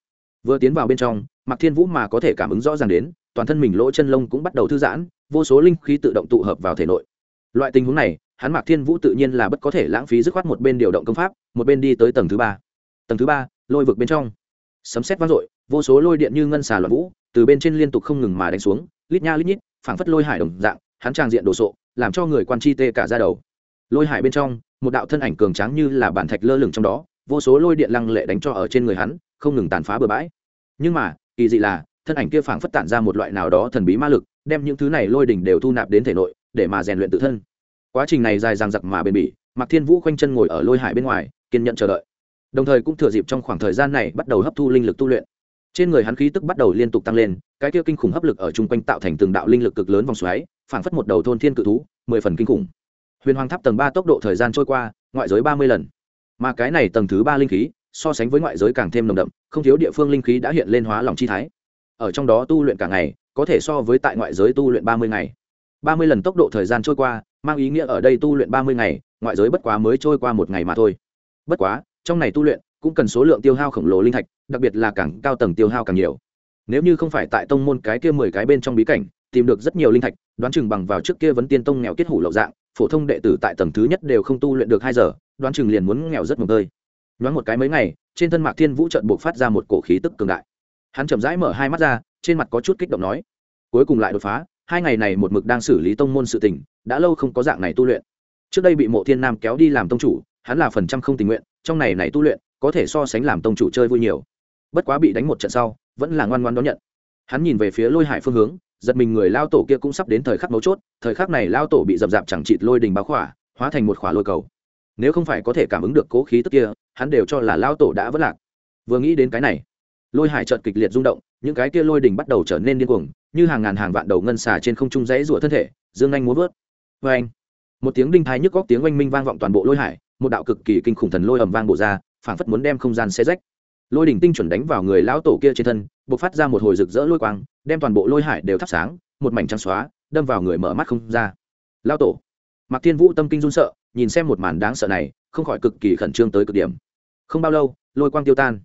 Speaker 1: Vừa tiến vào bên trong, mạc thiên vũ mà có thể cảm ứng rõ ràng đến toàn thân mình lỗ chân lông cũng bắt đầu thư giãn, vô số linh khí tự động tụ hợp vào thể nội. Loại tình huống này, hắn mạc thiên vũ tự nhiên là bất có thể lãng phí dứt khoát một bên điều động công pháp, một bên đi tới tầng thứ ba. Tầng thứ ba, lôi vực bên trong. Sấm xét vang dội, vô số lôi điện như ngân xà loạn vũ, từ bên trên liên tục không ngừng mà đánh xuống, lít nha lít nhít, phảng phất lôi hải đồng dạng, hắn trang diện đồ sộ, làm cho người quan chi tê cả ra đầu. Lôi hải bên trong, một đạo thân ảnh cường tráng như là bản thạch lơ lửng trong đó, vô số lôi điện lăng lệ đánh cho ở trên người hắn, không ngừng tàn phá bừa bãi. Nhưng mà, kỳ dị là thân ảnh kia phảng phất tản ra một loại nào đó thần bí ma lực, đem những thứ này lôi đỉnh đều thu nạp đến thể nội, để mà rèn luyện tự thân. Quá trình này dài dằng dặc mà bền bỉ, mạc thiên vũ khoanh chân ngồi ở lôi hải bên ngoài, kiên nhận chờ đợi. Đồng thời cũng thừa dịp trong khoảng thời gian này bắt đầu hấp thu linh lực tu luyện. Trên người hắn khí tức bắt đầu liên tục tăng lên, cái kia kinh khủng hấp lực ở chung quanh tạo thành từng đạo linh lực cực lớn vòng xoáy, phảng phất một đầu thôn thiên cự thú, mười phần kinh khủng. Huyền hoàng tháp tầng ba tốc độ thời gian trôi qua, ngoại giới ba mươi lần. Mà cái này tầng thứ ba linh khí, so sánh với ngoại giới càng thêm nồng đậm, không thiếu địa phương linh khí đã hiện lên hóa lòng chi thái ở trong đó tu luyện cả ngày, có thể so với tại ngoại giới tu luyện ba mươi ngày. Ba mươi lần tốc độ thời gian trôi qua, mang ý nghĩa ở đây tu luyện ba mươi ngày, ngoại giới bất quá mới trôi qua một ngày mà thôi. Bất quá, trong này tu luyện, cũng cần số lượng tiêu hao khổng lồ linh thạch, đặc biệt là càng cao tầng tiêu hao càng nhiều. Nếu như không phải tại tông môn cái kia mười cái bên trong bí cảnh, tìm được rất nhiều linh thạch, đoán chừng bằng vào trước kia vấn tiên tông nghèo kết hủ lậu dạng, phổ thông đệ tử tại tầng thứ nhất đều không tu luyện được hai giờ, đoán chừng liền muốn nghèo rất mồm tơi. Nhoáng một cái mấy ngày, trên thân mạc thiên vũ trận buộc phát ra một cổ khí tức cường đại hắn chậm rãi mở hai mắt ra, trên mặt có chút kích động nói, cuối cùng lại đột phá, hai ngày này một mực đang xử lý tông môn sự tình, đã lâu không có dạng này tu luyện. Trước đây bị mộ thiên nam kéo đi làm tông chủ, hắn là phần trăm không tình nguyện, trong này này tu luyện, có thể so sánh làm tông chủ chơi vui nhiều. Bất quá bị đánh một trận sau, vẫn là ngoan ngoan đón nhận. Hắn nhìn về phía lôi hải phương hướng, giật mình người lao tổ kia cũng sắp đến thời khắc mấu chốt, thời khắc này lao tổ bị dập dạp chẳng chịt lôi đình báo khỏa, hóa thành một khỏa lôi cầu. Nếu không phải có thể cảm ứng được cố khí tức kia, hắn đều cho là lao tổ đã vất lạc. Vừa nghĩ đến cái này lôi hải trợt kịch liệt rung động, những cái kia lôi đỉnh bắt đầu trở nên điên cuồng, như hàng ngàn hàng vạn đầu ngân xà trên không trung rẫy rủa thân thể, dương anh muốn vớt. Vê anh, một tiếng đinh thái nhức góc tiếng oanh minh vang vọng toàn bộ lôi hải, một đạo cực kỳ kinh khủng thần lôi ầm vang bộ ra, phảng phất muốn đem không gian xe rách. Lôi đỉnh tinh chuẩn đánh vào người lão tổ kia trên thân b ộ c phát ra một hồi rực rỡ lôi quang, đem toàn bộ lôi hải đều thắp sáng, một mảnh trắng xóa, đâm vào người mở mắt không ra. Lao tổ mặc thiên vũ tâm kinh run sợ, nhìn xem một màn đáng sợ này, không khỏi cực kỳ khẩn trương tới cực điểm. Không bao lâu, lôi quang tiêu tan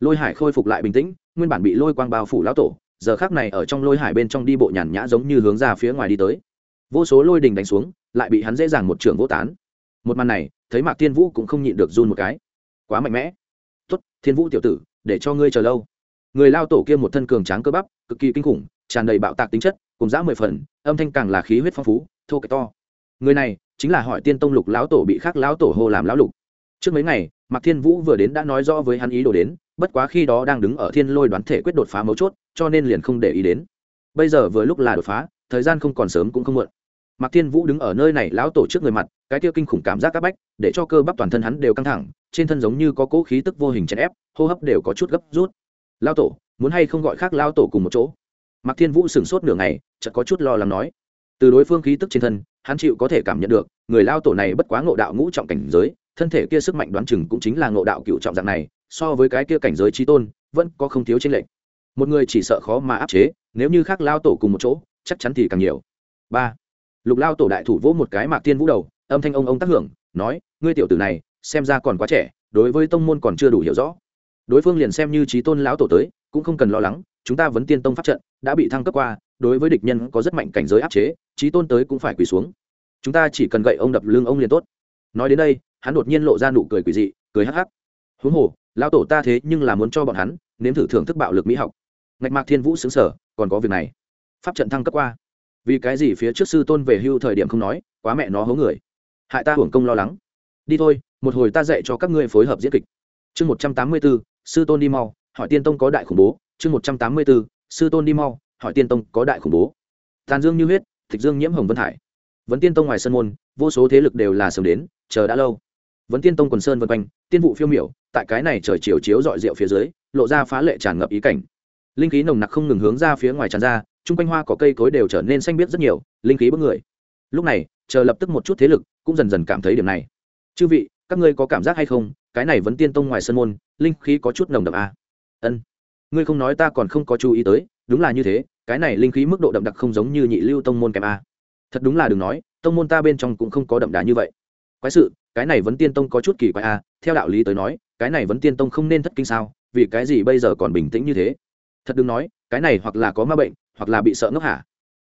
Speaker 1: lôi hải khôi phục lại bình tĩnh, nguyên bản bị lôi quang bao phủ lão tổ, giờ khác này ở trong lôi hải bên trong đi bộ nhàn nhã giống như hướng ra phía ngoài đi tới. Vô số lôi đình đánh xuống, lại bị hắn dễ dàng một trường vô tán. Một màn này, thấy mạc thiên vũ cũng không nhịn được run một cái. Quá mạnh mẽ. Tuất thiên vũ tiểu tử, để cho ngươi chờ lâu. Người lao tổ kia một thân cường tráng cơ bắp, cực kỳ kinh khủng, tràn đầy bạo tạc tính chất, cùng giã mười phần, âm thanh càng là khí huyết phong phú, thô cái to. Người này, chính là hỏi tiên tông lục lão tổ bị khác lão tổ hô làm lão lục. Trước mấy ngày, mạc thiên vũ vừa đến đã nói rõ với hắn ý đồ đến bất quá khi đó đang đứng ở thiên lôi đoán thể quyết đột phá mấu chốt, cho nên liền không để ý đến. Bây giờ vừa lúc là đột phá, thời gian không còn sớm cũng không muộn. Mạc thiên vũ đứng ở nơi này lão tổ trước người mặt, cái tiêu kinh khủng cảm giác c áp bách, để cho cơ bắp toàn thân hắn đều căng thẳng, trên thân giống như có cỗ khí tức vô hình chèn ép, hô hấp đều có chút gấp rút. Lao tổ, muốn hay không gọi khác lao tổ cùng một chỗ? Mạc thiên vũ sửng sốt nửa ngày, chợt có chút lo lắng nói. Từ đối phương khí tức trên thân, hắn chịu có thể cảm nhận được, người lao tổ này bất quá ngộ đạo ngũ trọng cảnh giới, thân thể kia sức mạnh đoán chừng cũng chính là ngộ đạo cựu trọng dạng này so với cái kia cảnh giới trí tôn, vẫn có không thiếu trên lệnh một người chỉ sợ khó mà áp chế, nếu như khác lao tổ cùng một chỗ, chắc chắn thì càng nhiều. Ba. Lục lao tổ đại thủ vỗ một cái mạc tiên vũ đầu, âm thanh ông ông tác hưởng, nói, ngươi tiểu tử này, xem ra còn quá trẻ, đối với tông môn còn chưa đủ hiểu rõ. Đối phương liền xem như trí tôn lão tổ tới, cũng không cần lo lắng, chúng ta vẫn tiên tông pháp trận, đã bị thăng cấp qua, đối với địch nhân có rất mạnh cảnh giới áp chế, trí tôn tới cũng phải quỳ xuống. Chúng ta chỉ cần gậy ông đập lưng ông liền tốt. Nói đến đây, hắn đột nhiên lộ ra nụ cười quỷ dị, cười hắc hắc huống hồ, lão tổ ta thế nhưng là muốn cho bọn hắn nếm thử thưởng thức bạo lực mỹ học. Ngạch mạc thiên vũ xứng sở còn có việc này. Pháp trận thăng cấp qua. Vì cái gì phía trước sư tôn về hưu thời điểm không nói, quá mẹ nó hố người. Hại ta hưởng công lo lắng. Đi thôi, một hồi ta dạy cho các ngươi phối hợp diễn kịch. Chương một trăm tám mươi b ố sư tôn đi mau, hỏi tiên tông có đại khủng bố. Chương một trăm tám mươi b ố sư tôn đi mau, hỏi tiên tông có đại khủng bố. Tàn dương như huyết, thịt dương nhiễm hồng vân hải. Vấn tiên tông ngoài sân môn, vô số thế lực đều là sớm đến, chờ đã lâu. Vấn tiên tông quần sơn vân quanh tiên vụ phiêu miểu, tại cái này trời chiều chiếu dọi rượu phía dưới, lộ ra phá lệ tràn ngập ý cảnh. Linh khí nồng nặc không ngừng hướng ra phía ngoài tràn ra, chung quanh hoa có cây cối đều trở nên xanh biết rất nhiều, linh khí bức người. Lúc này, chờ lập tức một chút thế lực cũng dần dần cảm thấy điểm này. Chư vị, các ngươi có cảm giác hay không? Cái này vẫn tiên tông ngoài sân môn, linh khí có chút nồng đậm à? ân, ngươi không nói ta còn không có chú ý tới, đúng là như thế, cái này linh khí mức độ đậm đặc không giống như nhị lưu tông môn kèm a à. thật đúng là đừng nói, tông môn ta bên trong cũng không có đậm đà như vậy. Quái sự cái này vẫn tiên tông có chút kỳ quái a theo đạo lý tới nói, cái này vẫn tiên tông không nên thất kinh sao, vì cái gì bây giờ còn bình tĩnh như thế? Thật đừng nói, cái này hoặc là có ma bệnh, hoặc là bị sợ ngốc hả?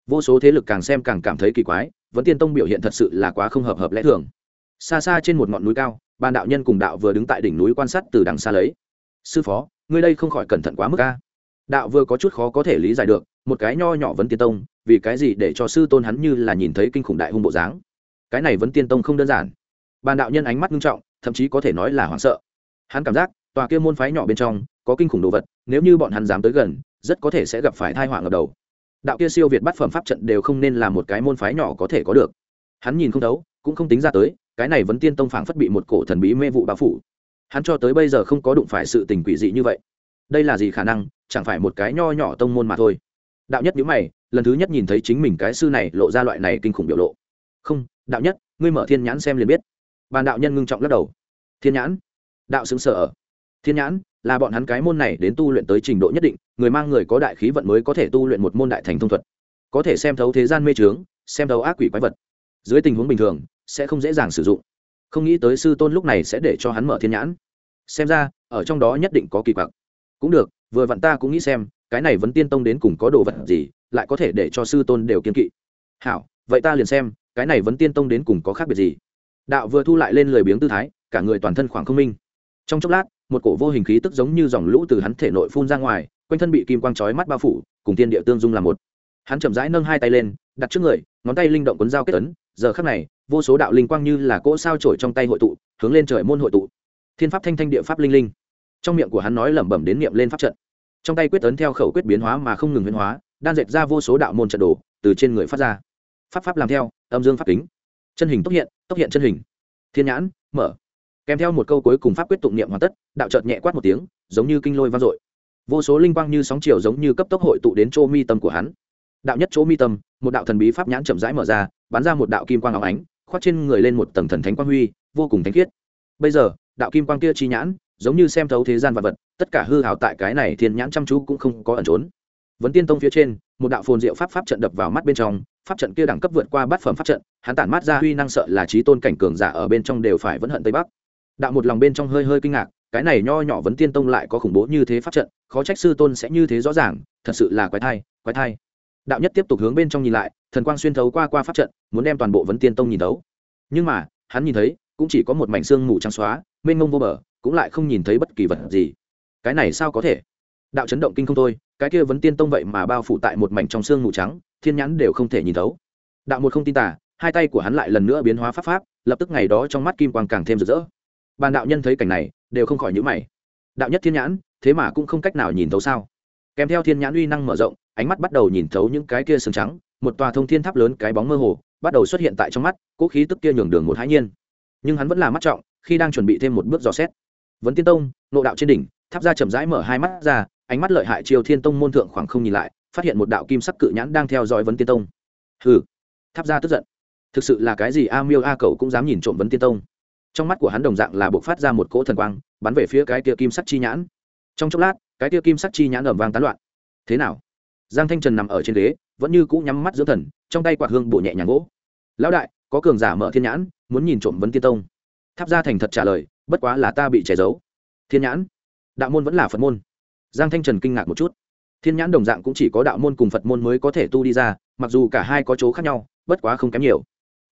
Speaker 1: Vô số thế lực càng xem càng cảm thấy kỳ quái vẫn tiên tông biểu hiện thật sự là quá không hợp hợp lẽ thường. Xa xa trên một ngọn núi cao, ban đạo nhân cùng đạo vừa đứng tại đỉnh núi quan sát từ đằng xa lấy. Sư phó, ngươi đây không khỏi cẩn thận quá mức a. Đạo vừa có chút khó có thể lý giải được, một cái nho nhỏ vấn tiên tông, vì cái gì để cho sư tôn hắn như là nhìn thấy kinh khủng đại hung bộ dáng? Cái này vấn tiên tông không đơn giản bàn đạo nhân ánh mắt nghiêm trọng, thậm chí có thể nói là hoảng sợ. Hắn cảm giác, tòa kia môn phái nhỏ bên trong, có kinh khủng đồ vật, nếu như bọn hắn dám tới gần, rất có thể sẽ gặp phải thai họa ngập đầu. Đạo kia siêu việt bắt phẩm pháp trận đều không nên là một cái môn phái nhỏ có thể có được. Hắn nhìn không thấu, cũng không tính ra tới, cái này vẫn tiên tông phảng phất bị một cổ thần bí mê vụ bao phủ. Hắn cho tới bây giờ không có đụng phải sự tình quỷ dị như vậy. Đây là gì khả năng, chẳng phải một cái nho nhỏ tông môn mà thôi. Đạo nhất nhữ mày, lần thứ nhất nhìn thấy chính mình cái sư này lộ ra loại này kinh khủng biểu lộ. Không, đạo nhất, ngươi mở thiên nhãn xem liền biết bàn đạo nhân ngưng trọng lắc đầu. Thiên nhãn. Đạo xứng sở thiên nhãn, là bọn hắn cái môn này đến tu luyện tới trình độ nhất định, người mang người có đại khí vận mới có thể tu luyện một môn đại thành thông thuật. Có thể xem thấu thế gian mê trướng xem thấu ác quỷ quái vật. Dưới tình huống bình thường, sẽ không dễ dàng sử dụng. Không nghĩ tới sư tôn lúc này sẽ để cho hắn mở thiên nhãn. Xem ra, ở trong đó nhất định có kỳ quặc. Cũng được, vừa vặn ta cũng nghĩ xem, cái này vẫn tiên tông đến cùng có đồ vật gì, lại có thể để cho sư tôn đều kiên kỵ. Hảo, vậy ta liền xem, cái này vẫn tiên tông đến cùng có khác biệt gì? Đạo vừa thu lại lên lười biếng tư thái, cả người toàn thân khoảng không minh. Trong chốc lát, một cổ vô hình khí tức giống như dòng lũ từ hắn thể nội phun ra ngoài, quanh thân bị kim quang chói mắt bao phủ, cùng tiên địa tương dung làm một. Hắn chậm rãi nâng hai tay lên, đặt trước người, ngón tay linh động cuốn dao kết ấn, giờ khắc này, vô số đạo linh quang như là cỗ sao trổi trong tay hội tụ, hướng lên trời môn hội tụ. Thiên pháp thanh thanh địa pháp linh linh. Trong miệng của hắn nói lẩm bẩm đến niệm lên pháp trận. Trong tay quyết ấn theo khẩu quyết biến hóa mà không ngừng biến hóa, đan dệt ra vô số đạo môn trận đồ, từ trên người phát ra. Pháp pháp làm theo, âm dương pháp kính chân hình tốc hiện tốc hiện chân hình. Thiên nhãn, mở. Kèm theo một câu cuối cùng pháp quyết tụng niệm hoàn tất, đạo chợt nhẹ quát một tiếng, giống như kinh lôi vang dội. Vô số linh quang như sóng chiều giống như cấp tốc hội tụ đến chỗ mi tâm của hắn. Đạo nhất chỗ mi tâm, một đạo thần bí pháp nhãn chậm rãi mở ra, bắn ra một đạo kim quang áo ánh, khoác trên người lên một tầng thần thánh quang huy, vô cùng thánh khiết. Bây giờ, đạo kim quang kia chi nhãn, giống như xem thấu thế gian vật vật, tất cả hư hào tại cái này thiên nhãn chăm chú cũng không có ẩn trốn. Vấn tiên tông phía trên, một đạo phồn diệu pháp pháp trận đập vào mắt bên trong pháp trận kia đẳng cấp vượt qua bát phẩm pháp trận, hắn tản mát ra huy năng sợ là trí tôn cảnh cường giả ở bên trong đều phải vẫn hận tây bắc. Đạo một lòng bên trong hơi hơi kinh ngạc, cái này nho nhỏ vấn tiên tông lại có khủng bố như thế pháp trận, khó trách sư tôn sẽ như thế rõ ràng, thật sự là quái thai quái thai. Đạo nhất tiếp tục hướng bên trong nhìn lại, thần quang xuyên thấu qua qua pháp trận, muốn đem toàn bộ vấn tiên tông nhìn thấu. Nhưng mà, hắn nhìn thấy, cũng chỉ có một mảnh xương mù trắng xóa, mênh mông vô bờ, cũng lại không nhìn thấy bất kỳ vật gì. Cái này sao có thể? Đạo chấn động kinh không thôi, cái kia vấn tiên tông vậy mà bao phủ tại một mảnh trong xương mù trắng thiên nhãn đều không thể nhìn thấu. Đạo một không tin tả hai tay của hắn lại lần nữa biến hóa pháp pháp, lập tức ngày đó trong mắt kim quang càng thêm rực rỡ. Bàn đạo nhân thấy cảnh này, đều không khỏi nhữ mày. Đạo nhất thiên nhãn, thế mà cũng không cách nào nhìn thấu sao? Kèm theo thiên nhãn uy năng mở rộng, ánh mắt bắt đầu nhìn thấu những cái kia sừng trắng, một tòa thông thiên tháp lớn cái bóng mơ hồ, bắt đầu xuất hiện tại trong mắt cỗ khí tức kia nhường đường một hãi nhiên. Nhưng hắn vẫn là mắt trọng, khi đang chuẩn bị thêm một bước dò xét. Vấn tiên tông, nộ đạo trên đỉnh, tháp ra chậm rãi mở hai mắt ra, ánh mắt lợi hại chiều thiên tông môn thượng khoảng không nhìn lại phát hiện một đạo kim sắc cự nhãn đang theo dõi vấn tiên tông. Hừ, tháp ra tức giận. Thực sự là cái gì a miêu a cầu cũng dám nhìn trộm vấn tiên tông. Trong mắt của hắn đồng dạng là buộc phát ra một cỗ thần quang, bắn về phía cái tia kim sắc chi nhãn. Trong chốc lát, cái tia kim sắc chi nhãn ẩm vang tán loạn. Thế nào? Giang thanh trần nằm ở trên ghế, vẫn như cũ nhắm mắt dưỡng thần, trong tay quạt hương bộ nhẹ nhàng gỗ. Lão đại, có cường giả mở thiên nhãn, muốn nhìn trộm vấn tiên tông. Tháp ra thành thật trả lời, bất quá là ta bị che giấu. Thiên nhãn? Đạo môn vẫn là phật môn. Giang thanh trần kinh ngạc một chút thiên nhãn đồng dạng cũng chỉ có đạo môn cùng phật môn mới có thể tu đi ra, mặc dù cả hai có chỗ khác nhau, bất quá không kém nhiều.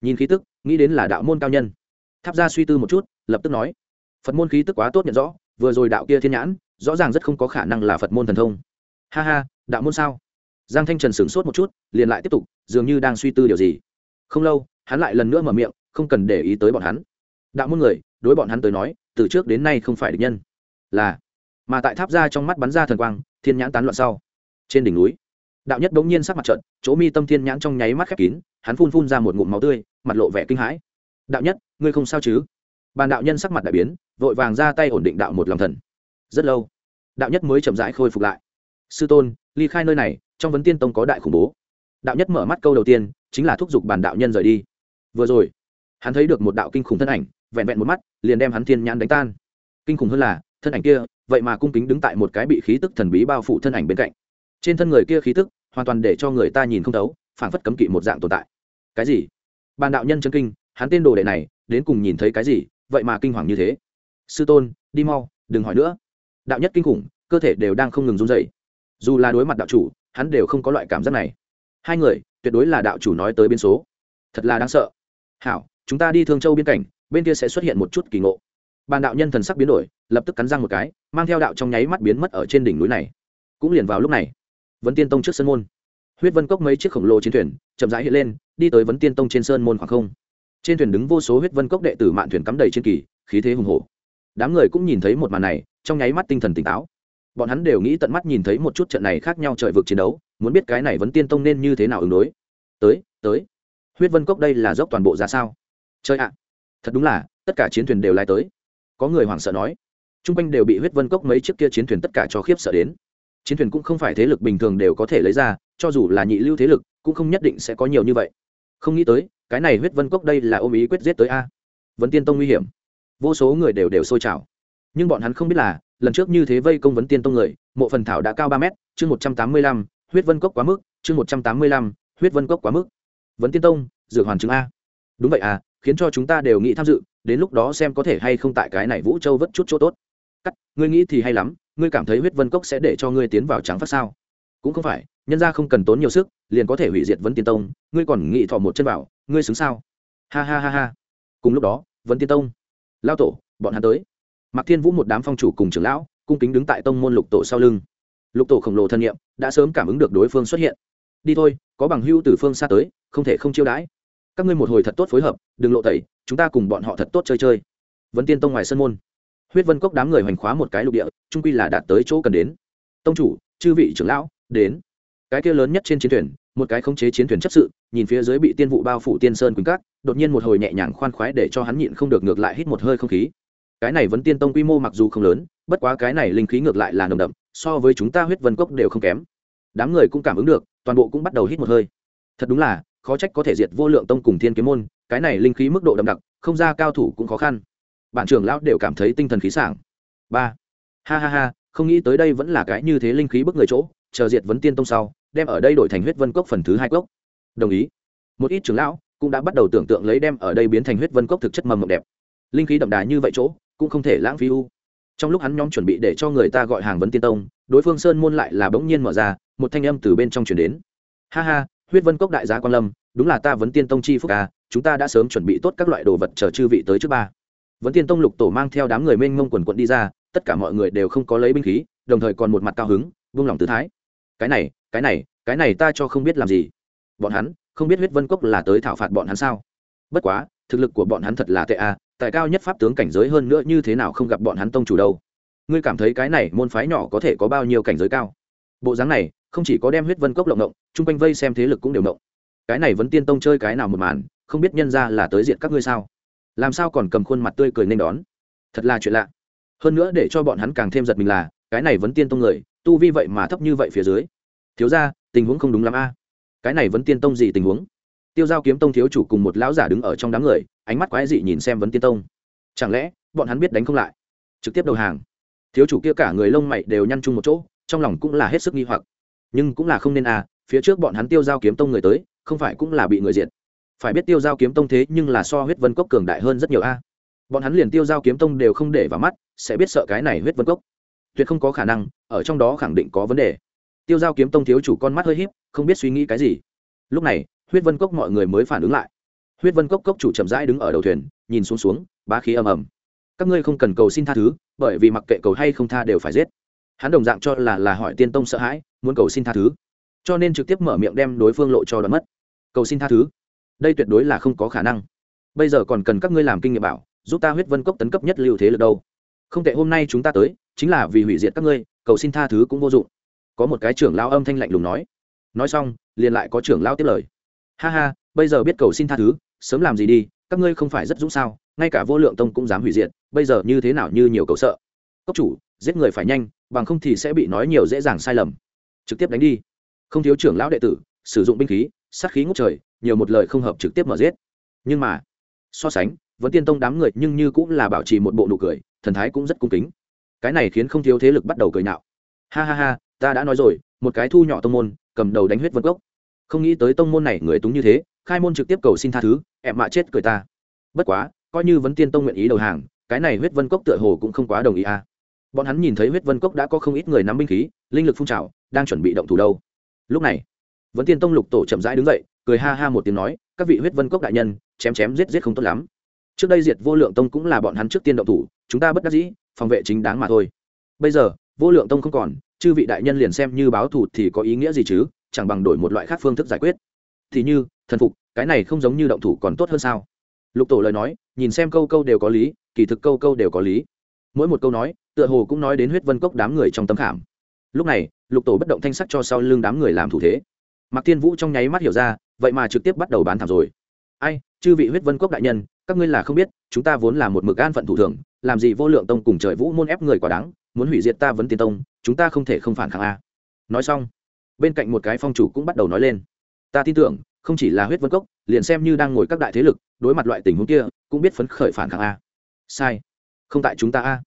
Speaker 1: Nhìn khí tức, nghĩ đến là đạo môn cao nhân. Tháp ra suy tư một chút, lập tức nói, phật môn khí tức quá tốt nhận rõ, vừa rồi đạo kia thiên nhãn, rõ ràng rất không có khả năng là phật môn thần thông. Ha ha, đạo môn sao? Giang thanh trần sửng sốt một chút, liền lại tiếp tục, dường như đang suy tư điều gì. Không lâu, hắn lại lần nữa mở miệng, không cần để ý tới bọn hắn. Đạo môn người, đối bọn hắn tới nói, từ trước đến nay không phải địch nhân, là mà tại tháp ra trong mắt bắn ra thần quang, thiên nhãn tán loạn sau. Trên đỉnh núi, đạo nhất bỗng nhiên sắc mặt trận chỗ mi tâm thiên nhãn trong nháy mắt khép kín, hắn phun phun ra một ngụm máu tươi, mặt lộ vẻ kinh hãi. Đạo nhất, ngươi không sao chứ? Bàn đạo nhân sắc mặt đại biến, vội vàng ra tay ổn định đạo một lòng thần. Rất lâu, đạo nhất mới chậm rãi khôi phục lại. Sư tôn, ly khai nơi này, trong vấn tiên tông có đại khủng bố. Đạo nhất mở mắt câu đầu tiên, chính là thúc giục bàn đạo nhân rời đi. Vừa rồi, hắn thấy được một đạo kinh khủng thân ảnh, vẹn vẹn một mắt, liền đem hắn thiên nhãn đánh tan. Kinh khủng hơn là, thân ảnh kia vậy mà cung kính đứng tại một cái bị khí tức thần bí bao phủ thân ảnh bên cạnh. Trên thân người kia khí tức, hoàn toàn để cho người ta nhìn không thấu, phảng phất cấm kỵ một dạng tồn tại. Cái gì? Bàn đạo nhân chân kinh, hắn tên đồ đệ này, đến cùng nhìn thấy cái gì, vậy mà kinh hoàng như thế. Sư tôn, đi mau, đừng hỏi nữa. Đạo nhất kinh khủng, cơ thể đều đang không ngừng run dậy dù là đối mặt đạo chủ, hắn đều không có loại cảm giác này. Hai người, tuyệt đối là đạo chủ nói tới biên số. Thật là đáng sợ. Hảo, chúng ta đi thương châu biên cảnh, bên kia sẽ xuất hiện một chút kỳ ngộ bàn đạo nhân thần sắc biến đổi, lập tức cắn răng một cái, mang theo đạo trong nháy mắt biến mất ở trên đỉnh núi này. Cũng liền vào lúc này, vấn tiên tông trước sân môn. Huyết vân cốc mấy chiếc khổng lồ chiến thuyền chậm rãi hiện lên, đi tới vấn tiên tông trên sơn môn khoảng không. Trên thuyền đứng vô số huyết vân cốc đệ tử mạn thuyền cắm đầy trên kỳ, khí thế hùng hổ. Đám người cũng nhìn thấy một màn này, trong nháy mắt tinh thần tỉnh táo. Bọn hắn đều nghĩ tận mắt nhìn thấy một chút trận này khác nhau trời vực chiến đấu, muốn biết cái này vấn tiên tông nên như thế nào ứng đối. Tới tới. Huyết vân cốc đây là dốc toàn bộ ra sao? Chơi ạ. Thật đúng là, tất cả chiến thuyền đều lai tới có người hoảng sợ nói t r u n g quanh đều bị huyết vân cốc mấy chiếc kia chiến thuyền tất cả cho khiếp sợ đến. Chiến thuyền cũng không phải thế lực bình thường đều có thể lấy ra, cho dù là nhị lưu thế lực, cũng không nhất định sẽ có nhiều như vậy. Không nghĩ tới, cái này huyết vân cốc đây là ôm ý quyết giết tới a. Vấn tiên tông nguy hiểm. Vô số người đều đều sôi trào. Nhưng bọn hắn không biết là, lần trước như thế vây công vấn tiên tông người, mộ phần thảo đã cao ba mét, chương một trăm tám mươi lăm, huyết vân cốc quá mức, chương một trăm tám mươi lăm, huyết vân cốc quá mức. Vấn tiên tông, dược hoàn chứng a. Đúng vậy à khiến cho chúng ta đều nghĩ tham dự, đến lúc đó xem có thể hay không tại cái này vũ châu vất chút chỗ tốt. Cắt, ngươi nghĩ thì hay lắm, ngươi cảm thấy huyết vân cốc sẽ để cho ngươi tiến vào trắng phát sao? Cũng không phải, nhân ra không cần tốn nhiều sức, liền có thể hủy diệt vấn tiên tông, ngươi còn nghĩ thọ một chân vào ngươi xứng sao? Ha ha ha ha. Cùng lúc đó vấn tiên tông lao tổ, bọn hắn tới. Mạc thiên vũ một đám phong chủ cùng trưởng lão, cung kính đứng tại tông môn lục tổ sau lưng. Lục tổ khổng lồ thân nhiệm, đã sớm cảm ứng được đối phương xuất hiện. Đi thôi, có bằng hưu từ phương xa tới, không thể không chiêu đãi các ngươi một hồi thật tốt phối hợp, đừng lộ tẩy, chúng ta cùng bọn họ thật tốt chơi chơi. Vấn tiên tông ngoài sân môn. Huyết vân cốc đám người hoành khóa một cái lục địa trung quy là đạt tới chỗ cần đến. Tông chủ, chư vị trưởng lão, đến. Cái kia lớn nhất trên chiến thuyền, một cái khống chế chiến thuyền chấp sự, nhìn phía dưới bị tiên vụ bao phủ tiên sơn quỳnh cát, đột nhiên một hồi nhẹ nhàng khoan khoái để cho hắn nhịn không được ngược lại hít một hơi không khí. Cái này vẫn tiên tông quy mô mặc dù không lớn, bất quá cái này linh khí ngược lại là nồng đậm, so với chúng ta huyết vân cốc đều không kém. Đám người cũng cảm ứng được, toàn bộ cũng bắt đầu hít một hơi. Thật đúng là khó trách có thể diệt vô lượng tông cùng thiên kiếm môn, cái này linh khí mức độ đậm đặc, không ra cao thủ cũng khó khăn. Bản trưởng lão đều cảm thấy tinh thần khí sảng. Ba. Ha ha ha, không nghĩ tới đây vẫn là cái như thế linh khí bức người chỗ, chờ diệt vấn tiên tông sau, đem ở đây đổi thành huyết vân cốc phần thứ hai cốc. Đồng ý. Một ít trưởng lão cũng đã bắt đầu tưởng tượng lấy đem ở đây biến thành huyết vân cốc thực chất mầm mộng đẹp. Linh khí đậm đà như vậy chỗ, cũng không thể lãng phí u. Trong lúc hắn nhóm chuẩn bị để cho người ta gọi hàng vấn tiên tông, đối phương sơn môn lại là bỗng nhiên mở ra, một thanh âm từ bên trong chuyển đến. Ha ha huyết vân cốc đại giá quan lâm, đúng là ta vấn tiên tông chi phúc ca chúng ta đã sớm chuẩn bị tốt các loại đồ vật chờ chư vị tới trước ba. Vấn tiên tông lục tổ mang theo đám người mênh mông quần quận đi ra, tất cả mọi người đều không có lấy binh khí, đồng thời còn một mặt cao hứng vung lòng tự thái. Cái này cái này cái này ta cho không biết làm gì. Bọn hắn, không biết huyết vân cốc là tới thảo phạt bọn hắn sao? Bất quá, thực lực của bọn hắn thật là tệ a tại cao nhất pháp tướng cảnh giới hơn nữa như thế nào không gặp bọn hắn tông chủ đâu. Ngươi cảm thấy cái này môn phái nhỏ có thể có bao nhiêu cảnh giới cao? Bộ dáng này không chỉ có đem huyết vân cốc lộng động, chung quanh vây xem thế lực cũng đều động. Cái này vẫn tiên tông chơi cái nào một màn, không biết nhân ra là tới diện các ngươi sao? Làm sao còn cầm khuôn mặt tươi cười nên đón? Thật là chuyện lạ. Hơn nữa để cho bọn hắn càng thêm giật mình là, cái này vẫn tiên tông người, tu vi vậy mà thấp như vậy phía dưới. Thiếu ra tình huống không đúng lắm a. Cái này vẫn tiên tông gì tình huống? Tiêu giao kiếm tông thiếu chủ cùng một lão giả đứng ở trong đám người, ánh mắt quái dị nhìn xem vấn tiên tông. Chẳng lẽ, bọn hắn biết đánh không lại? Trực tiếp đầu hàng. Thiếu chủ kia cả người lông mày đều nhăn chung một chỗ, trong lòng cũng là hết sức nghi hoặc nhưng cũng là không nên à phía trước bọn hắn tiêu giao kiếm tông người tới, không phải cũng là bị người diệt. Phải biết tiêu giao kiếm tông thế nhưng là so huyết vân cốc cường đại hơn rất nhiều a. Bọn hắn liền tiêu giao kiếm tông đều không để vào mắt, sẽ biết sợ cái này huyết vân cốc. Tuyệt không có khả năng, ở trong đó khẳng định có vấn đề. Tiêu giao kiếm tông thiếu chủ con mắt hơi h í p không biết suy nghĩ cái gì. Lúc này, huyết vân cốc mọi người mới phản ứng lại. Huyết vân cốc cốc chủ chậm rãi đứng ở đầu thuyền, nhìn xuống xuống, bá khí ầm ầm. Các ngươi không cần cầu xin tha thứ, bởi vì mặc kệ cầu hay không tha đều phải giết hắn đồng dạng cho là là hỏi tiên tông sợ hãi, muốn cầu xin tha thứ. Cho nên trực tiếp mở miệng đem đối phương lộ cho đoán mất. Cầu xin tha thứ? Đây tuyệt đối là không có khả năng. Bây giờ còn cần các ngươi làm kinh nghiệm bảo, giúp ta huyết vân cốc tấn cấp nhất lưu thế lực đâu. Không tệ, hôm nay chúng ta tới, chính là vì hủy diệt các ngươi, cầu xin tha thứ cũng vô dụng. Có một cái trưởng lao âm thanh lạnh lùng nói. Nói xong, liền lại có trưởng lao tiếp lời. Ha ha, bây giờ biết cầu xin tha thứ, sớm làm gì đi, các ngươi không phải rất dũng sao, ngay cả vô lượng tông cũng dám hủy diệt, bây giờ như thế nào như nhiều cầu sợ cốc chủ, giết người phải nhanh, bằng không thì sẽ bị nói nhiều dễ dàng sai lầm. Trực tiếp đánh đi. Không thiếu trưởng lão đệ tử, sử dụng binh khí, sát khí ngút trời, nhiều một lời không hợp trực tiếp mở giết. Nhưng mà, so sánh vẫn tiên tông đám người nhưng như cũng là bảo trì một bộ nụ cười, thần thái cũng rất cung kính. Cái này khiến không thiếu thế lực bắt đầu cười nạo ha ha ha, ta đã nói rồi, một cái thu nhỏ tông môn, cầm đầu đánh huyết vân gốc không nghĩ tới tông môn này người túng như thế, khai môn trực tiếp cầu xin tha thứ em mạ chết cười ta. Bất quá, coi như vấn tiên tông nguyện ý đầu hàng, cái này huyết vân cốc tựa hồ cũng không quá đồng ý à bọn hắn nhìn thấy huyết vân cốc đã có không ít người nắm binh khí, linh lực phun trào, đang chuẩn bị động thủ đâu. Lúc này vẫn tiên tông lục tổ chậm rãi đứng dậy, cười ha ha một tiếng nói, các vị huyết vân cốc đại nhân, chém chém giết giết không tốt lắm. Trước đây diệt vô lượng tông cũng là bọn hắn trước tiên động thủ, chúng ta bất đắc dĩ, phòng vệ chính đáng mà thôi. Bây giờ, vô lượng tông không còn, chư vị đại nhân liền xem như báo thù thì có ý nghĩa gì chứ? Chẳng bằng đổi một loại khác phương thức giải quyết. Thì như, thần phục, cái này không giống như động thủ còn tốt hơn sao? Lục tổ lời nói, nhìn xem câu câu đều có lý, kỳ thực câu câu đều có lý. Mỗi một câu nói tựa hồ cũng nói đến huyết vân cốc đám người trong tấm khảm. Lúc này, lục tổ bất động thanh sắc cho sau lưng đám người làm thủ thế. Mạc tiên vũ trong nháy mắt hiểu ra, vậy mà trực tiếp bắt đầu bán thảm rồi. Ai, chư vị huyết vân cốc đại nhân, các ngươi là không biết, chúng ta vốn là một mực an phận thủ thường, làm gì vô lượng tông cùng trời vũ môn ép người quả đáng, muốn hủy diệt ta vấn tiên tông, chúng ta không thể không phản kháng a. Nói xong, bên cạnh một cái phong chủ cũng bắt đầu nói lên. Ta tin tưởng, không chỉ là huyết vân cốc, liền xem như đang ngồi các đại thế lực, đối mặt loại tình huống kia, cũng biết phấn khởi phản kháng a. Sai, không tại chúng ta a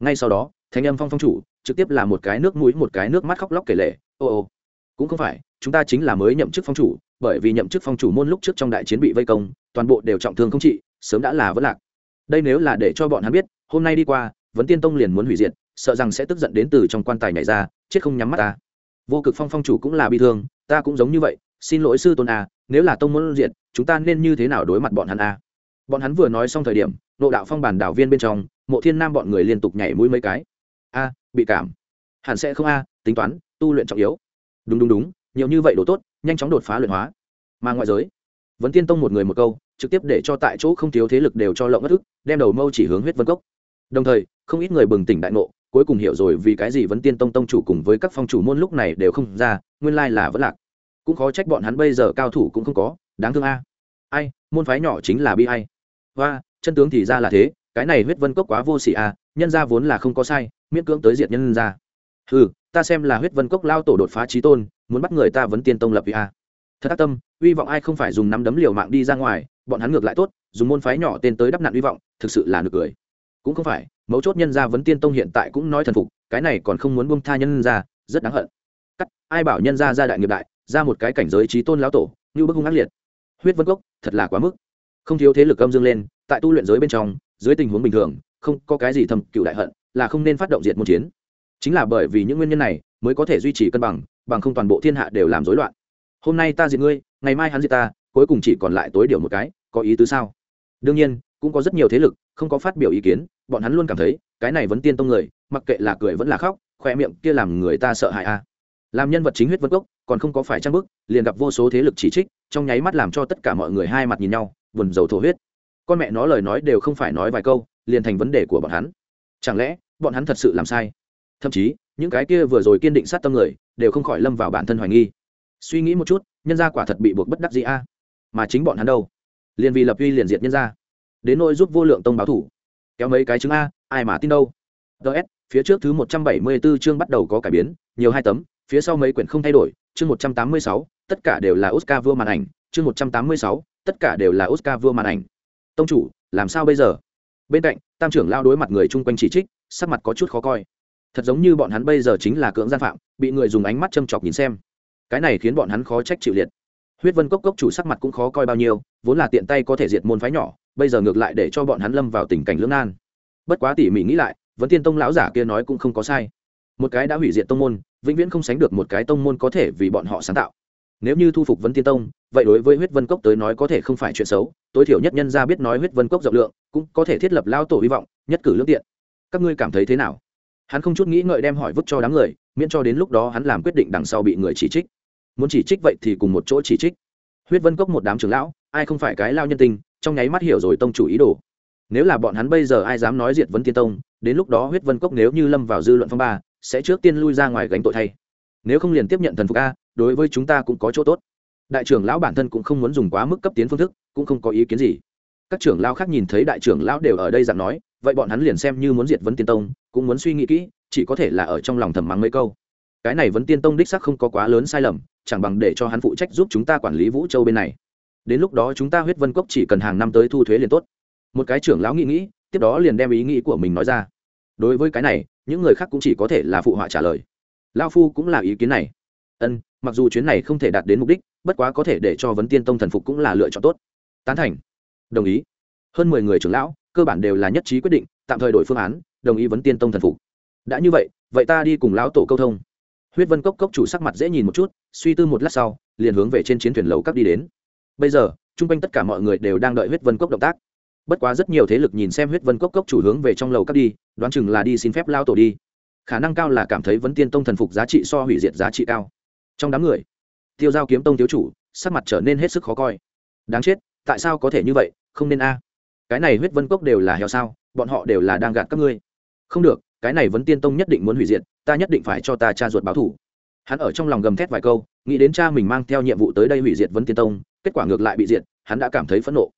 Speaker 1: ngay sau đó, thanh âm phong phong chủ, trực tiếp là một cái nước mũi, một cái nước mắt khóc lóc kể lệ ô ô, cũng không phải, chúng ta chính là mới nhậm chức phong chủ, bởi vì nhậm chức phong chủ môn lúc trước trong đại chiến bị vây công, toàn bộ đều trọng thương không trị, sớm đã là vất lạc. Đây nếu là để cho bọn hắn biết, hôm nay đi qua, vấn tiên tông liền muốn hủy diệt, sợ rằng sẽ tức giận đến từ trong quan tài nhảy ra, chết không nhắm mắt ta. Vô cực phong phong chủ cũng là bi thương, ta cũng giống như vậy, xin lỗi sư tôn a nếu là tông muốn diệt, chúng ta nên như thế nào đối mặt bọn hắn a bọn hắn vừa nói xong thời điểm, nộ đạo phong bản đảo viên bên trong mộ thiên nam bọn người liên tục nhảy mũi mấy cái. A, bị cảm. Hẳn sẽ không a, tính toán, tu luyện trọng yếu. Đúng đúng đúng, nhiều như vậy đồ tốt, nhanh chóng đột phá luyện hóa. Mà ngoại giới vẫn tiên tông một người một câu, trực tiếp để cho tại chỗ không thiếu thế lực đều cho lộng bất ức, đem đầu mâu chỉ hướng huyết vân cốc. Đồng thời, không ít người bừng tỉnh đại ngộ, cuối cùng hiểu rồi vì cái gì vấn tiên tông tông chủ cùng với các phong chủ môn lúc này đều không ra, nguyên lai là vẫn lạc. Cũng khó trách bọn hắn bây giờ cao thủ cũng không có, đáng thương a. Ai, môn phái nhỏ chính là bi ai. Và chân tướng thì ra là thế cái này huyết vân cốc quá vô sỉ à nhân ra vốn là không có sai, miễn cưỡng tới diệt nhân ra ừ ta xem là huyết vân cốc lao tổ đột phá trí tôn, muốn bắt người ta vấn tiên tông lập vì a à. thật tác tâm, hy vọng ai không phải dùng nắm đấm liều mạng đi ra ngoài, bọn hắn ngược lại tốt, dùng môn phái nhỏ tên tới đắp nạn hy vọng, thực sự là nực cười. Cũng không phải, mấu chốt nhân gia vấn tiên tông hiện tại cũng nói thần phục, cái này còn không muốn buông tha nhân gia, rất đáng hận. Cắt, ai bảo nhân gia ra đại nghiệp đại, ra một cái cảnh giới trí tôn lão tổ, như bức hung ác liệt. Huyết vân cốc, thật là quá mức. Không thiếu thế lực âm dương lên, tại tu luyện giới bên trong dưới tình huống bình thường, không có cái gì thầm cựu đại hận, là không nên phát động diệt môn chiến. Chính là bởi vì những nguyên nhân này mới có thể duy trì cân bằng bằng không toàn bộ thiên hạ đều làm rối loạn. Hôm nay ta diệt ngươi, ngày mai hắn diệt ta, cuối cùng chỉ còn lại tối điều một cái, có ý tứ sao? Đương nhiên, cũng có rất nhiều thế lực không có phát biểu ý kiến, bọn hắn luôn cảm thấy, cái này vẫn tiên tông người, mặc kệ là cười vẫn là khóc, khoe miệng kia làm người ta sợ hãi a. Làm nhân vật chính huyết vân gốc còn không có phải trang bức, liền gặp vô số thế lực chỉ trích, trong nháy mắt làm cho tất cả mọi người hai mặt nhìn nhau, buồn dầu thổ huyết con mẹ nó lời nói đều không phải nói vài câu, liền thành vấn đề của bọn hắn. Chẳng lẽ, bọn hắn thật sự làm sai? Thậm chí, những cái kia vừa rồi kiên định sát tâm người, đều không khỏi lâm vào bản thân hoài nghi. Suy nghĩ một chút, nhân gia quả thật bị buộc bất đắc gì a. Mà chính bọn hắn đâu? Liền vì lập uy liền diệt nhân gia. Đến nỗi giúp vô lượng tông báo thủ. Kéo mấy cái chứng a, ai mà tin đâu? Ts phía trước thứ một trăm bảy mươi 174 chương bắt đầu có cải biến, nhiều hai tấm, phía sau mấy quyển không thay đổi, chương một trăm tám mươi sáu, tất cả đều là oscar vua màn ảnh, chương một trăm tám mươi sáu, tất cả đều là oscar vua màn ảnh tông chủ, làm sao bây giờ? Bên cạnh, tam trưởng lao đối mặt người chung quanh chỉ trích, sắc mặt có chút khó coi. Thật giống như bọn hắn bây giờ chính là cưỡng gian phạm, bị người dùng ánh mắt châm chọc nhìn xem. Cái này khiến bọn hắn khó trách chịu liệt. Huyết vân cốc cốc chủ sắc mặt cũng khó coi bao nhiêu, vốn là tiện tay có thể diệt môn phái nhỏ, bây giờ ngược lại để cho bọn hắn lâm vào tình cảnh lưỡng nan. Bất quá tỉ mỉ nghĩ lại vẫn tiên tông lão giả kia nói cũng không có sai. Một cái đã hủy diệt tông môn, vĩnh viễn không sánh được một cái tông môn có thể vì bọn họ sáng tạo. Nếu như thu phục vấn tiên tông, vậy đối với huyết vân cốc tới nói có thể không phải chuyện xấu tối thiểu nhất nhân ra biết nói huyết vân cốc rộng lượng, cũng có thể thiết lập lao tổ hy vọng, nhất cử lương tiện. Các ngươi cảm thấy thế nào? Hắn không chút nghĩ ngợi đem hỏi vứt cho đám người, miễn cho đến lúc đó hắn làm quyết định đằng sau bị người chỉ trích. Muốn chỉ trích vậy thì cùng một chỗ chỉ trích. Huyết vân cốc một đám trưởng lão, ai không phải cái lao nhân tình, trong nháy mắt hiểu rồi tông chủ ý đồ. Nếu là bọn hắn bây giờ ai dám nói diệt vấn tiên tông, đến lúc đó huyết vân cốc nếu như lâm vào dư luận phong ba, sẽ trước tiên lui ra ngoài gánh tội thay. Nếu không liền tiếp nhận thần phục a, đối với chúng ta cũng có chỗ tốt đại trưởng lão bản thân cũng không muốn dùng quá mức cấp tiến phương thức, cũng không có ý kiến gì. Các trưởng lão khác nhìn thấy đại trưởng lão đều ở đây dặn nói, vậy bọn hắn liền xem như muốn diệt vấn tiên tông, cũng muốn suy nghĩ kỹ, chỉ có thể là ở trong lòng thầm mắng mấy câu. Cái này vấn tiên tông đích sắc không có quá lớn sai lầm, chẳng bằng để cho hắn phụ trách giúp chúng ta quản lý vũ châu bên này. Đến lúc đó chúng ta huyết vân cốc chỉ cần hàng năm tới thu thuế liền tốt. Một cái trưởng lão nghĩ nghĩ, tiếp đó liền đem ý nghĩ của mình nói ra. Đối với cái này, những người khác cũng chỉ có thể là phụ họa trả lời. Lao phu cũng là ý kiến này. Ân, mặc dù chuyến này không thể đạt đến mục đích bất quá có thể để cho vấn tiên tông thần phục cũng là lựa chọn tốt. Tán thành. Đồng ý. Hơn mười người trưởng lão, cơ bản đều là nhất trí quyết định, tạm thời đổi phương án, đồng ý vấn tiên tông thần phục. Đã như vậy vậy ta đi cùng lão tổ câu thông. Huyết vân cốc cốc chủ sắc mặt dễ nhìn một chút, suy tư một lát sau, liền hướng về trên chiến thuyền lầu các đi đến. Bây giờ, chung quanh tất cả mọi người đều đang đợi huyết vân cốc động tác. Bất quá rất nhiều thế lực nhìn xem huyết vân cốc cốc chủ hướng về trong lầu các đi, đoán chừng là đi xin phép lao tổ đi. Khả năng cao là cảm thấy vấn tiên tông thần phục giá trị so hủy diệt giá trị cao. Trong đám người tiêu giao kiếm tông thiếu chủ, sắc mặt trở nên hết sức khó coi. Đáng chết, tại sao có thể như vậy, không nên a? Cái này huyết vân cốc đều là heo sao, bọn họ đều là đang gạt các ngươi. Không được, cái này vấn tiên tông nhất định muốn hủy diệt, ta nhất định phải cho ta cha ruột báo thủ. Hắn ở trong lòng gầm thét vài câu, nghĩ đến cha mình mang theo nhiệm vụ tới đây hủy diệt vấn tiên tông, kết quả ngược lại bị diệt, hắn đã cảm thấy phẫn nộ.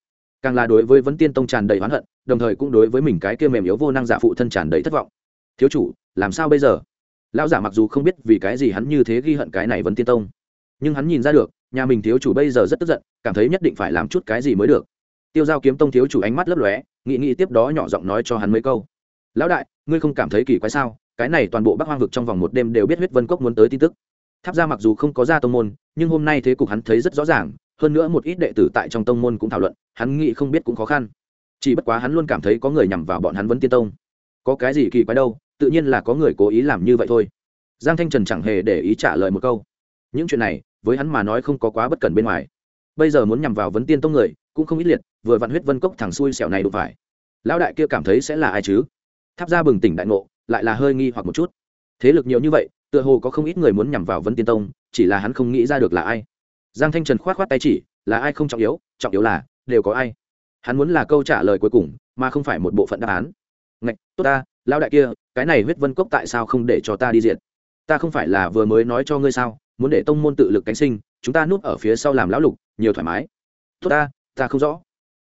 Speaker 1: Càng là đối với vấn tiên tông tràn đầy oán hận, đồng thời cũng đối với mình cái kia mềm yếu vô năng giả phụ thân tràn đầy thất vọng. Thiếu chủ, làm sao bây giờ? Lão giả mặc dù không biết vì cái gì hắn như thế ghi hận cái này vấn tiên tông nhưng hắn nhìn ra được, nhà mình thiếu chủ bây giờ rất tức giận, cảm thấy nhất định phải làm chút cái gì mới được. Tiêu giao kiếm tông thiếu chủ ánh mắt lấp lóe, nghĩ nghĩ tiếp đó nhỏ giọng nói cho hắn mấy câu. Lão đại, ngươi không cảm thấy kỳ quái sao? Cái này toàn bộ bắc hoang vực trong vòng một đêm đều biết huyết vân cốc muốn tới tin tức. Tháp ra mặc dù không có ra tông môn, nhưng hôm nay thế cục hắn thấy rất rõ ràng, hơn nữa một ít đệ tử tại trong tông môn cũng thảo luận, hắn nghĩ không biết cũng khó khăn. Chỉ bất quá hắn luôn cảm thấy có người nhằm vào bọn hắn vẫn tiên tông. Có cái gì kỳ quái đâu, tự nhiên là có người cố ý làm như vậy thôi. Giang thanh trần chẳng hề để ý trả lời một câu. Những chuyện này với hắn mà nói không có quá bất cẩn bên ngoài. Bây giờ muốn nhằm vào vấn tiên tông người, cũng không ít liệt, vừa vặn huyết vân cốc thằng xui xẻo này đụng phải. Lão đại kia cảm thấy sẽ là ai chứ? Tháp ra bừng tỉnh đại ngộ, lại là hơi nghi hoặc một chút. Thế lực nhiều như vậy, tựa hồ có không ít người muốn nhằm vào vấn tiên tông, chỉ là hắn không nghĩ ra được là ai. Giang thanh trần k h o á t k h o á t tay chỉ, là ai không trọng yếu trọng yếu là, đều có ai. Hắn muốn là câu trả lời cuối cùng, mà không phải một bộ phận đáp án. Ngạch, tốt ta, lão đại kia, cái này huyết vân cốc tại sao không để cho ta đi diện? Ta không phải là vừa mới nói cho ngươi sao? Muốn để tông môn tự lực cánh sinh, chúng ta núp ở phía sau làm lão lục, nhiều thoải mái. Tốt ta ta không rõ.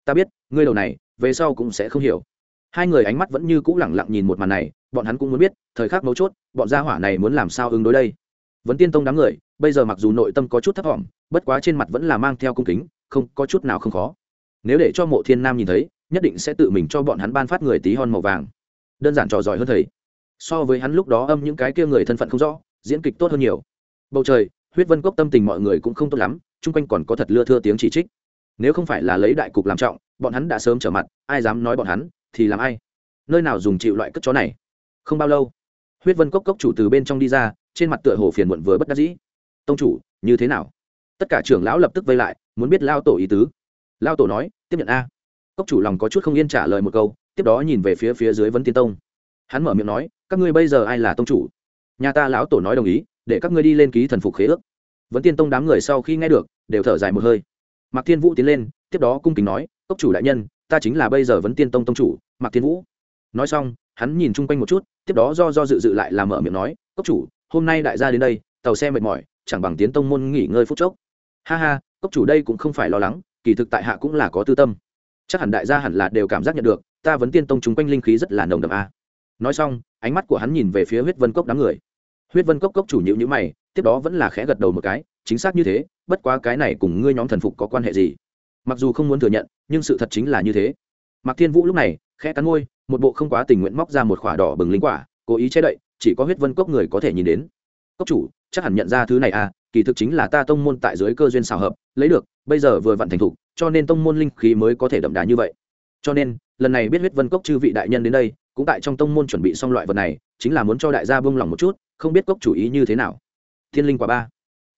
Speaker 1: Ta biết, ngươi đầu này, về sau cũng sẽ không hiểu. Hai người ánh mắt vẫn như cũ lẳng lặng nhìn một màn này, bọn hắn cũng muốn biết, thời khắc mấu chốt, bọn gia hỏa này muốn làm sao ứng đối đây. Vấn tiên tông đám người, bây giờ mặc dù nội tâm có chút thấp thỏm, bất quá trên mặt vẫn là mang theo cung kính, không, có chút nào không khó. Nếu để cho mộ thiên nam nhìn thấy, nhất định sẽ tự mình cho bọn hắn ban phát người tí hon màu vàng. Đơn giản trò giỏi hơn thầy. So với hắn lúc đó âm những cái kia người thân phận không rõ, diễn kịch tốt hơn nhiều bầu trời, huyết vân cốc tâm tình mọi người cũng không tốt lắm, chung quanh còn có thật lưa thưa tiếng chỉ trích. Nếu không phải là lấy đại cục làm trọng, bọn hắn đã sớm trở mặt, ai dám nói bọn hắn, thì làm ai? Nơi nào dùng chịu loại cất chó này? Không bao lâu, huyết vân cốc cốc chủ từ bên trong đi ra, trên mặt tựa hồ phiền muộn vừa bất đắc dĩ. Tông chủ, như thế nào? Tất cả trưởng lão lập tức vây lại, muốn biết lao tổ ý tứ. Lao tổ nói, tiếp nhận a. Cốc chủ lòng có chút không yên trả lời một câu, tiếp đó nhìn về phía phía dưới vấn tiên tông. Hắn mở miệng nói, các ngươi bây giờ ai là tông chủ? Nhà ta lão tổ nói đồng ý để các ngươi đi lên ký thần phục khế ước. Vẫn tiên tông đám người sau khi nghe được, đều thở dài một hơi. Mạc thiên vũ tiến lên, tiếp đó cung kính nói, cốc chủ đại nhân, ta chính là bây giờ vẫn tiên tông tông chủ, mạc thiên vũ. Nói xong, hắn nhìn chung quanh một chút, tiếp đó do do dự dự lại làm mở miệng nói, cốc chủ, hôm nay đại gia đến đây, tàu xe mệt mỏi, chẳng bằng tiến tông môn nghỉ ngơi phút chốc. Ha ha, cốc chủ đây cũng không phải lo lắng, kỳ thực tại hạ cũng là có tư tâm. Chắc hẳn đại gia hẳn là đều cảm giác nhận được, ta vẫn tiên tông chung quanh linh khí rất là nồng đậm a. Nói xong, ánh mắt của hắn nhìn về phía huyết vân cốc đám người huyết vân cốc cốc chủ nhịu nhữ mày, tiếp đó vẫn là khẽ gật đầu một cái, chính xác như thế, bất quá cái này cùng ngươi nhóm thần phục có quan hệ gì? Mặc dù không muốn thừa nhận, nhưng sự thật chính là như thế. Mạc thiên vũ lúc này, khẽ cắn môi, một bộ không quá tình nguyện móc ra một khỏa đỏ bừng linh quả, cố ý che đậy, chỉ có huyết vân cốc người có thể nhìn đến. Cốc chủ, chắc hẳn nhận ra thứ này à kỳ thực chính là ta tông môn tại dưới cơ duyên xào hợp, lấy được, bây giờ vừa vặn thành thục, cho nên tông môn linh khí mới có thể đậm đà như vậy. Cho nên, lần này biết huyết vân cốc chư vị đại nhân đến đây, cũng tại trong tông môn chuẩn bị xong loại vật này chính là muốn cho đại gia bông lòng một chút, không biết cốc chủ ý như thế nào. Thiên linh quả ba.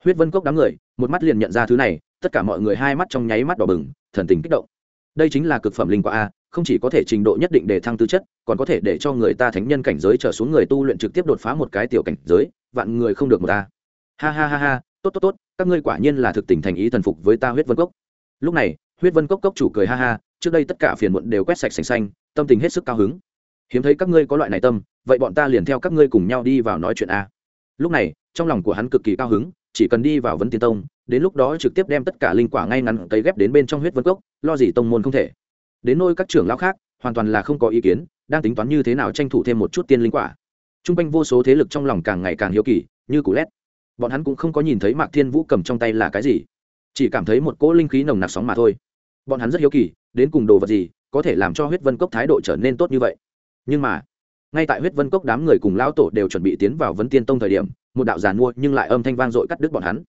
Speaker 1: Huyết vân cốc đám người, một mắt liền nhận ra thứ này, tất cả mọi người hai mắt trong nháy mắt đỏ bừng, thần tình kích động. Đây chính là cực phẩm linh quả a, không chỉ có thể trình độ nhất định để thăng tư chất, còn có thể để cho người ta thánh nhân cảnh giới trở xuống người tu luyện trực tiếp đột phá một cái tiểu cảnh giới, vạn người không được một ta ha ha ha ha, tốt tốt tốt, các ngươi quả nhiên là thực tình thành ý thần phục với ta huyết vân cốc. Lúc này, huyết vân cốc cốc chủ cười ha ha, trước đây tất cả phiền muộn đều quét sạch sành xanh, tâm tình hết sức cao hứng hiếm thấy các ngươi có loại này tâm, vậy bọn ta liền theo các ngươi cùng nhau đi vào nói chuyện a. Lúc này, trong lòng của hắn cực kỳ cao hứng, chỉ cần đi vào vấn tiên tông, đến lúc đó trực tiếp đem tất cả linh quả ngay ngắn cấy ghép đến bên trong huyết vân cốc, lo gì tông môn không thể. Đến nôi các trưởng lão khác, hoàn toàn là không có ý kiến, đang tính toán như thế nào tranh thủ thêm một chút tiên linh quả. T r u n g quanh vô số thế lực trong lòng càng ngày càng hiếu kỳ, như củ lét. Bọn hắn cũng không có nhìn thấy mạc thiên vũ cầm trong tay là cái gì, chỉ cảm thấy một cỗ linh khí nồng nặc sóng mà thôi. Bọn hắn rất hiếu kỳ, đến cùng đồ vật gì có thể làm cho huyết vân cốc thái độ trở nên tốt như vậy? Nhưng mà, ngay tại huyết vân cốc đám người cùng lão tổ đều chuẩn bị tiến vào vấn tiên tông thời điểm, một đạo giàn mua nhưng lại âm thanh vang dội cắt đứt bọn hắn.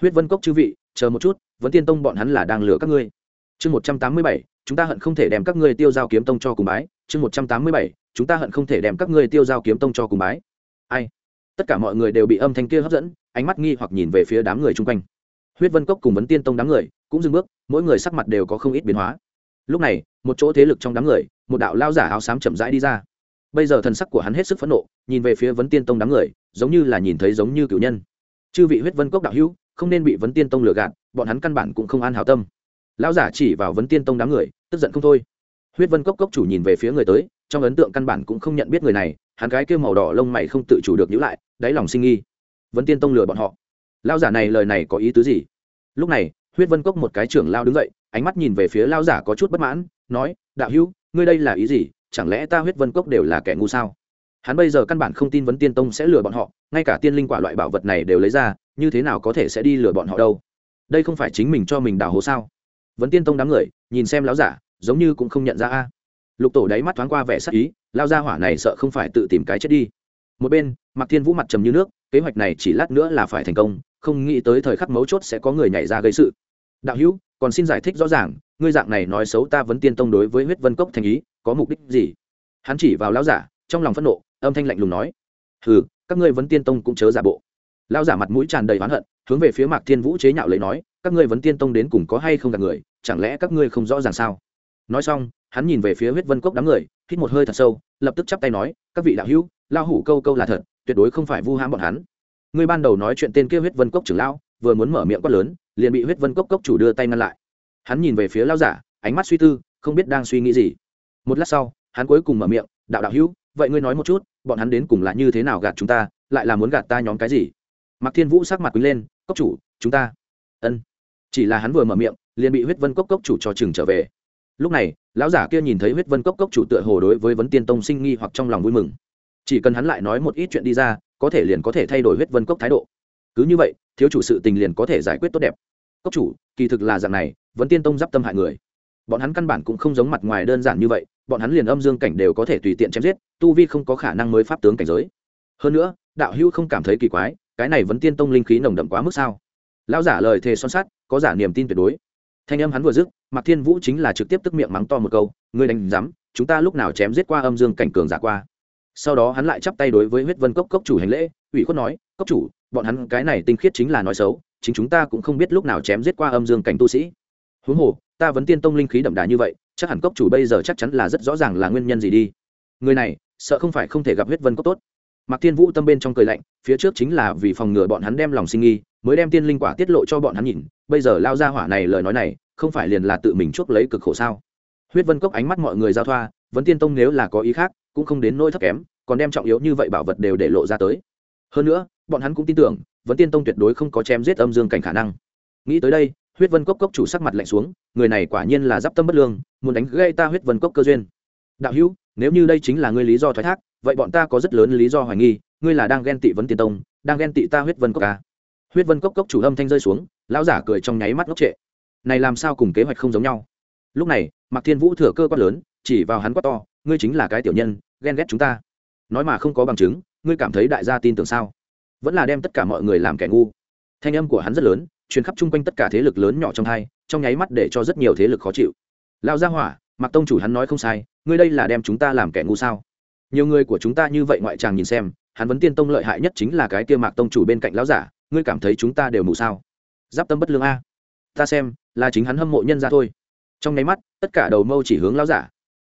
Speaker 1: Huyết vân cốc chư vị, chờ một chút vấn tiên tông bọn hắn là đang lừa các ngươi. Chương một trăm tám mươi bảy, chúng ta hận không thể đem các ngươi tiêu giao kiếm tông cho cùng bái. Chương một trăm tám mươi bảy, chúng ta hận không thể đem các ngươi tiêu giao kiếm tông cho cùng bái. Ai? Tất cả mọi người đều bị âm thanh kia hấp dẫn, ánh mắt nghi hoặc nhìn về phía đám người chung quanh. Huyết vân cốc cùng vấn tiên tông đám người cũng dừng bước, mỗi người sắc mặt đều có không ít biến hóa. Lúc này, một chỗ thế lực trong đám người một đạo lao giả áo xám chậm rãi đi ra. Bây giờ thần sắc của hắn hết sức phẫn nộ, nhìn về phía vấn tiên tông đám người, giống như là nhìn thấy giống như cựu nhân. Chư vị huyết vân cốc đạo hữu, không nên bị vấn tiên tông lừa gạt, bọn hắn căn bản cũng không an hảo tâm. Lão giả chỉ vào vấn tiên tông đám người, tức giận không thôi. Huyết vân cốc cốc chủ nhìn về phía người tới, trong ấn tượng căn bản cũng không nhận biết người này, hắn gái kêu màu đỏ lông mày không tự chủ được nhữ lại, đáy lòng sinh nghi. Vấn tiên tông lừa bọn họ. Lão giả này lời này có ý tứ gì? Lúc này, huyết vân cốc một cái trưởng lao đứng dậy, ánh mắt nhìn về phía lao giả có chút bất mãn nói, đạo hữu, ngươi đây là ý gì? Chẳng lẽ ta huyết vân cốc đều là kẻ ngu sao? Hắn bây giờ căn bản không tin vấn tiên tông sẽ lừa bọn họ, ngay cả tiên linh quả loại bảo vật này đều lấy ra, như thế nào có thể sẽ đi lừa bọn họ đâu? Đây không phải chính mình cho mình đào hố sao? Vấn tiên tông đám người, nhìn xem lão giả, giống như cũng không nhận ra a. Lục tổ đáy mắt thoáng qua vẻ sắc ý lao ra hỏa này sợ không phải tự tìm cái chết đi. Một bên mặc thiên vũ mặt trầm như nước, kế hoạch này chỉ lát nữa là phải thành công, không nghĩ tới thời khắc mấu chốt sẽ có người nhảy ra gây sự đạo hữu, còn xin giải thích rõ ràng, ngươi dạng này nói xấu ta vấn tiên tông đối với huyết vân cốc thành ý, có mục đích gì? Hắn chỉ vào lão giả, trong lòng phẫn nộ, âm thanh lạnh lùng nói. Hừ, các ngươi vấn tiên tông cũng chớ giả bộ. Lão giả mặt mũi tràn đầy oán hận, hướng về phía mạc thiên vũ chế nhạo lấy nói, các ngươi vấn tiên tông đến cùng có hay không gặp người, chẳng lẽ các ngươi không rõ ràng sao? Nói xong, hắn nhìn về phía huyết vân cốc đám người, hít một hơi thật sâu, lập tức chắp tay nói, các vị đạo hữu lao hủ câu câu là thật, tuyệt đối không phải vu hãm bọn hắn. Ngươi ban đầu nói chuyện tên kia huyết vân cốc trưởng lão, vừa muốn mở miệng quát lớn liền bị huyết vân cốc cốc chủ đưa tay ngăn lại. Hắn nhìn về phía lao giả, ánh mắt suy tư, không biết đang suy nghĩ gì. Một lát sau, hắn cuối cùng mở miệng, đạo đạo hữu, vậy ngươi nói một chút, bọn hắn đến cùng là như thế nào gạt chúng ta, lại là muốn gạt ta nhóm cái gì? Mạc thiên vũ sắc mặt quýnh lên, cốc chủ, chúng ta ân. Chỉ là hắn vừa mở miệng, liền bị huyết vân cốc cốc chủ cho chừng trở về. Lúc này, lão giả kia nhìn thấy huyết vân cốc cốc chủ tựa hồ đối với vấn tiên tông sinh nghi hoặc trong lòng vui mừng. Chỉ cần hắn lại nói một ít chuyện đi ra, có thể liền có thể thay đổi huyết vân cốc thái độ. Cứ như vậy thiếu chủ sự tình liền có thể giải quyết tốt đẹp. Cốc chủ, kỳ thực là dạng này, vẫn tiên tông d i p tâm hại người. Bọn hắn căn bản cũng không giống mặt ngoài đơn giản như vậy, bọn hắn liền âm dương cảnh đều có thể tùy tiện chém giết, tu vi không có khả năng mới pháp tướng cảnh giới. Hơn nữa, đạo hữu không cảm thấy kỳ quái, cái này vẫn tiên tông linh khí nồng đậm quá mức sao? Lão giả lời thề son sắt, có giả niềm tin tuyệt đối. Thanh âm hắn vừa dứt, mạc thiên vũ chính là trực tiếp tức miệng mắng to một câu, ngươi đánh giám, chúng ta lúc nào chém giết qua âm dương cảnh cường giả qua? Sau đó hắn lại chắp tay đối với huyết vân cốc cốc chủ hành lễ, ủy khuất nói cốc chủ, bọn hắn cái này tinh khiết chính là nói xấu, chính chúng ta cũng không biết lúc nào chém giết qua âm dương cảnh tu sĩ. Huống hồ, ta vẫn tiên tông linh khí đậm đà như vậy, chắc hẳn cốc chủ bây giờ chắc chắn là rất rõ ràng là nguyên nhân gì đi. Người này, sợ không phải không thể gặp huyết vân cốc tốt. Mạc thiên vũ tâm bên trong cười lạnh, phía trước chính là vì phòng ngừa bọn hắn đem lòng sinh nghi, mới đem tiên linh quả tiết lộ cho bọn hắn nhìn, bây giờ lao ra hỏa này lời nói này, không phải liền là tự mình chuốc lấy cực khổ sao? Huyết vân cốc ánh mắt mọi người giao thoa, vẫn tiên tông nếu là có ý khác, cũng không đến nỗi thấp kém, còn đem trọng yếu như vậy bảo vật đều để lộ ra tới. Hơn nữa bọn hắn cũng tin tưởng, vấn tiên tông tuyệt đối không có chém giết âm dương cảnh khả năng. Nghĩ tới đây, huyết vân cốc cốc chủ sắc mặt lạnh xuống, người này quả nhiên là d i p tâm bất lương, muốn đánh gây ta huyết vân cốc cơ duyên. Đạo hữu, nếu như đây chính là ngươi lý do thoái thác, vậy bọn ta có rất lớn lý do hoài nghi, ngươi là đang ghen tị vấn tiên tông, đang ghen tị ta huyết vân cốc ca huyết vân cốc cốc chủ âm thanh rơi xuống, lão giả cười trong nháy mắt ngốc trệ. Này làm sao cùng kế hoạch không giống nhau? Lúc này, mạc thiên vũ thừa cơ quát lớn, chỉ vào hắn quát to, ngươi chính là cái tiểu nhân, ghen ghét chúng ta. Nói mà không có bằng chứng, ngươi cảm thấy đại gia tin tưởng sao? Vẫn là đem tất cả mọi người làm kẻ ngu. Thanh âm của hắn rất lớn, truyền khắp chung quanh tất cả thế lực lớn nhỏ trong hai, trong nháy mắt để cho rất nhiều thế lực khó chịu. Lao gia hỏa, mạc tông chủ hắn nói không sai, ngươi đây là đem chúng ta làm kẻ ngu sao? Nhiều người của chúng ta như vậy ngoại tràng nhìn xem, hắn vẫn tiên tông lợi hại nhất chính là cái kia mạc tông chủ bên cạnh lão giả, ngươi cảm thấy chúng ta đều mù sao? Giáp tâm bất lương a. Ta xem, là chính hắn hâm mộ nhân ra thôi. Trong nháy mắt, tất cả đầu mâu chỉ hướng lão giả.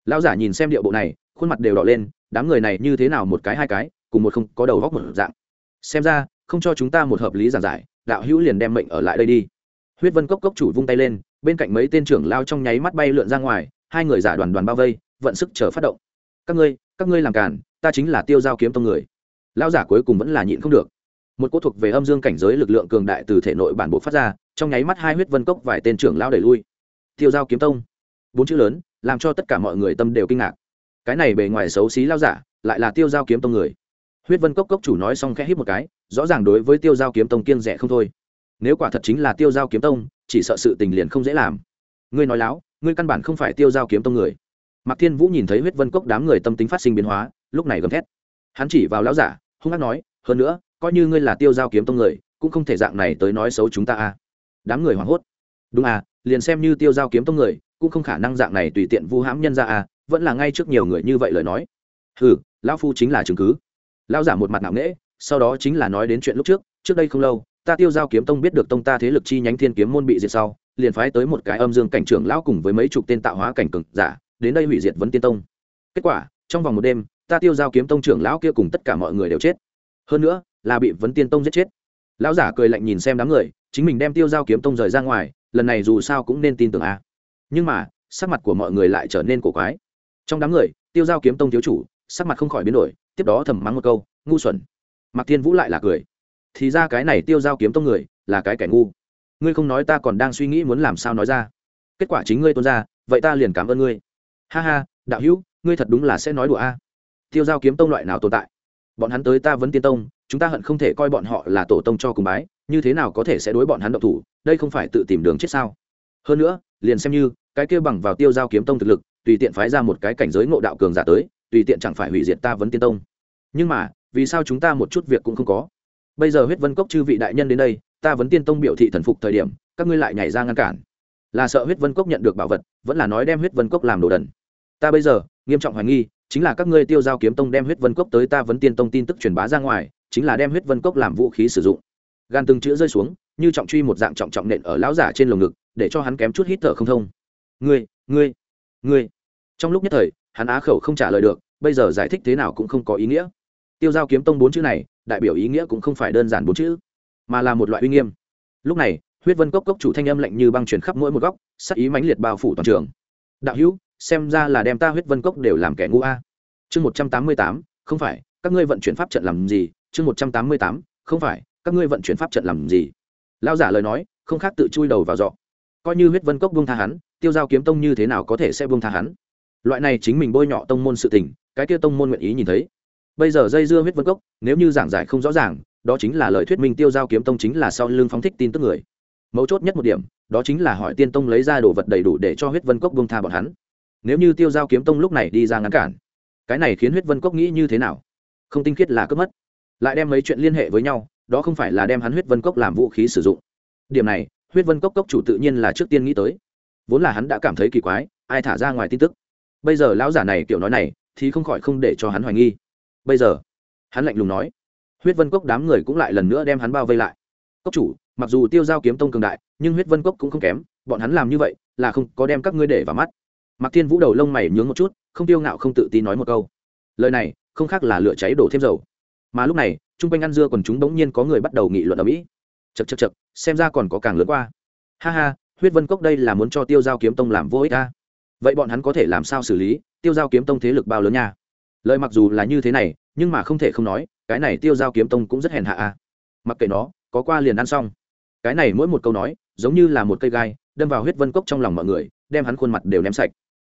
Speaker 1: Lão giả nhìn xem điệu bộ này, khuôn mặt đều đỏ lên, đám người này như thế nào một cái hai cái, cùng một không có đầu góc một dạng xem ra, không cho chúng ta một hợp lý giảng giải, đạo hữu liền đem mệnh ở lại đây đi. Huyết vân cốc cốc chủ vung tay lên, bên cạnh mấy tên trưởng lao trong nháy mắt bay lượn ra ngoài, hai người giả đoàn đoàn bao vây, vận sức chờ phát động. Các ngươi các ngươi làm cản ta chính là tiêu giao kiếm tông người. Lao giả cuối cùng vẫn là nhịn không được. Một cỗ thuộc về âm dương cảnh giới lực lượng cường đại từ thể nội bản bộ phát ra, trong nháy mắt hai huyết vân cốc vài tên trưởng lao đẩy lui. Tiêu giao kiếm tông. Bốn chữ lớn, làm cho tất cả mọi người tâm đều kinh ngạc. Cái này bề ngoài xấu xí lao giả, lại là tiêu giao kiếm tông người huyết vân cốc cốc chủ nói xong khẽ hít một cái, rõ ràng đối với tiêu giao kiếm tông kiêng rẻ không thôi. Nếu quả thật chính là tiêu giao kiếm tông, chỉ sợ sự tình liền không dễ làm. Ngươi nói láo, ngươi căn bản không phải tiêu giao kiếm tông người. Mạc thiên vũ nhìn thấy huyết vân cốc đám người tâm tính phát sinh biến hóa, lúc này gầm thét. Hắn chỉ vào lão giả, hung hát nói, hơn nữa, coi như ngươi là tiêu giao kiếm tông người, cũng không thể dạng này tới nói xấu chúng ta a à. đám người hoảng hốt. Đúng à liền xem như tiêu giao kiếm tông người, cũng không khả năng dạng này tùy tiện vu hãm nhân ra à vẫn là ngay trước nhiều người như vậy lời nói. Ừ lão phu chính là chứng cứ lão giả một mặt ngạo nghễ, sau đó chính là nói đến chuyện lúc trước trước đây không lâu, ta tiêu giao kiếm tông biết được tông ta thế lực chi nhánh thiên kiếm môn bị diệt sau, liền phái tới một cái âm dương cảnh trưởng lão cùng với mấy chục tên tạo hóa cảnh cực giả, đến đây hủy diệt vấn tiên tông. Kết quả, trong vòng một đêm, ta tiêu giao kiếm tông trưởng lão kia cùng tất cả mọi người đều chết. Hơn nữa, là bị vấn tiên tông giết chết. Lão giả cười lạnh nhìn xem đám người, chính mình đem tiêu giao kiếm tông rời ra ngoài, lần này dù sao cũng nên tin tưởng a. Nhưng mà, sắc mặt của mọi người lại trở nên cổ quái. Trong đám người, tiêu giao kiếm tông thiếu chủ, sắc mặt không khỏi biến đổi tiếp đó thầm mắng một câu, ngu xuẩn. Mạc thiên vũ lại là cười. Thì ra cái này tiêu giao kiếm tông người, là cái kẻ ngu. Ngươi không nói ta còn đang suy nghĩ muốn làm sao nói ra. Kết quả chính ngươi tuôn ra, vậy ta liền cảm ơn ngươi. Ha ha, đạo hữu, ngươi thật đúng là sẽ nói đùa a. Tiêu giao kiếm tông loại nào tồn tại? Bọn hắn tới ta vẫn tiên tông, chúng ta hận không thể coi bọn họ là tổ tông cho cùng bái, như thế nào có thể sẽ đối bọn hắn độc thủ? Đây không phải tự tìm đường chết sao? Hơn nữa, liền xem như, cái kia bằng vào tiêu giao kiếm tông thực lực, tùy tiện phái ra một cái cảnh giới ngộ đạo cường giả tới tùy tiện chẳng phải hủy diệt ta vấn tiên tông. Nhưng mà, vì sao chúng ta một chút việc cũng không có? Bây giờ huyết vân cốc chư vị đại nhân đến đây, ta vấn tiên tông biểu thị thần phục thời điểm, các ngươi lại nhảy ra ngăn cản. Là sợ huyết vân cốc nhận được bảo vật, vẫn là nói đem huyết vân cốc làm đồ đần. Ta bây giờ, nghiêm trọng hoài nghi, chính là các ngươi tiêu giao kiếm tông đem huyết vân cốc tới ta vấn tiên tông tin tức truyền bá ra ngoài, chính là đem huyết vân cốc làm vũ khí sử dụng. Gan từng chữ rơi xuống, như trọng truy một dạng trọng trọng nện ở lão giả trên lồng ngực, để cho hắn kém chút hít thở không thông. Ngươi ngươi ngươi. Trong lúc nhất thời hắn á khẩu không trả lời được, bây giờ giải thích thế nào cũng không có ý nghĩa. Tiêu giao kiếm tông bốn chữ này, đại biểu ý nghĩa cũng không phải đơn giản bốn chữ, mà là một loại uy nghiêm. Lúc này, huyết vân cốc cốc chủ thanh âm lạnh như băng chuyển khắp mỗi một góc sắc ý mãnh liệt bao phủ toàn trường. Đạo hữu, xem ra là đem ta huyết vân cốc đều làm kẻ ngu a. Chương một trăm tám mươi tám, không phải, các ngươi vận chuyển pháp trận làm gì? Chương một trăm tám mươi tám, không phải, các ngươi vận chuyển pháp trận làm gì? Lao giả lời nói, không khác tự chui đầu vào dọ coi như huyết vân cốc buông tha hắn, tiêu giao kiếm tông như thế nào có thể sẽ buông tha hắn? Loại này chính mình bôi nhọ tông môn sự tình, cái kia tông môn nguyện ý nhìn thấy. Bây giờ dây dưa huyết vân cốc, nếu như giảng giải không rõ ràng, đó chính là lời thuyết minh tiêu giao kiếm tông chính là sau lưng phóng thích tin tức người. Mấu chốt nhất một điểm, đó chính là hỏi tiên tông lấy ra đồ vật đầy đủ để cho huyết vân cốc bông tha bọn hắn. Nếu như tiêu giao kiếm tông lúc này đi ra ngăn cản, cái này khiến huyết vân cốc nghĩ như thế nào? Không tinh khiết là cướp mất. Lại đem mấy chuyện liên hệ với nhau, đó không phải là đem hắn huyết vân cốc làm vũ khí sử dụng. Điểm này, huyết vân cốc cốc chủ tự nhiên là trước tiên nghĩ tới. Vốn là hắn đã cảm thấy kỳ quái, ai thả ra ngoài tin tức? Bây giờ lão giả này kiểu nói này, thì không khỏi không để cho hắn hoài nghi. Bây giờ, hắn lạnh lùng nói, huyết vân cốc đám người cũng lại lần nữa đem hắn bao vây lại. Cốc chủ, mặc dù tiêu giao kiếm tông cường đại, nhưng huyết vân cốc cũng không kém, bọn hắn làm như vậy là không có đem các ngươi để vào mắt. Mặc thiên vũ đầu lông mày nhướng một chút, không tiêu ngạo không tự tin nói một câu. Lời này, không khác là lửa cháy đổ thêm dầu. Mà lúc này chung quanh ăn dưa còn chúng bỗng nhiên có người bắt đầu nghị luận ở mỹ. Chật chật chật xem ra còn có càng lớn qua. Ha ha, huyết vân cốc đây là muốn cho tiêu giao kiếm tông làm vô ích ta vậy bọn hắn có thể làm sao xử lý? Tiêu giao kiếm tông thế lực bao lớn nha? Lời mặc dù là như thế này, nhưng mà không thể không nói, cái này tiêu giao kiếm tông cũng rất hèn hạ a. Mặc kệ nó, có qua liền ăn xong. Cái này mỗi một câu nói, giống như là một cây gai, đâm vào huyết vân cốc trong lòng mọi người, đem hắn khuôn mặt đều ném sạch.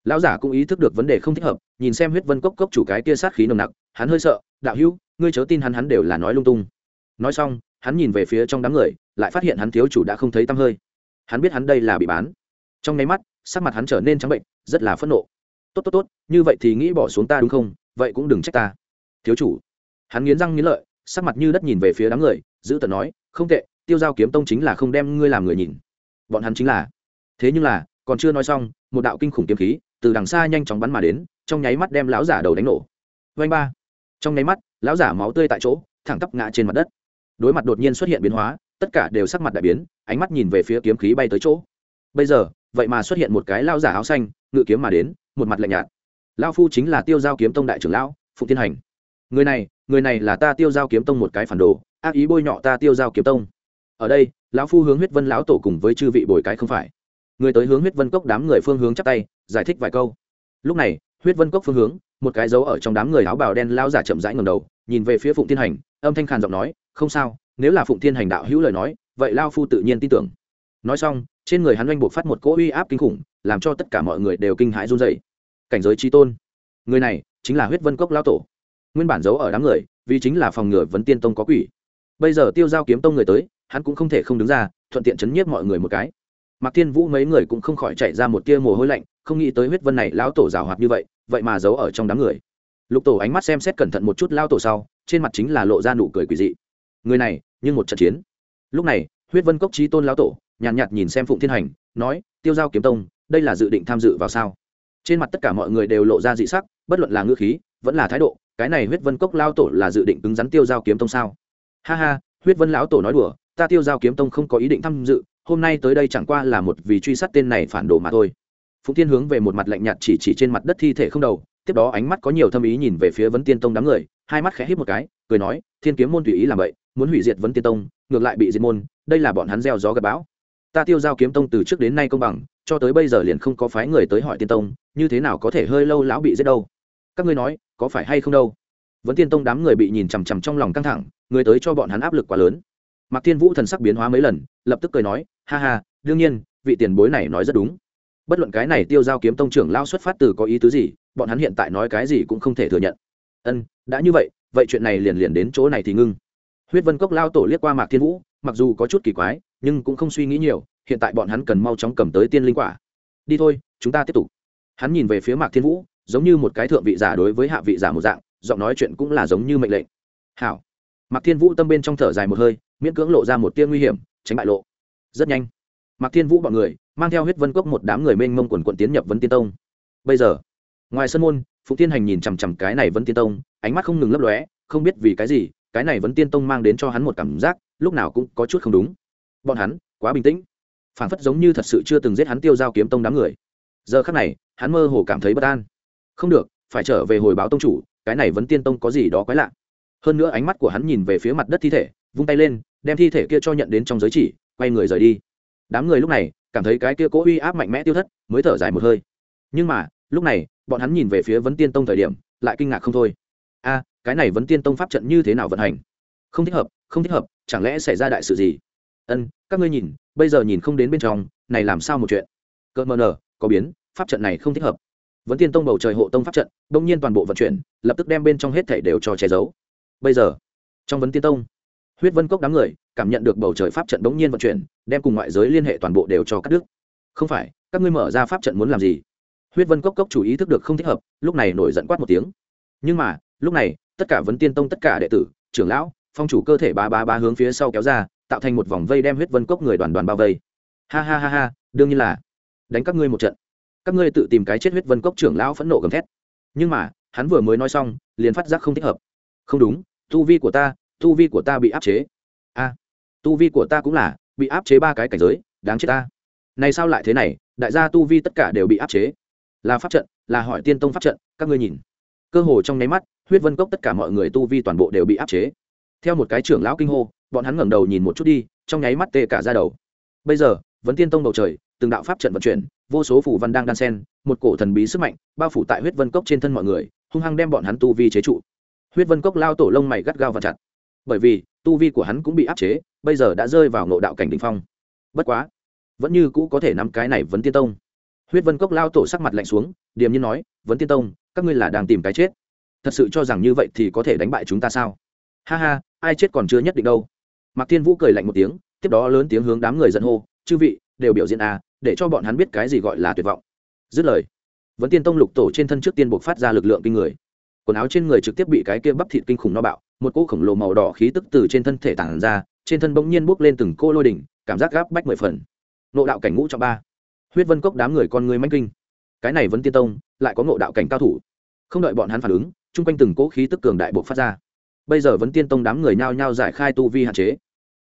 Speaker 1: Lão giả cũng ý thức được vấn đề không thích hợp, nhìn xem huyết vân cốc cốc chủ cái kia sát khí nồng nặc, hắn hơi sợ, đạo hữu, ngươi chớ tin hắn hắn đều là nói lung tung. Nói xong, hắn nhìn về phía trong đám người, lại phát hiện hắn thiếu chủ đã không thấy tăm hơi. Hắn biết hắn đây là bị bán. Trong nháy mắt sắc mặt hắn trở nên trắng bệnh, rất là phẫn nộ. Tốt tốt tốt, như vậy thì nghĩ bỏ xuống ta đúng không? Vậy cũng đừng trách ta. Thiếu chủ. Hắn nghiến răng nghiến lợi, sắc mặt như đất nhìn về phía đám người, giữ tận nói, không tệ, tiêu giao kiếm tông chính là không đem ngươi làm người nhìn. Bọn hắn chính là. Thế nhưng là, còn chưa nói xong, một đạo kinh khủng kiếm khí từ đằng xa nhanh chóng bắn mà đến, trong nháy mắt đem lão giả đầu đánh nổ. Vanh ba. Trong nháy mắt, lão giả máu tươi tại chỗ, thẳng tắp ngã trên mặt đất. Đối mặt đột nhiên xuất hiện biến hóa, tất cả đều sắc mặt đại biến, ánh mắt nhìn về phía kiếm khí bay tới chỗ. Bây giờ vậy mà xuất hiện một cái lao giả áo xanh, ngự kiếm mà đến, một mặt lạnh nhạt. Lao phu chính là tiêu giao kiếm tông đại trưởng lão, phụng thiên hành. Người này người này là ta tiêu giao kiếm tông một cái phản đồ, ác ý bôi nhọ ta tiêu giao kiếm tông. Ở đây, lão phu hướng huyết vân lão tổ cùng với chư vị bồi cái không phải. Người tới hướng huyết vân cốc đám người phương hướng chắp tay, giải thích vài câu. Lúc này, huyết vân cốc phương hướng, một cái dấu ở trong đám người áo bào đen lao giả chậm rãi ngầm đầu, nhìn về phía phụng thiên hành, âm thanh khàn giọng nói, không sao, nếu là phụng thiên hành đạo hữu lời nói, vậy lao phu tự nhiên tin tưởng nói xong, trên người hắn oanh buộc phát một cỗ uy áp kinh khủng, làm cho tất cả mọi người đều kinh hãi run dày cảnh giới tri tôn. Người này chính là huyết vân cốc lao tổ. Nguyên bản giấu ở đám người, vì chính là phòng ngừa vấn tiên tông có quỷ. Bây giờ tiêu giao kiếm tông người tới, hắn cũng không thể không đứng ra, thuận tiện chấn nhiếp mọi người một cái. Mặc thiên vũ mấy người cũng không khỏi chạy ra một tia mồ hôi lạnh, không nghĩ tới huyết vân này lão tổ rào hoạt như vậy vậy mà giấu ở trong đám người. Lục tổ ánh mắt xem xét cẩn thận một chút lao tổ sau, trên mặt chính là lộ ra nụ cười quỷ dị. Người này, nhưng một trận chiến. Lúc này, huyết vân cốc trí tôn lão tổ nhàn nhạt, nhạt nhìn xem phụng thiên hành nói tiêu giao kiếm tông đây là dự định tham dự vào sao? Trên mặt tất cả mọi người đều lộ ra dị sắc bất luận là ngữ khí vẫn là thái độ cái này huyết vân cốc lao tổ là dự định cứng rắn tiêu giao kiếm tông sao? Ha ha huyết vân lão tổ nói đùa ta tiêu giao kiếm tông không có ý định tham dự hôm nay tới đây chẳng qua là một vì truy sát tên này phản đồ mà thôi. Phụng thiên hướng về một mặt lạnh nhạt chỉ chỉ trên mặt đất thi thể không đầu tiếp đó ánh mắt có nhiều thâm ý nhìn về phía vấn tiên tông đám người hai mắt khẽ hít một cái cười nói thiên kiếm môn tùy ý làm vậy muốn hủy diệt vấn tiên tông ngược lại bị diệt môn đây là bọn hắn gieo gió gặp bão ta tiêu giao kiếm tông từ trước đến nay công bằng, cho tới bây giờ liền không có phái người tới hỏi tiên tông, như thế nào có thể hơi lâu lão bị giết đâu? Các ngươi nói, có phải hay không đâu? Vẫn tiên tông đám người bị nhìn chằm chằm trong lòng căng thẳng, người tới cho bọn hắn áp lực quá lớn. Mạc thiên vũ thần sắc biến hóa mấy lần, lập tức cười nói, ha ha, đương nhiên, vị tiền bối này nói rất đúng. Bất luận cái này tiêu giao kiếm tông trưởng lao xuất phát từ có ý tứ gì, bọn hắn hiện tại nói cái gì cũng không thể thừa nhận. Ân, đã như vậy vậy chuyện này liền liền đến chỗ này thì ngưng. Huyết vân cốc lao tổ liếc qua mạc thiên vũ, mặc dù có chút kỳ quái nhưng cũng không suy nghĩ nhiều, hiện tại bọn hắn cần mau chóng cầm tới tiên linh quả. Đi thôi, chúng ta tiếp tục. Hắn nhìn về phía mạc thiên vũ, giống như một cái thượng vị giả đối với hạ vị giả một dạng, giọng nói chuyện cũng là giống như mệnh lệnh. Hảo. Mạc thiên vũ tâm bên trong thở dài một hơi, miễn cưỡng lộ ra một tia nguy hiểm, tránh bại lộ. Rất nhanh. Mạc thiên vũ bọn người, mang theo huyết vân cốc một đám người mênh mông quần quận tiến nhập vấn tiên tông. Bây giờ, ngoài sân môn, phụng tiên hành nhìn chằm chằm cái này vấn tiên tông, ánh mắt không ngừng lấp lóe, không biết vì cái gì, cái này Vấn tiên tông mang đến cho hắn một cảm giác, lúc nào cũng có chút không đúng bọn hắn, quá bình tĩnh. Phảng phất giống như thật sự chưa từng giết hắn tiêu giao kiếm tông đám người. Giờ khắc này, hắn mơ hồ cảm thấy bất an. Không được, phải trở về hồi báo tông chủ, cái này vẫn tiên tông có gì đó quái lạ. Hơn nữa ánh mắt của hắn nhìn về phía mặt đất thi thể, vung tay lên, đem thi thể kia cho nhận đến trong giới chỉ, quay người rời đi. Đám người lúc này, cảm thấy cái kia cố uy áp mạnh mẽ tiêu thất, mới thở dài một hơi. Nhưng mà, lúc này, bọn hắn nhìn về phía vấn tiên tông thời điểm, lại kinh ngạc không thôi. A, cái này vấn tiên tông pháp trận như thế nào vận hành? Không thích hợp, không thích hợp, chẳng lẽ xảy ra đại sự gì? Ân, các ngươi nhìn, bây giờ nhìn không đến bên trong, này làm sao một chuyện? Cỡ mờ nờ có biến, pháp trận này không thích hợp. Vẫn tiên tông bầu trời hộ tông pháp trận, đông nhiên toàn bộ vận chuyển, lập tức đem bên trong hết thảy đều cho che giấu. Bây giờ, trong vấn tiên tông, huyết vân cốc đám người cảm nhận được bầu trời pháp trận bỗng nhiên vận chuyển, đem cùng ngoại giới liên hệ toàn bộ đều cho cắt đứt. Không phải, các ngươi mở ra pháp trận muốn làm gì? Huyết vân cốc cốc chủ ý thức được không thích hợp, lúc này nổi giận quát một tiếng. Nhưng mà, lúc này, tất cả vấn tiên tông tất cả đệ tử, trưởng lão, phong chủ cơ thể ba ba ba hướng phía sau kéo ra tạo thành một vòng vây đem huyết vân cốc người đoàn đoàn bao vây. Ha ha ha ha, đương nhiên là. Đánh các ngươi một trận. Các ngươi tự tìm cái chết huyết vân cốc trưởng lão phẫn nộ gầm thét. Nhưng mà, hắn vừa mới nói xong, liền phát giác không thích hợp. Không đúng, tu vi của ta, tu vi của ta bị áp chế. A, tu vi của ta cũng là, bị áp chế ba cái cảnh giới, đáng chết ta. Này sao lại thế này, đại gia tu vi tất cả đều bị áp chế. Là pháp trận, là hỏi tiên tông pháp trận, các ngươi nhìn. Cơ hồ trong nháy mắt, huyết vân cốc tất cả mọi người tu vi toàn bộ đều bị áp chế. Theo một cái trưởng lão kinh hô bọn hắn ngẩng đầu nhìn một chút đi, trong nháy mắt tê cả ra đầu. Bây giờ vẫn tiên tông bầu trời, từng đạo pháp trận vận chuyển, vô số phủ văn đang đan sen, một cổ thần bí sức mạnh, bao phủ tại huyết vân cốc trên thân mọi người, hung hăng đem bọn hắn tu vi chế trụ. Huyết vân cốc lao tổ lông mày gắt gao và chặt. Bởi vì, tu vi của hắn cũng bị áp chế, bây giờ đã rơi vào ngộ đạo cảnh đ ỉ n h phong. Bất quá, vẫn như cũ có thể nắm cái này vấn tiên tông. Huyết vân cốc lao tổ sắc mặt lạnh xuống, điềm nhiên nói, vấn tiên tông, các ngươi là đang tìm cái chết. Thật sự cho rằng như vậy thì có thể đánh bại chúng ta sao? Ha ha, ai chết còn chưa nhất định đâu mạc thiên vũ cười lạnh một tiếng, tiếp đó lớn tiếng hướng đám người dẫn hô, chư vị, đều biểu diễn à để cho bọn hắn biết cái gì gọi là tuyệt vọng. Dứt lời, vấn tiên tông lục tổ trên thân trước tiên buộc phát ra lực lượng kinh người. Quần áo trên người trực tiếp bị cái kia bắp thịt kinh khủng no bạo, một cỗ khổng lồ màu đỏ khí tức từ trên thân thể tản ra, trên thân bỗng nhiên bốc lên từng cô lôi đỉnh, cảm giác gáp bách mười phần. Nộ đạo cảnh ngũ cho ba. Huyết vân cốc đám người con người manh kinh. Cái này vẫn tiên tông, lại có ngộ đạo cảnh cao thủ. Không đợi bọn hắn phản ứng, chung quanh từng cỗ khí tức cường đại buộc phát ra bây giờ vẫn tiên tông đám người nhao nhao giải khai tu vi hạn chế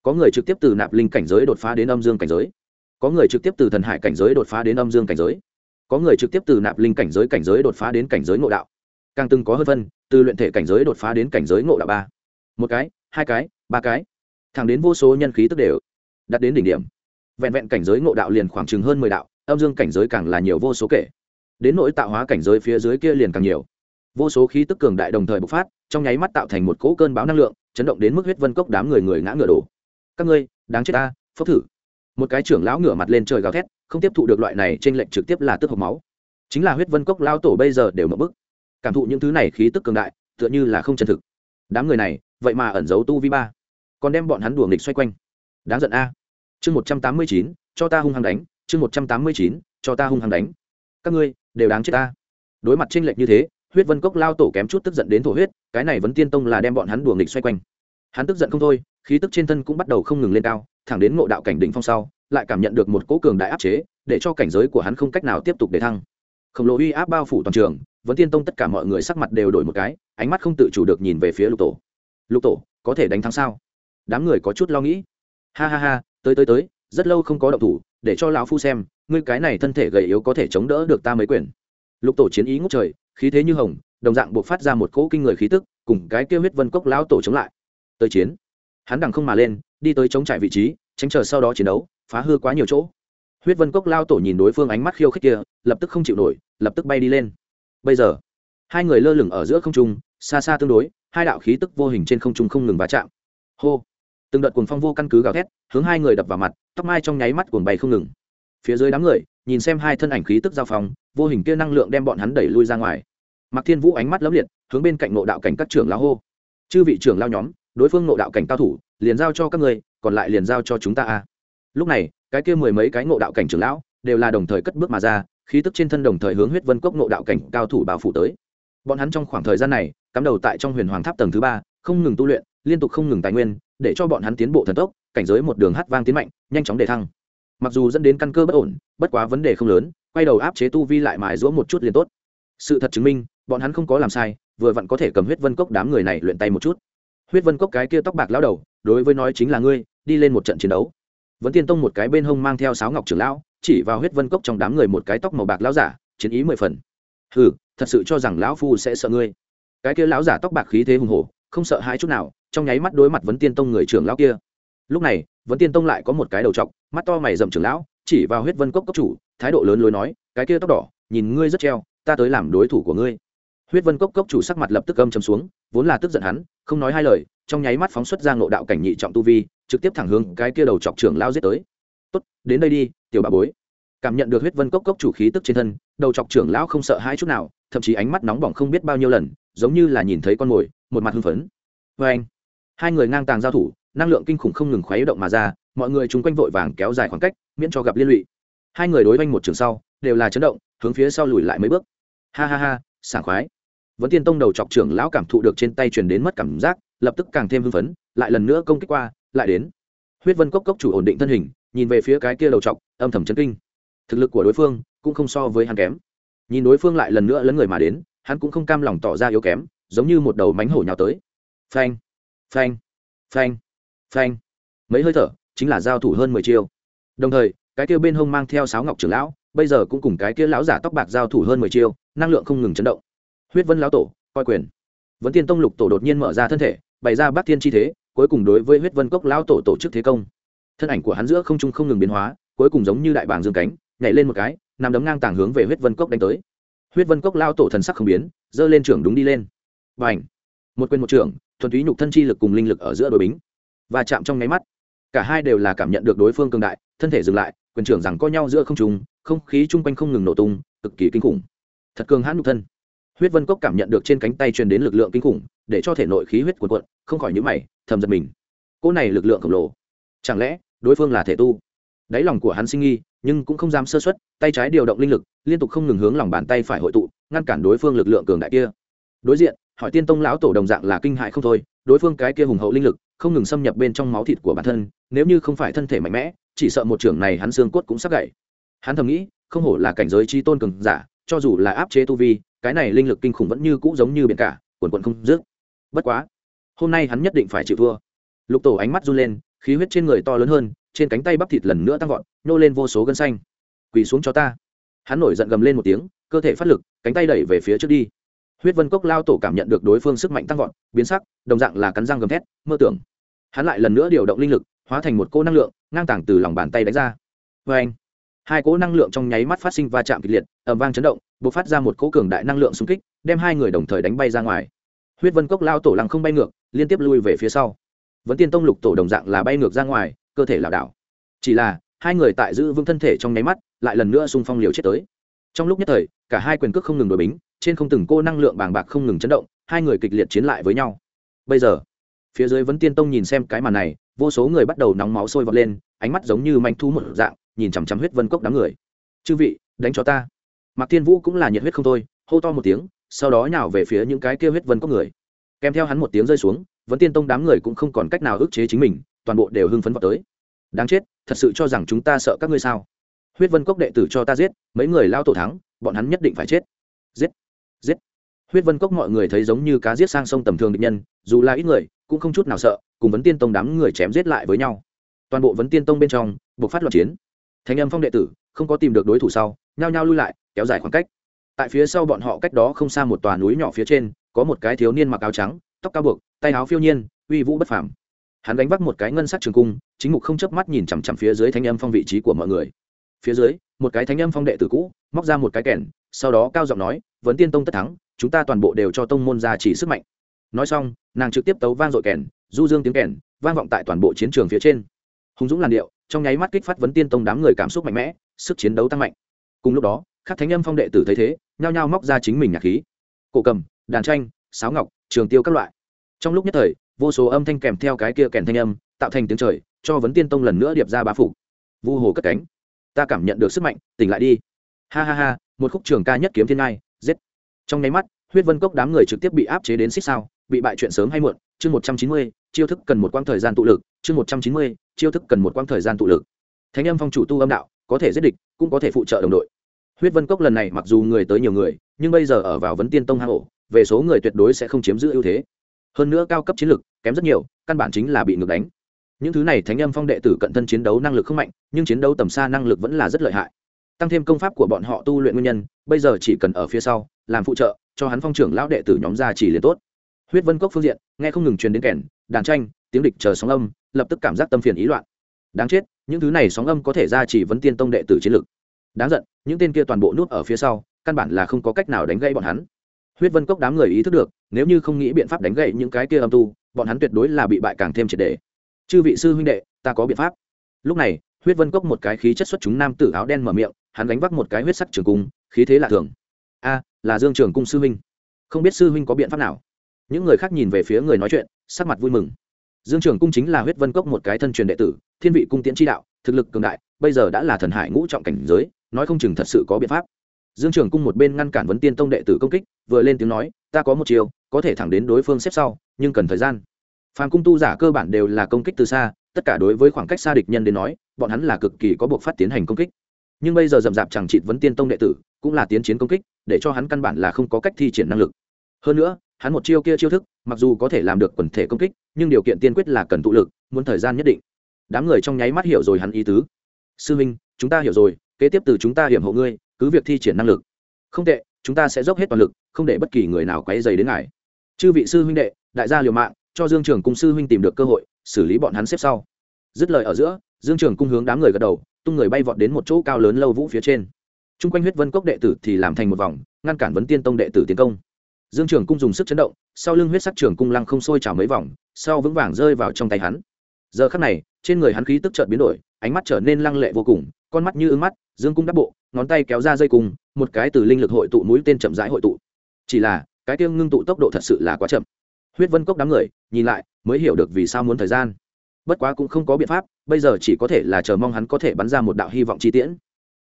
Speaker 1: có người trực tiếp từ nạp linh cảnh giới đột phá đến âm dương cảnh giới có người trực tiếp từ thần hải cảnh giới đột phá đến âm dương cảnh giới có người trực tiếp từ nạp linh cảnh giới cảnh giới đột phá đến cảnh giới ngộ đạo càng từng có hơn phân từ luyện thể cảnh giới đột phá đến cảnh giới ngộ đạo ba một cái hai cái ba cái thẳng đến vô số nhân khí tức đều đạt đến đỉnh điểm vẹn vẹn cảnh giới ngộ đạo liền khoảng chừng hơn mười đạo âm dương cảnh giới càng là nhiều vô số kể đến nỗi tạo hóa cảnh giới phía dưới kia liền càng nhiều vô số khí tức cường đại đồng thời bộc phát trong nháy mắt tạo thành một cỗ cơn bão năng lượng, chấn động đến mức huyết vân cốc đám người người ngã ngựa đổ. Các ngươi, đáng chết ta, phốc thử. Một cái trưởng lão ngửa mặt lên trời gào thét, không tiếp thụ được loại này trên lệnh trực tiếp là tức hộc máu. Chính là huyết vân cốc lao tổ bây giờ đều mở bức. Cảm thụ những thứ này khí tức cường đại, tựa như là không chân thực. Đám người này, vậy mà ẩn giấu tu vi ba, còn đem bọn hắn đùa nghịch xoay quanh. Đáng giận a. Chương một trăm tám mươi chín, cho ta hung hăng đánh, chương một trăm tám mươi chín, cho ta hung hăng đánh. Các ngươi, đều đáng chết ta. Đối mặt tranh lệch như thế huyết vân cốc lao tổ kém chút tức giận đến thổ huyết, cái này vẫn tiên tông là đem bọn hắn đùa nghịch xoay quanh. Hắn tức giận không thôi, khí tức trên thân cũng bắt đầu không ngừng lên cao, thẳng đến ngộ đạo cảnh đỉnh phong sau, lại cảm nhận được một cỗ cường đại áp chế, để cho cảnh giới của hắn không cách nào tiếp tục để thăng. Khổng lồ uy áp bao phủ toàn trường vẫn tiên tông tất cả mọi người sắc mặt đều đổi một cái, ánh mắt không tự chủ được nhìn về phía lục tổ. Lục tổ, có thể đánh thắng sao? Đám người có chút lo nghĩ. Ha ha ha, tới tới tới, rất lâu không có động thủ, để cho lão phu xem, ngươi cái này thân thể gầy yếu có thể chống đỡ được ta mấy quyền. Lục tổ chiến ý ngốc trời khí thế như hồng, đồng dạng buộc phát ra một cỗ kinh người khí tức, cùng cái kêu huyết vân cốc lão tổ chống lại. Tới chiến. Hắn đằng không mà lên, đi tới chống trải vị trí, tránh chờ sau đó chiến đấu, phá hư quá nhiều chỗ. Huyết vân cốc lao tổ nhìn đối phương ánh mắt khiêu khích kia, lập tức không chịu nổi, lập tức bay đi lên. Bây giờ, hai người lơ lửng ở giữa không trung, xa xa tương đối, hai đạo khí tức vô hình trên không trung không ngừng va chạm. Hô. Từng đợt cuồng phong vô căn cứ gào thét, hướng hai người đập vào mặt, tóc mai trong nháy mắt cuồng bay không ngừng. Phía dưới đám người, nhìn xem hai thân ảnh khí tức giao phong, vô hình kia năng lượng đem bọn hắn đẩy lui ra ngoài. Mạc thiên vũ ánh mắt lấp liệt, hướng bên cạnh nộ đạo cảnh các trưởng lao hô. Chư vị trưởng lao nhóm, đối phương nộ đạo cảnh cao thủ, liền giao cho các người còn lại liền giao cho chúng ta a. Lúc này, cái kia mười mấy cái ngộ đạo cảnh trưởng lão đều là đồng thời cất bước mà ra, khí tức trên thân đồng thời hướng huyết vân cốc ngộ đạo cảnh cao thủ bao phủ tới. Bọn hắn trong khoảng thời gian này, cắm đầu tại trong huyền hoàng tháp tầng thứ ba, không ngừng tu luyện, liên tục không ngừng tài nguyên, để cho bọn hắn tiến bộ thần tốc, cảnh giới một đường hát vang tiến mạnh, nhanh chóng đề thăng. Mặc dù dẫn đến căn cơ bất ổn, bất quá vấn đề không lớn, quay đầu áp chế tu vi lại mài giũa một chút liền tốt. Sự thật chứng minh bọn hắn không có làm sai, vừa vặn có thể cầm huyết vân cốc đám người này luyện tay một chút. Huyết vân cốc cái kia tóc bạc lão đầu, đối với nói chính là ngươi, đi lên một trận chiến đấu. Vẫn tiên tông một cái bên hông mang theo sáo ngọc trưởng lão, chỉ vào huyết vân cốc trong đám người một cái tóc màu bạc lão giả, chiến ý mười phần. Hừ, thật sự cho rằng lão phu sẽ sợ ngươi. Cái kia lão giả tóc bạc khí thế hùng hổ, không sợ hãi chút nào, trong nháy mắt đối mặt vấn tiên tông người trưởng lão kia. Lúc này vấn tiên tông lại có một cái đầu t mắt to mày dầm trưởng lão, chỉ vào huyết vân cốc cốc chủ, thái độ lớn lối nói, cái kia tóc đỏ, nhìn ngươi rất treo, ta tới làm đối thủ của ngươi huyết vân cốc cốc chủ sắc mặt lập tức âm chầm xuống, vốn là tức giận hắn, không nói hai lời, trong nháy mắt phóng xuất ra ngộ đạo cảnh nhị trọng tu vi, trực tiếp thẳng hướng cái kia đầu chọc trưởng lao giết tới. Tốt, đến đây đi, tiểu bà bối. Cảm nhận được huyết vân cốc cốc chủ khí tức trên thân, đầu chọc trưởng lão không sợ hai chút nào, thậm chí ánh mắt nóng bỏng không biết bao nhiêu lần, giống như là nhìn thấy con mồi, một mặt hưng phấn. Vê anh. Hai người ngang tàng giao thủ, năng lượng kinh khủng không ngừng khuấy động mà ra, mọi người chung quanh vội vàng kéo dài khoảng cách, miễn cho gặp liên lụy. Hai người đối oanh một trường sau, đều là chấn động, hướng phía sau lùi lại mấy bước. Ha ha ha, sảng khoái vẫn tiên tông đầu chọc trưởng lão cảm thụ được trên tay truyền đến mất cảm giác, lập tức càng thêm hưng phấn, lại lần nữa công kích qua, lại đến. Huyết vân cốc cốc chủ ổn định thân hình, nhìn về phía cái kia đầu chọc, âm thầm chấn kinh. Thực lực của đối phương cũng không so với hắn kém. Nhìn đối phương lại lần nữa lấn người mà đến, hắn cũng không cam lòng tỏ ra yếu kém, giống như một đầu mánh hổ nhào tới. Phanh phanh phanh phanh. Mấy hơi thở, chính là giao thủ hơn mười chiêu. Đồng thời, cái kia bên hông mang theo sáo ngọc trưởng lão, bây giờ cũng cùng cái kia lão giả tóc bạc giao thủ hơn mười chiêu, năng lượng không ngừng chấn động huyết vân lão tổ, coi quyền. Vấn tiên tông lục tổ đột nhiên mở ra thân thể, bày ra bác thiên chi thế, cuối cùng đối với huyết vân cốc lão tổ tổ chức thế công. Thân ảnh của hắn giữa không trung không ngừng biến hóa, cuối cùng giống như đại bàng dương cánh, nhảy lên một cái, nằm đấm ngang tàng hướng về huyết vân cốc đánh tới. Huyết vân cốc lao tổ thần sắc không biến, giơ lên trưởng đúng đi lên. Và ảnh một quên một trưởng, thuần túy nhục thân chi lực cùng linh lực ở giữa đội bính. Và chạm trong nháy mắt. Cả hai đều là cảm nhận được đối phương cường đại, thân thể dừng lại, quyền trưởng rằng co nhau giữa không trùng không khí chung quanh không ngừng nổ tung, cực kỳ kinh khủng. Thật cường hãn nhục thân huyết vân cốc cảm nhận được trên cánh tay truyền đến lực lượng kinh khủng, để cho thể nội khí huyết cuồn cuộn, không khỏi nhữ mày, thầm giật mình. Cỗ này lực lượng khổng lồ, chẳng lẽ đối phương là thể tu? Đáy lòng của hắn sinh nghi, nhưng cũng không dám sơ xuất tay trái điều động linh lực, liên tục không ngừng hướng lòng bàn tay phải hội tụ, ngăn cản đối phương lực lượng cường đại kia. Đối diện, hỏi tiên tông lão tổ đồng dạng là kinh hại không thôi, đối phương cái kia hùng hậu linh lực, không ngừng xâm nhập bên trong máu thịt của bản thân, nếu như không phải thân thể mạnh mẽ, chỉ sợ một trưởng này hắn xương cốt cũng sắp gãy. Hắn thầm nghĩ, không hổ là cảnh giới chi tôn cường giả, cho dù là áp chế tu vi cái này linh lực kinh khủng vẫn như cũ giống như biển cả, quần quần không dứt. Bất quá, hôm nay hắn nhất định phải chịu thua. Lục tổ ánh mắt run lên, khí huyết trên người to lớn hơn, trên cánh tay bắp thịt lần nữa tăng vọt nhô lên vô số gân xanh. Quỳ xuống cho ta. Hắn nổi giận gầm lên một tiếng, cơ thể phát lực, cánh tay đẩy về phía trước đi. Huyết vân cốc lao tổ cảm nhận được đối phương sức mạnh tăng vọt, biến sắc, đồng dạng là cắn răng gầm thét, mơ tưởng. Hắn lại lần nữa điều động linh lực, hóa thành một cỗ năng lượng, ngang tảng từ lòng bàn tay đánh ra. Vê anh hai cỗ năng lượng trong nháy mắt phát sinh va chạm kịch liệt ẩm vang chấn động bộc phát ra một cỗ cường đại năng lượng xung kích, đem hai người đồng thời đánh bay ra ngoài. Huyết vân cốc lao tổ lăng không bay ngược, liên tiếp lui về phía sau. Vẫn tiên tông lục tổ đồng dạng là bay ngược ra ngoài, cơ thể lảo đảo. Chỉ là, hai người tại giữ vững thân thể trong nháy mắt, lại lần nữa xung phong liều chết tới. Trong lúc nhất thời, cả hai quyền cước không ngừng đổi bính, trên không từng cô năng lượng bàng bạc không ngừng chấn động, hai người kịch liệt chiến lại với nhau. Bây giờ, phía dưới vấn tiên tông nhìn xem cái màn này, vô số người bắt đầu nóng máu sôi vọt lên, ánh mắt giống như manh thu một dạng, nhìn chằm chằm huyết vân cốc đám người. Chư vị, đánh cho ta mạc thiên vũ cũng là nhiệt huyết không thôi, hô to một tiếng, sau đó nhào về phía những cái kia huyết vân cốc người. Kèm theo hắn một tiếng rơi xuống vấn tiên tông đám người cũng không còn cách nào ức chế chính mình, toàn bộ đều hưng phấn vào tới. Đáng chết, thật sự cho rằng chúng ta sợ các ngươi sao? Huyết vân cốc đệ tử cho ta giết, mấy người lao tổ thắng, bọn hắn nhất định phải chết. Giết giết. Huyết vân cốc mọi người thấy giống như cá giết sang sông tầm thường địch nhân, dù là ít người, cũng không chút nào sợ, cùng vấn tiên tông đám người chém giết lại với nhau. Toàn bộ vấn tiên tông bên trong buộc phát loạn chiến. Thành âm phong đệ tử, không có tìm được đối thủ sau, nhao nhao lui lại kéo dài khoảng cách. Tại phía sau bọn họ cách đó không xa một tòa núi nhỏ phía trên, có một cái thiếu niên mặc áo trắng, tóc cao buộc, tay áo phiêu nhiên, uy vũ bất phàm. Hắn đánh vác một cái ngân sắc trường cung, chính mục không chớp mắt nhìn chằm chằm phía dưới thanh âm phong vị trí của mọi người. Phía dưới, một cái thanh âm phong đệ tử cũ, móc ra một cái kèn, sau đó cao giọng nói, vấn tiên tông tất thắng, chúng ta toàn bộ đều cho tông môn ra chỉ sức mạnh. Nói xong, nàng trực tiếp tấu vang dội kèn, du dương tiếng kèn, vang vọng tại toàn bộ chiến trường phía trên. Hùng dũng làn điệu, trong nháy mắt kích phát vấn tiên tông đám người cảm xúc mạnh mẽ, sức chiến đấu tăng mạnh. Cùng lúc đó các thánh âm phong đệ tử thấy thế, nhao nhao móc ra chính mình nhạc khí. Cổ cầm, đàn tranh, sáo ngọc, trường tiêu các loại. Trong lúc nhất thời, vô số âm thanh kèm theo cái kia kèn thanh âm, tạo thành tiếng trời, cho vấn tiên tông lần nữa điệp ra bá phủ. Vu hồ cất cánh. Ta cảm nhận được sức mạnh, tỉnh lại đi. Ha ha ha, một khúc trường ca nhất kiếm thiên ngai, giết. Trong nháy mắt, huyết vân cốc đám người trực tiếp bị áp chế đến xích sao, bị bại chuyện sớm hay muộn, chương một trăm chín mươi, chiêu thức cần một quãng thời gian tụ lực, chương một trăm chín mươi, chiêu thức cần một quãng thời gian tụ lực. Thánh âm phong chủ tu âm đạo, có thể giết địch, cũng có thể phụ trợ đồng đội huyết vân cốc lần này mặc dù người tới nhiều người, nhưng bây giờ ở vào vấn tiên tông hang ổ, về số người tuyệt đối sẽ không chiếm giữ ưu thế. Hơn nữa cao cấp chiến lực, kém rất nhiều, căn bản chính là bị ngược đánh. Những thứ này thánh âm phong đệ tử cận thân chiến đấu năng lực không mạnh, nhưng chiến đấu tầm xa năng lực vẫn là rất lợi hại. Tăng thêm công pháp của bọn họ tu luyện nguyên nhân, bây giờ chỉ cần ở phía sau, làm phụ trợ, cho hắn phong trưởng lão đệ tử nhóm ra chỉ liền tốt. Huyết vân cốc phương diện, nghe không ngừng truyền đến kèn, đàn tranh, tiếng địch chờ sóng âm, lập tức cảm giác tâm phiền ý loạn. Đáng chết, những thứ này sóng âm có thể ra chỉ vấn tiên tông đệ tử chiến lực đáng giận, những tên kia toàn bộ nút ở phía sau, căn bản là không có cách nào đánh gãy bọn hắn. Huyết vân cốc đám người ý thức được, nếu như không nghĩ biện pháp đánh gãy những cái kia âm tu, bọn hắn tuyệt đối là bị bại càng thêm triệt đề chư vị sư huynh đệ, ta có biện pháp. Lúc này, huyết vân cốc một cái khí chất xuất chúng nam tử áo đen mở miệng, hắn đánh vác một cái huyết sắc trường cung, khí thế lạ thường. A, là dương trường cung sư huynh. Không biết sư huynh có biện pháp nào? Những người khác nhìn về phía người nói chuyện, sắc mặt vui mừng. Dương trường cung chính là huyết vân cốc một cái thân truyền đệ tử, thiên vị cung tiễn tri đạo, thực lực cường đại, bây giờ đã là thần hải ngũ trọng cảnh giới nói không chừng thật sự có biện pháp. Dương trường cung một bên ngăn cản vấn tiên tông đệ tử công kích, vừa lên tiếng nói, ta có một chiều có thể thẳng đến đối phương xếp sau, nhưng cần thời gian. Phàm cung tu giả cơ bản đều là công kích từ xa, tất cả đối với khoảng cách xa địch nhân đến nói, bọn hắn là cực kỳ có buộc phát tiến hành công kích. Nhưng bây giờ rậm rạp chẳng trịt vấn tiên tông đệ tử, cũng là tiến chiến công kích, để cho hắn căn bản là không có cách thi triển năng lực. Hơn nữa, hắn một chiêu kia chiêu thức, mặc dù có thể làm được quần thể công kích, nhưng điều kiện tiên quyết là cần tụ lực, muốn thời gian nhất định. Đám người trong nháy mắt hiểu rồi hắn ý tứ. Sư minh, chúng ta hiểu rồi kế tiếp từ chúng ta hiểm hộ ngươi, cứ việc thi triển năng lực. Không tệ, chúng ta sẽ dốc hết toàn lực, không để bất kỳ người nào quấy dày đến ngài. Chư vị sư huynh đệ, đại gia liều mạng, cho dương trường cung sư huynh tìm được cơ hội, xử lý bọn hắn xếp sau. Dứt lời ở giữa, dương trường cung hướng đám người gật đầu, tung người bay vọt đến một chỗ cao lớn lâu vũ phía trên. T r u n g quanh huyết vân cốc đệ tử thì làm thành một vòng, ngăn cản vấn tiên tông đệ tử tiến công. Dương trường cung dùng sức chấn động, sau lưng huyết sắc trường cung lăng không sôi trào mấy vòng, sau vững vàng rơi vào trong tay hắn. Giờ khắc này, trên người hắn khí tức trợn biến đổi, ánh mắt trở nên lăng lệ vô cùng, con mắt như ứng mắt dương cung đắp bộ, ngón tay kéo ra dây cung, một cái từ linh lực hội tụ mũi tên chậm rãi hội tụ. Chỉ là, cái tiêu ngưng tụ tốc độ thật sự là quá chậm. Huyết vân cốc đám người, nhìn lại, mới hiểu được vì sao muốn thời gian. Bất quá cũng không có biện pháp, bây giờ chỉ có thể là chờ mong hắn có thể bắn ra một đạo hy vọng chi tiễn.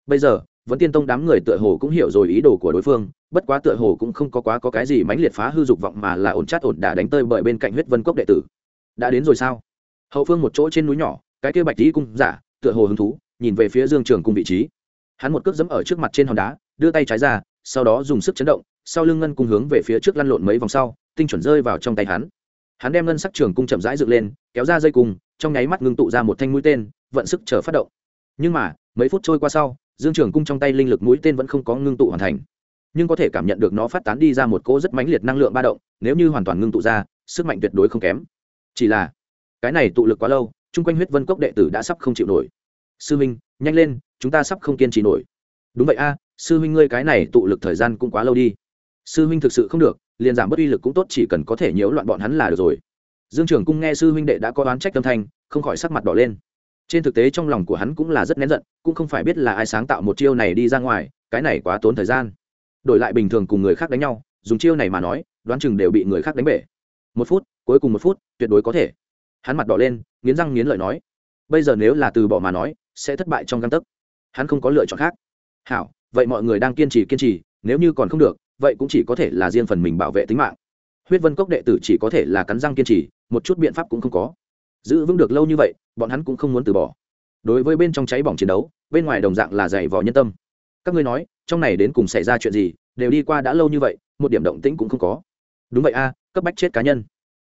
Speaker 1: Bây giờ vẫn tiên tông đám người tựa hồ cũng hiểu rồi ý đồ của đối phương, bất quá tựa hồ cũng không có quá có cái gì mãnh liệt phá hư dục vọng mà là ổn chát ổn đả đánh tơi bởi bên cạnh huyết vân cốc đệ tử. Đã đến rồi sao? Hậu phương một chỗ trên núi nhỏ, cái kia bạch lý cung giả, tựa hồ hứng thú, nhìn về phía dương trường cung vị trí hắn một cước dẫm ở trước mặt trên hòn đá, đưa tay trái ra, sau đó dùng sức chấn động, sau lưng ngân cung hướng về phía trước lăn lộn mấy vòng sau, tinh chuẩn rơi vào trong tay hắn. Hắn đem ngân sắc trường cung chậm rãi dựng lên, kéo ra dây cung, trong nháy mắt ngưng tụ ra một thanh mũi tên, vận sức chờ phát động. Nhưng mà, mấy phút trôi qua sau, dương trường cung trong tay linh lực mũi tên vẫn không có ngưng tụ hoàn thành. Nhưng có thể cảm nhận được nó phát tán đi ra một cỗ rất mãnh liệt năng lượng ba động, nếu như hoàn toàn ngưng tụ ra, sức mạnh tuyệt đối không kém. Chỉ là, cái này tụ lực quá lâu, chung quanh huyết vân cốc đệ tử đã sắp không chịu nổi. Sư minh, nhanh lên chúng ta sắp không kiên trì nổi. Đúng vậy a, sư huynh ngươi cái này tụ lực thời gian cũng quá lâu đi. Sư huynh thực sự không được, liền giảm bất uy lực cũng tốt, chỉ cần có thể nhiễu loạn bọn hắn là được rồi. Dương trường cung nghe sư huynh đệ đã có đoán trách tâm thanh, không khỏi sắc mặt đỏ lên. Trên thực tế trong lòng của hắn cũng là rất nén giận, cũng không phải biết là ai sáng tạo một chiêu này đi ra ngoài, cái này quá tốn thời gian. Đổi lại bình thường cùng người khác đánh nhau, dùng chiêu này mà nói, đoán chừng đều bị người khác đánh bể. Một phút, cuối cùng một phút, tuyệt đối có thể. Hắn mặt đỏ lên, nghiến răng nghiến lợi nói, bây giờ nếu là từ bỏ mà nói, sẽ thất bại trong găng tấc hắn không có lựa chọn khác. Hảo, vậy mọi người đang kiên trì kiên trì, nếu như còn không được, vậy cũng chỉ có thể là riêng phần mình bảo vệ tính mạng. Huyết vân cốc đệ tử chỉ có thể là cắn răng kiên trì, một chút biện pháp cũng không có. Giữ vững được lâu như vậy, bọn hắn cũng không muốn từ bỏ. Đối với bên trong cháy bỏng chiến đấu, bên ngoài đồng dạng là dày vò nhân tâm. Các ngươi nói, trong này đến cùng xảy ra chuyện gì, đều đi qua đã lâu như vậy, một điểm động tĩnh cũng không có. Đúng vậy a, cấp bách chết cá nhân.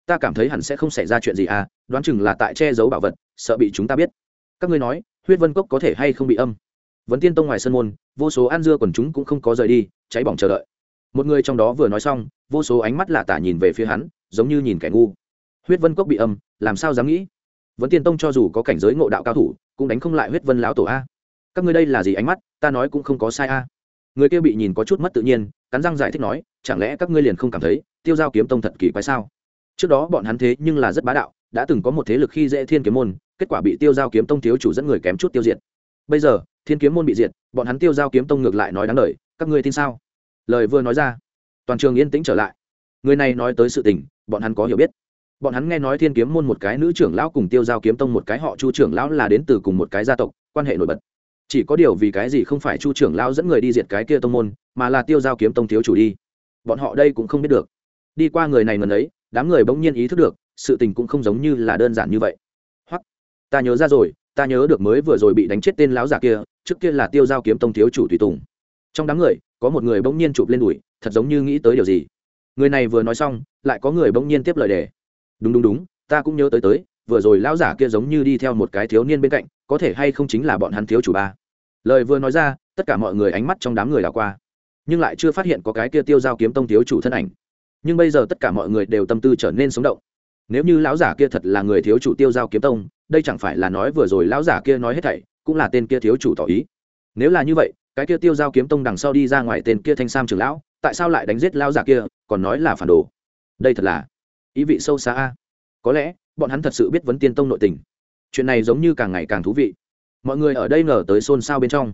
Speaker 1: Ta cảm thấy hẳn sẽ không xảy ra chuyện gì a, đoán chừng là tại che giấu bảo vật, sợ bị chúng ta biết. Các ngươi nói, huyết vân cốc có thể hay không bị âm? Vấn tiên tông ngoài sân môn, vô số ăn dưa quần chúng cũng không có rời đi, cháy bỏng chờ đợi. Một người trong đó vừa nói xong, vô số ánh mắt lạ tả nhìn về phía hắn, giống như nhìn kẻ ngu. Huyết vân cốc bị âm, làm sao dám nghĩ? Vấn tiên tông cho dù có cảnh giới ngộ đạo cao thủ, cũng đánh không lại huyết vân lão tổ a. Các ngươi đây là gì ánh mắt, ta nói cũng không có sai a. Người kia bị nhìn có chút mất tự nhiên, cắn răng giải thích nói, chẳng lẽ các ngươi liền không cảm thấy, tiêu giao kiếm tông thật kỳ quái sao? Trước đó bọn hắn thế nhưng là rất bá đạo, đã từng có một thế lực khi dễ thiên kiếm môn, kết quả bị tiêu giao kiếm tông thiếu chủ dẫn người kém chút tiêu diệt bây giờ, thiên kiếm môn bị diệt, bọn hắn tiêu giao kiếm tông ngược lại nói đáng lời các ngươi tin sao? Lời vừa nói ra, toàn trường yên tĩnh trở lại. Người này nói tới sự tình, bọn hắn có hiểu biết. Bọn hắn nghe nói thiên kiếm môn một cái nữ trưởng lão cùng tiêu giao kiếm tông một cái họ chu trưởng lão là đến từ cùng một cái gia tộc, quan hệ nổi bật. Chỉ có điều vì cái gì không phải chu trưởng lão dẫn người đi diệt cái kia tông môn, mà là tiêu giao kiếm tông thiếu chủ đi. Bọn họ đây cũng không biết được. Đi qua người này ngần ấy, đám người bỗng nhiên ý thức được, sự tình cũng không giống như là đơn giản như vậy. Hoặc ta nhớ ra rồi ta nhớ được mới vừa rồi bị đánh chết tên lão giả kia, trước kia là tiêu giao kiếm tông thiếu chủ tùy tùng. Trong đám người, có một người bỗng nhiên chụp lên đùi, thật giống như nghĩ tới điều gì. Người này vừa nói xong, lại có người bỗng nhiên tiếp lời đề. Đúng đúng đúng, ta cũng nhớ tới tới, vừa rồi lão giả kia giống như đi theo một cái thiếu niên bên cạnh, có thể hay không chính là bọn hắn thiếu chủ ba. Lời vừa nói ra, tất cả mọi người ánh mắt trong đám người đảo qua. Nhưng lại chưa phát hiện có cái kia tiêu giao kiếm tông thiếu chủ thân ảnh. Nhưng bây giờ tất cả mọi người đều tâm tư trở nên sống động. Nếu như lão giả kia thật là người thiếu chủ tiêu giao kiếm tông đây chẳng phải là nói vừa rồi lão giả kia nói hết thảy, cũng là tên kia thiếu chủ tỏ ý. Nếu là như vậy, cái kia tiêu giao kiếm tông đằng sau đi ra ngoài tên kia thanh sam trưởng lão, tại sao lại đánh giết lão giả kia, còn nói là phản đồ? Đây thật là ý vị sâu xa a. Có lẽ, bọn hắn thật sự biết vấn tiên tông nội tình. Chuyện này giống như càng ngày càng thú vị. Mọi người ở đây ngờ tới xôn xao bên trong.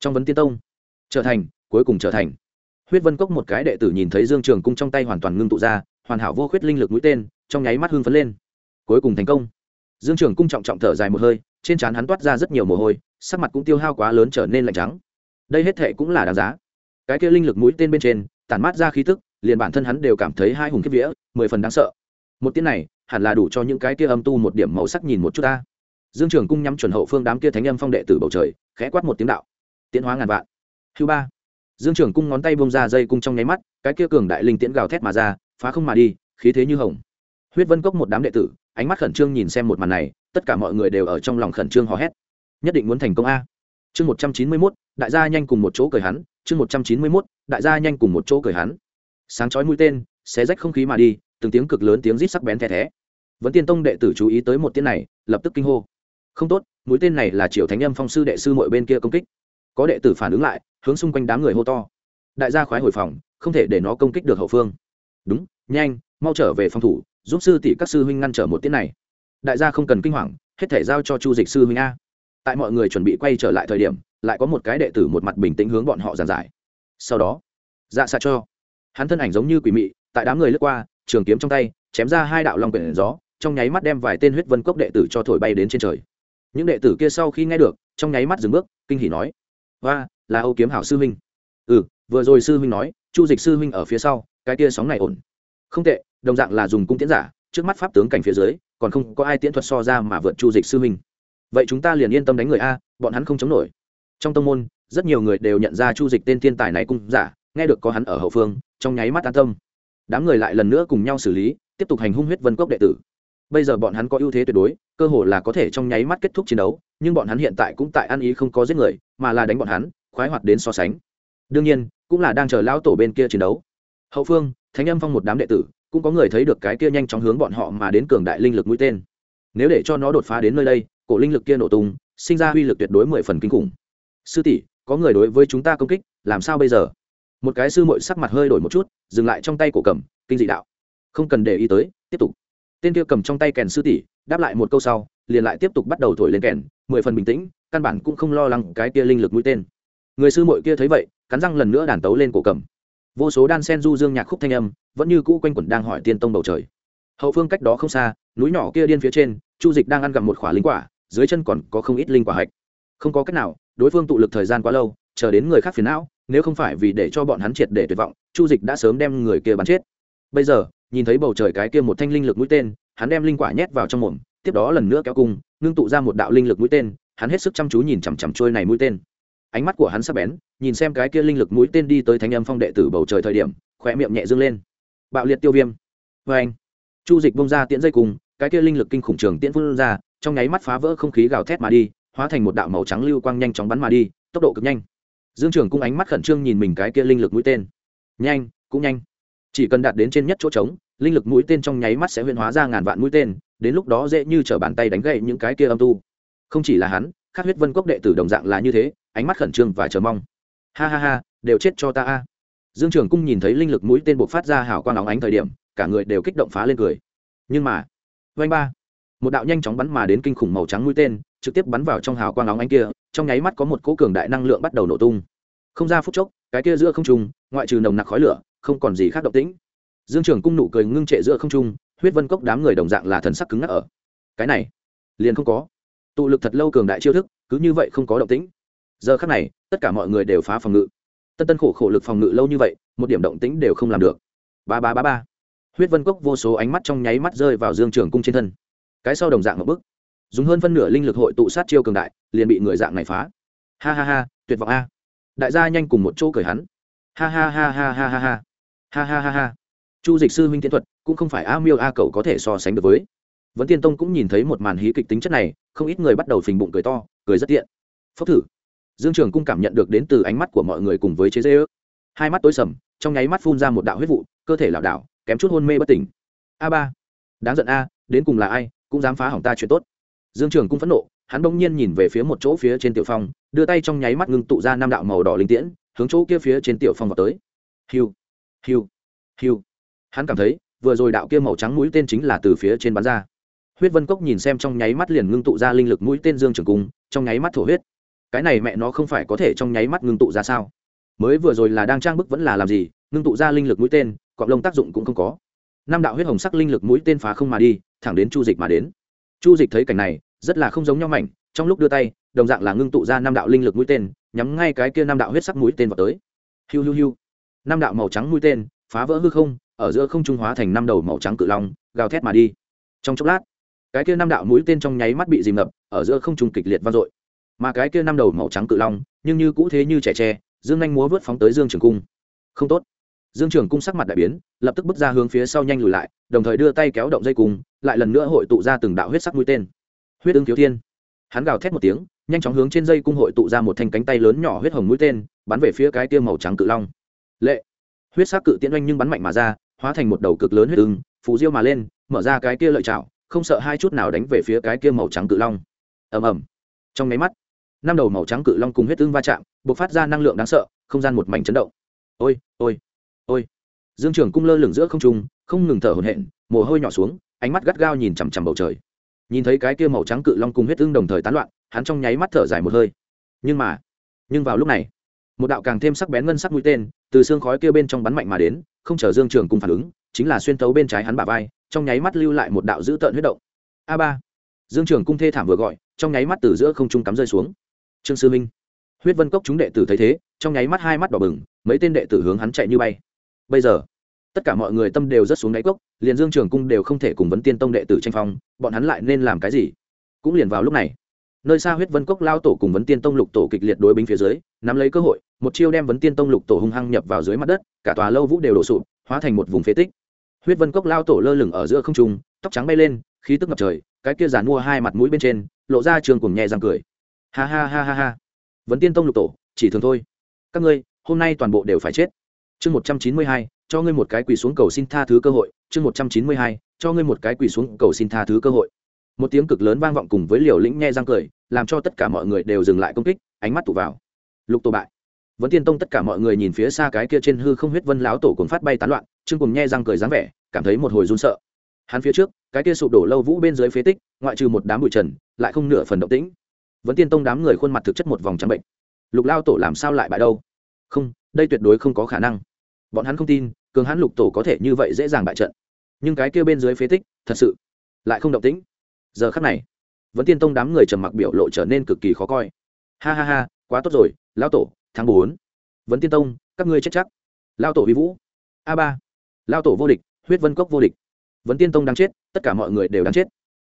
Speaker 1: Trong vấn tiên tông, trở thành, cuối cùng trở thành. Huyết vân cốc một cái đệ tử nhìn thấy dương trường cung trong tay hoàn toàn ngưng tụ ra, hoàn hảo vô khuyết linh lực mũi tên, trong nháy mắt hưng phấn lên. Cuối cùng thành công dương trường cung trọng trọng thở dài một hơi, trên trán hắn toát ra rất nhiều mồ hôi, sắc mặt cũng tiêu hao quá lớn trở nên lạnh trắng. Đây hết thệ cũng là đáng giá. Cái kia linh lực mũi tên bên trên, tản mát ra khí tức, liền bản thân hắn đều cảm thấy hai hùng kiếp vía, mười phần đáng sợ. Một tiếng này, hẳn là đủ cho những cái kia âm tu một điểm màu sắc nhìn một chút ta. Dương trường cung nhắm chuẩn hậu phương đám kia thánh âm phong đệ tử bầu trời, khẽ quát một tiếng đạo. Tiến hóa ngàn vạn. Hưu ba. Dương trường cung ngón tay bông ra dây cung trong nháy mắt, cái kia cường đại linh tiễn gào thét mà ra, phá không mà đi, khí thế như hồng huyết vân cốc một đám đệ tử, ánh mắt khẩn trương nhìn xem một màn này, tất cả mọi người đều ở trong lòng khẩn trương hò hét. Nhất định muốn thành công a. Chương một trăm chín mươi mốt, đại gia nhanh cùng một chỗ cười hắn, chương một trăm chín mươi mốt, đại gia nhanh cùng một chỗ cười hắn. Sáng chói mũi tên, xé rách không khí mà đi, từng tiếng cực lớn tiếng rít sắc bén the thé. Vẫn tiên tông đệ tử chú ý tới một tiếng này, lập tức kinh hô. Không tốt, mũi tên này là triều thánh âm phong sư đệ sư mọi bên kia công kích. Có đệ tử phản ứng lại, hướng xung quanh đám người hô to. Đại gia khoái hồi phòng, không thể để nó công kích được hậu phương. Đúng, nhanh, mau trở về phòng thủ giúp sư tỷ các sư huynh ngăn trở một tiết này. Đại gia không cần kinh hoàng, hết thể giao cho chu dịch sư huynh a. Tại mọi người chuẩn bị quay trở lại thời điểm, lại có một cái đệ tử một mặt bình tĩnh hướng bọn họ giàn giải. Sau đó dạ xạ cho. Hắn thân ảnh giống như quỷ mị, tại đám người lướt qua, trường kiếm trong tay, chém ra hai đạo long quyển gió, trong nháy mắt đem vài tên huyết vân cốc đệ tử cho thổi bay đến trên trời. Những đệ tử kia sau khi nghe được, trong nháy mắt dừng bước, kinh hỉ nói và là âu kiếm hảo sư huynh. Ừ vừa rồi sư huynh nói, chu dịch sư huynh ở phía sau, cái kia sóng này ổn. Không tệ đồng dạng là dùng cung tiễn giả, trước mắt pháp tướng cảnh phía dưới, còn không có ai tiễn thuật so ra mà vượt chu dịch sư huynh. Vậy chúng ta liền yên tâm đánh người a, bọn hắn không chống nổi. Trong tông môn, rất nhiều người đều nhận ra chu dịch tên thiên tài này cung giả, nghe được có hắn ở hậu phương, trong nháy mắt an tâm. Đám người lại lần nữa cùng nhau xử lý, tiếp tục hành hung huyết vân cốc đệ tử. Bây giờ bọn hắn có ưu thế tuyệt đối, cơ hồ là có thể trong nháy mắt kết thúc chiến đấu, nhưng bọn hắn hiện tại cũng tại ăn ý không có giết người, mà là đánh bọn hắn, khoái hoạt đến so sánh. Đương nhiên, cũng là đang chờ lão tổ bên kia chiến đấu. Hậu phương, thánh âm phong một đám đệ tử cũng có người thấy được cái kia nhanh chóng hướng bọn họ mà đến cường đại linh lực mũi tên. Nếu để cho nó đột phá đến nơi đây, cổ linh lực kia nổ tung, sinh ra uy lực tuyệt đối mười phần kinh khủng. Sư tỷ, có người đối với chúng ta công kích, làm sao bây giờ? Một cái sư mội sắc mặt hơi đổi một chút, dừng lại trong tay cổ cầm, kinh dị đạo. Không cần để ý tới, tiếp tục. Tên kia cầm trong tay kèn sư tỷ, đáp lại một câu sau, liền lại tiếp tục bắt đầu thổi lên kèn, mười phần bình tĩnh, căn bản cũng không lo lắng cái kia linh lực mũi tên. Người sư mội kia thấy vậy, cắn răng lần nữa đàn tấu lên cổ cầm vô số đan sen du dương nhạc khúc thanh âm vẫn như cũ quanh quẩn đang hỏi tiên tông bầu trời. Hậu phương cách đó không xa, núi nhỏ kia điên phía trên, chu dịch đang ăn gặm một khỏa linh quả, dưới chân còn có không ít linh quả hạch. Không có cách nào, đối phương tụ lực thời gian quá lâu, chờ đến người khác phiền não, nếu không phải vì để cho bọn hắn triệt để tuyệt vọng, chu dịch đã sớm đem người kia bắn chết. Bây giờ, nhìn thấy bầu trời cái kia một thanh linh lực mũi tên, hắn đem linh quả nhét vào trong mồm, tiếp đó lần nữa kéo cung, ngưng tụ ra một đạo linh lực mũi tên, hắn hết sức chăm chú nhìn chằm chằm trôi này mũi tên. Ánh mắt của hắn sắp bén nhìn xem cái kia linh lực mũi tên đi tới thánh âm phong đệ tử bầu trời thời điểm khỏe miệng nhẹ dâng lên. Bạo liệt tiêu viêm. Vê anh, chu dịch bông ra tiễn dây cùng, cái kia linh lực kinh khủng trường tiễn phun ra, trong nháy mắt phá vỡ không khí gào thét mà đi, hóa thành một đạo màu trắng lưu quang nhanh chóng bắn mà đi, tốc độ cực nhanh. Dương trường cung ánh mắt khẩn trương nhìn mình cái kia linh lực mũi tên. Nhanh, cũng nhanh. Chỉ cần đạt đến trên nhất chỗ trống, linh lực mũi tên trong nháy mắt sẽ huyên hóa ra ngàn vạn mũi tên, đến lúc đó dễ như t r ở bàn tay đánh gậy những cái kia âm tu. Không chỉ là hắn khát huyết vân cốc đệ tử đồng dạng là như thế, ánh mắt khẩn trương và chờ mong ha ha ha, đều chết cho ta a. Dương trường cung nhìn thấy linh lực mũi tên buộc phát ra hào quang óng ánh thời điểm, cả người đều kích động phá lên cười. Nhưng mà vanh ba, một đạo nhanh chóng bắn mà đến kinh khủng màu trắng mũi tên, trực tiếp bắn vào trong hào quang óng ánh kia, trong nháy mắt có một cỗ cường đại năng lượng bắt đầu nổ tung. Không ra phút chốc, cái kia giữa không trung, ngoại trừ nồng nặc khói lửa, không còn gì khác động tĩnh. Dương trường cung nụ cười ngưng trệ giữa không trung, huyết vân cốc đám người đồng dạng là thần sắc cứng ngắc ở. Cái này, liền không có. Tụ lực thật lâu cường đại chiêu thức, cứ như vậy không có động tĩnh giờ khắc này, tất cả mọi người đều phá phòng ngự. Tân tân khổ khổ lực phòng ngự lâu như vậy, một điểm động tĩnh đều không làm được. Ba ba ba ba. Huyết vân cốc vô số ánh mắt trong nháy mắt rơi vào dương trường cung trên thân. Cái sau đồng dạng một bức dùng hơn phân nửa linh lực hội tụ sát chiêu cường đại, liền bị người dạng này phá. Ha ha ha, tuyệt vọng a. Đại gia nhanh cùng một chỗ cười hắn. Ha ha ha ha ha ha ha. Ha ha ha ha. Chu dịch sư huynh tiến thuật, cũng không phải a miêu a cầu có thể so sánh được với. Vấn tiên tông cũng nhìn thấy một màn hí kịch tính chất này, không ít người bắt đầu phình bụng cười to, cười rất tiện. Phốc thử dương trường cung cảm nhận được đến từ ánh mắt của mọi người cùng với chế dê ước hai mắt tối sầm, trong nháy mắt phun ra một đạo huyết vụ, cơ thể lảo đảo, kém chút hôn mê bất tỉnh. A ba. Đáng giận a, đến cùng là ai, cũng dám phá hỏng ta chuyện tốt. Dương trường cung phẫn nộ, hắn bỗng nhiên nhìn về phía một chỗ phía trên tiểu phong, đưa tay trong nháy mắt ngưng tụ ra năm đạo màu đỏ linh tiễn, hướng chỗ kia phía trên tiểu phong vào tới. Hiu hiu hiu. Hắn cảm thấy, vừa rồi đạo kia màu trắng mũi tên chính là từ phía trên bắn ra. Huyết vân cốc nhìn xem trong nháy mắt liền ngưng tụ ra linh lực mũi tên dương trường cung, trong nháy mắt thổ huyết cái này mẹ nó không phải có thể trong nháy mắt ngưng tụ ra sao? Mới vừa rồi là đang trang bức vẫn là làm gì, ngưng tụ ra linh lực mũi tên cọng lông tác dụng cũng không có. Năm đạo huyết hồng sắc linh lực mũi tên phá không mà đi, thẳng đến chu dịch mà đến. Chu dịch thấy cảnh này, rất là không giống nhau mảnh, trong lúc đưa tay, đồng dạng là ngưng tụ ra năm đạo linh lực mũi tên, nhắm ngay cái kia năm đạo huyết sắc mũi tên vào tới. Hiu hiu hiu. Năm đạo màu trắng mũi tên, phá vỡ hư không, ở giữa không trung hóa thành năm đầu màu trắng cự long, gào thét mà đi. Trong chốc lát, cái kia năm đạo mũi tên trong nháy mắt bị dìm ngập, ở giữa không trung kịch liệt vang dội mà cái kia năm đầu màu trắng cự long, nhưng như cũ thế như trẻ tre, dương nhanh múa vớt phóng tới dương trường cung. Không tốt. Dương trường cung sắc mặt đại biến, lập tức bước ra hướng phía sau nhanh lùi lại, đồng thời đưa tay kéo động dây cung, lại lần nữa hội tụ ra từng đạo huyết sắc mũi tên. Huyết ứng thiếu thiên. Hắn gào thét một tiếng, nhanh chóng hướng trên dây cung hội tụ ra một thanh cánh tay lớn nhỏ huyết hồng mũi tên, bắn về phía cái kia màu trắng cự long. Lệ. Huyết sắc cự tiễn oanh nhưng bắn mạnh mà ra, hóa thành một đầu cực lớn huyết ứng, phù diêu mà lên, mở ra cái kia lợi chảo, không sợ hai chút nào đánh về phía cái kia màu trắng cự long. Ầm ầm. Trong nháy mắt năm đầu màu trắng cự long cùng huyết tương va chạm, bộc phát ra năng lượng đáng sợ, không gian một mảnh chấn động. Ôi ôi ôi. Dương trường cung lơ lửng giữa không trung, không ngừng thở hổn hển, mồ hôi nhỏ xuống, ánh mắt gắt gao nhìn chằm chằm bầu trời. Nhìn thấy cái kia màu trắng cự long cùng huyết tương đồng thời tán loạn, hắn trong nháy mắt thở dài một hơi. Nhưng mà, nhưng vào lúc này, một đạo càng thêm sắc bén ngân sắc mũi tên, từ xương khói kia bên trong bắn mạnh mà đến, không chờ dương trường cùng phản ứng, chính là xuyên tấu bên trái hắn bả vai, trong nháy mắt lưu lại một đạo dữ tợn huyết động. A ba. Dương trường cung thê thảm vừa gọi, trong nháy mắt từ giữa không trung cắm rơi xuống trương sư minh. Huyết vân cốc chúng đệ tử thấy thế, trong nháy mắt hai mắt đỏ bừng, mấy tên đệ tử hướng hắn chạy như bay. Bây giờ, tất cả mọi người tâm đều rất xuống đáy cốc, liền dương trường cung đều không thể cùng vấn tiên tông đệ tử tranh phong, bọn hắn lại nên làm cái gì? Cũng liền vào lúc này, nơi xa huyết vân cốc lao tổ cùng vấn tiên tông lục tổ kịch liệt đối bính phía dưới, nắm lấy cơ hội, một chiêu đem vấn tiên tông lục tổ hung hăng nhập vào dưới mặt đất, cả tòa lâu vũ đều đổ sụp, hóa thành một vùng phế tích. Huyết vân cốc lao tổ lơ lửng ở giữa không trung, tóc trắng bay lên, khí tức ngập trời, cái kia giàn mua hai mặt mũi bên trên, lộ ra trường cùng nhẹ răng cười ha ha ha ha ha. Vấn tiên tông lục tổ, chỉ thường thôi. Các ngươi, hôm nay toàn bộ đều phải chết. Chương một trăm chín mươi hai, cho ngươi một cái quỳ xuống cầu xin tha thứ cơ hội. Chương một trăm chín mươi hai, cho ngươi một cái quỳ xuống cầu xin tha thứ cơ hội. Một tiếng cực lớn vang vọng cùng với liều lĩnh nghe răng cười, làm cho tất cả mọi người đều dừng lại công kích, ánh mắt tụ vào. Lục tổ bại. Vẫn tiên tông tất cả mọi người nhìn phía xa cái kia trên hư không huyết vân láo tổ cùng phát bay tán loạn chương cùng nghe răng cười dáng vẻ, cảm thấy một hồi run sợ. Hắn phía trước, cái kia sụp đổ lâu vũ bên dưới phế tích, ngoại trừ một đám bụi trần, lại không nửa phần động tĩnh vẫn tiên tông đám người khuôn mặt thực chất một vòng trắng bệnh. Lục lao tổ làm sao lại bại đâu? Không, đây tuyệt đối không có khả năng. Bọn hắn không tin, cường hãn lục tổ có thể như vậy dễ dàng bại trận. Nhưng cái kia bên dưới phế tích, thật sự lại không động tĩnh. Giờ khắc này vẫn tiên tông đám người trầm mặc biểu lộ trở nên cực kỳ khó coi. Ha ha ha, quá tốt rồi, lao tổ, tháng bốn. Vẫn tiên tông, các ngươi chết chắc. Lao tổ vi vũ. A ba. Lao tổ vô địch, huyết vân cốc vô địch. Vẫn tiên tông đang chết, tất cả mọi người đều đang chết.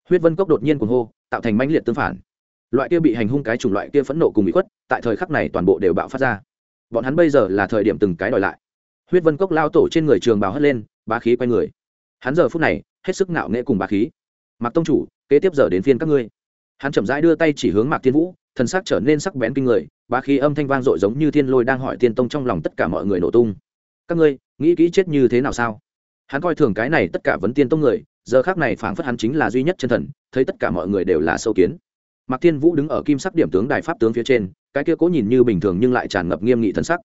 Speaker 1: Huyết vân cốc đột nhiên cuồng hô, tạo thành mãnh liệt tương phản loại kia bị hành hung cái chủng loại kia phẫn nộ cùng bị khuất, tại thời khắc này toàn bộ đều bạo phát ra. Bọn hắn bây giờ là thời điểm từng cái đòi lại. Huyết vân cốc lao tổ trên người trường bào hất lên, bá khí quay người. Hắn giờ phút này, hết sức nạo nghệ cùng bá khí. Mặc tông chủ, kế tiếp giờ đến phiên các ngươi. Hắn chậm rãi đưa tay chỉ hướng mạc thiên vũ, thần sắc trở nên sắc bén kinh người, bá khí âm thanh vang dội giống như thiên lôi đang hỏi tiên tông trong lòng tất cả mọi người nổ tung. Các ngươi, nghĩ kỹ chết như thế nào sao? Hắn coi thường cái này tất cả vấn tiên tông người, giờ khác này phảng phất hắn chính là duy nhất chân thần, thấy tất cả mọi người đều là sâu kiến mạc thiên vũ đứng ở kim sắc điểm tướng đài pháp tướng phía trên, cái kia cố nhìn như bình thường nhưng lại tràn ngập nghiêm nghị thần sắc.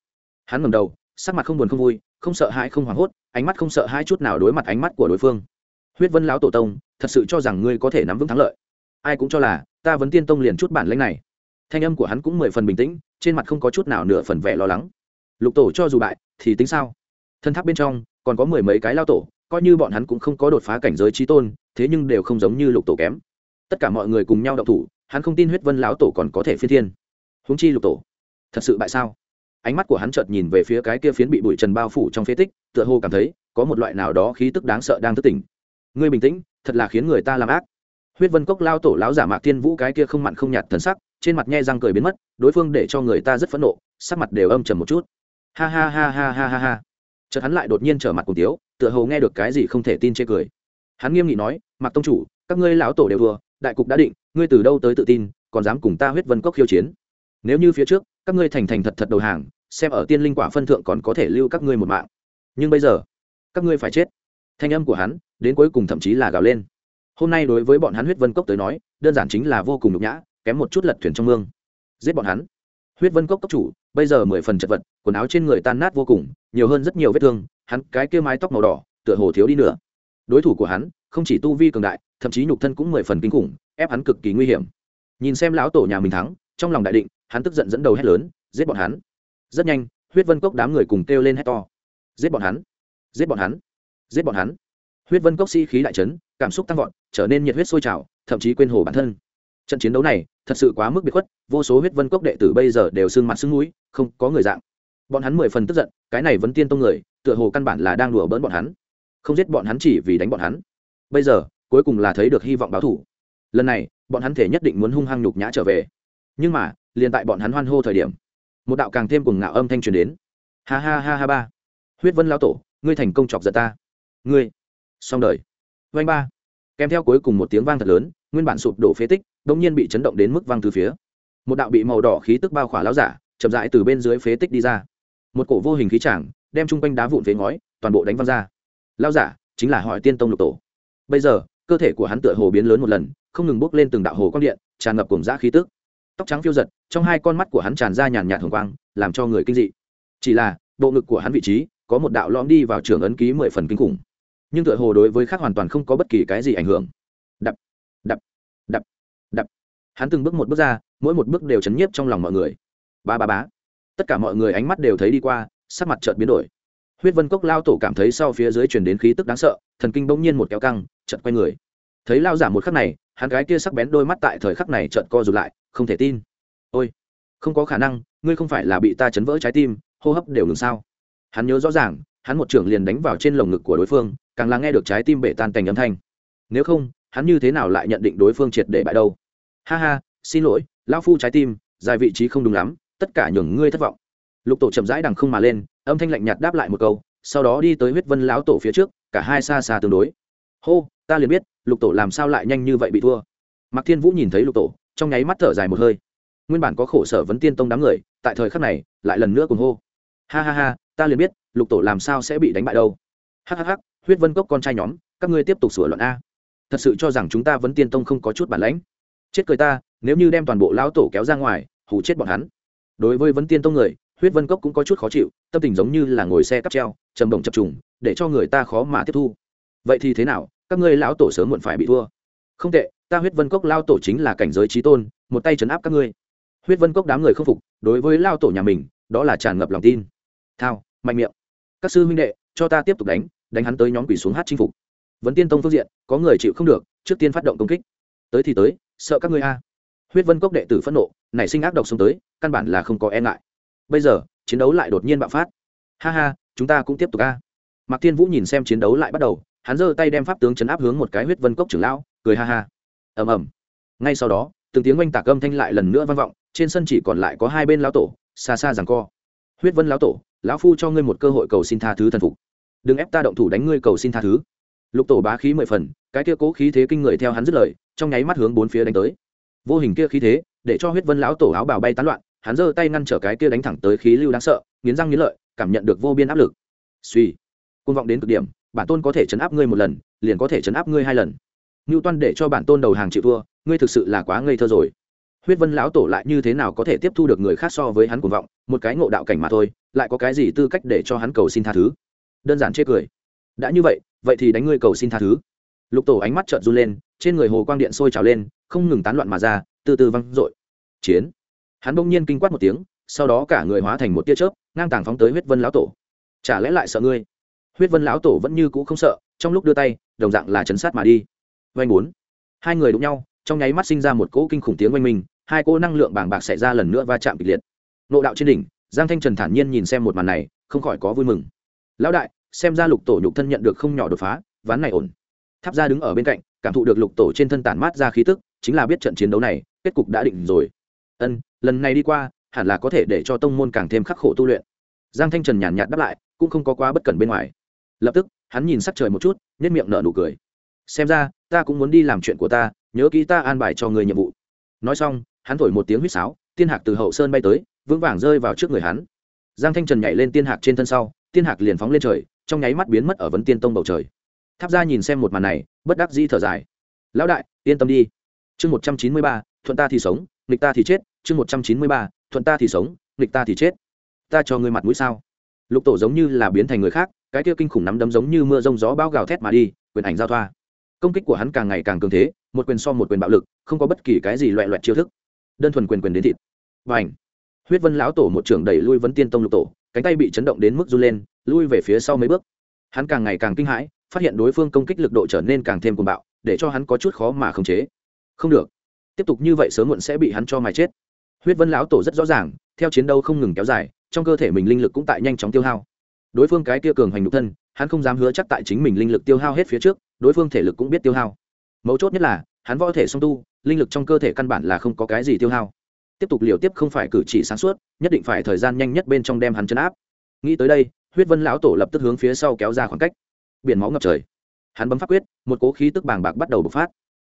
Speaker 1: Hắn ngầm đầu, sắc mặt không buồn không vui, không sợ hãi không hoảng hốt, ánh mắt không sợ hãi chút nào đối mặt ánh mắt của đối phương. Huyết vân lão tổ tông, thật sự cho rằng ngươi có thể nắm vững thắng lợi. Ai cũng cho là, ta vẫn tiên tông liền chút bản lãnh này. Thanh âm của hắn cũng mười phần bình tĩnh, trên mặt không có chút nào nửa phần vẻ lo lắng. Lục tổ cho dù bại, thì tính sao? Thân tháp bên trong, còn có mười mấy cái lao tổ, coi như bọn hắn cũng không có đột phá cảnh giới trí tôn, thế nhưng đều không giống như lục tổ kém. Tất cả mọi người cùng nhau đậu thủ hắn không tin huyết vân lão tổ còn có thể phi thiên. Húng chi lục tổ, thật sự bại sao? Ánh mắt của hắn chợt nhìn về phía cái kia phiến bị bụi trần bao phủ trong phế tích, tựa hồ cảm thấy có một loại nào đó khí tức đáng sợ đang thức tỉnh. Ngươi bình tĩnh, thật là khiến người ta làm ác. Huyết vân cốc lao tổ lão giả mạc thiên vũ cái kia không mặn không nhạt thần sắc, trên mặt nhe răng cười biến mất, đối phương để cho người ta rất phẫn nộ, sắc mặt đều âm trầm một chút. Ha ha ha ha ha ha ha. Chợt hắn lại đột nhiên trở mặt cùng tiếu, tựa hồ nghe được cái gì không thể tin chê cười. Hắn nghiêm nghị nói, mạc tông chủ, các ngươi lão tổ đều thua đại cục đã định, ngươi từ đâu tới tự tin, còn dám cùng ta huyết vân cốc khiêu chiến? Nếu như phía trước, các ngươi thành thành thật thật đầu hàng, xem ở tiên linh quả phân thượng còn có thể lưu các ngươi một mạng. Nhưng bây giờ, các ngươi phải chết. Thanh âm của hắn, đến cuối cùng thậm chí là gào lên. Hôm nay đối với bọn hắn huyết vân cốc tới nói, đơn giản chính là vô cùng nhục nhã, kém một chút lật thuyền trong mương. Giết bọn hắn. Huyết vân cốc cốc chủ, bây giờ mười phần chật vật, quần áo trên người tan nát vô cùng, nhiều hơn rất nhiều vết thương, hắn cái kia mái tóc màu đỏ, tựa hồ thiếu đi nữa đối thủ của hắn, không chỉ tu vi cường đại thậm chí nhục thân cũng mười phần kinh khủng, ép hắn cực kỳ nguy hiểm. Nhìn xem lão tổ nhà mình thắng, trong lòng đại định, hắn tức giận dẫn đầu hét lớn, giết bọn hắn. Rất nhanh, huyết vân cốc đám người cùng kêu lên hét to. Giết bọn hắn! Giết bọn hắn! Giết bọn hắn! Huyết vân cốc sĩ khí đại trấn cảm xúc tăng vọt, trở nên nhiệt huyết sôi trào, thậm chí quên hồ bản thân. Trận chiến đấu này, thật sự quá mức biệt khuất, vô số huyết vân cốc đệ tử bây giờ đều sưng mặt sưng mũi, không có người dạng. Bọn hắn mười phần tức giận, cái này vẫn tiên tông người, tựa hồ căn bản là đang đùa bỡn bọn hắn. Không giết bọn hắn chỉ vì đánh bọn hắn. Bây giờ cuối cùng là thấy được hy vọng báo thủ. Lần này, bọn hắn thể nhất định muốn hung hăng nhục nhã trở về. Nhưng mà, liền tại bọn hắn hoan hô thời điểm, một đạo càng thêm cùng ngạo âm thanh truyền đến. Ha ha ha ha ba. Huyết vân lão tổ, ngươi thành công chọc giận ta. Ngươi. Xong đời. Vanh ba. Kèm theo cuối cùng một tiếng vang thật lớn, nguyên bản sụp đổ phế tích đột nhiên bị chấn động đến mức vang từ phía. Một đạo bị màu đỏ khí tức bao khỏa lão giả, chậm rãi từ bên dưới phế tích đi ra. Một cổ vô hình khí trảng đem chung quanh đá vụn phế ngói, toàn bộ đánh văng ra. Lão giả, chính là hỏi tiên tông lục tổ. Bây giờ cơ thể của hắn tựa hồ biến lớn một lần, không ngừng bốc lên từng đạo hồ quang điện, tràn ngập cùng dã khí tức. Tóc trắng phiêu giật, trong hai con mắt của hắn tràn ra nhàn nhạt hồng quang, làm cho người kinh dị. Chỉ là, bộ ngực của hắn vị trí, có một đạo lõm đi vào trường ấn ký mười phần kinh khủng. Nhưng tựa hồ đối với khác hoàn toàn không có bất kỳ cái gì ảnh hưởng. Đập đập đập đập. Hắn từng bước một bước ra, mỗi một bước đều chấn nhiếp trong lòng mọi người. Ba ba bá tất cả mọi người ánh mắt đều thấy đi qua, sắc mặt chợt biến đổi. Huyết vân cốc lao tổ cảm thấy sau phía dưới truyền đến khí tức đáng sợ thần kinh bỗng nhiên một kéo căng, chợt quay người. Thấy lao giả một khắc này, hắn gái kia sắc bén đôi mắt tại thời khắc này chợt co rụt lại, không thể tin. Ôi, không có khả năng, ngươi không phải là bị ta chấn vỡ trái tim, hô hấp đều ngừng sao? Hắn nhớ rõ ràng, hắn một trưởng liền đánh vào trên lồng ngực của đối phương, càng là nghe được trái tim bể tan tành âm thanh. Nếu không, hắn như thế nào lại nhận định đối phương triệt để bại đâu? Ha ha, xin lỗi, lão phu trái tim, dài vị trí không đúng lắm, tất cả nhường ngươi thất vọng. Lục tổ chậm rãi đằng không mà lên, âm thanh lạnh nhạt đáp lại một câu sau đó đi tới huyết vân lão tổ phía trước, cả hai xa xa tương đối. Hô, ta liền biết, lục tổ làm sao lại nhanh như vậy bị thua. Mạc thiên vũ nhìn thấy lục tổ, trong nháy mắt thở dài một hơi. Nguyên bản có khổ sở vấn tiên tông đám người, tại thời khắc này, lại lần nữa cùng hô. Ha ha ha, ta liền biết, lục tổ làm sao sẽ bị đánh bại đâu. Hhh huyết vân cốc con trai nhóm, các ngươi tiếp tục sửa luận a. Thật sự cho rằng chúng ta vẫn tiên tông không có chút bản lãnh. Chết cười ta, nếu như đem toàn bộ lão tổ kéo ra ngoài hủ chết bọn hắn. Đối với vấn tiên tông người huyết vân cốc cũng có chút khó chịu, tâm tình giống như là ngồi xe cắp treo, trầm đồng chập trùng, để cho người ta khó mà tiếp thu. Vậy thì thế nào? Các ngươi lão tổ sớm muộn phải bị thua. Không tệ, ta huyết vân cốc lao tổ chính là cảnh giới trí tôn, một tay chấn áp các ngươi. Huyết vân cốc đám người không phục, đối với lao tổ nhà mình, đó là tràn ngập lòng tin. Thao, mạnh miệng. Các sư huynh đệ, cho ta tiếp tục đánh đánh hắn tới nhóm quỷ xuống hát chinh phục. Vấn tiên tông phương diện, có người chịu không được, trước tiên phát động công kích. Tới thì tới, sợ các ngươi a. Huyết vân cốc đệ tử phẫn nộ, nảy sinh ác độc xuống tới, căn bản là không có e ngại bây giờ, chiến đấu lại đột nhiên bạo phát. Ha ha, chúng ta cũng tiếp tục ca mạc thiên vũ nhìn xem chiến đấu lại bắt đầu, hắn giơ tay đem pháp tướng chấn áp hướng một cái huyết vân cốc trưởng lão, cười ha ha. Ầm ầm. Ngay sau đó, từng tiếng oanh tạc âm thanh lại lần nữa vang vọng, trên sân chỉ còn lại có hai bên lão tổ, xa xa rằng co. Huyết vân lão tổ, lão phu cho ngươi một cơ hội cầu xin tha thứ thần phục. Đừng ép ta động thủ đánh ngươi cầu xin tha thứ. Lục tổ bá khí mười phần, cái kia cố khí thế kinh người theo hắn dứt lời, trong nháy mắt hướng bốn phía đánh tới. Vô hình kia khí thế, để cho huyết vân lão tổ áo bào bay tán loạn hắn giơ tay ngăn trở cái kia đánh thẳng tới khí lưu đáng sợ, nghiến răng nghiến lợi, cảm nhận được vô biên áp lực. Suy côn vọng đến cực điểm, bản tôn có thể chấn áp ngươi một lần, liền có thể chấn áp ngươi hai lần. Ngưu toan để cho bản tôn đầu hàng chịu thua, ngươi thực sự là quá ngây thơ rồi. Huyết vân lão tổ lại như thế nào có thể tiếp thu được người khác so với hắn cuồng vọng, một cái ngộ đạo cảnh mà thôi, lại có cái gì tư cách để cho hắn cầu xin tha thứ? Đơn giản chê cười. Đã như vậy vậy thì đánh ngươi cầu xin tha thứ. Lục tổ ánh mắt trợn run lên, trên người hồ quang điện sôi trào lên, không ngừng tán loạn mà ra, từ từ văng dội. Chiến hắn bỗng nhiên kinh quát một tiếng, sau đó cả người hóa thành một tia chớp, ngang tàng phóng tới huyết vân lão tổ. Chả lẽ lại sợ ngươi? Huyết vân lão tổ vẫn như cũ không sợ, trong lúc đưa tay, đồng dạng là chấn sát mà đi. Vanh bốn. Hai người đụng nhau, trong nháy mắt sinh ra một cỗ kinh khủng tiếng oanh minh, hai cỗ năng lượng bàng bạc xảy ra lần nữa va chạm kịch liệt. Nộ đạo trên đỉnh, giang thanh trần thản nhiên nhìn xem một màn này, không khỏi có vui mừng. Lão đại, xem ra lục tổ nhục thân nhận được không nhỏ đột phá, ván này ổn. Tháp ra đứng ở bên cạnh, cảm thụ được lục tổ trên thân tản mát ra khí tức, chính là biết trận chiến đấu này, kết cục đã định rồi ân, lần này đi qua, hẳn là có thể để cho tông môn càng thêm khắc khổ tu luyện. Giang thanh trần nhàn nhạt đáp lại, cũng không có quá bất cẩn bên ngoài. Lập tức, hắn nhìn sắc trời một chút nhất miệng nở nụ cười. Xem ra, ta cũng muốn đi làm chuyện của ta, nhớ kỹ ta an bài cho người nhiệm vụ. Nói xong, hắn thổi một tiếng huýt sáo, tiên hạc từ hậu sơn bay tới, vững vàng rơi vào trước người hắn. Giang thanh trần nhảy lên tiên hạc trên thân sau, tiên hạc liền phóng lên trời, trong nháy mắt biến mất ở vấn tiên tông bầu trời. Tháp ra nhìn xem một màn này, bất đắc dĩ thở dài. Lão đại, yên tâm đi. Chương một trăm chín mươi ba, thuận ta thì sống nghịch ta thì chết, chương một trăm chín mươi ba, thuận ta thì sống, nghịch ta thì chết. Ta cho ngươi mặt mũi sao? Lục tổ giống như là biến thành người khác, cái kia kinh khủng nắm đấm giống như mưa rông gió bao gào thét mà đi, quyền ảnh giao thoa. Công kích của hắn càng ngày càng cường thế, một quyền so một quyền bạo lực, không có bất kỳ cái gì loẹ loẹt chiêu thức. Đơn thuần quyền quyền đến thịt. Và ảnh huyết vân lão tổ một trưởng đẩy lui vấn tiên tông lục tổ, cánh tay bị chấn động đến mức run lên, lui về phía sau mấy bước. Hắn càng ngày càng kinh hãi, phát hiện đối phương công kích lực độ trở nên càng thêm cuồng bạo, để cho hắn có chút khó mà khống chế. Không được tiếp tục như vậy sớm muộn sẽ bị hắn cho mài chết. Huyết vân lão tổ rất rõ ràng, theo chiến đấu không ngừng kéo dài, trong cơ thể mình linh lực cũng tại nhanh chóng tiêu hao. Đối phương cái kia cường hành nhục thân, hắn không dám hứa chắc tại chính mình linh lực tiêu hao hết phía trước, đối phương thể lực cũng biết tiêu hao. Mấu chốt nhất là, hắn võ thể song tu, linh lực trong cơ thể căn bản là không có cái gì tiêu hao. Tiếp tục liều tiếp không phải cử chỉ sáng suốt, nhất định phải thời gian nhanh nhất bên trong đem hắn chấn áp. Nghĩ tới đây, huyết vân lão tổ lập tức hướng phía sau kéo ra khoảng cách. Biển máu ngập trời. Hắn bấm pháp quyết, một cố khí tức bàng bạc bắt đầu bộc phát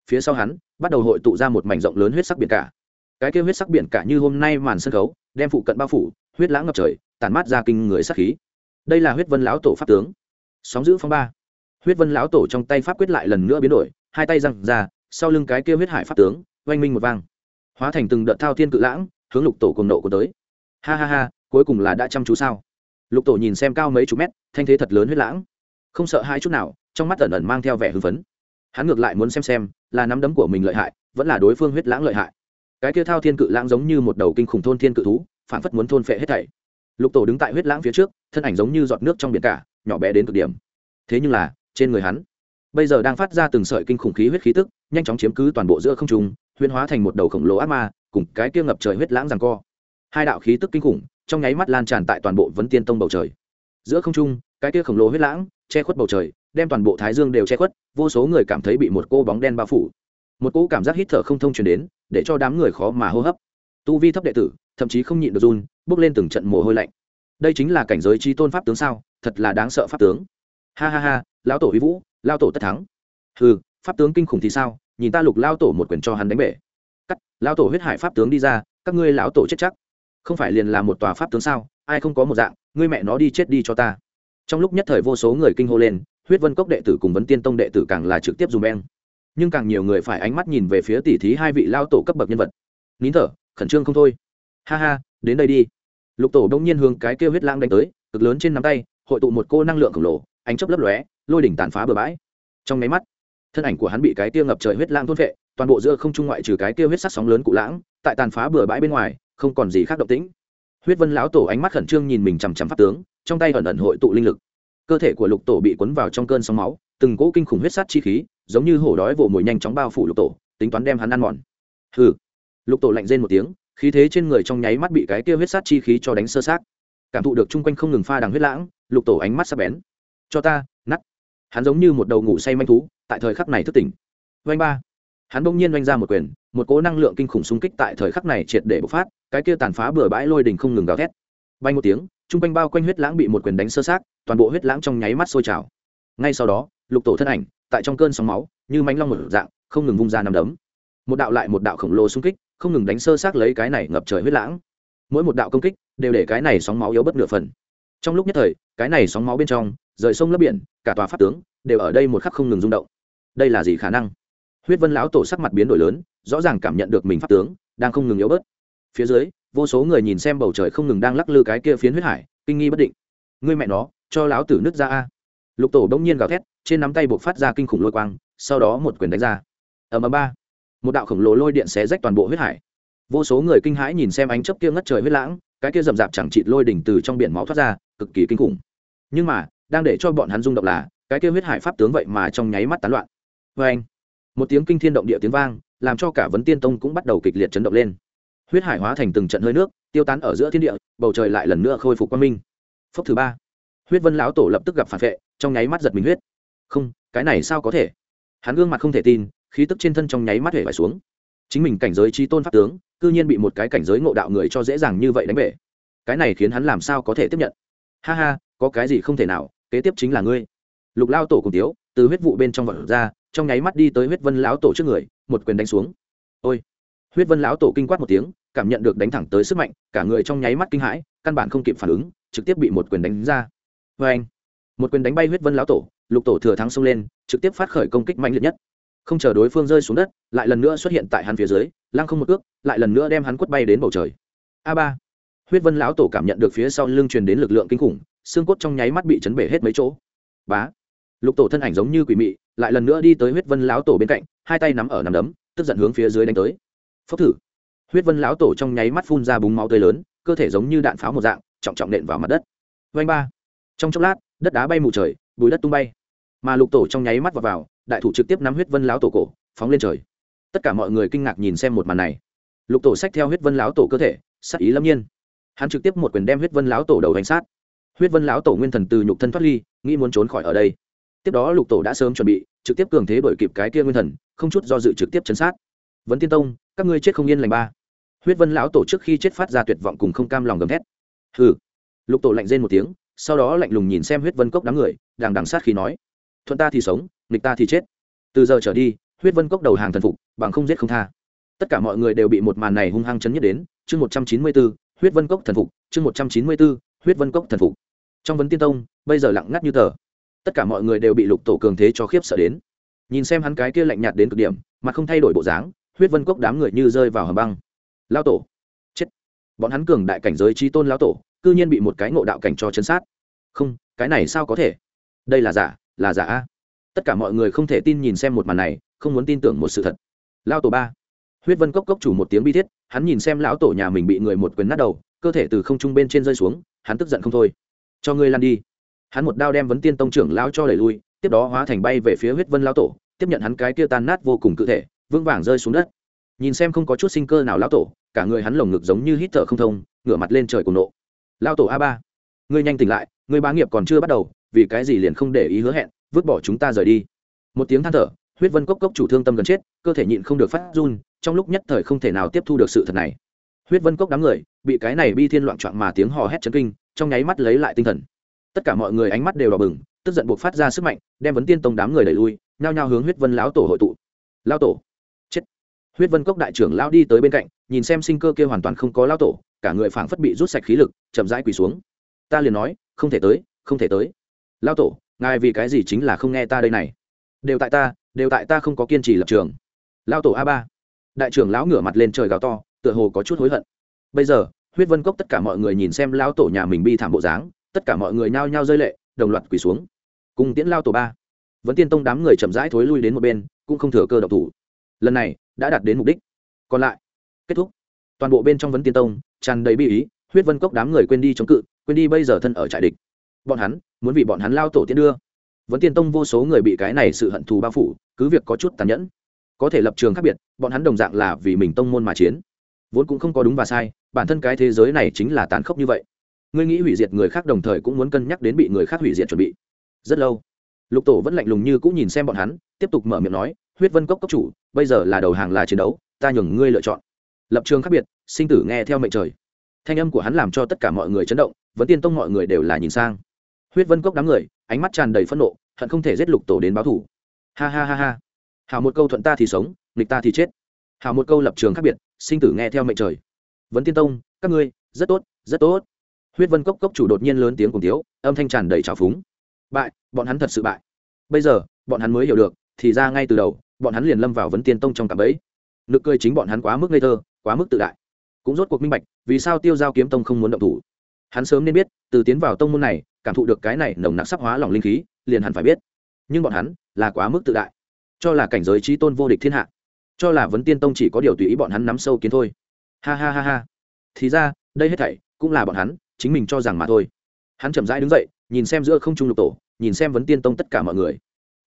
Speaker 1: phía sau hắn, bắt đầu hội tụ ra một mảnh rộng lớn huyết sắc biển cả. Cái kêu huyết sắc biển cả như hôm nay màn sân khấu, đem phụ cận bao phủ, huyết lãng ngập trời tàn mát ra kinh người sắc khí. Đây là huyết vân lão tổ pháp tướng. Sóng giữ phong ba. Huyết vân lão tổ trong tay pháp quyết lại lần nữa biến đổi, hai tay răng ra, sau lưng cái kia huyết hải pháp tướng, oanh minh một vang. Hóa thành từng đợt thao thiên cự lãng, hướng lục tổ cùng nộ của tới. Ha ha ha, cuối cùng là đã chăm chú sao? Lục tổ nhìn xem cao mấy chục mét, thanh thế thật lớn huyết lãng. Không sợ hai chút nào, trong mắt ẩn ẩn mang theo vẻ hưng phấn hắn ngược lại muốn xem xem, là nắm đấm của mình lợi hại, vẫn là đối phương huyết lãng lợi hại. Cái kia thao thiên cự lãng giống như một đầu kinh khủng thôn thiên cự thú phản phất muốn thôn phệ hết thảy. Lục tổ đứng tại huyết lãng phía trước, thân ảnh giống như giọt nước trong biển cả, nhỏ bé đến cực điểm. Thế nhưng là, trên người hắn, bây giờ đang phát ra từng sợi kinh khủng khí huyết khí tức, nhanh chóng chiếm cứ toàn bộ giữa không trung, huyễn hóa thành một đầu khổng lồ ác ma, cùng cái kia ngập trời huyết lãng rằng co. Hai đạo khí tức kinh khủng, trong nháy mắt lan tràn tại toàn bộ vấn tiên tông bầu trời. Giữa không trung, cái kia khổng lồ huyết lãng che khuất bầu trời, đem toàn bộ thái dương đều che khuất, vô số người cảm thấy bị một cô bóng đen bao phủ. Một cỗ cảm giác hít thở không thông truyền đến, để cho đám người khó mà hô hấp. Tu vi thấp đệ tử, thậm chí không nhịn được run, bước lên từng trận mồ hôi lạnh. Đây chính là cảnh giới chi tôn pháp tướng sao? Thật là đáng sợ pháp tướng. Ha ha ha, lão tổ huy vũ lao tổ tất thắng. Ừ pháp tướng kinh khủng thì sao? Nhìn ta lục lao tổ một quyền cho hắn đánh bể. Cắt lao tổ huyết hải pháp tướng đi ra, các ngươi lão tổ chết chắc. Không phải liền là một tòa pháp tướng sao? Ai không có một dạng, ngươi mẹ nó đi chết đi cho ta trong lúc nhất thời vô số người kinh hô lên, huyết vân cốc đệ tử cùng vấn tiên tông đệ tử càng là trực tiếp dùng beng. Nhưng càng nhiều người phải ánh mắt nhìn về phía tỷ thí hai vị lao tổ cấp bậc nhân vật. Nín thở, khẩn trương không thôi. Ha ha, đến đây đi. Lục tổ đông nhiên hướng cái kêu huyết lang đánh tới, cực lớn trên nắm tay, hội tụ một cô năng lượng khổng lồ, ánh chớp lấp lóe, lôi đỉnh tàn phá bừa bãi. Trong máy mắt, thân ảnh của hắn bị cái tiêu ngập trời huyết lang thôn vệ toàn bộ giữa không trung ngoại trừ cái tiêu huyết sắc sóng lớn cụ lãng, tại tàn phá bừa bãi bên ngoài, không còn gì khác động tĩnh. Huyết vân lão tổ ánh mắt khẩn trương nhìn mình chằm chằm pháp tướng trong tay ẩn ẩn hội tụ linh lực. Cơ thể của lục tổ bị cuốn vào trong cơn sóng máu, từng cỗ kinh khủng huyết sát chi khí, giống như hổ đói vồ mồi nhanh chóng bao phủ lục tổ, tính toán đem hắn ăn mòn. Hừ. Lục tổ lạnh rên một tiếng, khí thế trên người trong nháy mắt bị cái kia huyết sát chi khí cho đánh sơ sát cảm thụ được chung quanh không ngừng pha đằng huyết lãng, lục tổ ánh mắt sắp bén. Cho ta nắt hắn giống như một đầu ngủ say manh thú, tại thời khắc này thức tỉnh. Vanh ba. Hắn bỗng nhiên oanh ra một quyền, một cỗ năng lượng kinh khủng xung kích tại thời khắc này triệt để bộc phát, cái kia tàn phá bừa bãi lôi đình không ngừng gào thét. Bay một tiếng chung quanh bao quanh huyết lãng bị một quyền đánh sơ sát, toàn bộ huyết lãng trong nháy mắt sôi trào. Ngay sau đó, lục tổ thân ảnh, tại trong cơn sóng máu, như mánh long một dạng, không ngừng vung ra nằm đấm. Một đạo lại một đạo khổng lồ xung kích, không ngừng đánh sơ sát lấy cái này ngập trời huyết lãng. Mỗi một đạo công kích, đều để cái này sóng máu yếu bất nửa phần. Trong lúc nhất thời, cái này sóng máu bên trong, rời sông lấp biển, cả tòa pháp tướng, đều ở đây một khắc không ngừng rung động. Đây là gì khả năng? Huyết vân lão tổ sắc mặt biến đổi lớn, rõ ràng cảm nhận được mình pháp tướng, đang không ngừng yếu bớt phía dưới, vô số người nhìn xem bầu trời không ngừng đang lắc lư cái kia phiến huyết hải, kinh nghi bất định. Ngươi mẹ nó, cho láo tử nứt ra a. Lục tổ đông nhiên gào thét, trên nắm tay buộc phát ra kinh khủng lôi quang, sau đó một quyền đánh ra. Ở ầm ba. Một đạo khổng lồ lôi điện xé rách toàn bộ huyết hải. Vô số người kinh hãi nhìn xem ánh chớp kia ngất trời huyết lãng, cái kia rầm rạp chẳng chịt lôi đỉnh từ trong biển máu thoát ra, cực kỳ kinh khủng. Nhưng mà, đang để cho bọn hắn rung động là, cái kia huyết hải pháp tướng vậy mà trong nháy mắt tán loạn. Vê anh một tiếng kinh thiên động địa tiếng vang, làm cho cả vấn tiên tông cũng bắt đầu kịch liệt chấn động lên huyết hải hóa thành từng trận hơi nước, tiêu tán ở giữa thiên địa, bầu trời lại lần nữa khôi phục quang minh. Phốc thứ ba, huyết vân lão tổ lập tức gặp phản vệ, trong nháy mắt giật mình huyết. Không, cái này sao có thể? Hắn gương mặt không thể tin, khí tức trên thân trong nháy mắt hể vải xuống. Chính mình cảnh giới trí tôn pháp tướng, cư nhiên bị một cái cảnh giới ngộ đạo người cho dễ dàng như vậy đánh bể. Cái này khiến hắn làm sao có thể tiếp nhận? Ha ha, có cái gì không thể nào, kế tiếp chính là ngươi. Lục lao tổ cùng tiếu, từ huyết vụ bên trong vật ra, trong nháy mắt đi tới huyết vân lão tổ trước người, một quyền đánh xuống. Ôi! Huyết vân lão tổ kinh quát một tiếng cảm nhận được đánh thẳng tới sức mạnh, cả người trong nháy mắt kinh hãi, căn bản không kịp phản ứng, trực tiếp bị một quyền đánh ra. Vê anh, một quyền đánh bay huyết vân lão tổ, lục tổ thừa thắng xông lên, trực tiếp phát khởi công kích mạnh liệt nhất. Không chờ đối phương rơi xuống đất, lại lần nữa xuất hiện tại hắn phía dưới, lăng không một ước lại lần nữa đem hắn quất bay đến bầu trời. A ba, huyết vân lão tổ cảm nhận được phía sau lưng truyền đến lực lượng kinh khủng, xương cốt trong nháy mắt bị chấn bể hết mấy chỗ. Bá, lục tổ thân ảnh giống như quỷ mị, lại lần nữa đi tới huyết vân lão tổ bên cạnh, hai tay nắm ở nắm đấm, tức giận hướng phía dưới đánh tới. Phốc thử huyết vân lão tổ trong nháy mắt phun ra búng máu tươi lớn cơ thể giống như đạn pháo một dạng trọng trọng nện vào mặt đất. Vanh ba. Trong chốc lát đất đá bay mù trời bùi đất tung bay. Mà lục tổ trong nháy mắt vào, vào đại thủ trực tiếp nắm huyết vân lão tổ cổ phóng lên trời. Tất cả mọi người kinh ngạc nhìn xem một màn này. Lục tổ xách theo huyết vân lão tổ cơ thể sắc ý lâm nhiên. Hắn trực tiếp một quyền đem huyết vân lão tổ đầu đánh sát. Huyết vân lão tổ nguyên thần từ nhục thân thoát ly nghĩ muốn trốn khỏi ở đây. Tiếp đó lục tổ đã sớm chuẩn bị trực tiếp cường thế đổi kịp cái kia nguyên thần không chút do dự trực tiếp chấn sát. Vấn tiên tông các ngươi chết không yên lành ba huyết vân lão tổ trước khi chết phát ra tuyệt vọng cùng không cam lòng gầm thét. Hừ. Lục tổ lạnh rên một tiếng, sau đó lạnh lùng nhìn xem huyết vân cốc đám người đàng đằng sát khi nói, thuận ta thì sống, nghịch ta thì chết. Từ giờ trở đi, huyết vân cốc đầu hàng thần phục, bằng không giết không tha. Tất cả mọi người đều bị một màn này hung hăng chấn nhất đến, chương một trăm chín mươi bốn, huyết vân cốc thần phục, chương một trăm chín mươi bốn, huyết vân cốc thần phục. Trong vấn tiên tông, bây giờ lặng ngắt như tờ. Tất cả mọi người đều bị lục tổ cường thế cho khiếp sợ đến. Nhìn xem hắn cái kia lạnh nhạt đến cực điểm mà không thay đổi bộ dáng, huyết vân cốc đám người như rơi vào hầm băng lao tổ. Chết. Bọn hắn cường đại cảnh giới trí tôn lao tổ, cư nhiên bị một cái ngộ đạo cảnh cho chân sát. Không, cái này sao có thể? Đây là giả là giả a. Tất cả mọi người không thể tin nhìn xem một màn này, không muốn tin tưởng một sự thật. Lao tổ ba. Huyết vân cốc cốc chủ một tiếng bi thiết, hắn nhìn xem lão tổ nhà mình bị người một quyền nát đầu, cơ thể từ không trung bên trên rơi xuống, hắn tức giận không thôi. Cho ngươi lan đi. Hắn một đao đem vấn tiên tông trưởng lão cho đẩy lui, tiếp đó hóa thành bay về phía huyết vân lão tổ, tiếp nhận hắn cái kia tan nát vô cùng cụ thể, vững vàng rơi xuống đất. Nhìn xem không có chút sinh cơ nào lão tổ cả người hắn lồng ngực giống như hít thở không thông, ngửa mặt lên trời cùng nộ. Lão tổ a ba, ngươi nhanh tỉnh lại, ngươi bá nghiệp còn chưa bắt đầu, vì cái gì liền không để ý hứa hẹn, vứt bỏ chúng ta rời đi. Một tiếng than thở, huyết vân cốc cốc chủ thương tâm gần chết, cơ thể nhịn không được phát run, trong lúc nhất thời không thể nào tiếp thu được sự thật này. Huyết vân cốc đám người, bị cái này bi thiên loạn trọn mà tiếng hò hét chấn kinh, trong nháy mắt lấy lại tinh thần. Tất cả mọi người ánh mắt đều đỏ bừng, tức giận buộc phát ra sức mạnh, đem vấn tiên tông đám người đẩy lui, nhao nhao hướng huyết vân lão tổ hội tụ. Lao tổ huyết vân cốc đại trưởng lao đi tới bên cạnh, nhìn xem sinh cơ kia hoàn toàn không có lao tổ, cả người phảng phất bị rút sạch khí lực, chậm rãi quỳ xuống. Ta liền nói, không thể tới, không thể tới. Lao tổ, ngài vì cái gì chính là không nghe ta đây này? Đều tại ta, đều tại ta không có kiên trì lập trường. Lao tổ a ba. Đại trưởng lão ngửa mặt lên trời gào to, tựa hồ có chút hối hận. Bây giờ, huyết vân cốc tất cả mọi người nhìn xem lao tổ nhà mình bi thảm bộ dáng, tất cả mọi người nhao nhao rơi lệ, đồng loạt quỳ xuống. Cùng tiễn lao tổ ba. Vẫn tiên tông đám người chậm rãi thối lui đến một bên, cũng không thừa cơ độc thủ. Lần này đã đạt đến mục đích. Còn lại, kết thúc. Toàn bộ bên trong vấn tiên tông, tràn đầy bi ý, huyết vân cốc đám người quên đi chống cự, quên đi bây giờ thân ở trại địch. Bọn hắn, muốn vì bọn hắn lao tổ tiên đưa. Vấn tiên tông vô số người bị cái này sự hận thù bao phủ, cứ việc có chút tàn nhẫn, có thể lập trường khác biệt, bọn hắn đồng dạng là vì mình tông môn mà chiến. Vốn cũng không có đúng và sai, bản thân cái thế giới này chính là tàn khốc như vậy. Ngươi nghĩ hủy diệt người khác đồng thời cũng muốn cân nhắc đến bị người khác hủy diệt chuẩn bị. Rất lâu lục tổ vẫn lạnh lùng như cũng nhìn xem bọn hắn, tiếp tục mở miệng nói, huyết vân cốc cốc chủ, bây giờ là đầu hàng là chiến đấu, ta nhường ngươi lựa chọn. Lập trường khác biệt, sinh tử nghe theo mệnh trời. Thanh âm của hắn làm cho tất cả mọi người chấn động vẫn tiên tông mọi người đều là nhìn sang. Huyết vân cốc đám người, ánh mắt tràn đầy phẫn nộ, hận không thể giết lục tổ đến báo thủ ha ha ha ha. Hào một câu thuận ta thì sống, nghịch ta thì chết. Hào một câu lập trường khác biệt, sinh tử nghe theo mệnh trời. Vấn tiên tông, các ngươi, rất tốt rất tốt. Huyết vân cốc cốc chủ đột nhiên lớn tiếng cùng tiếu âm thanh tràn đầy trào phúng bại, bọn hắn thật sự bại. Bây giờ, bọn hắn mới hiểu được, thì ra ngay từ đầu, bọn hắn liền lâm vào vấn tiên tông trong cảm ấy. nực cười chính bọn hắn quá mức ngây thơ, quá mức tự đại. Cũng rốt cuộc minh bạch, vì sao tiêu giao kiếm tông không muốn động thủ. Hắn sớm nên biết, từ tiến vào tông môn này, cảm thụ được cái này nồng nặc sắc hóa lòng linh khí, liền hẳn phải biết. Nhưng bọn hắn, là quá mức tự đại. Cho là cảnh giới trí tôn vô địch thiên hạ. Cho là vấn tiên tông chỉ có điều tùy ý bọn hắn nắm sâu kiến thôi. Ha ha ha ha. Thì ra, đây hết thảy, cũng là bọn hắn, chính mình cho rằng mà thôi. Hắn chậm rãi đứng dậy nhìn xem giữa không trung lục tổ, nhìn xem vấn tiên tông tất cả mọi người.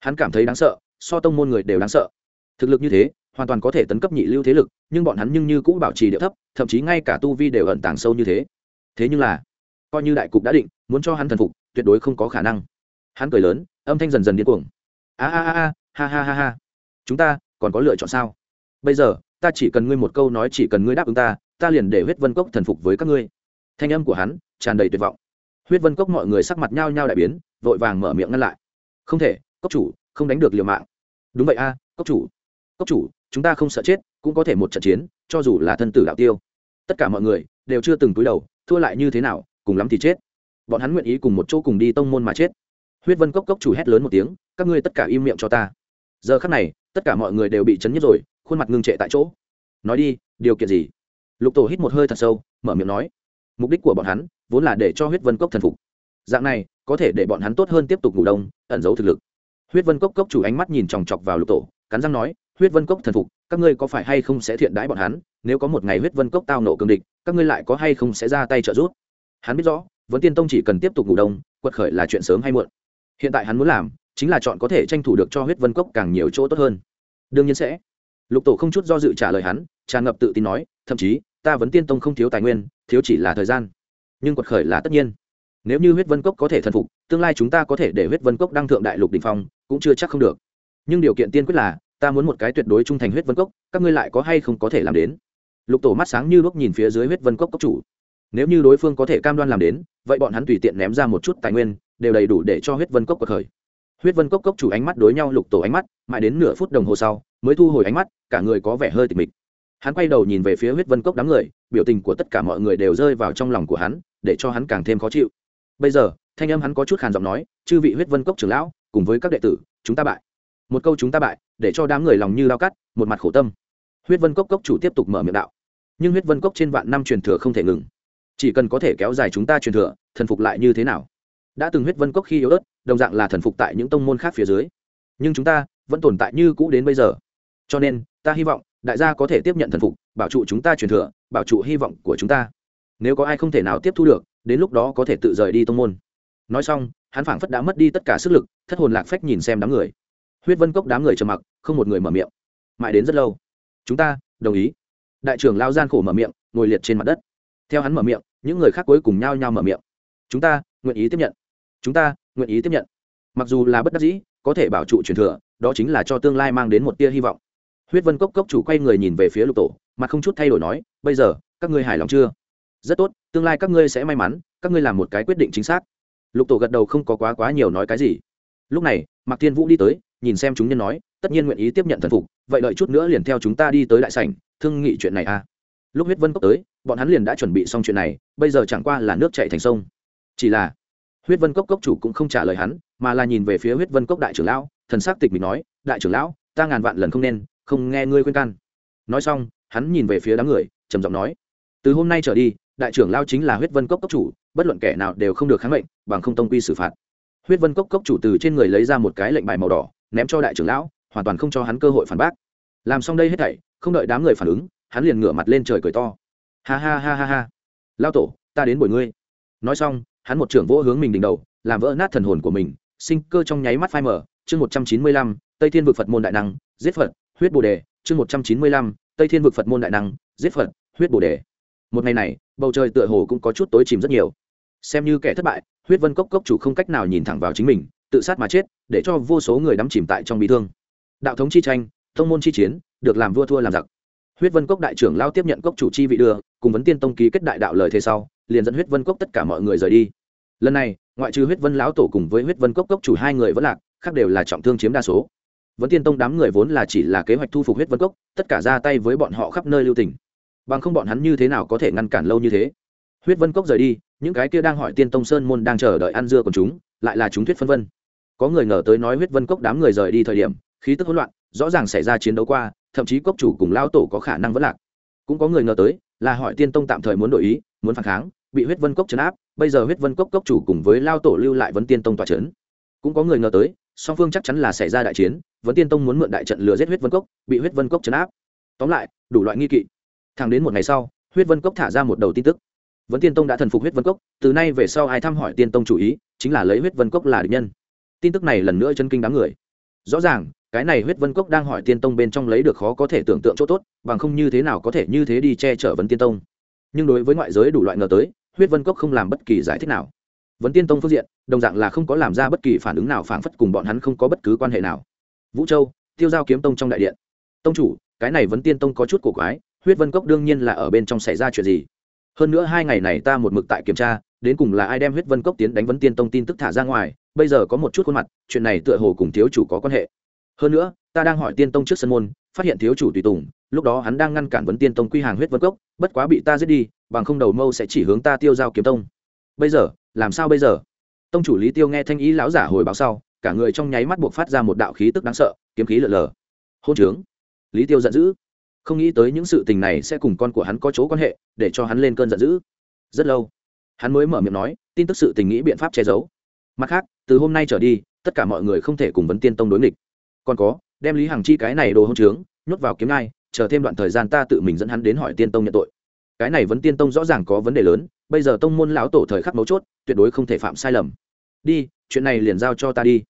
Speaker 1: Hắn cảm thấy đáng sợ, so tông môn người đều đáng sợ. Thực lực như thế, hoàn toàn có thể tấn cấp nhị lưu thế lực, nhưng bọn hắn nhưng như cũng bảo trì địa thấp, thậm chí ngay cả tu vi đều ẩn tàng sâu như thế. Thế nhưng là, coi như đại cục đã định, muốn cho hắn thần phục, tuyệt đối không có khả năng. Hắn cười lớn, âm thanh dần dần điên cuồng. A a a ha ha ha ha. Chúng ta, còn có lựa chọn sao? Bây giờ, ta chỉ cần ngươi một câu nói chỉ cần ngươi đáp ứng ta ta liền để huyết vân cốc thần phục với các ngươi. Thanh âm của hắn tràn đầy tuyệt vọng huyết vân cốc mọi người sắc mặt nhao nhao đại biến, vội vàng mở miệng ngăn lại. Không thể, cốc chủ, không đánh được liều mạng. Đúng vậy a, cốc chủ. Cốc chủ, chúng ta không sợ chết, cũng có thể một trận chiến, cho dù là thân tử đạo tiêu. Tất cả mọi người, đều chưa từng túi đầu, thua lại như thế nào, cùng lắm thì chết. Bọn hắn nguyện ý cùng một chỗ cùng đi tông môn mà chết. Huyết vân cốc cốc chủ hét lớn một tiếng, các ngươi tất cả im miệng cho ta. Giờ khắc này, tất cả mọi người đều bị chấn nhất rồi, khuôn mặt ngưng trệ tại chỗ. Nói đi, điều kiện gì? Lục tổ hít một hơi thật sâu, mở miệng nói. Mục đích của bọn hắn vốn là để cho huyết vân cốc thần phục. Dạng này, có thể để bọn hắn tốt hơn tiếp tục ngủ đông, ẩn giấu thực lực. Huyết vân cốc cốc chủ ánh mắt nhìn chòng chọc vào lục tổ, cắn răng nói, huyết vân cốc thần phục, các ngươi có phải hay không sẽ thiện đãi bọn hắn? Nếu có một ngày huyết vân cốc tao nộ cường địch, các ngươi lại có hay không sẽ ra tay trợ giúp? Hắn biết rõ, vấn tiên tông chỉ cần tiếp tục ngủ đông, quật khởi là chuyện sớm hay muộn. Hiện tại hắn muốn làm, chính là chọn có thể tranh thủ được cho huyết vân cốc càng nhiều chỗ tốt hơn. Đương nhiên sẽ. Lục tổ không chút do dự trả lời hắn, tràn ngập tự tin nói, thậm chí, ta vấn tiên tông không thiếu tài nguyên, thiếu chỉ là thời gian nhưng quật khởi là tất nhiên. Nếu như huyết vân cốc có thể thần phục, tương lai chúng ta có thể để huyết vân cốc đăng thượng đại lục đình phong, cũng chưa chắc không được. Nhưng điều kiện tiên quyết là, ta muốn một cái tuyệt đối trung thành huyết vân cốc, các ngươi lại có hay không có thể làm đến? Lục tổ mắt sáng như lúc nhìn phía dưới huyết vân cốc cốc chủ. Nếu như đối phương có thể cam đoan làm đến, vậy bọn hắn tùy tiện ném ra một chút tài nguyên, đều đầy đủ để cho huyết vân cốc cuộc khởi. Huyết vân cốc cốc chủ ánh mắt đối nhau lục tổ ánh mắt, mãi đến nửa phút đồng hồ sau, mới thu hồi ánh mắt, cả người có vẻ hơi tịch mịch. Hắn quay đầu nhìn về phía huyết vân cốc đám người, biểu tình của tất cả mọi người đều rơi vào trong lòng của hắn để cho hắn càng thêm khó chịu. Bây giờ, thanh âm hắn có chút khàn giọng nói, chư vị huyết vân cốc trưởng lão, cùng với các đệ tử, chúng ta bại. Một câu chúng ta bại để cho đám người lòng như lao cắt, một mặt khổ tâm. Huyết vân cốc cốc chủ tiếp tục mở miệng đạo. Nhưng huyết vân cốc trên vạn năm truyền thừa không thể ngừng. Chỉ cần có thể kéo dài chúng ta truyền thừa, thần phục lại như thế nào? Đã từng huyết vân cốc khi yếu ớt, đồng dạng là thần phục tại những tông môn khác phía dưới. Nhưng chúng ta vẫn tồn tại như cũ đến bây giờ. Cho nên, ta hy vọng đại gia có thể tiếp nhận thần phục, bảo trụ chúng ta truyền thừa, bảo trụ hy vọng của chúng ta nếu có ai không thể nào tiếp thu được, đến lúc đó có thể tự rời đi tông môn. Nói xong, hắn phảng phất đã mất đi tất cả sức lực, thất hồn lạc phách nhìn xem đám người. Huyết vân cốc đám người trầm mặc, không một người mở miệng. Mãi đến rất lâu. Chúng ta, đồng ý. Đại trưởng lao gian khổ mở miệng, ngồi liệt trên mặt đất. Theo hắn mở miệng, những người khác cuối cùng nhao nhao mở miệng. Chúng ta, nguyện ý tiếp nhận. Chúng ta, nguyện ý tiếp nhận. Mặc dù là bất đắc dĩ, có thể bảo trụ truyền thừa, đó chính là cho tương lai mang đến một tia hy vọng. Huyết vân cốc cốc chủ quay người nhìn về phía lục tổ mà không chút thay đổi nói, bây giờ, các ngươi hài lòng chưa? Rất tốt, tương lai các ngươi sẽ may mắn, các ngươi làm một cái quyết định chính xác. Lục tổ gật đầu không có quá quá nhiều nói cái gì. Lúc này, mạc thiên vũ đi tới, nhìn xem chúng nhân nói, tất nhiên nguyện ý tiếp nhận thần phục, vậy đợi chút nữa liền theo chúng ta đi tới đại sảnh, thương nghị chuyện này à. Lúc huyết vân cốc tới, bọn hắn liền đã chuẩn bị xong chuyện này, bây giờ chẳng qua là nước chạy thành sông. Chỉ là, huyết vân cốc cốc chủ cũng không trả lời hắn, mà là nhìn về phía huyết vân cốc đại trưởng lão, thần s ắ c tịch mình nói, đại trưởng lão, ta ngàn vạn lần không nên, không nghe ngươi khuyên can. Nói xong, hắn nhìn về phía đám người, trầm giọng nói, từ hôm nay trở đi đại trưởng lao chính là huyết vân cốc cốc chủ, bất luận kẻ nào đều không được kháng mệnh, bằng không tông quy xử phạt. Huyết vân cốc cốc chủ từ trên người lấy ra một cái lệnh bài màu đỏ, ném cho đại trưởng lão, hoàn toàn không cho hắn cơ hội phản bác. Làm xong đây hết thảy, không đợi đám người phản ứng, hắn liền ngửa mặt lên trời cười to. Ha ha ha ha ha. Lao tổ, ta đến bồi ngươi. Nói xong, hắn một trưởng vỗ hướng mình đỉnh đầu, làm vỡ nát thần hồn của mình, sinh cơ trong nháy mắt phai mở chương một trăm chín mươi lăm, tây thiên vực phật môn đại năng, giết phật, huyết bồ đề. Chương một trăm chín mươi lăm, tây thiên vực phật môn đại năng, giết phật, huyết bồ đề một ngày này, bầu trời tựa hồ cũng có chút tối chìm rất nhiều. Xem như kẻ thất bại, huyết vân cốc cốc chủ không cách nào nhìn thẳng vào chính mình, tự sát mà chết, để cho vô số người đắm chìm tại trong bị thương. Đạo thống chi tranh thông môn chi chiến, được làm vua thua làm giặc. Huyết vân cốc đại trưởng lao tiếp nhận cốc chủ chi vị đưa, cùng vấn tiên tông ký kết đại đạo lời thế sau, liền dẫn huyết vân cốc tất cả mọi người rời đi. Lần này, ngoại trừ huyết vân lão tổ cùng với huyết vân cốc cốc chủ hai người vẫn lạc, khác đều là trọng thương chiếm đa số. Vấn tiên tông đám người vốn là chỉ là kế hoạch thu phục huyết vân cốc, tất cả ra tay với bọn họ khắp nơi lưu tỉnh bằng không bọn hắn như thế nào có thể ngăn cản lâu như thế? Huyết vân cốc rời đi, những cái kia đang hỏi tiên tông sơn môn đang chờ đợi ăn dưa của chúng, lại là chúng thuyết phân vân. Có người ngờ tới nói huyết vân cốc đám người rời đi thời điểm, khí tức hỗn loạn, rõ ràng xảy ra chiến đấu qua, thậm chí cốc chủ cùng lao tổ có khả năng vẫn lạc. Cũng có người ngờ tới, là hỏi tiên tông tạm thời muốn đổi ý, muốn phản kháng, bị huyết vân cốc chấn áp, bây giờ huyết vân cốc cốc chủ cùng với lao tổ lưu lại vấn tiên tông tòa trấn cũng có người ngờ tới, song phương chắc chắn là xảy ra đại chiến vấn tiên tông muốn mượn đại trận lừa giết huyết vân cốc, bị huyết vân cốc chấn áp. Tóm lại, đủ loại nghi kỵ thẳng đến một ngày sau, huyết vân cốc thả ra một đầu tin tức. Vấn tiên tông đã thần phục huyết vân cốc, từ nay về sau ai thăm hỏi tiên tông chủ ý, chính là lấy huyết vân cốc là địch nhân. Tin tức này lần nữa chân kinh đám người. Rõ ràng, cái này huyết vân cốc đang hỏi tiên tông bên trong lấy được khó có thể tưởng tượng chỗ tốt, bằng không như thế nào có thể như thế đi che chở vấn tiên tông. Nhưng đối với ngoại giới đủ loại ngờ tới, huyết vân cốc không làm bất kỳ giải thích nào. Vấn tiên tông phương diện, đồng dạng là không có làm ra bất kỳ phản ứng nào phảng phất cùng bọn hắn không có bất cứ quan hệ nào. Vũ châu, tiêu giao kiếm tông trong đại điện. Tông chủ, cái này vấn tiên tông có chút cổ quái huyết vân cốc đương nhiên là ở bên trong xảy ra chuyện gì. Hơn nữa hai ngày này ta một mực tại kiểm tra, đến cùng là ai đem huyết vân cốc tiến đánh vấn tiên tông tin tức thả ra ngoài, bây giờ có một chút khuôn mặt, chuyện này tựa hồ cùng thiếu chủ có quan hệ. Hơn nữa, ta đang hỏi tiên tông trước sân môn, phát hiện thiếu chủ tùy tùng, lúc đó hắn đang ngăn cản vấn tiên tông quy hàng huyết vân cốc, bất quá bị ta giết đi, bằng không đầu mâu sẽ chỉ hướng ta tiêu giao kiếm tông. Bây giờ, làm sao bây giờ? Tông chủ lý tiêu nghe thanh ý lão giả hồi báo sau, cả người trong nháy mắt buộc phát ra một đạo khí tức đáng sợ, kiếm khí lở lờ. Hôn trướng. Lý tiêu giận dữ không nghĩ tới những sự tình này sẽ cùng con của hắn có chỗ quan hệ, để cho hắn lên cơn giận dữ. Rất lâu, hắn mới mở miệng nói, tin tức sự tình nghĩ biện pháp che giấu. Mặt khác, từ hôm nay trở đi, tất cả mọi người không thể cùng vấn tiên tông đối nghịch. Còn có, đem lý hằng chi cái này đồ hôn trướng, nhốt vào kiếm ngai, chờ thêm đoạn thời gian ta tự mình dẫn hắn đến hỏi tiên tông nhận tội. Cái này vấn tiên tông rõ ràng có vấn đề lớn, bây giờ tông môn lão tổ thời khắc mấu chốt, tuyệt đối không thể phạm sai lầm. Đi, chuyện này liền giao cho ta đi.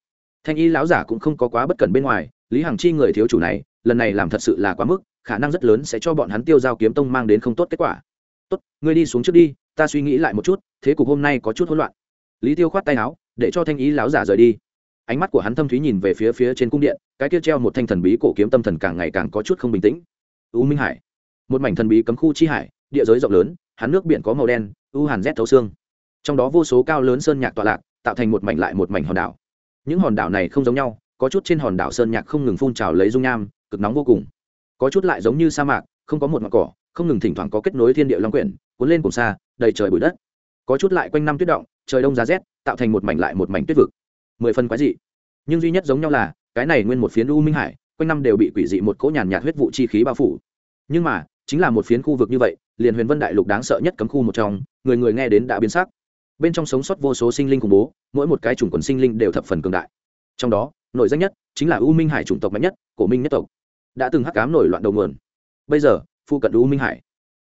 Speaker 1: Thanh y lão giả cũng không có quá bất cẩn bên ngoài, lý hằng chi người thiếu chủ này, lần này làm thật sự là quá mức khả năng rất lớn sẽ cho bọn hắn tiêu giao kiếm tông mang đến không tốt kết quả. Tốt, ngươi đi xuống trước đi, ta suy nghĩ lại một chút, thế cục hôm nay có chút hỗn loạn. Lý tiêu khoát tay áo, để cho thanh ý lão giả rời đi. Ánh mắt của hắn thâm thúy nhìn về phía phía trên cung điện, cái kia treo một thanh thần bí cổ kiếm tâm thần càng ngày càng có chút không bình tĩnh. U minh hải. Một mảnh thần bí cấm khu chi hải, địa giới rộng lớn, hắn nước biển có màu đen, u hàn rét thấu xương. Trong đó vô số cao lớn sơn nhạc tọa lạc, tạo thành một mảnh lại một mảnh hòn đảo. Những hòn đảo này không giống nhau, có chút trên hòn đảo sơn nhạc không ngừng phun trào lấy dung nham, cực nóng vô cùng có chút lại giống như sa mạc, không có một mặt cỏ, không ngừng thỉnh thoảng có kết nối thiên địa long quyển, cuốn lên cùng xa, đầy trời bụi đất. Có chút lại quanh năm tuyết động, trời đông giá rét, tạo thành một mảnh lại một mảnh tuyết vực. Mười phân quái dị. Nhưng duy nhất giống nhau là, cái này nguyên một phiến u minh hải, quanh năm đều bị quỷ dị một cỗ nhàn nhạt huyết vụ chi khí bao phủ. Nhưng mà, chính là một phiến khu vực như vậy, liền huyền vân đại lục đáng sợ nhất cấm khu một trong, người người nghe đến đã biến sắc. Bên trong sống sót vô số sinh linh khủng bố, mỗi một cái chủng quần sinh linh đều thập phần cường đại. Trong đó, nổi danh nhất chính là u minh hải chủng tộc mạnh nhất, cổ minh nhất tộc đã từng hắc cám nổi loạn đầu nguồn. Bây giờ phu cận u minh hải,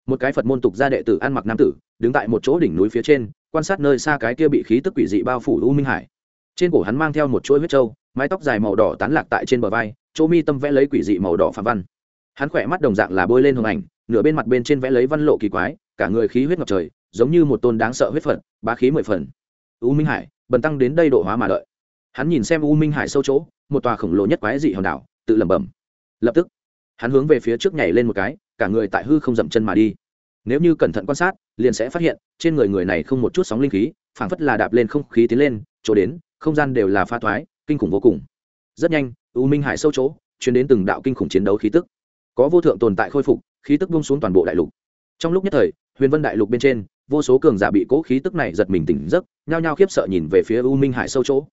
Speaker 1: một cái phật môn tục gia đệ tử ăn mặc nam tử, đứng tại một chỗ đỉnh núi phía trên, quan sát nơi xa cái kia bị khí tức quỷ dị bao phủ u minh hải. Trên cổ hắn mang theo một chuỗi huyết trâu, mái tóc dài màu đỏ tán lạc tại trên bờ vai, chỗ mi tâm vẽ lấy quỷ dị màu đỏ phạm văn. Hắn khỏe mắt đồng dạng là bôi lên hồng ảnh, nửa bên mặt bên trên vẽ lấy văn lộ kỳ quái, cả người khí huyết ngập trời, giống như một tôn đáng sợ huyết phật, bá khí mười phần. U minh hải, bần tăng đến đây độ hóa mà đợi. Hắn nhìn xem u minh hải sâu chỗ, một tòa khổng lồ nhất quái dị hòn đảo, tự lẩm bẩm lập tức, hắn hướng về phía trước nhảy lên một cái, cả người tại hư không dậm chân mà đi. Nếu như cẩn thận quan sát, liền sẽ phát hiện, trên người người này không một chút sóng linh khí, phảng phất là đạp lên không khí tiến lên, chỗ đến, không gian đều là pha thoái, kinh khủng vô cùng. Rất nhanh, u minh hải sâu chỗ chuyển đến từng đạo kinh khủng chiến đấu khí tức. Có vô thượng tồn tại khôi phục, khí tức bung xuống toàn bộ đại lục. Trong lúc nhất thời, huyền vân đại lục bên trên, vô số cường giả bị cố khí tức này giật mình tỉnh giấc, nhao nhao khiếp sợ nhìn về phía u minh hải sâu chỗ.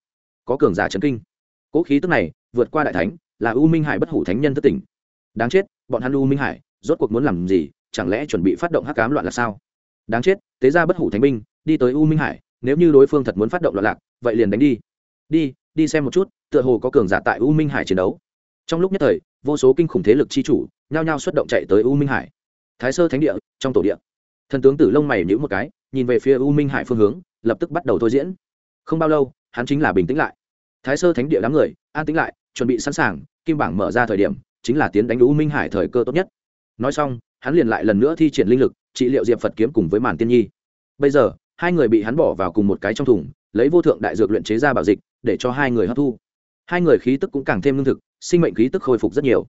Speaker 1: Có cường giả chấn kinh. Cố khí tức này vượt qua đại thánh là u minh hải bất hủ thánh nhân thất tỉnh. Đáng chết, bọn hắn u minh hải, rốt cuộc muốn làm gì, chẳng lẽ chuẩn bị phát động hắc cám loạn là sao? Đáng chết tế ra bất hủ thánh binh, đi tới u minh hải, nếu như đối phương thật muốn phát động loạn lạc, vậy liền đánh đi. Đi đi xem một chút, tựa hồ có cường giả tại u minh hải chiến đấu. Trong lúc nhất thời, vô số kinh khủng thế lực chi chủ, nhao nhao xuất động chạy tới u minh hải. Thái sơ thánh địa, trong tổ địa. Thần tướng tử lông mày nhữ một cái, nhìn về phía u minh hải phương hướng, lập tức bắt đầu thôi diễn. Không bao lâu, hắn chính là bình tĩnh lại. Thái sơ thánh địa đám người, an tĩnh lại chuẩn bị sẵn sàng, kim bảng mở ra thời điểm, chính là tiến đánh u minh hải thời cơ tốt nhất. Nói xong, hắn liền lại lần nữa thi triển linh lực, trị liệu diệp phật kiếm cùng với màn tiên nhi. Bây giờ, hai người bị hắn bỏ vào cùng một cái trong thùng, lấy vô thượng đại dược luyện chế ra bảo dịch, để cho hai người hấp thu. Hai người khí tức cũng càng thêm lương thực, sinh mệnh khí tức khôi phục rất nhiều.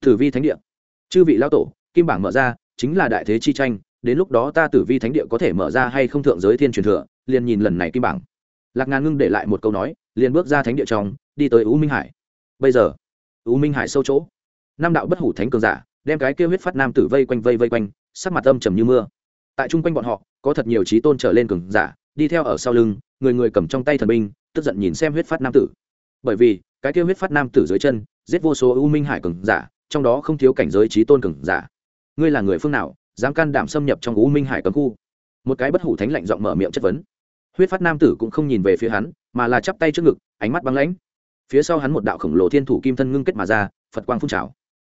Speaker 1: Thử vi thánh địa. Chư vị lao tổ, kim bảng mở ra, chính là đại thế chi tranh, đến lúc đó ta tử vi thánh địa có thể mở ra hay không thượng giới thiên truyền thừa, liền nhìn lần này kim bảng. Lạc ngàn ngưng để lại một câu nói, liền bước ra thánh địa trong, đi tới u minh hải bây giờ, u minh hải sâu chỗ, Nam đạo bất hủ thánh cường giả, đem cái kêu huyết phát nam tử vây quanh, vây vây quanh, sắc mặt âm trầm như mưa. Tại chung quanh bọn họ, có thật nhiều trí tôn trở lên cường giả, đi theo ở sau lưng, người người cầm trong tay thần binh, tức giận nhìn xem huyết phát nam tử. Bởi vì, cái kêu huyết phát nam tử dưới chân, giết vô số u minh hải cường giả, trong đó không thiếu cảnh giới trí tôn cường giả. Ngươi là người phương nào, dám can đảm xâm nhập trong u minh hải cấm khu? Một cái bất hủ thánh lạnh giọng mở miệng chất vấn. Huyết phát nam tử cũng không nhìn về phía hắn, mà là chắp tay trước ngực, ánh mắt băng lãnh phía sau hắn một đạo khổng lồ thiên thủ kim thân ngưng kết mà ra, phật quang phun trào.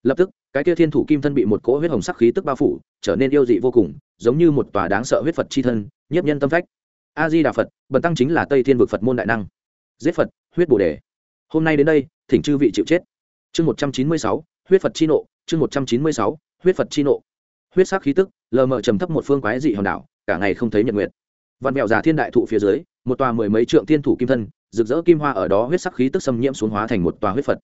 Speaker 1: Lập tức, cái kia thiên thủ kim thân bị một cỗ huyết hồng sắc khí tức bao phủ, trở nên yêu dị vô cùng, giống như một tòa đáng sợ huyết phật c h i thân, nhiếp nhân tâm phách. A di đà phật, bần tăng chính là tây thiên vực phật môn đại năng. Giết phật, huyết bồ đề. Hôm nay đến đây, thỉnh chư vị chịu chết. Chương một trăm chín mươi sáu, huyết phật chi nộ, chương một trăm chín mươi sáu, huyết phật chi nộ. Huyết sắc khí tức, lờ mờ trầm thấp một phương quái dị hòn đảo, cả ngày không thấy nhật nguyệt. Văn mẹo già thiên đại thụ phía dưới, một tòa mười mấy trượng thiên thủ kim thân rực rỡ kim hoa ở đó huyết sắc khí tức xâm nhiễm xuống hóa thành một tòa huyết phật.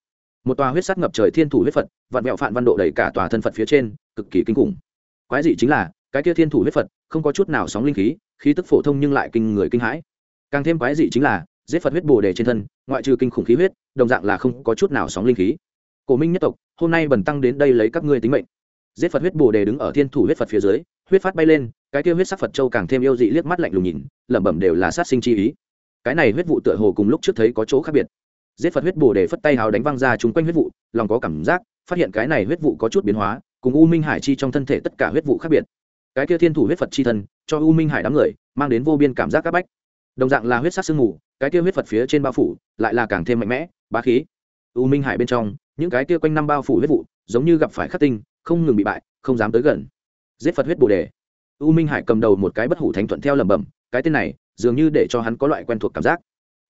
Speaker 1: Một tòa huyết sắc ngập trời thiên thủ huyết phật, vạn mẹo phạn văn độ đầy cả tòa thân phật phía trên, cực kỳ kinh khủng. Quái dị chính là, cái kia thiên thủ huyết phật, không có chút nào sóng linh khí khí tức phổ thông nhưng lại kinh người kinh hãi. Càng thêm quái dị chính là, giết phật huyết bồ đề trên thân, ngoại trừ kinh khủng khí huyết, đồng dạng là không có chút nào sóng linh khí. Cổ minh nhất tộc, hôm nay bần tăng đến đây lấy các ngươi tính mệnh. Giết phật huyết bồ đề đứng ở thiên thủ huyết phật phía dưới, huyết phát bay lên, cái kia huyết sắc phật châu càng thêm yêu dị liếc mắt lạnh lùng nhìn, lẩm bẩm đều là sát sinh chi ý cái này huyết vụ tựa hồ cùng lúc trước thấy có chỗ khác biệt. Giết phật huyết bồ để phất tay hào đánh văng ra chung quanh huyết vụ, lòng có cảm giác, phát hiện cái này huyết vụ có chút biến hóa, cùng u minh hải chi trong thân thể tất cả huyết vụ khác biệt. Cái kia thiên thủ huyết phật chi thân, cho u minh hải đám người, mang đến vô biên cảm giác c áp bách. Đồng dạng là huyết sát sương mù, cái kia huyết phật phía trên bao phủ, lại là càng thêm mạnh mẽ, bá khí. U minh hải bên trong, những cái kia quanh năm bao phủ huyết vụ, giống như gặp phải khắc tinh, không ngừng bị bại, không dám tới gần. Giết phật huyết bồ đề u minh hải cầm đầu một cái bất hủ thánh thuận theo lẩm bẩm, cái tên này dường như để cho hắn có loại quen thuộc cảm giác.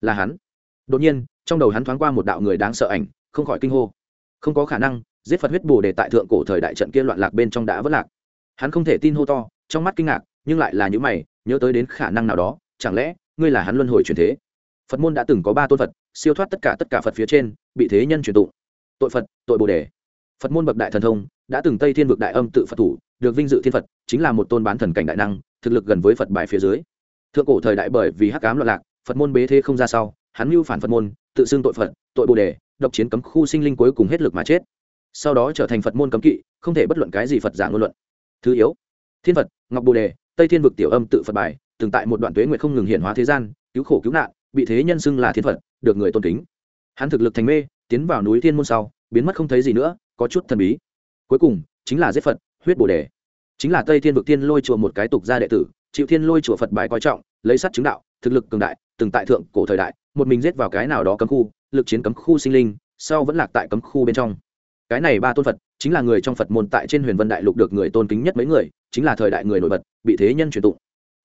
Speaker 1: Là hắn. Đột nhiên, trong đầu hắn thoáng qua một đạo người đáng sợ ảnh, không khỏi kinh hô. Không có khả năng, giết phật huyết bồ đề tại thượng cổ thời đại trận kia loạn lạc bên trong đã vất lạc. Hắn không thể tin hô to, trong mắt kinh ngạc, nhưng lại là những mày, nhớ tới đến khả năng nào đó, chẳng lẽ, ngươi là hắn luân hồi truyền thế? Phật môn đã từng có ba tôn phật, siêu thoát tất cả tất cả phật phía trên, bị thế nhân truyền tụng. Tội phật, tội bồ đề. Phật môn bậc đại thần thông, đã từng tây thiên vực đại âm tự phật thủ, được vinh dự thiên phật, chính là một tôn bán thần cảnh đại năng, thực lực gần với phật bài phía dưới thượng cổ thời đại bởi vì hắc cám loạn lạc, phật môn bế thế không ra sau, hắn mưu phản phật môn, tự xưng tội phật, tội bồ đề, độc chiến cấm khu sinh linh cuối cùng hết lực mà chết. Sau đó trở thành phật môn cấm kỵ, không thể bất luận cái gì phật giả ngôn luận. Thứ yếu, thiên phật, ngọc bồ đề, tây thiên vực tiểu âm tự phật bài, từng tại một đoạn tuế nguyện không ngừng hiện hóa thế gian, cứu khổ cứu nạn, bị thế nhân xưng là thiên phật, được người tôn kính. Hắn thực lực thành mê, tiến vào núi thiên môn sau, biến mất không thấy gì nữa, có chút thần bí. Cuối cùng, chính là giết phật, huyết bồ đề chính là tây thiên vực thiên lôi chùa một cái tục gia đệ tử, chịu thiên lôi chùa phật bài coi trọng, lấy sắt chứng đạo, thực lực cường đại, từng tại thượng cổ thời đại, một mình giết vào cái nào đó cấm khu, lực chiến cấm khu sinh linh, sau vẫn lạc tại cấm khu bên trong. Cái này ba tôn phật, chính là người trong phật môn tại trên huyền vân đại lục được người tôn kính nhất mấy người, chính là thời đại người nổi bật, bị thế nhân truyền tụng.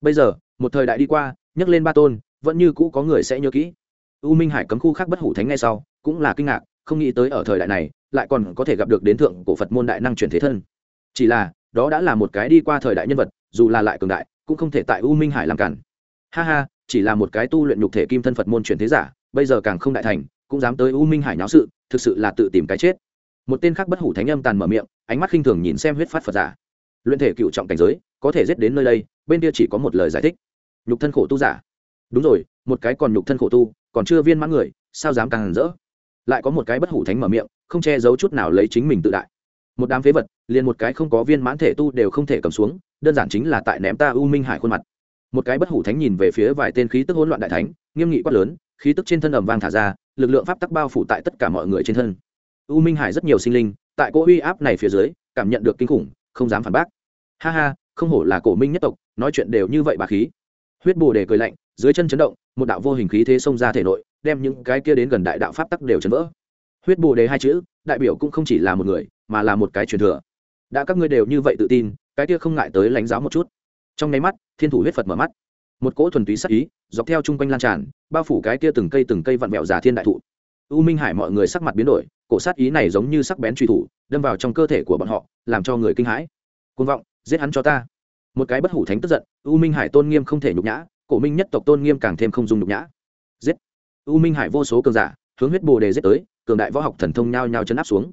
Speaker 1: Bây giờ, một thời đại đi qua, nhắc lên ba tôn, vẫn như cũ có người sẽ nhớ kỹ. U minh hải cấm khu khác bất hủ thánh ngay sau, cũng là kinh ngạc, không nghĩ tới ở thời đại này, lại còn có thể gặp được đến thượng cổ phật môn đại năng truyền thế thân. Chỉ là đó đã là một cái đi qua thời đại nhân vật, dù là lại cường đại, cũng không thể tại u minh hải làm cản. Ha ha, chỉ là một cái tu luyện nhục thể kim thân phật môn truyền thế giả, bây giờ càng không đại thành, cũng dám tới u minh hải nháo sự, thực sự là tự tìm cái chết. Một tên khác bất hủ thánh âm tàn mở miệng, ánh mắt khinh thường nhìn xem huyết phát phật giả. Luyện thể cựu trọng cảnh giới, có thể giết đến nơi đây, bên kia chỉ có một lời giải thích. Nhục thân khổ tu giả. Đúng rồi, một cái còn nhục thân khổ tu, còn chưa viên mãn người, sao dám càng hẳn rỡ? Lại có một cái bất hủ thánh mở miệng, không che giấu chút nào lấy chính mình tự đại một đám phế vật, liền một cái không có viên mãn thể tu đều không thể cầm xuống, đơn giản chính là tại ném ta u minh hải khuôn mặt. Một cái bất hủ thánh nhìn về phía vài tên khí tức hỗn loạn đại thánh, nghiêm nghị quát lớn, khí tức trên thân ẩm vang thả ra, lực lượng pháp tắc bao phủ tại tất cả mọi người trên thân. U minh hải rất nhiều sinh linh, tại cỗ uy áp này phía dưới, cảm nhận được kinh khủng, không dám phản bác. Ha ha, không hổ là cổ minh nhất tộc, nói chuyện đều như vậy bà khí. Huyết bồ đề cười lạnh, dưới chân chấn động, một đạo vô hình khí thế xông ra thể nội, đem những cái kia đến gần đại đạo pháp tắc đều chấn vỡ. Huyết bồ đề hai chữ, đại biểu cũng không chỉ là một người mà là một cái truyền thừa. Đã các ngươi đều như vậy tự tin, cái kia không ngại tới lãnh giáo một chút. Trong nháy mắt, thiên thủ huyết phật mở mắt. Một cỗ thuần túy sắc ý, dọc theo chung quanh lan tràn, bao phủ cái kia từng cây từng cây vặn vẹo giả thiên đại thụ. U minh hải mọi người sắc mặt biến đổi, cổ sát ý này giống như sắc bén truy thủ, đâm vào trong cơ thể của bọn họ, làm cho người kinh hãi. Côn vọng, giết hắn cho ta. Một cái bất hủ thánh tức giận, u minh hải tôn nghiêm không thể nhục nhã, cổ minh nhất tộc tôn nghiêm càng thêm không dùng nhục nhã. Giết. U minh hải vô số cường giả, hướng huyết bồ đề giết tới, cường đại võ học thần thông nhao nhao chấn áp xuống.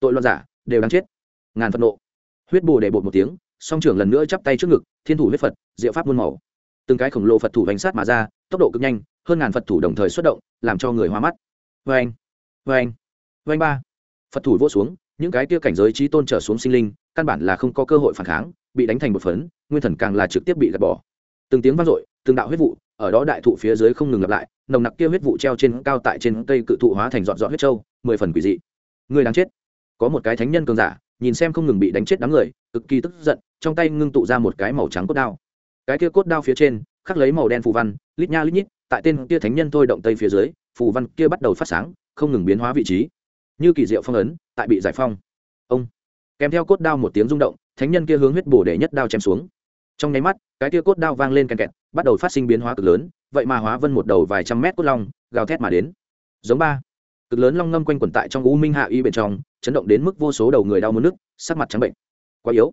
Speaker 1: Tội loạn giả đều đáng chết. Ngàn phật nộ. Huyết bồ đề bột một tiếng, song trưởng lần nữa chắp tay trước ngực, thiên thủ huyết phật, diệu pháp muôn màu. Từng cái khổng lồ phật thủ bánh sát mà ra, tốc độ cực nhanh, hơn ngàn phật thủ đồng thời xuất động, làm cho người hoa mắt. Vê anh vê anh vê anh ba. Phật thủ vô xuống, những cái kia cảnh giới trí tôn trở xuống sinh linh, căn bản là không có cơ hội phản kháng, bị đánh thành một phấn, nguyên thần càng là trực tiếp bị gạt bỏ. Từng tiếng vang dội, từng đạo huyết vụ, ở đó đại thụ phía dưới không ngừng lặp lại, nồng nặc kia huyết vụ treo trên cao tại trên cây cự thụ hóa thành dọn dọn huyết trâu mười phần quỷ dị. Người đáng chết có một cái thánh nhân cường giả, nhìn xem không ngừng bị đánh chết đám người, cực kỳ tức giận, trong tay ngưng tụ ra một cái màu trắng cốt đao. Cái kia cốt đao phía trên, khắc lấy màu đen phù văn, lít nha lít nhít, tại tên kia thánh nhân thôi động tây phía dưới, phù văn kia bắt đầu phát sáng, không ngừng biến hóa vị trí. Như kỳ diệu phong ấn, tại bị giải phong ông. Kèm theo cốt đao một tiếng rung động, thánh nhân kia hướng huyết bổ để nhất đao chém xuống. Trong nháy mắt, cái kia cốt đao vang lên kèn kẹt, bắt đầu phát sinh biến hóa cực lớn, vậy mà hóa vân một đầu vài trăm mét cốt long, gào thét mà đến. Giống ba cực lớn long ngâm quanh quẩn tại trong u minh hạ y bên trong, chấn động đến mức vô số đầu người đau mất nước sắc mặt trắng bệnh. Quá yếu.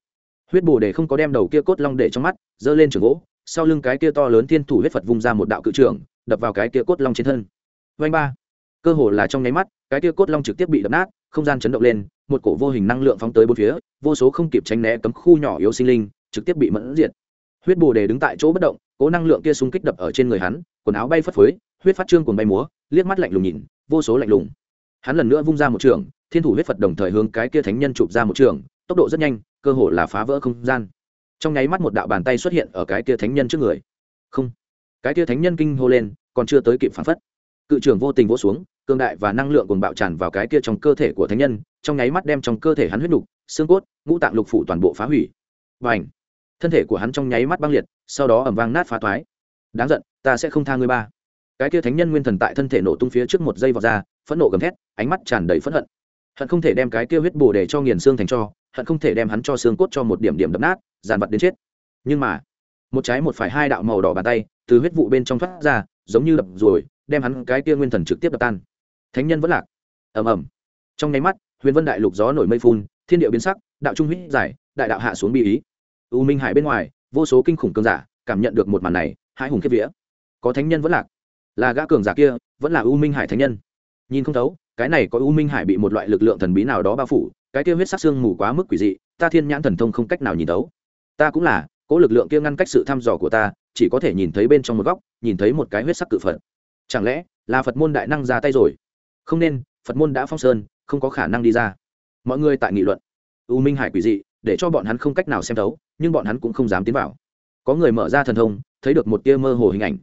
Speaker 1: Huyết bồ đề không có đem đầu kia cốt long để trong mắt, giơ lên trường gỗ, sau lưng cái kia to lớn thiên thủ huyết phật vung ra một đạo cự trưởng đập vào cái kia cốt long trên thân. Vanh ba. Cơ hồ là trong nháy mắt, cái kia cốt long trực tiếp bị đập nát, không gian chấn động lên, một cổ vô hình năng lượng phóng tới bốn phía, vô số không kịp tránh né cấm khu nhỏ yếu sinh linh, trực tiếp bị mẫn diệt. Huyết bồ đề đứng tại chỗ bất động, cố năng lượng kia xung kích đập ở trên người hắn, quần áo bay phất phới, huyết phát trương quần bay múa liếc mắt lạnh lùng nhìn, vô số lạnh lùng. Hắn lần nữa vung ra một trường, thiên thủ huyết phật đồng thời hướng cái kia thánh nhân chụp ra một trường, tốc độ rất nhanh, cơ hồ là phá vỡ không gian. Trong nháy mắt một đạo bàn tay xuất hiện ở cái kia thánh nhân trước người. Không. Cái kia thánh nhân kinh hô lên, còn chưa tới kịp phản phất. Cự trưởng vô tình vỗ xuống cương đại và năng lượng cùng bạo tràn vào cái kia trong cơ thể của thánh nhân, trong nháy mắt đem trong cơ thể hắn huyết nục, xương cốt, ngũ tạng lục phủ toàn bộ phá hủy. Và ảnh thân thể của hắn trong nháy mắt băng liệt, sau đó ẩm vang nát phá toái đáng giận, ta sẽ không tha ngươi ba cái kia thánh nhân nguyên thần tại thân thể nổ tung phía trước một giây vào ra, phẫn nộ gầm thét, ánh mắt tràn đầy phẫn hận. Hận không thể đem cái kia huyết bồ để cho nghiền xương thành cho, hận không thể đem hắn cho xương cốt cho một điểm điểm đập nát, dàn vật đến chết. Nhưng mà, một trái một phải hai đạo màu đỏ bàn tay từ huyết vụ bên trong thoát ra, giống như đập rồi, đem hắn cái kia nguyên thần trực tiếp đập tan. Thánh nhân vẫn lạc. Ầm ầm. Trong nháy mắt, huyền vân đại lục gió nổi mây phun, thiên địa biến sắc, đạo trung huyết giải, đại đạo hạ xuống bi ý. U minh hải bên ngoài, vô số kinh khủng cường giả cảm nhận được một màn này hai hùng kiếp vía. Có thánh nhân vẫn lạc là gã cường giả kia, vẫn là u minh hải thánh nhân. Nhìn không thấu, cái này có u minh hải bị một loại lực lượng thần bí nào đó bao phủ, cái kia huyết sắc xương mù quá mức quỷ dị, ta thiên nhãn thần thông không cách nào nhìn thấu. Ta cũng là cỗ lực lượng kia ngăn cách sự thăm dò của ta, chỉ có thể nhìn thấy bên trong một góc, nhìn thấy một cái huyết sắc cự phật. Chẳng lẽ là phật môn đại năng ra tay rồi? Không nên, phật môn đã phong sơn, không có khả năng đi ra. Mọi người tại nghị luận. U minh hải quỷ dị, để cho bọn hắn không cách nào xem thấu, nhưng bọn hắn cũng không dám tiến vào. Có người mở ra thần thông, thấy được một tia mơ hồ hình ảnh.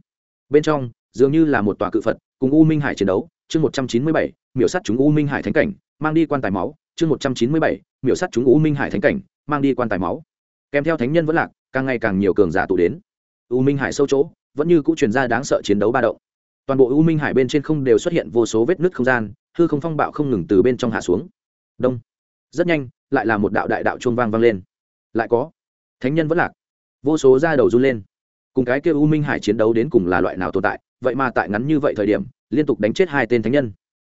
Speaker 1: Bên trong dường như là một tòa cự phật, cùng u minh hải chiến đấu. Chương một trăm chín mươi bảy, miểu sắt chúng u minh hải thánh cảnh, mang đi quan tài máu. Chương một trăm chín mươi bảy, miểu sắt chúng u minh hải thánh cảnh, mang đi quan tài máu. Kèm theo thánh nhân vẫn lạc, càng ngày càng nhiều cường giả tụ đến. U minh hải sâu chỗ, vẫn như cũ truyền ra đáng sợ chiến đấu ba động. Toàn bộ u minh hải bên trên không đều xuất hiện vô số vết nứt không gian, hư không phong bạo không ngừng từ bên trong hạ xuống. Đông. Rất nhanh, lại là một đạo đại đạo chuông vang vang lên. Lại có. Thánh nhân vẫn lạc. Vô số ra đầu run lên. Cùng cái kêu u minh hải chiến đấu đến cùng là loại nào tồn tại? Vậy mà tại ngắn như vậy thời điểm, liên tục đánh chết hai tên thánh nhân.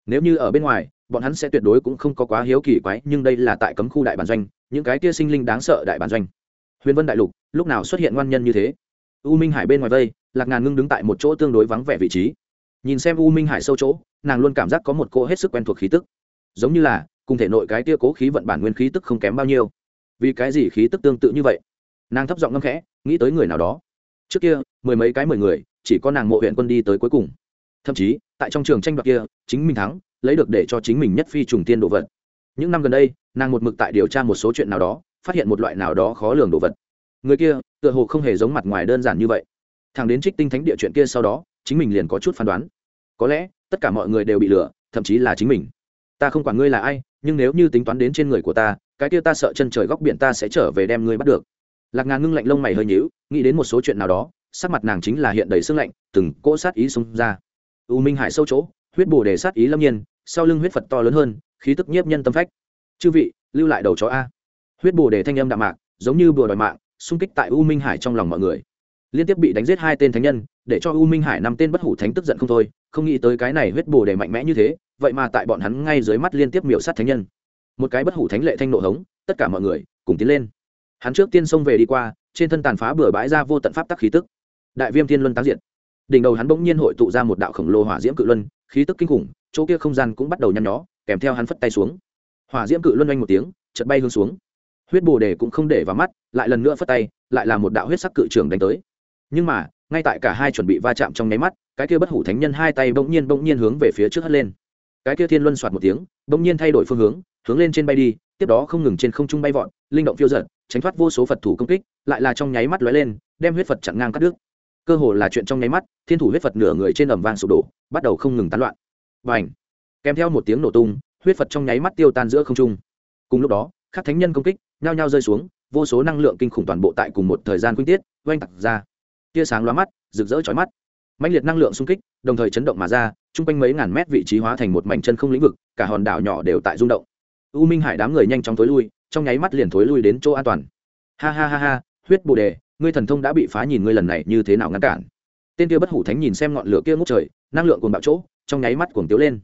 Speaker 1: Nếu như ở bên ngoài, bọn hắn sẽ tuyệt đối cũng không có quá hiếu kỳ quái, nhưng đây là tại cấm khu đại bản doanh, những cái kia sinh linh đáng sợ đại bản doanh. Huyền vân đại lục, lúc nào xuất hiện ngoan nhân như thế? U minh hải bên ngoài vây, lạc ngàn ngưng đứng tại một chỗ tương đối vắng vẻ vị trí. Nhìn xem u minh hải sâu chỗ, nàng luôn cảm giác có một cô hết sức quen thuộc khí tức. Giống như là, cùng thể nội cái tia cố khí vận bản nguyên khí tức không kém bao nhiêu. Vì cái gì khí tức tương tự như vậy? Nàng thấp giọng ngâm khẽ, nghĩ tới người nào đó. Trước kia, mười mấy cái mười người chỉ có nàng mộ huyện quân đi tới cuối cùng. Thậm chí, tại trong trường tranh đoạt kia, chính mình thắng, lấy được để cho chính mình nhất phi trùng tiên đồ vật. Những năm gần đây, nàng một mực tại điều tra một số chuyện nào đó, phát hiện một loại nào đó khó lường đồ vật. Người kia, tựa hồ không hề giống mặt ngoài đơn giản như vậy. Thằng đến trích tinh thánh địa chuyện kia sau đó, chính mình liền có chút phán đoán. Có lẽ, tất cả mọi người đều bị lừa, thậm chí là chính mình. Ta không quản ngươi là ai, nhưng nếu như tính toán đến trên người của ta, cái kia ta sợ chân trời góc biển ta sẽ trở về đem ngươi bắt được. Lạc ngàn ngưng lạnh lông mày hơi nhíu, nghĩ đến một số chuyện nào đó sắc mặt nàng chính là hiện đầy sương lạnh, từng cỗ sát ý xông ra. U minh hải sâu chỗ, huyết bồ đề sát ý lâm nhiên, sau lưng huyết phật to lớn hơn, khí tức nhiếp nhân tâm phách. Chư vị, lưu lại đầu chó a. Huyết bồ đề thanh âm đạm mạc, giống như bùa đòi mạng, xung kích tại u minh hải trong lòng mọi người. Liên tiếp bị đánh giết hai tên thánh nhân, để cho u minh hải năm tên bất hủ thánh tức giận không thôi, không nghĩ tới cái này huyết bồ đề mạnh mẽ như thế, vậy mà tại bọn hắn ngay dưới mắt liên tiếp miểu sát thánh nhân. Một cái bất hủ thánh lệ thanh nộ hống, tất cả mọi người cùng tiến lên. Hắn trước tiên xông về đi qua, trên thân tàn phá bừa bãi ra vô tận pháp tắc khí tức đại viêm thiên luân tán diện đỉnh đầu hắn bỗng nhiên hội tụ ra một đạo khổng lồ hỏa diễm cự luân, khí tức kinh khủng, chỗ kia không gian cũng bắt đầu nhăn nhó, kèm theo hắn phất tay xuống. Hỏa diễm cự luân oanh một tiếng chật bay hướng xuống. Huyết bồ đề cũng không để vào mắt, lại lần nữa phất tay, lại là một đạo huyết sắc cự trường đánh tới. Nhưng mà, ngay tại cả hai chuẩn bị va chạm trong nháy mắt, cái kia bất hủ thánh nhân hai tay bỗng nhiên bỗng nhiên hướng về phía trước hất lên. Cái kia thiên luân soạt một tiếng, bỗng nhiên thay đổi phương hướng hướng lên trên bay đi, tiếp đó không ngừng trên không trung bay vọt, linh động phiêu giật tránh thoát vô số phật thủ công kích, lại là trong nháy mắt lóe lên, đem huyết phật chặn ngang cắt đứt cơ hồ là chuyện trong nháy mắt, thiên thủ huyết phật nửa người trên ẩm vang sụp đổ, bắt đầu không ngừng tán loạn. Và ảnh kèm theo một tiếng nổ tung, huyết phật trong nháy mắt tiêu tan giữa không trung. Cùng lúc đó, các thánh nhân công kích, nhao nhao rơi xuống, vô số năng lượng kinh khủng toàn bộ tại cùng một thời gian quynh tiết, oanh tặc ra. Tia sáng loa mắt, rực rỡ chói mắt. Mạnh liệt năng lượng xung kích, đồng thời chấn động mà ra, chung quanh mấy ngàn mét vị trí hóa thành một mảnh chân không lĩnh vực, cả hòn đảo nhỏ đều tại rung động. U minh hải đám người nhanh chóng thối lui, trong nháy mắt liền thối lui đến chỗ an toàn. Ha ha ha ha, huyết bồ đề ngươi thần thông đã bị phá nhìn ngươi lần này như thế nào ngăn cản. Tên kia bất hủ thánh nhìn xem ngọn lửa kia ngút trời, năng lượng cuồng bạo chỗ, trong nháy mắt cuồng tiếu lên.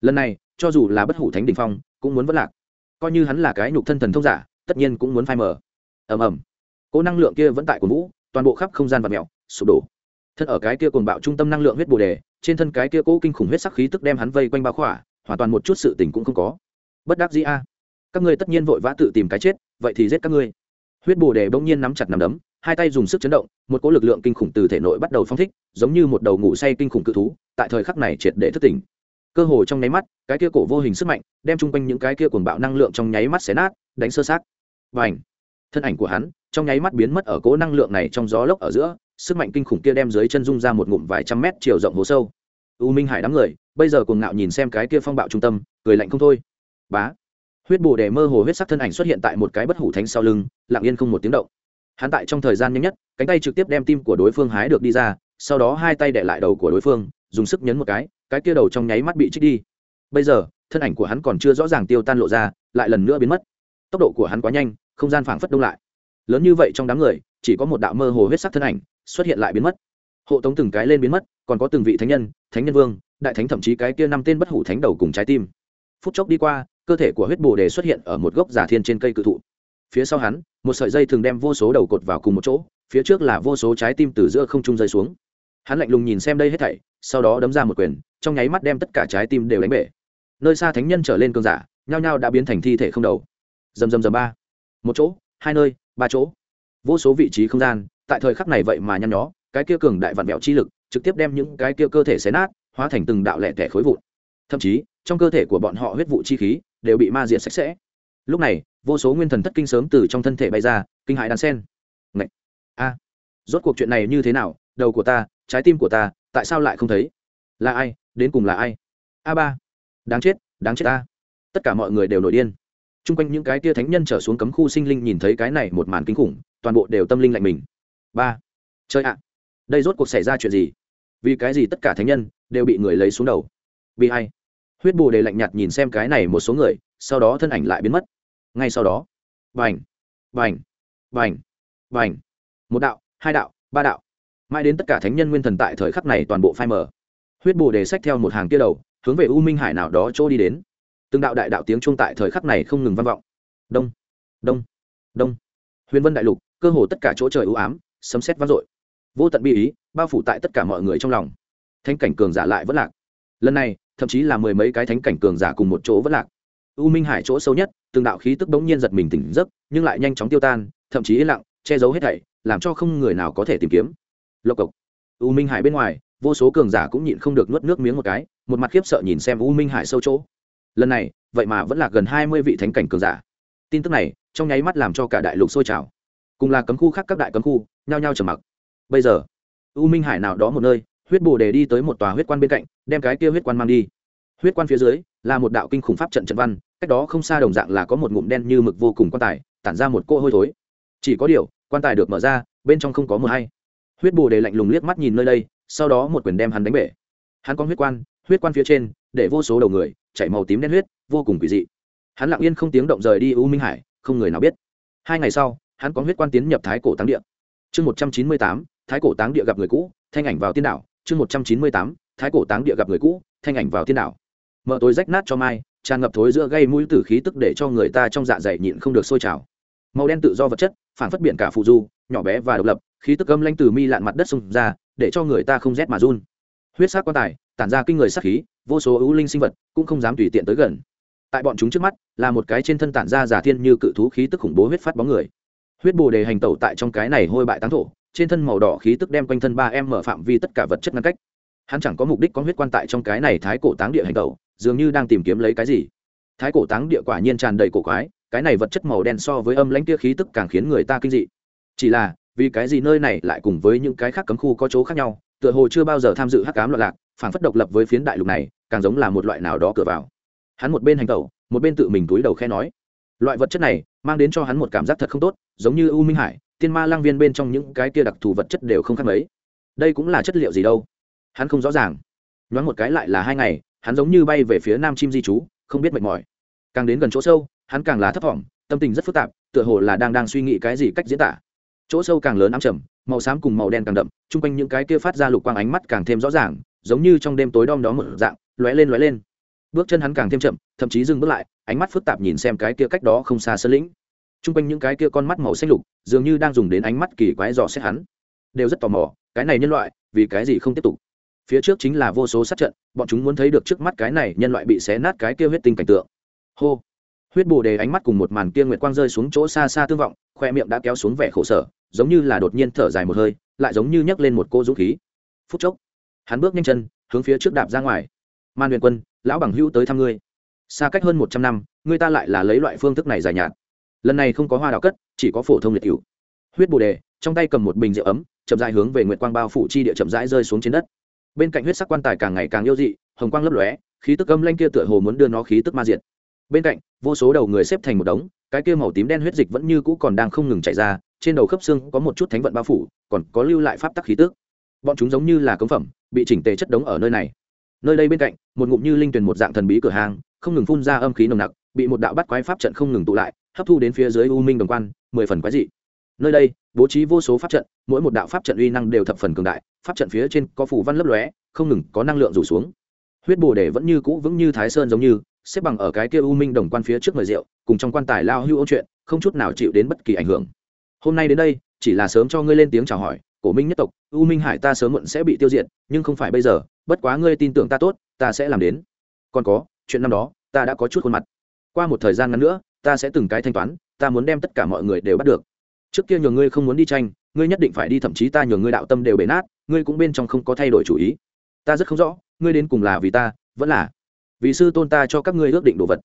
Speaker 1: Lần này, cho dù là bất hủ thánh đình phong, cũng muốn vất lạc. Coi như hắn là cái nhục thân thần thông giả, tất nhiên cũng muốn phai mở ầm ầm. Cỗ năng lượng kia vẫn tại cuồng vũ, toàn bộ khắp không gian và mèo, sụp đổ. Thân ở cái kia cuồng bạo trung tâm năng lượng huyết bồ đề, trên thân cái kia cỗ kinh khủng huyết sắc khí tức đem hắn vây quanh bao khỏa, hoàn toàn một chút sự tình cũng không có. Bất đắc dĩ a. Các ngươi tất nhiên vội vã tự tìm cái chết, vậy thì giết các ngươi. Huyết bồ đề bỗng nhiên nắm chặt nằm đấm hai tay dùng sức chấn động, một cỗ lực lượng kinh khủng từ thể nội bắt đầu phong thích, giống như một đầu ngủ say kinh khủng cự thú, tại thời khắc này triệt để thất tỉnh. Cơ hồ trong nháy mắt, cái kia cổ vô hình sức mạnh đem chung quanh những cái kia cuồng bạo năng lượng trong nháy mắt xé nát, đánh sơ sát và ảnh thân ảnh của hắn trong nháy mắt biến mất ở cỗ năng lượng này trong gió lốc ở giữa, sức mạnh kinh khủng kia đem dưới chân dung ra một ngụm vài trăm mét chiều rộng hố sâu. U minh hải đám người, bây giờ cuồng ngạo nhìn xem cái kia phong bạo trung tâm, cười lạnh không thôi. Bá! Huyết bồ đề mơ hồ huyết sắc thân ảnh xuất hiện tại một cái bất hủ thánh sau lưng, lặng yên không một tiếng động hắn tại trong thời gian nhanh nhất, cánh tay trực tiếp đem tim của đối phương hái được đi ra, sau đó hai tay để lại đầu của đối phương, dùng sức nhấn một cái cái kia đầu trong nháy mắt bị trích đi. Bây giờ, thân ảnh của hắn còn chưa rõ ràng tiêu tan lộ ra, lại lần nữa biến mất. Tốc độ của hắn quá nhanh, không gian phảng phất đông lại. Lớn như vậy trong đám người, chỉ có một đạo mơ hồ huyết sắc thân ảnh xuất hiện lại biến mất. Hộ tống từng cái lên biến mất, còn có từng vị thánh nhân thánh nhân vương, đại thánh thậm chí cái kia năm tên bất hủ thánh đầu cùng trái tim. Phút chốc đi qua, cơ thể của huyết bồ đề xuất hiện ở một gốc giả thiên trên cây cự thụ phía sau hắn, một sợi dây thường đem vô số đầu cột vào cùng một chỗ, phía trước là vô số trái tim từ giữa không trung rơi xuống. Hắn lạnh lùng nhìn xem đây hết thảy, sau đó đấm ra một quyền, trong nháy mắt đem tất cả trái tim đều đánh bể. Nơi xa thánh nhân trở lên cơn giả, nhao nhao đã biến thành thi thể không đầu. Dầm dầm dầm ba. Một chỗ, hai nơi, ba chỗ. Vô số vị trí không gian, tại thời khắc này vậy mà nhăn nhó, cái kia cường đại vạn mẹo chi lực, trực tiếp đem những cái kia cơ thể xé nát, hóa thành từng đạo lẻ tẻ khối vụn. Thậm chí, trong cơ thể của bọn họ huyết vụ chi khí, đều bị ma diệt sạch sẽ lúc này, vô số nguyên thần thất kinh sớm từ trong thân thể bay ra, kinh hại đan sen. Ngậy! a. Rốt cuộc chuyện này như thế nào? Đầu của ta, trái tim của ta, tại sao lại không thấy? Là ai? Đến cùng là ai? A ba. Đáng chết đáng chết ta. Tất cả mọi người đều nổi điên. T r u n g quanh những cái tia thánh nhân trở xuống cấm khu sinh linh nhìn thấy cái này một màn kinh khủng, toàn bộ đều tâm linh lạnh mình. Ba. Chơi ạ. Đây rốt cuộc xảy ra chuyện gì? Vì cái gì tất cả thánh nhân đều bị người lấy xuống đầu? Vì hay huyết bồ đề lạnh nhạt nhìn xem cái này một số người, sau đó thân ảnh lại biến mất ngay sau đó vành vành vành vành một đạo, hai đạo, ba đạo. Mãi đến tất cả thánh nhân nguyên thần tại thời khắc này toàn bộ phai mở huyết bồ đề sách theo một hàng kia đầu, hướng về u minh hải nào đó chỗ đi đến. Từng đạo đại đạo tiếng chuông tại thời khắc này không ngừng vang vọng. Đông đông đông. Huyền vân đại lục, cơ hồ tất cả chỗ trời ưu ám, sấm xét vang dội. Vô tận bi ý, bao phủ tại tất cả mọi người trong lòng. Thánh cảnh cường giả lại vẫn lạc. Lần này, thậm chí là mười mấy cái thánh cảnh cường giả cùng một chỗ vẫn lạc u minh hải chỗ sâu nhất, từng đạo khí tức bỗng nhiên giật mình tỉnh giấc, nhưng lại nhanh chóng tiêu tan, thậm chí lặng, che giấu hết thảy, làm cho không người nào có thể tìm kiếm. Lộc cộc. U minh hải bên ngoài, vô số cường giả cũng nhịn không được nuốt nước miếng một cái, một mặt khiếp sợ nhìn xem u minh hải sâu chỗ. Lần này, vậy mà vẫn là gần hai mươi vị thánh cảnh cường giả. Tin tức này, trong nháy mắt làm cho cả đại lục sôi trào. Cùng là cấm khu khác các đại cấm khu, nhao nhao trầm mặc. Bây giờ, u minh hải nào đó một nơi, huyết bồ đề đi tới một tòa huyết quan bên cạnh, đem cái kia huyết quan mang đi. Huyết quan phía dưới, là một đạo kinh khủng pháp trận trận văn cách đó không xa đồng dạng là có một ngụm đen như mực vô cùng quan tài, tản ra một cỗ hôi thối. Chỉ có điều, quan tài được mở ra, bên trong không có mờ hay. Huyết bồ đề lạnh lùng liếc mắt nhìn nơi đây, sau đó một quyền đem hắn đánh bể. Hắn có huyết quan huyết quan phía trên, để vô số đầu người, chảy màu tím đen huyết, vô cùng quỷ dị. Hắn lặng yên không tiếng động rời đi u minh hải, không người nào biết. Hai ngày sau, hắn có huyết quan tiến nhập thái cổ táng địa. Chương một trăm chín mươi tám, thái cổ táng địa gặp người cũ, thanh ảnh vào tiên đảo. Chương một trăm chín mươi tám, thái cổ táng địa gặp người cũ, thanh ảnh vào tiên đảo. Mở tối rách nát cho mai tràn ngập thối giữa gây mũi tử khí tức để cho người ta trong dạ dày nhịn không được sôi trào. Màu đen tự do vật chất, phản phất biển cả phù du, nhỏ bé và độc lập, khí tức âm lanh từ mi lạn mặt đất xông ra, để cho người ta không rét mà run. Huyết sắc quan tài, tản ra kinh người sắc khí, vô số ưu linh sinh vật cũng không dám tùy tiện tới gần. Tại bọn chúng trước mắt, là một cái trên thân tản ra giả thiên như cự thú khí tức khủng bố huyết phát bóng người. Huyết bồ đề hành tẩu tại trong cái này hôi bại táng thổ, trên thân màu đỏ khí tức đem quanh thân ba em mở phạm vi tất cả vật chất ngăn cách. Hắn chẳng có mục đích có huyết quan tại trong cái này thái cổ táng địa hành tẩu dường như đang tìm kiếm lấy cái gì. Thái cổ táng địa quả nhiên tràn đầy cổ quái, cái này vật chất màu đen so với âm lãnh tia khí tức càng khiến người ta kinh dị. Chỉ là, vì cái gì nơi này lại cùng với những cái khác cấm khu có chỗ khác nhau, tựa hồ chưa bao giờ tham dự hắc cám loạn lạc, phản phất độc lập với phiến đại lục này, càng giống là một loại nào đó cửa vào. Hắn một bên hành tẩu, một bên tự mình túi đầu khe nói, loại vật chất này mang đến cho hắn một cảm giác thật không tốt, giống như u minh hải tiên ma lang viên bên trong những cái kia đặc thù vật chất đều không khác mấy. Đây cũng là chất liệu gì đâu? Hắn không rõ ràng. Nhoáng một cái lại là hai ngày hắn giống như bay về phía nam chim di trú không biết mệt mỏi. Càng đến gần chỗ sâu, hắn càng là thấp thỏm, tâm tình rất phức tạp, tựa hồ là đang đang suy nghĩ cái gì cách diễn tả. Chỗ sâu càng lớn ám trầm, màu xám cùng màu đen càng đậm, chung quanh những cái kia phát ra lục quang ánh mắt càng thêm rõ ràng, giống như trong đêm tối đom đó một dạng, lóe lên lóe lên. Bước chân hắn càng thêm chậm, thậm chí dừng bước lại, ánh mắt phức tạp nhìn xem cái kia cách đó không xa sơn lĩnh. Chung quanh những cái kia con mắt màu xanh lục, dường như đang dùng đến ánh mắt kỳ quái dò xét hắn. Đều rất tò mò, cái này nhân loại, vì cái gì không tiếp tục? Phía trước chính là vô số sát trận, bọn chúng muốn thấy được trước mắt cái này nhân loại bị xé nát cái kia huyết tinh cảnh tượng. Hô! Huyết bồ đề ánh mắt cùng một màn kia nguyệt quang rơi xuống chỗ xa xa tương vọng, khoe miệng đã kéo xuống vẻ khổ sở, giống như là đột nhiên thở dài một hơi, lại giống như nhấc lên một cô dũng khí. Phút chốc, hắn bước nhanh chân, hướng phía trước đạp ra ngoài. Man huyền quân, lão bằng hữu tới thăm ngươi. Xa cách hơn một trăm năm, ngươi ta lại là lấy loại phương thức này dài nhạt. Lần này không có hoa đào cất, chỉ có phổ thông liệt cựu huyết bồ đề, trong tay cầm một bình rượu ấm, chậm rãi hướng về nguyệt quang bao phủ chi địa chậm rãi rơi xuống trên đất bên cạnh huyết sắc quan tài càng ngày càng yêu dị, hồng quang lấp lóe, khí tức âm lanh kia tựa hồ muốn đưa nó khí tức ma diệt. Bên cạnh, vô số đầu người xếp thành một đống, cái kia màu tím đen huyết dịch vẫn như cũ còn đang không ngừng chảy ra, trên đầu khớp xương có một chút thánh vận bao phủ, còn có lưu lại pháp tắc khí tức. Bọn chúng giống như là cống phẩm, bị chỉnh tề chất đống ở nơi này. Nơi đây bên cạnh, một ngụm như linh tuyền một dạng thần bí cửa hàng, không ngừng phun ra âm khí nồng nặc, bị một đạo bắt quái pháp trận không ngừng tụ lại, hấp thu đến phía dưới u minh đồng quan, mười phần quái dị. Nơi đây bố trí vô số pháp trận, mỗi một đạo pháp trận uy năng đều thập phần cường đại, pháp trận phía trên có phủ văn lấp lóe, không ngừng có năng lượng rủ xuống. Huyết bồ đề vẫn như cũ vững như thái sơn giống như, xếp bằng ở cái kia u minh đồng quan phía trước mời rượu, cùng trong quan tài lao hưu ôn chuyện, không chút nào chịu đến bất kỳ ảnh hưởng. Hôm nay đến đây, chỉ là sớm cho ngươi lên tiếng chào hỏi, cổ minh nhất tộc, u minh hải ta sớm muộn sẽ bị tiêu diệt, nhưng không phải bây giờ, bất quá ngươi tin tưởng ta tốt, ta sẽ làm đến. Còn có, chuyện năm đó, ta đã có chút khuôn mặt. Qua một thời gian ngắn nữa, ta sẽ từng cái thanh toán, ta muốn đem tất cả mọi người đều bắt được trước kia nhường ngươi không muốn đi tranh, ngươi nhất định phải đi, thậm chí ta nhường ngươi đạo tâm đều bể nát, ngươi cũng bên trong không có thay đổi chủ ý. Ta rất không rõ, ngươi đến cùng là vì ta, vẫn là vì sư tôn ta cho các ngươi ước định đồ vật.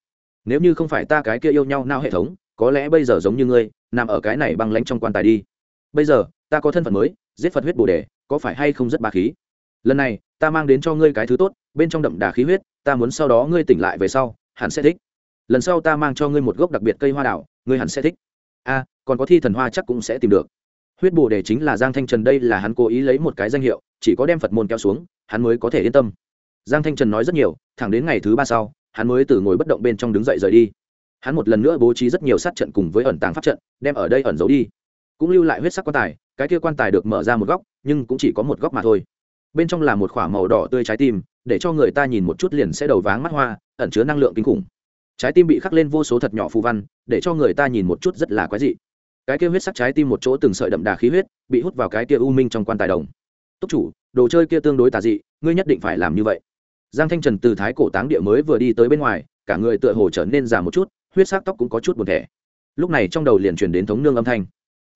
Speaker 1: Nếu như không phải ta cái kia yêu nhau nao hệ thống, có lẽ bây giờ giống như ngươi, nằm ở cái này băng lánh trong quan tài đi. Bây giờ, ta có thân phận mới, giết phật huyết bồ đề, có phải hay không rất bà khí? Lần này, ta mang đến cho ngươi cái thứ tốt, bên trong đậm đà khí huyết, ta muốn sau đó ngươi tỉnh lại về sau, hẳn sẽ thích. Lần sau ta mang cho ngươi một gốc đặc biệt cây hoa đảo ngươi hẳn sẽ thích. A còn có thi thần hoa chắc cũng sẽ tìm được. Huyết bồ đề chính là giang thanh trần, đây là hắn cố ý lấy một cái danh hiệu, chỉ có đem phật môn kéo xuống, hắn mới có thể yên tâm. Giang thanh trần nói rất nhiều, thẳng đến ngày thứ ba sau, hắn mới từ ngồi bất động bên trong đứng dậy rời đi. Hắn một lần nữa bố trí rất nhiều sát trận cùng với ẩn tàng pháp trận, đem ở đây ẩn giấu đi. Cũng lưu lại huyết sắc quan tài, cái kia quan tài được mở ra một góc, nhưng cũng chỉ có một góc mà thôi. Bên trong là một k h ỏ a màu đỏ tươi trái tim, để cho người ta nhìn một chút liền sẽ đầu váng mắt hoa, ẩn chứa năng lượng kinh khủng. Trái tim bị khắc lên vô số thật nhỏ phù văn, để cho người ta nhìn một chút rất là quái dị cái kia huyết sắc trái tim một chỗ từng sợi đậm đà khí huyết bị hút vào cái kia u minh trong quan tài đồng. Túc chủ, đồ chơi kia tương đối tà dị, ngươi nhất định phải làm như vậy. Giang thanh trần từ thái cổ táng địa mới vừa đi tới bên ngoài, cả người tựa hồ trở nên già một chút, huyết sắc tóc cũng có chút buồn thẻ. Lúc này trong đầu liền truyền đến thống nương âm thanh.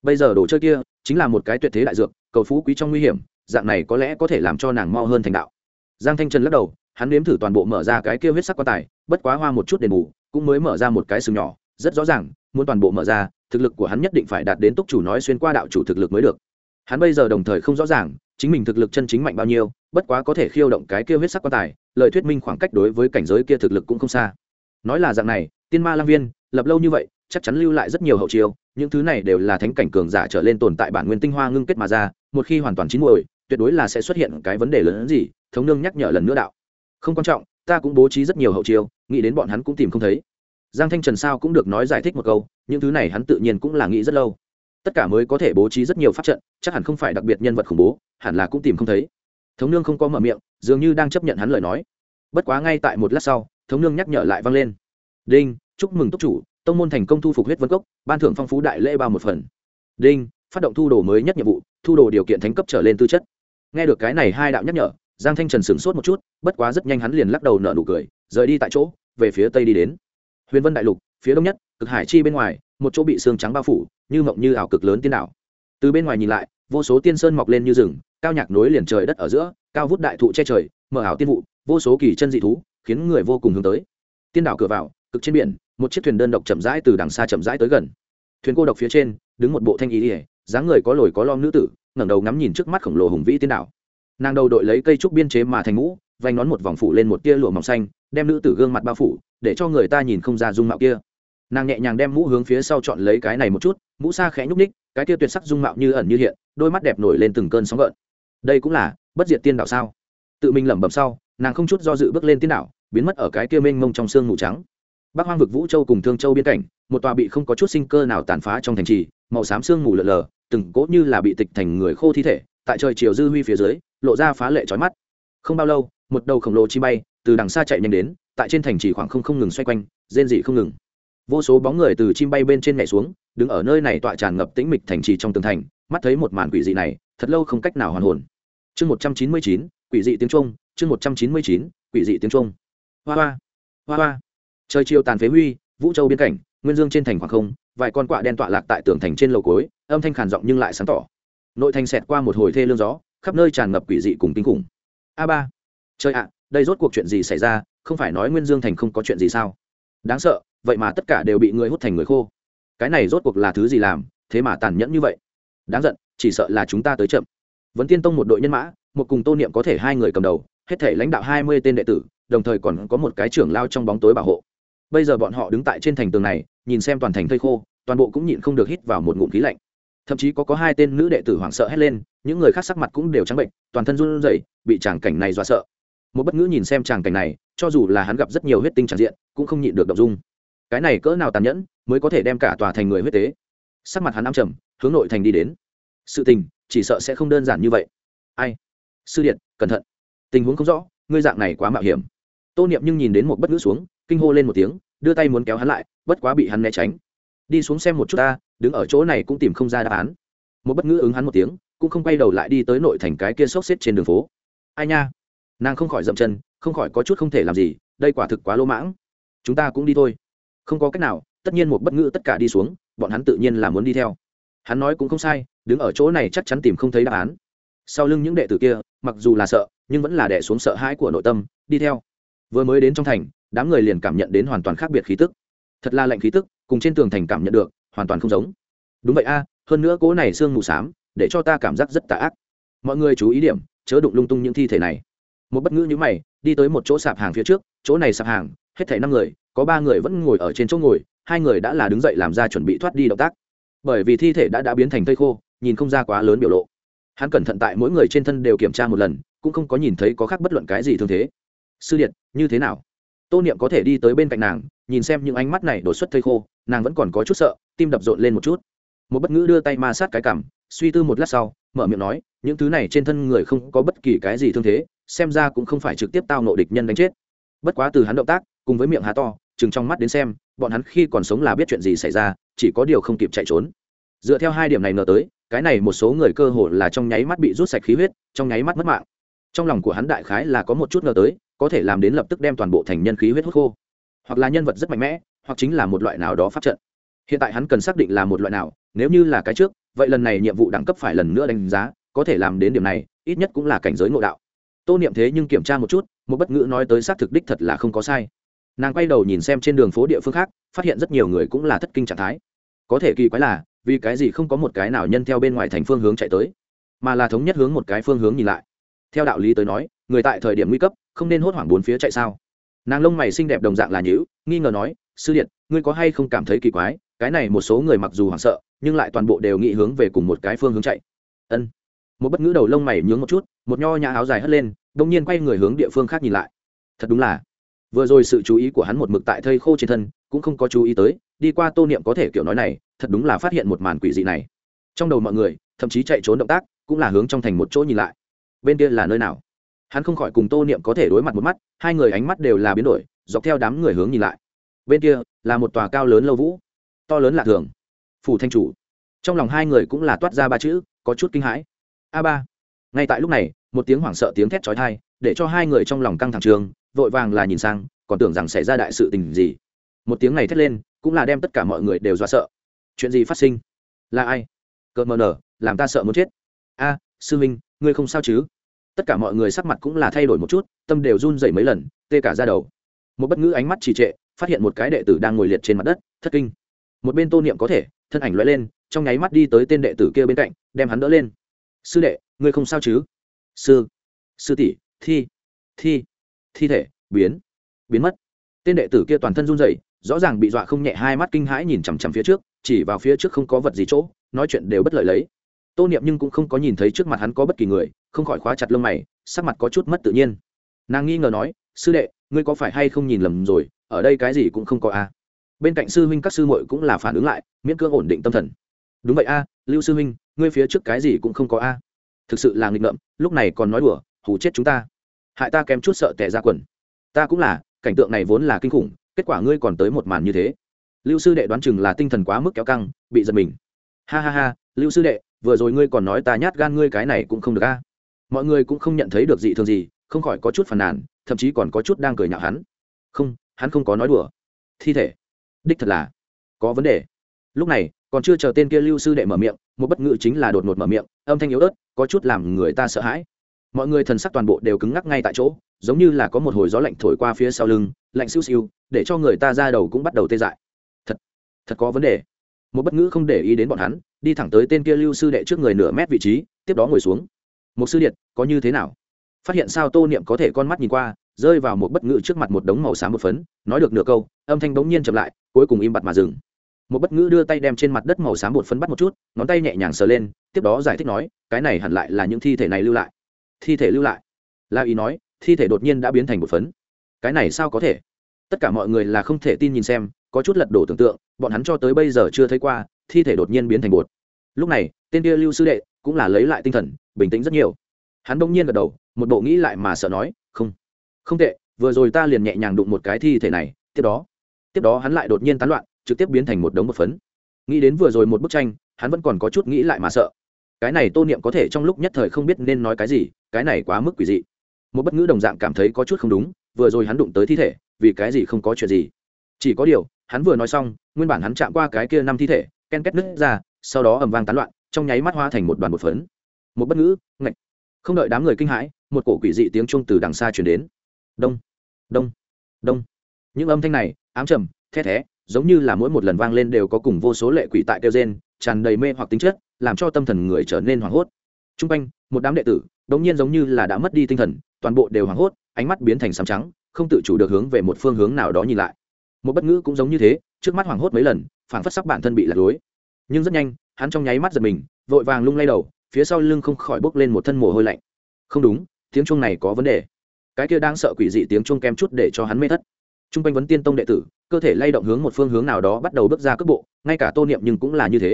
Speaker 1: Bây giờ đồ chơi kia chính là một cái tuyệt thế đại dược, cầu phú quý trong nguy hiểm, dạng này có lẽ có thể làm cho nàng mo hơn thành đạo. Giang thanh trần lắc đầu, hắn nếm thử toàn bộ mở ra cái kia huyết sắc quan tài, bất quá hoa một chút đền bù, cũng mới mở ra một cái sừng nhỏ, rất rõ ràng, muốn toàn bộ mở ra thực lực của hắn nhất định phải đạt đến túc chủ nói xuyên qua đạo chủ thực lực mới được. Hắn bây giờ đồng thời không rõ ràng, chính mình thực lực chân chính mạnh bao nhiêu, bất quá có thể khiêu động cái kia huyết sắc quan tài, lời thuyết minh khoảng cách đối với cảnh giới kia thực lực cũng không xa. Nói là dạng này, tiên ma lang viên, lập lâu như vậy, chắc chắn lưu lại rất nhiều hậu chiêu, những thứ này đều là thánh cảnh cường giả trở lên tồn tại bản nguyên tinh hoa ngưng kết mà ra, một khi hoàn toàn chín muồi, tuyệt đối là sẽ xuất hiện cái vấn đề lớn hơn gì, thống nương nhắc nhở lần nữa đạo. Không quan trọng, ta cũng bố trí rất nhiều hậu chiêu, nghĩ đến bọn hắn cũng tìm không thấy. Giang thanh trần sao cũng được nói giải thích một câu những thứ này hắn tự nhiên cũng là nghĩ rất lâu. Tất cả mới có thể bố trí rất nhiều pháp trận, chắc hẳn không phải đặc biệt nhân vật khủng bố, hẳn là cũng tìm không thấy. Thống nương không có mở miệng, dường như đang chấp nhận hắn lời nói. Bất quá ngay tại một lát sau, thống nương nhắc nhở lại vang lên. Đinh, chúc mừng túc chủ, tông môn thành công thu phục huyết vân cốc, ban thưởng phong phú đại lễ bao một phần. Đinh, phát động thu đồ mới nhất nhiệm vụ, thu đồ điều kiện thánh cấp trở lên tư chất. Nghe được cái này hai đạo nhắc nhở, giang thanh trần sửng sốt một chút, bất quá rất nhanh hắn liền lắc đầu nở nụ cười, rời đi tại chỗ, về phía tây đi đến. Huyền vân đại lục, phía đông nhất cực hải chi bên ngoài, một chỗ bị xương trắng bao phủ, như mộng như ảo cực lớn tiên đảo. Từ bên ngoài nhìn lại, vô số tiên sơn mọc lên như rừng, cao nhạc nối liền trời đất ở giữa, cao vút đại thụ che trời, mở ảo tiên vụ, vô số kỳ chân dị thú, khiến người vô cùng hướng tới. Tiên đảo cửa vào, cực trên biển, một chiếc thuyền đơn độc chậm rãi từ đằng xa chậm rãi tới gần. Thuyền cô độc phía trên, đứng một bộ thanh ý ỉa dáng người có lồi có lom nữ tử, ngẩng đầu ngắm nhìn trước mắt khổng lồ hùng vĩ tiên đảo. Nàng đầu đội lấy cây trúc biên chế mà thành mũ, vành nón một vòng phủ lên một tia lụa mỏng xanh, đem nữ tử gương mặt bao phủ, để cho người ta nhìn không ra dung mạo kia nàng nhẹ nhàng đem mũ hướng phía sau chọn lấy cái này một chút, mũ xa khẽ nhúc ních cái tia tuyệt sắc dung mạo như ẩn như hiện, đôi mắt đẹp nổi lên từng cơn sóng gợn. Đây cũng là bất diệt tiên đạo sao? Tự mình lẩm bẩm sau, nàng không chút do dự bước lên tiên đạo, biến mất ở cái kia mênh mông trong sương mù trắng. Bắc hoang vực vũ châu cùng thương châu biên cảnh, một tòa bị không có chút sinh cơ nào tàn phá trong thành trì, màu xám sương mù lờ lờ, từng cỗ như là bị tịch thành người khô thi thể, tại trời chiều dư huy phía dưới, lộ ra phá lệ trói mắt. Không bao lâu, một đầu khổng lồ chi bay từ đằng xa chạy nhanh đến, tại trên thành trì khoảng không không ngừng xoay quanh, rên dị không ngừng vô số bóng người từ chim bay bên trên nhảy xuống, đứng ở nơi này tọa tràn ngập tĩnh mịch thành trì trong tường thành, mắt thấy một màn quỷ dị này, thật lâu không cách nào hoàn hồn. Chương một trăm chín mươi chín, quỷ dị tiếng trung chương một trăm chín mươi chín, quỷ dị tiếng trung hoa hoa hoa hoa. Trời chiều tàn phế huy, vũ châu biên cảnh, nguyên dương trên thành khoảng không, vài con quạ đen tọa lạc tại tường thành trên lầu cối âm thanh khàn giọng nhưng lại sáng tỏ. Nội thành xẹt qua một hồi thê lương gió, khắp nơi tràn ngập quỷ dị cùng kinh khủng. A ba. Trời ạ, đây rốt cuộc chuyện gì xảy ra, không phải nói nguyên dương thành không có chuyện gì sao? Đáng sợ vậy mà tất cả đều bị người hút thành người khô. Cái này rốt cuộc là thứ gì làm, thế mà tàn nhẫn như vậy? Đáng giận, chỉ sợ là chúng ta tới chậm. Vấn tiên tông một đội nhân mã, một cùng tô niệm có thể hai người cầm đầu, hết thể lãnh đạo hai mươi tên đệ tử, đồng thời còn có một cái trưởng lao trong bóng tối bảo hộ. Bây giờ bọn họ đứng tại trên thành tường này, nhìn xem toàn thành thây khô, toàn bộ cũng nhịn không được hít vào một ngụm khí lạnh. Thậm chí có có hai tên nữ đệ tử hoảng sợ hét lên, những người khác sắc mặt cũng đều trắng bệnh, toàn thân run rẩy, bị tràng cảnh này dọa sợ. Một bất ngữ nhìn xem tràng cảnh này, cho dù là hắn gặp rất nhiều huyết tinh tràn diện, cũng không nhịn được động dung cái này cỡ nào tàn nhẫn mới có thể đem cả tòa thành người huyết tế? Sắc mặt hắn ám trầm, hướng nội thành đi đến. Sự tình, chỉ sợ sẽ không đơn giản như vậy. Ai? Sư điện, cẩn thận. Tình huống không rõ, ngươi dạng này quá mạo hiểm. Tô niệm nhưng nhìn đến một bất ngữ xuống, kinh hô lên một tiếng, đưa tay muốn kéo hắn lại, bất quá bị hắn né tránh. Đi xuống xem một chút ta, đứng ở chỗ này cũng tìm không ra đáp án. Một bất ngữ ứng hắn một tiếng, cũng không quay đầu lại đi tới nội thành cái kia xốc xếp trên đường phố. Ai nha? Nàng không khỏi dậm chân, không khỏi có chút không thể làm gì, đây quả thực quá lỗ mãng. Chúng ta cũng đi thôi không có cách nào, tất nhiên một bất ngữ tất cả đi xuống, bọn hắn tự nhiên là muốn đi theo. Hắn nói cũng không sai, đứng ở chỗ này chắc chắn tìm không thấy đáp án. Sau lưng những đệ tử kia, mặc dù là sợ, nhưng vẫn là đẻ xuống sợ hãi của nội tâm, đi theo. Vừa mới đến trong thành, đám người liền cảm nhận đến hoàn toàn khác biệt khí tức. Thật là lạnh khí tức, cùng trên tường thành cảm nhận được, hoàn toàn không giống. Đúng vậy a, hơn nữa cố này sương mù s á m để cho ta cảm giác rất tà ác. Mọi người chú ý điểm, chớ đụng lung tung những thi thể này. Một bất ngữ như mày, đi tới một chỗ sạp hàng phía trước, chỗ này sạp hàng, hết thảy năm người có ba người vẫn ngồi ở trên chỗ ngồi, hai người đã là đứng dậy làm ra chuẩn bị thoát đi động tác. Bởi vì thi thể đã đã biến thành thây khô, nhìn không ra quá lớn biểu lộ. Hắn cẩn thận tại mỗi người trên thân đều kiểm tra một lần, cũng không có nhìn thấy có khác bất luận cái gì thương thế. Sư điện như thế nào? Tô niệm có thể đi tới bên cạnh nàng, nhìn xem những ánh mắt này đột xuất thây khô, nàng vẫn còn có chút sợ, tim đập rộn lên một chút. Một bất ngữ đưa tay ma sát cái cảm suy tư một lát sau, mở miệng nói, những thứ này trên thân người không có bất kỳ cái gì thương thế, xem ra cũng không phải trực tiếp tao nộ địch nhân đánh chết. Bất quá từ hắn động tác, cùng với miệng há to chừng trong mắt đến xem, bọn hắn khi còn sống là biết chuyện gì xảy ra, chỉ có điều không kịp chạy trốn. Dựa theo hai điểm này ngờ tới, cái này một số người cơ hồ là trong nháy mắt bị rút sạch khí huyết, trong nháy mắt mất mạng. Trong lòng của hắn đại khái là có một chút ngờ tới, có thể làm đến lập tức đem toàn bộ thành nhân khí huyết hút khô. Hoặc là nhân vật rất mạnh mẽ, hoặc chính là một loại nào đó pháp trận. Hiện tại hắn cần xác định là một loại nào, nếu như là cái trước, vậy lần này nhiệm vụ đẳng cấp phải lần nữa đánh giá, có thể làm đến điểm này, ít nhất cũng là cảnh giới ngộ đạo. Tô niệm thế nhưng kiểm tra một chút, một bất ngữ nói tới xác thực đích thật là không có sai nàng quay đầu nhìn xem trên đường phố địa phương khác, phát hiện rất nhiều người cũng là thất kinh trạng thái. Có thể kỳ quái là, vì cái gì không có một cái nào nhân theo bên ngoài thành phương hướng chạy tới, mà là thống nhất hướng một cái phương hướng nhìn lại. Theo đạo lý tới nói, người tại thời điểm nguy cấp, không nên hốt hoảng bốn phía chạy sao. Nàng lông mày xinh đẹp đồng dạng là nhữ nghi ngờ nói, sư điện, ngươi có hay không cảm thấy kỳ quái? Cái này một số người mặc dù hoảng sợ, nhưng lại toàn bộ đều nghĩ hướng về cùng một cái phương hướng chạy. Ân. Một bất ngữ đầu lông mày nhướng một chút, một nho nhã áo dài hất lên đông nhiên quay người hướng địa phương khác nhìn lại. Thật đúng là vừa rồi sự chú ý của hắn một mực tại thây khô trên thân, cũng không có chú ý tới, đi qua tô niệm có thể kiểu nói này, thật đúng là phát hiện một màn quỷ dị này. Trong đầu mọi người, thậm chí chạy trốn động tác, cũng là hướng trong thành một chỗ nhìn lại. Bên kia là nơi nào? Hắn không khỏi cùng tô niệm có thể đối mặt một mắt, hai người ánh mắt đều là biến đổi, dọc theo đám người hướng nhìn lại. Bên kia, là một tòa cao lớn lâu vũ, to lớn lạ thường. Phủ thanh chủ. Trong lòng hai người cũng là toát ra ba chữ, có chút kinh hãi. A ba. Ngay tại lúc này, một tiếng hoảng sợ tiếng thét trói thai để cho hai người trong lòng căng thẳng trường vội vàng là nhìn sang, còn tưởng rằng xảy ra đại sự tình gì. Một tiếng này thét lên, cũng là đem tất cả mọi người đều dọa sợ. Chuyện gì phát sinh? Là ai? Cợt mờ nở, làm ta sợ muốn chết. A, sư minh ngươi không sao chứ? Tất cả mọi người sắc mặt cũng là thay đổi một chút, tâm đều run dày mấy lần, tê cả ra đầu. Một bất ngữ ánh mắt trì trệ, phát hiện một cái đệ tử đang ngồi liệt trên mặt đất, thất kinh. Một bên tô niệm có thể, thân ảnh l lên, trong nháy mắt đi tới tên đệ tử kia bên cạnh, đem hắn đỡ lên. Sư đệ, ngươi không sao chứ? Sư sư tỷ, thi thi thi thể, biến biến mất. Tên đệ tử kia toàn thân run rẩy, rõ ràng bị dọa không nhẹ, hai mắt kinh hãi nhìn chằm chằm phía trước, chỉ vào phía trước không có vật gì chỗ, nói chuyện đều bất lợi lấy. Tô niệm nhưng cũng không có nhìn thấy trước mặt hắn có bất kỳ người, không khỏi khóa chặt lông mày, sắc mặt có chút mất tự nhiên. Nàng nghi ngờ nói, sư đệ, ngươi có phải hay không nhìn lầm rồi, ở đây cái gì cũng không có a bên cạnh sư huynh các sư muội cũng là phản ứng lại, miễn cưỡng ổn định tâm thần. Đúng vậy a, lưu sư huynh, ngươi phía trước cái gì cũng không có a. Thực sự là nghịch ngợm, lúc này còn nói đùa, hù chết chúng ta hại ta kém chút sợ tệ ra quần. Ta cũng là, cảnh tượng này vốn là kinh khủng, kết quả ngươi còn tới một màn như thế. Lưu sư đệ đoán chừng là tinh thần quá mức kéo căng, bị giật mình. Ha ha ha, lưu sư đệ, vừa rồi ngươi còn nói ta nhát gan ngươi cái này cũng không được a. Mọi người cũng không nhận thấy được gì thường gì, không khỏi có chút phàn nàn, thậm chí còn có chút đang cười nhạo hắn. Không hắn không có nói đùa. Thi thể. Đích thật là, có vấn đề. Lúc này, còn chưa chờ tên kia lưu sư đệ mở miệng, một bất ngữ chính là đột ngột mở miệng, âm thanh yếu ớt, có chút làm người ta sợ hãi mọi người thần sắc toàn bộ đều cứng ngắc ngay tại chỗ, giống như là có một hồi gió lạnh thổi qua phía sau lưng, lạnh siêu siêu, để cho người ta ra đầu cũng bắt đầu tê dại. Thật thật có vấn đề. Một bất ngữ không để ý đến bọn hắn, đi thẳng tới tên kia lưu sư đệ trước người nửa mét vị trí, tiếp đó ngồi xuống. Một sư điện có như thế nào? Phát hiện sao tô niệm có thể con mắt nhìn qua, rơi vào một bất ngữ trước mặt một đống màu xám một phấn, nói được nửa câu, âm thanh bỗng nhiên chậm lại, cuối cùng im bặt mà dừng. Một bất ngữ đưa tay đem trên mặt đất màu xám bột phấn bắt một chút, ngón tay nhẹ nhàng sờ lên, tiếp đó giải thích nói, cái này hẳn lại là những thi thể này lưu lại thi thể lưu lại. La ý nói, thi thể đột nhiên đã biến thành một phấn. Cái này sao có thể? Tất cả mọi người là không thể tin nhìn xem, có chút lật đổ tưởng tượng, bọn hắn cho tới bây giờ chưa thấy qua, thi thể đột nhiên biến thành bột. Lúc này, tên kia lưu sư đệ cũng là lấy lại tinh thần, bình tĩnh rất nhiều. Hắn bỗng nhiên gật đầu, một bộ nghĩ lại mà sợ nói, không không tệ, vừa rồi ta liền nhẹ nhàng đụng một cái thi thể này, tiếp đó. Tiếp đó hắn lại đột nhiên tán loạn, trực tiếp biến thành một đống một phấn. Nghĩ đến vừa rồi một bức tranh, hắn vẫn còn có chút nghĩ lại mà sợ cái này tô niệm có thể trong lúc nhất thời không biết nên nói cái gì, cái này quá mức quỷ dị. Một bất ngữ đồng dạng cảm thấy có chút không đúng, vừa rồi hắn đụng tới thi thể, vì cái gì không có chuyện gì? Chỉ có điều, hắn vừa nói xong, nguyên bản hắn chạm qua cái kia năm thi thể, ken két nứt ra, sau đó ầm vang tán loạn, trong nháy mắt hoa thành một đoàn một phấn. Một bất ngữ, ngạch. Không đợi đám người kinh hãi, một cổ quỷ dị tiếng chuông từ đằng xa chuyển đến. Đông đông đông. Những âm thanh này, ám trầm the thé, giống như là mỗi một lần vang lên đều có cùng vô số lệ quỷ tại kêu gen tràn đầy mê hoặc tính chất làm cho tâm thần người trở nên hoảng hốt. T r u n g quanh, một đám đệ tử đ ỗ n g nhiên giống như là đã mất đi tinh thần, toàn bộ đều hoảng hốt, ánh mắt biến thành sám trắng, không tự chủ được hướng về một phương hướng nào đó nhìn lại. Một bất ngữ cũng giống như thế, trước mắt hoảng hốt mấy lần phản phất sắc bản thân bị lạc lối. Nhưng rất nhanh, hắn trong nháy mắt giật mình, vội vàng lung lay đầu, phía sau lưng không khỏi bốc lên một thân mồ hôi lạnh. Không đúng, tiếng chuông này có vấn đề. Cái kia đang sợ quỷ dị tiếng chuông kem chút để cho hắn mê thất. T r u n g quanh vấn tiên tông đệ tử, cơ thể lay động hướng một phương hướng nào đó bắt đầu bước ra cước bộ, ngay cả tô niệm nhưng cũng là như thế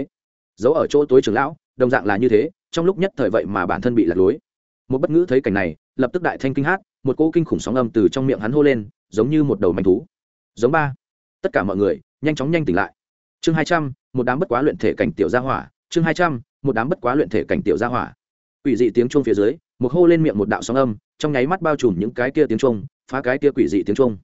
Speaker 1: giấu ở chỗ tối trường lão, đồng dạng là như thế, trong lúc nhất thời vậy mà bản thân bị lạc lối. Một bất ngữ thấy cảnh này, lập tức đại thanh kinh hát, một cỗ kinh khủng sóng âm từ trong miệng hắn hô lên, giống như một đầu manh thú. Giống ba. Tất cả mọi người, nhanh chóng nhanh tỉnh lại. Chương hai trăm, một đám bất quá luyện thể cảnh tiểu gia hỏa, chương hai trăm, một đám bất quá luyện thể cảnh tiểu gia hỏa. Quỷ dị tiếng chuông phía dưới, một hô lên miệng một đạo sóng âm, trong nháy mắt bao trùm những cái kia tiếng trung phá cái kia quỷ dị tiếng trung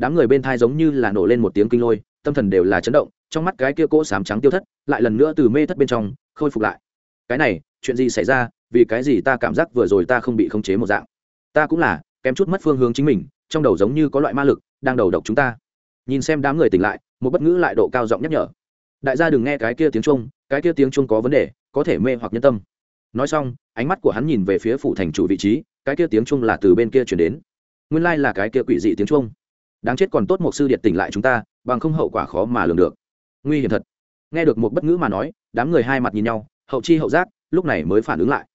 Speaker 1: đám người bên thai giống như là nổ lên một tiếng kinh lôi, tâm thần đều là chấn động trong mắt cái kia cỗ sám trắng tiêu thất lại lần nữa từ mê thất bên trong khôi phục lại. Cái này, chuyện gì xảy ra, vì cái gì ta cảm giác vừa rồi ta không bị khống chế một dạng? Ta cũng là, kém chút mất phương hướng chính mình, trong đầu giống như có loại ma lực, đang đầu độc chúng ta. Nhìn xem đám người tỉnh lại, một bất ngữ lại độ cao giọng nhắc nhở. Đại gia đừng nghe cái kia tiếng trung cái kia tiếng trung có vấn đề, có thể mê hoặc nhân tâm. Nói xong, ánh mắt của hắn nhìn về phía phủ thành chủ vị trí, cái kia tiếng trung là từ bên kia chuyển đến. Nguyên lai là cái kia quỷ dị tiếng trung đáng chết còn tốt một sư điện tỉnh lại chúng ta, bằng không hậu quả khó mà lường được nguy hiểm thật. Nghe được một bất ngữ mà nói, đám người hai mặt nhìn nhau, hậu chi hậu giác, lúc này mới phản ứng lại.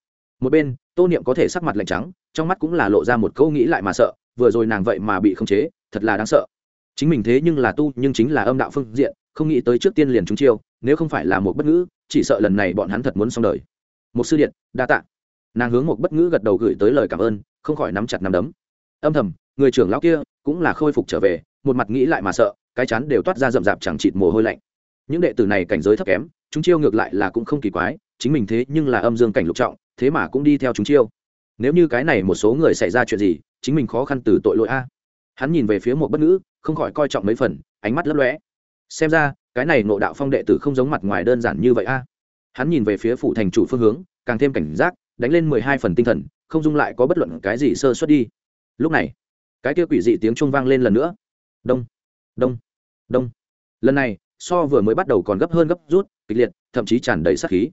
Speaker 1: Một bên, tô niệm có thể sắc mặt lạnh trắng, trong mắt cũng là lộ ra một câu nghĩ lại mà sợ, vừa rồi nàng vậy mà bị khống chế, thật là đáng sợ. Chính mình thế nhưng là tu, nhưng chính là âm đạo phương diện, không nghĩ tới trước tiên liền chúng chiêu, nếu không phải là một bất ngữ, chỉ sợ lần này bọn hắn thật muốn xong đời. Một sư điện, đa tạ. Nàng hướng một bất ngữ gật đầu gửi tới lời cảm ơn, không khỏi nắm chặt nắm đấm. Âm thầm, người trưởng lão kia cũng là khôi phục trở về, một mặt nghĩ lại mà sợ, cái chắn đều toát ra rậm rạp chẳng chịt mồ hôi lạnh những đệ tử này cảnh giới thấp kém, chúng chiêu ngược lại là cũng không kỳ quái, chính mình thế nhưng là âm dương cảnh lục trọng, thế mà cũng đi theo chúng chiêu. Nếu như cái này một số người xảy ra chuyện gì, chính mình khó khăn từ tội lỗi a. Hắn nhìn về phía một bất ngữ, không khỏi coi trọng mấy phần, ánh mắt lấp lóe. Xem ra, cái này nộ đạo phong đệ tử không giống mặt ngoài đơn giản như vậy a. Hắn nhìn về phía phủ thành chủ phương hướng, càng thêm cảnh giác, đánh lên mười hai phần tinh thần, không dung lại có bất luận cái gì sơ xuất đi. Lúc này, cái kia quỷ dị tiếng trung vang lên lần nữa. Đông đông đông. Lần này so vừa mới bắt đầu còn gấp hơn gấp rút kịch liệt thậm chí tràn đầy sát khí.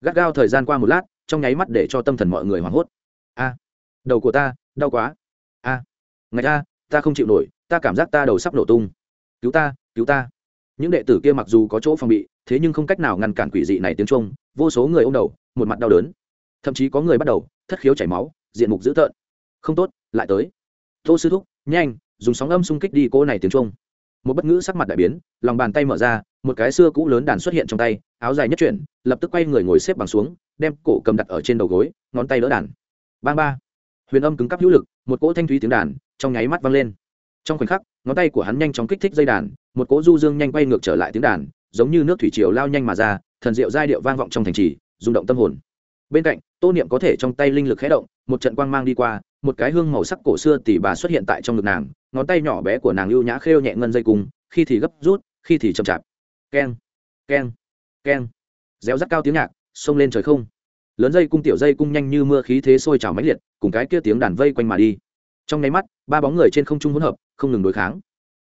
Speaker 1: Gắt gao thời gian qua một lát trong nháy mắt để cho tâm thần mọi người hoảng hốt. A đầu của ta đau quá. A à, ngày ta ta không chịu nổi ta cảm giác ta đầu sắp nổ tung. Cứu ta cứu ta. Những đệ tử kia mặc dù có chỗ phòng bị thế nhưng không cách nào ngăn cản quỷ dị này tiếng trung vô số người ô m đầu một mặt đau đớn. Thậm chí có người bắt đầu thất khiếu chảy máu diện mục dữ tợn. Không tốt lại tới. Tô sư thúc nhanh dùng sóng âm xung kích đi cô này tiếng trung một bất ngữ sắc mặt đại biến, lòng bàn tay mở ra, một cái xưa cũ lớn đàn xuất hiện trong tay, áo dài nhất chuyển, lập tức quay người ngồi xếp bằng xuống, đem cổ cầm đặt ở trên đầu gối, ngón tay đỡ đàn. Bang ba. Huyền âm cứng cắp hữu lực, một cỗ thanh thúy tiếng đàn trong nháy mắt vang lên. Trong khoảnh khắc, ngón tay của hắn nhanh chóng kích thích dây đàn, một cỗ du dương nhanh quay ngược trở lại tiếng đàn, giống như nước thủy triều lao nhanh mà ra, thần diệu giai điệu vang vọng trong thành trì, rung động tâm hồn. Bên cạnh, tô niệm có thể trong tay linh lực khé động, một trận quang mang đi qua một cái hương màu sắc cổ xưa tỉ bà xuất hiện tại trong ngực nàng, ngón tay nhỏ bé của nàng ưu nhã khêu nhẹ ngân dây cung, khi thì gấp rút, khi thì chậm chạp. Keng keng keng. Réo rắt cao tiếng nhạc, xông lên trời không. Lớn dây cung tiểu dây cung nhanh như mưa khí thế sôi trào mãnh liệt, cùng cái kia tiếng đàn vây quanh mà đi. Trong nháy mắt, ba bóng người trên không trung hỗn hợp, không ngừng đối kháng.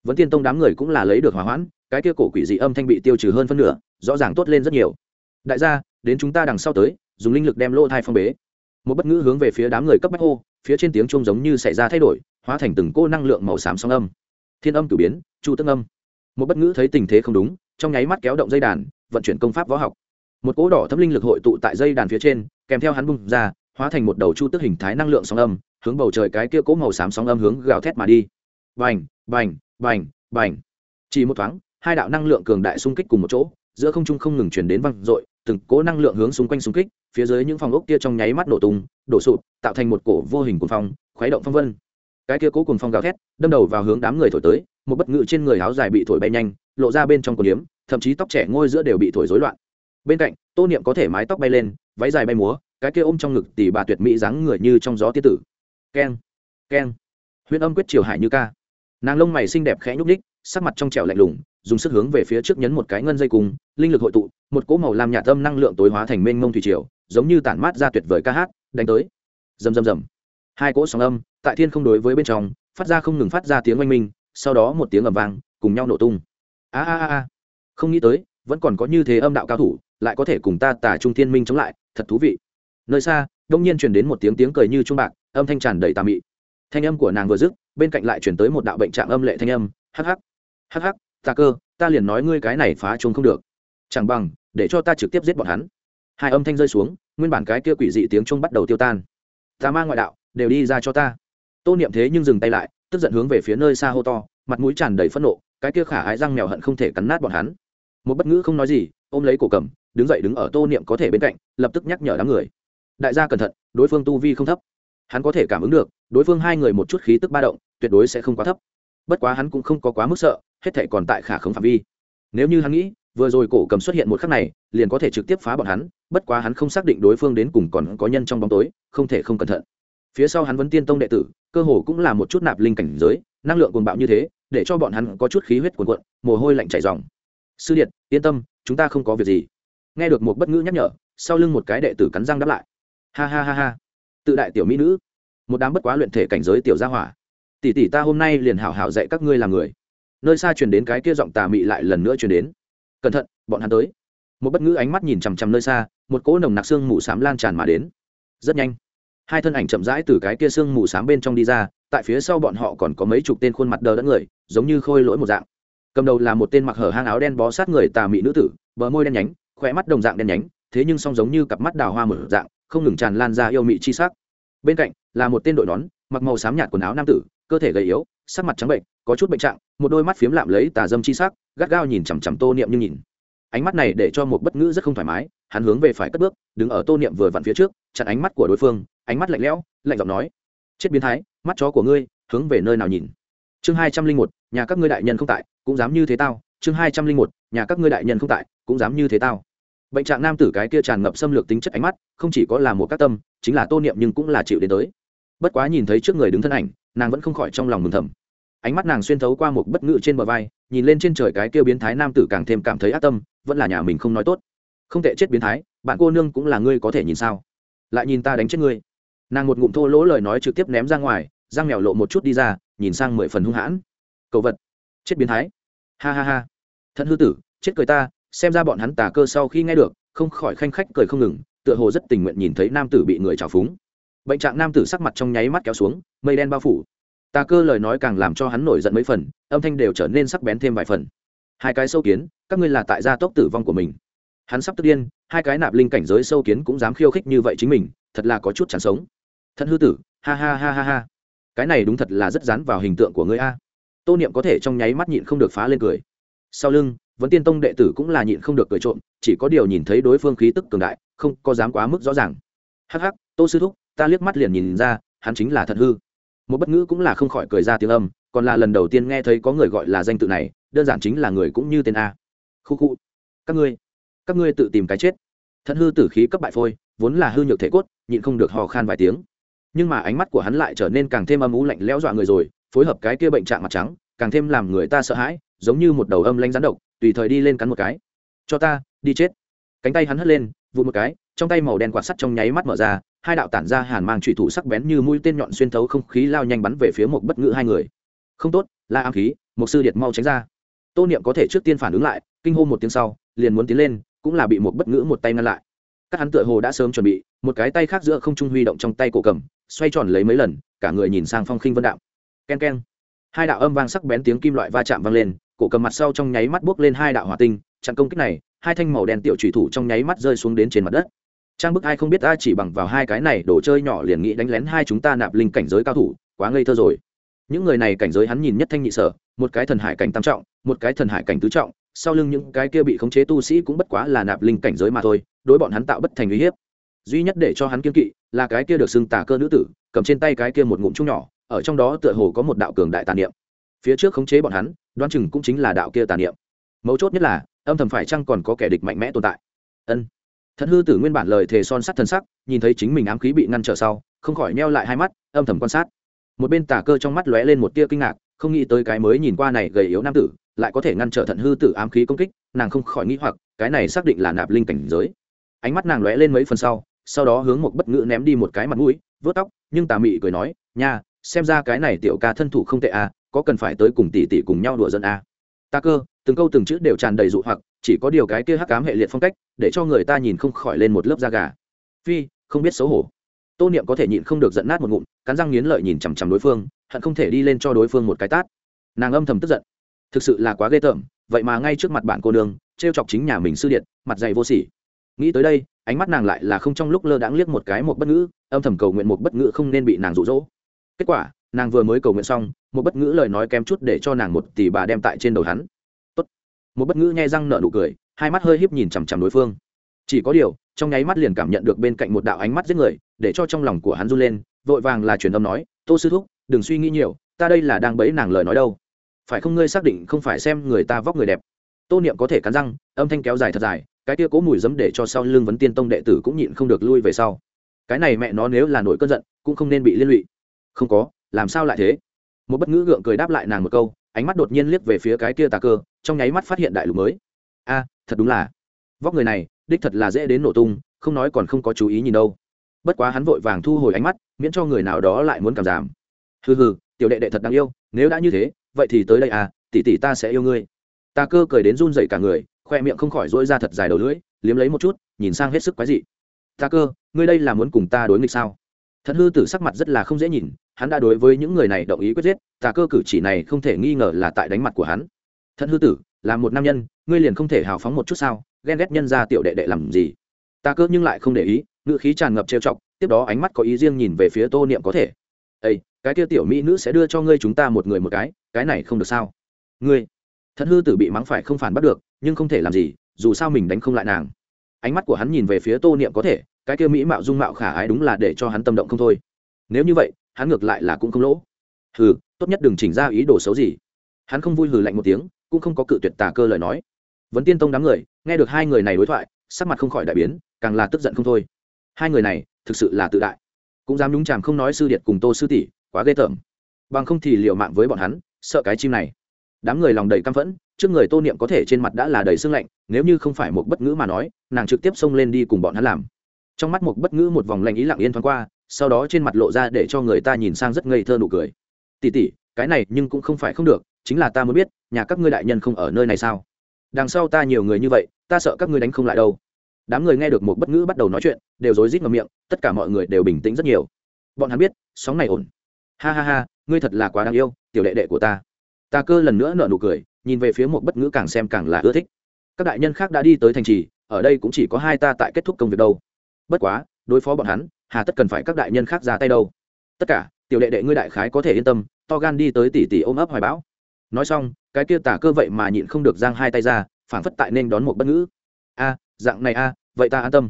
Speaker 1: Vẫn tiên tông đám người cũng là lấy được hỏa hoãn, cái kia cổ quỷ dị âm thanh bị tiêu trừ hơn phân nửa, rõ ràng tốt lên rất nhiều. Đại gia, đến chúng ta đằng sau tới, dùng linh lực đem lỗ thai phong bế một bất ngữ hướng về phía đám người cấp bách hô, phía trên tiếng chuông giống như xảy ra thay đổi, hóa thành từng cô năng lượng màu xám sóng âm. Thiên âm cử biến, chu tức âm một bất ngữ thấy tình thế không đúng, trong nháy mắt kéo động dây đàn, vận chuyển công pháp võ học. Một cỗ đỏ thâm linh lực hội tụ tại dây đàn phía trên, kèm theo hắn bung ra, hóa thành một đầu chu tức hình thái năng lượng sóng âm, hướng bầu trời cái kia cỗ màu xám sóng âm hướng gào thét mà đi. Bành bành bành bành. Chỉ một thoáng, hai đạo năng lượng cường đại xung kích cùng một chỗ, giữa không trung không ngừng chuyển đến văng dội từng cỗ năng lượng hướng xung quanh xung kích, phía dưới những phòng ốc kia trong nháy mắt nổ tung, đổ sụp, tạo thành một cổ vô hình cuồng phong, khuấy động phong vân. Cái kia cố cuồng phong gào thét, đâm đầu vào hướng đám người thổi tới, một bất ngự trên người áo dài bị thổi bay nhanh, lộ ra bên trong cổ điếm thậm chí tóc trẻ ngôi giữa đều bị thổi rối loạn. Bên cạnh, tô niệm có thể mái tóc bay lên, váy dài bay múa, cái kia ôm trong ngực tỷ bà tuyệt mỹ dáng người như trong gió tiết tử. Keng keng. Huyễn âm quyết triều hải như ca. Nàng lông mày xinh đẹp khẽ nhúc ních sắc mặt trong trẻo lạnh lùng dùng sức hướng về phía trước nhấn một cái ngân dây cùng, linh lực hội tụ, một cỗ màu làm nhạt tâm năng lượng tối hóa thành mênh mông thủy triều, giống như tản mát ra tuyệt vời ca hát, đánh tới. Rầm rầm rầm. Hai cỗ sóng âm, tại thiên không đối với bên trong, phát ra không ngừng phát ra tiếng oanh minh, sau đó một tiếng ầm vang, cùng nhau nổ tung. A a a không nghĩ tới, vẫn còn có như thế âm đạo cao thủ, lại có thể cùng ta tả trung thiên minh chống lại, thật thú vị. Nơi xa, đông nhiên truyền đến một tiếng tiếng cười như trung bạc, âm thanh tràn đầy tà mị. Thanh âm của nàng vừa dứt, bên cạnh lại chuyển tới một đạo bệnh trạng âm lệ thanh âm. Hắc hắc. Hắc hắc ta cơ, ta liền nói ngươi cái này phá trông không được. Chẳng bằng, để cho ta trực tiếp giết bọn hắn. Hai âm thanh rơi xuống, nguyên bản cái kia quỷ dị tiếng trung bắt đầu tiêu tan. Ta Ma ngoại đạo, đều đi ra cho ta. Tô niệm thế nhưng dừng tay lại, tức giận hướng về phía nơi xa hô to, mặt mũi tràn đầy phẫn nộ, cái kia khả ái răng mèo hận không thể cắn nát bọn hắn. Một bất ngữ không nói gì, ôm lấy cổ cầm, đứng dậy đứng ở tô niệm có thể bên cạnh, lập tức nhắc nhở đám người. Đại gia cẩn thận, đối phương tu vi không thấp. Hắn có thể cảm ứng được, đối phương hai người một chút khí tức ba động, tuyệt đối sẽ không quá thấp. Bất quá hắn cũng không có quá mức sợ hết thể còn tại khả không phạm vi. Nếu như hắn nghĩ, vừa rồi cổ cầm xuất hiện một khắc này, liền có thể trực tiếp phá bọn hắn, bất quá hắn không xác định đối phương đến cùng còn có nhân trong bóng tối, không thể không cẩn thận. Phía sau hắn vẫn tiên tông đệ tử, cơ hồ cũng là một chút nạp linh cảnh giới, năng lượng cuồng bạo như thế, để cho bọn hắn có chút khí huyết cuồn cuộn, mồ hôi lạnh chảy ròng. Sư điện, yên tâm, chúng ta không có việc gì. Nghe được một bất ngữ nhắc nhở, sau lưng một cái đệ tử cắn răng đáp lại. Ha ha ha ha. Tự đại tiểu mỹ nữ. Một đám bất quá luyện thể cảnh giới tiểu gia hỏa. Tỷ tỷ ta hôm nay liền hảo hảo dạy các ngươi làm người nơi xa truyền đến cái kia giọng tà mị lại lần nữa truyền đến. Cẩn thận, bọn hắn tới. Một bất ngữ ánh mắt nhìn chằm chằm nơi xa, một cỗ nồng nặc xương mù s á m lan tràn mà đến. Rất nhanh, hai thân ảnh chậm rãi từ cái kia xương mù s á m bên trong đi ra, tại phía sau bọn họ còn có mấy chục tên khuôn mặt đờ đẫn người, giống như khôi lỗi một dạng. Cầm đầu là một tên mặc hở hang áo đen bó sát người tà mị nữ tử, bờ môi đen nhánh khỏe mắt đồng dạng đen nhánh, thế nhưng song giống như cặp mắt đào hoa mở dạng, không ngừng tràn lan ra yêu mị chi sắc. Bên cạnh là một tên đội nón, mặc màu xám nhạt quần áo nam tử, cơ thể gầy yếu, sắc mặt trắng bệnh có chút bệnh trạng, một đôi mắt phiếm lạm lấy tà dâm chi sắc, gắt gao nhìn chằm chằm tô niệm như nhìn. Ánh mắt này để cho một bất ngữ rất không thoải mái, hắn hướng về phải cất bước, đứng ở tô niệm vừa vặn phía trước, chặn ánh mắt của đối phương, ánh mắt lạnh lẽo, lạnh giọng nói, chết biến thái, mắt chó của ngươi, hướng về nơi nào nhìn? Chương hai trăm linh một, nhà các ngươi đại nhân không tại, cũng dám như thế tao. Chương hai trăm linh một, nhà các ngươi đại nhân không tại, cũng dám như thế tao. Bệnh trạng nam tử cái kia tràn ngập xâm lược tính chất ánh mắt, không chỉ có là một các tâm, chính là tô niệm nhưng cũng là chịu đến tới. Bất quá nhìn thấy trước người đứng thân ảnh, nàng vẫn không khỏi trong lòng mừng thầm ánh mắt nàng xuyên thấu qua một bất ngự trên bờ vai, nhìn lên trên trời cái kia biến thái nam tử càng thêm cảm thấy ác tâm, vẫn là nhà mình không nói tốt. Không tệ chết biến thái, bạn cô nương cũng là ngươi có thể nhìn sao? Lại nhìn ta đánh chết ngươi. Nàng một ngụm thô lỗ lời nói trực tiếp ném ra ngoài, răng mèo lộ một chút đi ra, nhìn sang mười phần hung hãn. Cầu vật, chết biến thái. Ha ha ha. Thân hư tử, chết cười ta, xem ra bọn hắn tà cơ sau khi nghe được, không khỏi khanh khách cười không ngừng, tựa hồ rất tình nguyện nhìn thấy nam tử bị người trào phúng. Bệnh trạng nam tử sắc mặt trong nháy mắt kéo xuống, mây đen bao phủ tà cơ lời nói càng làm cho hắn nổi giận mấy phần, âm thanh đều trở nên sắc bén thêm vài phần. Hai cái sâu kiến, các ngươi là tại gia tốc tử vong của mình. Hắn sắp tức điên, hai cái nạp linh cảnh giới sâu kiến cũng dám khiêu khích như vậy chính mình, thật là có chút chẳng sống. Thân hư tử, ha ha ha ha ha. Cái này đúng thật là rất dán vào hình tượng của ngươi a. Tô niệm có thể trong nháy mắt nhịn không được phá lên cười. Sau lưng vẫn tiên tông đệ tử cũng là nhịn không được cười trộm, chỉ có điều nhìn thấy đối phương khí tức cường đại, không có dám quá mức rõ ràng. Hắc hắc, tô sư thúc, ta liếc mắt liền nhìn ra, hắn chính là thật hư một bất ngữ cũng là không khỏi cười ra tiếng âm, còn là lần đầu tiên nghe thấy có người gọi là danh tự này, đơn giản chính là người cũng như tên a. Khu khu. Các ngươi các ngươi tự tìm cái chết. Thận hư tử khí cấp bại phôi, vốn là hư nhược thể cốt, nhịn không được hò khan vài tiếng. Nhưng mà ánh mắt của hắn lại trở nên càng thêm âm ú lạnh lẽo dọa người rồi, phối hợp cái kia bệnh trạng mặt trắng, càng thêm làm người ta sợ hãi, giống như một đầu âm lanh rắn độc, tùy thời đi lên cắn một cái. Cho ta, đi chết. Cánh tay hắn hất lên, vụt một cái, trong tay màu đen quạt sắt trong nháy mắt mở ra hai đạo tản ra hàn mang trụy thủ sắc bén như mũi tên nhọn xuyên thấu không khí lao nhanh bắn về phía một bất ngữ hai người. Không tốt, là ám khí, một sư điệt mau tránh ra. Tô niệm có thể trước tiên phản ứng lại, kinh hô một tiếng sau, liền muốn tiến lên, cũng là bị một bất ngữ một tay ngăn lại. Các hắn tựa hồ đã sớm chuẩn bị, một cái tay khác giữa không trung huy động trong tay cổ cầm, xoay tròn lấy mấy lần, cả người nhìn sang phong khinh vân đạo. Ken ken hai đạo âm vang sắc bén tiếng kim loại va chạm vang lên, cổ cầm mặt sau trong nháy mắt buốc lên hai đạo hỏa tinh, chặn công kích này, hai thanh màu đen tiểu thủy thủ trong nháy mắt rơi xuống đến trên mặt đất trang bức ai không biết ta chỉ bằng vào hai cái này, đồ chơi nhỏ liền nghĩ đánh lén hai chúng ta nạp linh cảnh giới cao thủ, quá ngây thơ rồi. Những người này cảnh giới hắn nhìn nhất thanh nhị sở, một cái thần hải cảnh tam trọng, một cái thần hải cảnh tứ trọng, sau lưng những cái kia bị khống chế tu sĩ cũng bất quá là nạp linh cảnh giới mà thôi, đối bọn hắn tạo bất thành uy hiếp. Duy nhất để cho hắn kiên kỵ là cái kia được xưng tà cơ nữ tử, cầm trên tay cái kia một ngụm chung nhỏ, ở trong đó tựa hồ có một đạo cường đại tàn niệm. Phía trước khống chế bọn hắn, đoán chừng cũng chính là đạo kia tàn niệm. Mấu chốt nhất là, âm thầm phải chăng còn có kẻ địch mạnh mẽ tồn tại? Ân thần hư tử nguyên bản lời thề son sắt thần sắc, nhìn thấy chính mình ám khí bị ngăn trở sau, không khỏi neo lại hai mắt, âm thầm quan sát một bên tà cơ trong mắt lóe lên một tia kinh ngạc, không nghĩ tới cái mới nhìn qua này gầy yếu nam tử, lại có thể ngăn trở thận hư tử ám khí công kích, nàng không khỏi nghĩ hoặc, cái này xác định là nạp linh cảnh giới ánh mắt nàng lóe lên mấy phần sau sau đó hướng một bất ngữ ném đi một cái mặt mũi vớt tóc, nhưng tà mị cười nói, nha, xem ra cái này tiểu ca thân thủ không tệ à có cần phải tới cùng tỷ tỷ cùng nhau đùa dân à ta cơ, từng câu từng chữ đều tràn đầy dụ hoặc, chỉ có điều cái kia hắc cám hệ liệt phong cách, để cho người ta nhìn không khỏi lên một lớp da gà. Phi, không biết xấu hổ. Tô niệm có thể nhịn không được giận nát một ngụm, cắn răng nghiến lợi nhìn chằm chằm đối phương, hận không thể đi lên cho đối phương một cái tát. Nàng âm thầm tức giận. Thực sự là quá ghê tởm, vậy mà ngay trước mặt bạn cô nương t r e o chọc chính nhà mình sư điện mặt dày vô sỉ. Nghĩ tới đây, ánh mắt nàng lại là không trong lúc lơ đãng liếc một cái một bất ngữ, âm thầm cầu nguyện một bất ngữ không nên bị nàng rụ rỗ kết quả nàng vừa mới cầu nguyện xong, một bất ngữ lời nói kém chút để cho nàng một tỷ bà đem tại trên đầu hắn. Tốt. một bất ngữ nghe răng nợ nụ cười, hai mắt hơi híp nhìn chằm chằm đối phương. Chỉ có điều, trong nháy mắt liền cảm nhận được bên cạnh một đạo ánh mắt giết người, để cho trong lòng của hắn run lên, vội vàng là truyền âm nói, tô sư thúc, đừng suy nghĩ nhiều, ta đây là đang bẫy nàng lời nói đâu. Phải không ngươi xác định không phải xem người ta vóc người đẹp? Tô niệm có thể cắn răng, âm thanh kéo dài thật dài, cái kia cố mùi dấm để cho sau lưng vấn tiên tông đệ tử cũng nhịn không được lui về sau. Cái này mẹ nó nếu là nổi cơn giận, cũng không nên bị liên lụy. Không có làm sao lại thế? Một bất ngữ gượng cười đáp lại nàng một câu, ánh mắt đột nhiên liếc về phía cái kia tà cơ, trong nháy mắt phát hiện đại lục mới. A, thật đúng là. Vóc người này, đích thật là dễ đến nổ tung, không nói còn không có chú ý nhìn đâu. Bất quá hắn vội vàng thu hồi ánh mắt, miễn cho người nào đó lại muốn cảm giảm. Hừ hừ, tiểu đệ đệ thật đáng yêu, nếu đã như thế, vậy thì tới đây à tỷ tỷ ta sẽ yêu ngươi. Tà cơ cười đến run dậy cả người, khoe miệng không khỏi dỗi ra thật dài đầu lưỡi, liếm lấy một chút, nhìn sang hết sức quái dị. Tà cơ, ngươi đây là muốn cùng ta đối nghịch sao? Thật hư tử sắc mặt rất là không dễ nhìn, hắn đã đối với những người này đồng ý quyết giết, tà cơ cử chỉ này không thể nghi ngờ là tại đánh mặt của hắn. Thật hư tử, là một nam nhân, ngươi liền không thể hào phóng một chút sao, ghen ghét nhân ra tiểu đệ đệ làm gì? Tà cơ nhưng lại không để ý, ngữ khí tràn ngập trêu chọc, tiếp đó ánh mắt có ý riêng nhìn về phía tô niệm có thể. Ây cái kia tiểu mỹ nữ sẽ đưa cho ngươi chúng ta một người một cái cái này không được sao? Ngươi. Thật hư tử bị mắng phải không phản bắt được, nhưng không thể làm gì, dù sao mình đánh không lại nàng ánh mắt của hắn nhìn về phía tô niệm có thể, cái kia mỹ mạo dung mạo khả ái đúng là để cho hắn tâm động không thôi. Nếu như vậy, hắn ngược lại là cũng không lỗ. Hừ, tốt nhất đừng chỉnh ra ý đồ xấu gì. Hắn không vui hừ lạnh một tiếng, cũng không có cự tuyệt tà cơ lời nói. Vấn tiên tông đám người, nghe được hai người này đối thoại, sắc mặt không khỏi đại biến, càng là tức giận không thôi. Hai người này, thực sự là tự đại. Cũng dám nhúng chàm không nói sư điệt cùng tô sư tỷ, quá ghê tởm. Bằng không thì liệu mạng với bọn hắn, sợ cái chim này đám người lòng đầy căm phẫn, trước người tô niệm có thể trên mặt đã là đầy sương lạnh, nếu như không phải một bất ngữ mà nói, nàng trực tiếp xông lên đi cùng bọn hắn làm. Trong mắt một bất ngữ một vòng lạnh ý lặng yên thoáng qua, sau đó trên mặt lộ ra để cho người ta nhìn sang rất ngây thơ nụ cười. Tỉ tỉ cái này nhưng cũng không phải không được, chính là ta muốn biết, nhà các ngươi đại nhân không ở nơi này sao? Đằng sau ta nhiều người như vậy, ta sợ các ngươi đánh không lại đâu. Đám người nghe được một bất ngữ bắt đầu nói chuyện, đều rối rít ngầm miệng, tất cả mọi người đều bình tĩnh rất nhiều. Bọn hắn biết, sóng này ổn. Ha ha ha, ngươi thật là quá đáng yêu, tiểu đệ đệ của ta ta cơ lần nữa nở nụ cười, nhìn về phía một bất ngữ càng xem càng là ưa thích. Các đại nhân khác đã đi tới thành trì, ở đây cũng chỉ có hai ta tại kết thúc công việc đâu. Bất quá, đối phó bọn hắn, hà tất cần phải các đại nhân khác ra tay đâu. Tất cả, tiểu đệ đệ ngươi đại khái có thể yên tâm, to gan đi tới tỷ tỷ ôm ấp hoài bão. Nói xong, cái kia tả cơ vậy mà nhịn không được giang hai tay ra, phảng phất tại nên đón một bất ngữ. A, dạng này a, vậy ta an tâm.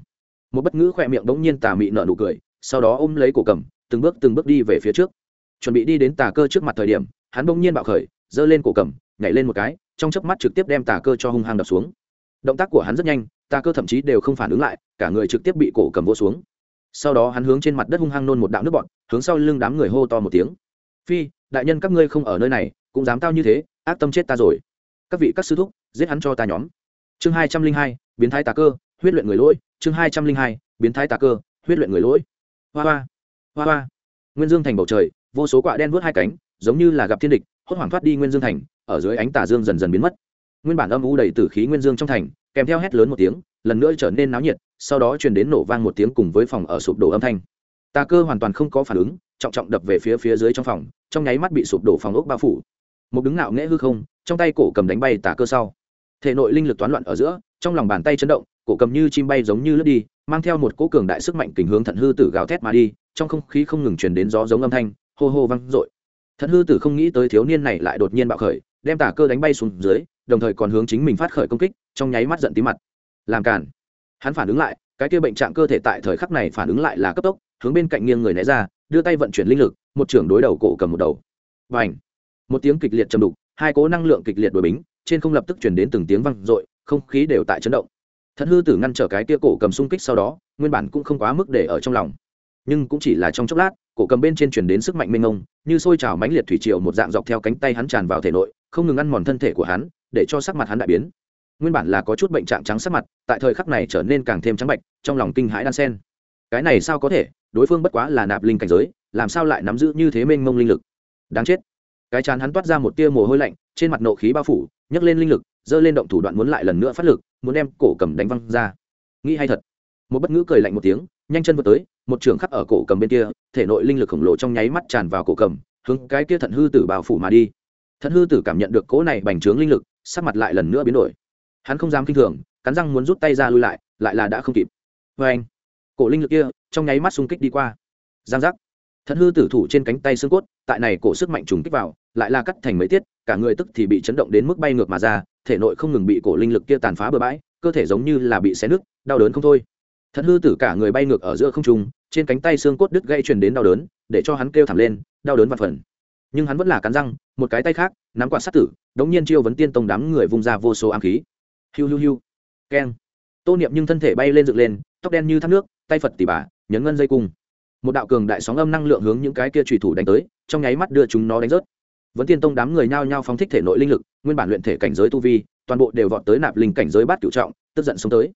Speaker 1: Một bất ngữ khỏe miệng bỗng nhiên tà mị nở nụ cười, sau đó ôm lấy cổ cầm, từng bước từng bước đi về phía trước. Chuẩn bị đi đến tà cơ trước mặt thời điểm, hắn bỗng nhiên bạo khởi giơ lên cổ cầm, nhảy lên một cái, trong chớp mắt trực tiếp đem tà cơ cho hung hăng đập xuống. Động tác của hắn rất nhanh, tà cơ thậm chí đều không phản ứng lại, cả người trực tiếp bị cổ cầm vô xuống. Sau đó hắn hướng trên mặt đất hung hăng nôn một đạo nước bọn hướng sau lưng đám người hô to một tiếng. Phi, đại nhân các ngươi không ở nơi này, cũng dám tao như thế, ác tâm chết ta rồi. Các vị các sư thúc, giết hắn cho ta nhóm. Chương hai trăm linh hai, biến thái tà cơ, huyết luyện người lỗi. Chương hai trăm linh hai, biến thái tà cơ, huyết luyện người lỗi. Hoa hoa hoa hoa. Nguyên dương thành bầu trời, vô số quạ đen vớt hai cánh, giống như là gặp thiên địch hốt hoảng thoát đi nguyên dương thành, ở dưới ánh tà dương dần dần biến mất. Nguyên bản âm u đầy tử khí nguyên dương trong thành, kèm theo hét lớn một tiếng, lần nữa trở nên náo nhiệt, sau đó truyền đến nổ vang một tiếng cùng với phòng ở sụp đổ âm thanh. Tà cơ hoàn toàn không có phản ứng, trọng trọng đập về phía phía dưới trong phòng, trong nháy mắt bị sụp đổ phòng ốc bao phủ. Một đứng nạo nghễ hư không, trong tay cổ cầm đánh bay tà cơ sau. Thể nội linh lực toán loạn ở giữa, trong lòng bàn tay chấn động, cổ cầm như chim bay giống như lướt đi, mang theo một cỗ cường đại sức mạnh kình hướng thận hư tử gào thét mà đi, trong không khí không ngừng truyền đến gió giống âm thanh, hô hô vang dội thận hư tử không nghĩ tới thiếu niên này lại đột nhiên bạo khởi, đem tà cơ đánh bay xuống dưới, đồng thời còn hướng chính mình phát khởi công kích, trong nháy mắt giận tí mặt. Làm cản hắn phản ứng lại, cái kia bệnh trạng cơ thể tại thời khắc này phản ứng lại là cấp tốc, hướng bên cạnh nghiêng người né ra, đưa tay vận chuyển linh lực, một trưởng đối đầu cổ cầm một đầu. Và ảnh một tiếng kịch liệt chầm đục, hai cố năng lượng kịch liệt đổi bính, trên không lập tức chuyển đến từng tiếng văng r ộ i không khí đều tại chấn động. Thận hư tử ngăn trở cái kia cổ cầm xung kích sau đó, nguyên bản cũng không quá mức để ở trong lòng nhưng cũng chỉ là trong chốc lát, cổ cầm bên trên chuyển đến sức mạnh mênh mông, như sôi trào mãnh liệt thủy triều một dạng dọc theo cánh tay hắn tràn vào thể nội, không ngừng ăn mòn thân thể của hắn, để cho sắc mặt hắn đại biến. Nguyên bản là có chút bệnh trạng trắng sắc mặt, tại thời khắc này trở nên càng thêm trắng bạch, trong lòng kinh hãi đan sen. Cái này sao có thể? Đối phương bất quá là nạp linh cảnh giới, làm sao lại nắm giữ như thế mênh mông linh lực? Đáng chết. Cái chán hắn toát ra một tia mồ hôi lạnh, trên mặt nộ khí bao phủ, nhấc lên linh lực, giơ lên động thủ đoạn muốn lại lần nữa phát lực, muốn đem cổ cầm đánh văng ra. Nghĩ hay thật. Một bất ngữ cười lạnh một tiếng nhanh chân vượt tới, một trường khắc ở cổ cầm bên kia, thể nội linh lực khổng lồ trong nháy mắt tràn vào cổ cầm, hướng cái kia thận hư tử bào phủ mà đi. Thận hư tử cảm nhận được cỗ này bành trướng linh lực, sắc mặt lại lần nữa biến đổi. Hắn không dám kinh thường, cắn răng muốn rút tay ra lui lại lại là đã không kịp. Vê anh cổ linh lực kia, trong nháy mắt xung kích đi qua. Giang giác! Thận hư tử thủ trên cánh tay xương cốt, tại này cổ sức mạnh trùng kích vào, lại là cắt thành mấy tiết, cả người tức thì bị chấn động đến mức bay ngược mà ra, thể nội không ngừng bị cổ linh lực kia tàn phá bừa bãi, cơ thể giống như là bị xé nứt, đau đớn không thôi thật hư tử cả người bay ngược ở giữa không trung, trên cánh tay xương cốt đứt gây truyền đến đau đớn, để cho hắn kêu thảm lên, đau đớn và phần. Nhưng hắn vẫn là cắn răng, một cái tay khác, nắm quạt sát tử, đống nhiên chiêu vấn tiên tông đám người vung ra vô số ám khí. Hiu hiu hiu. Keng. Tô niệm nhưng thân thể bay lên dựng lên, tóc đen như thác nước, tay phật tỉ bà, nhấn ngân dây cung. Một đạo cường đại sóng âm năng lượng hướng những cái kia trùy thủ đánh tới, trong nháy mắt đưa chúng nó đánh rớt. Vẫn tiên tông đám người nhao nhao phóng thích thể nội linh lực, nguyên bản luyện thể cảnh giới tu vi, toàn bộ đều vọt tới nạp linh cảnh giới bát cửu trọng, tức giận xuống tới.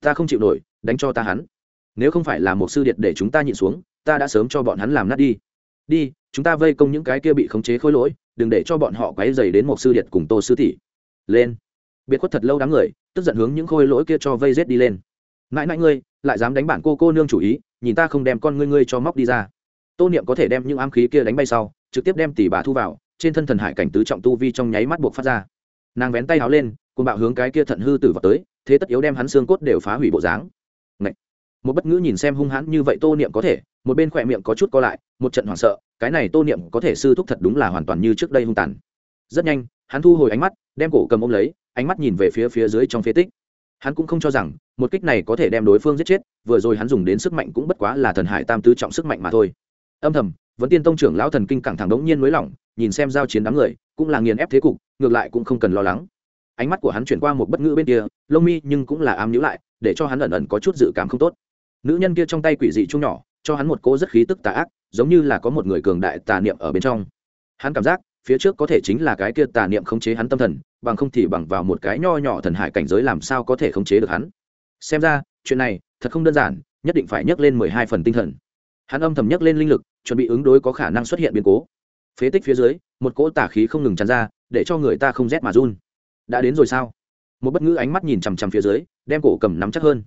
Speaker 1: Ta không chịu nổi đánh cho ta hắn. Nếu không phải là một sư điện để chúng ta nhịn xuống, ta đã sớm cho bọn hắn làm nát đi. Đi, chúng ta vây công những cái kia bị khống chế khối lỗi, đừng để cho bọn họ quấy dày đến một sư điện cùng tô sư tỷ. Lên. Biệt khuất thật lâu đám người, tức giận hướng những khôi lỗi kia cho vây rết đi lên. Mãi mãi ngươi, lại dám đánh bản cô cô nương chủ ý, nhìn ta không đem con ngươi ngươi cho móc đi ra. Tô niệm có thể đem những ám khí kia đánh bay sau, trực tiếp đem tỷ bà thu vào, trên thân thần hải cảnh tứ trọng tu vi trong nháy mắt buộc phát ra. Nàng vén tay háo lên cùng bạo hướng cái kia thận hư tử vào tới, thế tất yếu đem hắn xương cốt đều phá hủy bộ dáng một bất ngữ nhìn xem hung hãn như vậy tô niệm có thể, một bên khỏe miệng có chút co lại, một trận hoảng sợ, cái này tô niệm có thể sư thúc thật đúng là hoàn toàn như trước đây hung tàn. Rất nhanh, hắn thu hồi ánh mắt, đem cổ cầm ôm lấy, ánh mắt nhìn về phía phía dưới trong phế tích. Hắn cũng không cho rằng, một kích này có thể đem đối phương giết chết, vừa rồi hắn dùng đến sức mạnh cũng bất quá là thần hải tam tứ trọng sức mạnh mà thôi. Âm thầm vẫn tiên tông trưởng lão thần kinh cẳng thẳng đống nhiên nới lỏng, nhìn xem giao chiến đám người, cũng là nghiền ép thế cục, ngược lại cũng không cần lo lắng. Ánh mắt của hắn chuyển qua một bất ngữ bên kia, lông mi nhưng cũng là ám nhữ lại, để cho hắn ẩn ẩn có chút dự cảm không tốt nữ nhân kia trong tay quỷ dị chung nhỏ, cho hắn một cô rất khí tức tà ác, giống như là có một người cường đại tà niệm ở bên trong. Hắn cảm giác, phía trước có thể chính là cái kia tà niệm khống chế hắn tâm thần, bằng không thì bằng vào một cái nho nhỏ thần hải cảnh giới làm sao có thể khống chế được hắn. Xem ra, chuyện này thật không đơn giản, nhất định phải nhấc lên mười hai phần tinh thần. Hắn âm thầm nhấc lên linh lực, chuẩn bị ứng đối có khả năng xuất hiện biến cố. Phế tích phía dưới, một cỗ tả khí không ngừng tràn ra, để cho người ta không rét mà run. Đã đến rồi sao? Một bất ngữ ánh mắt nhìn chằm chằm phía dưới, đem cổ cầm nắm chắc hơn.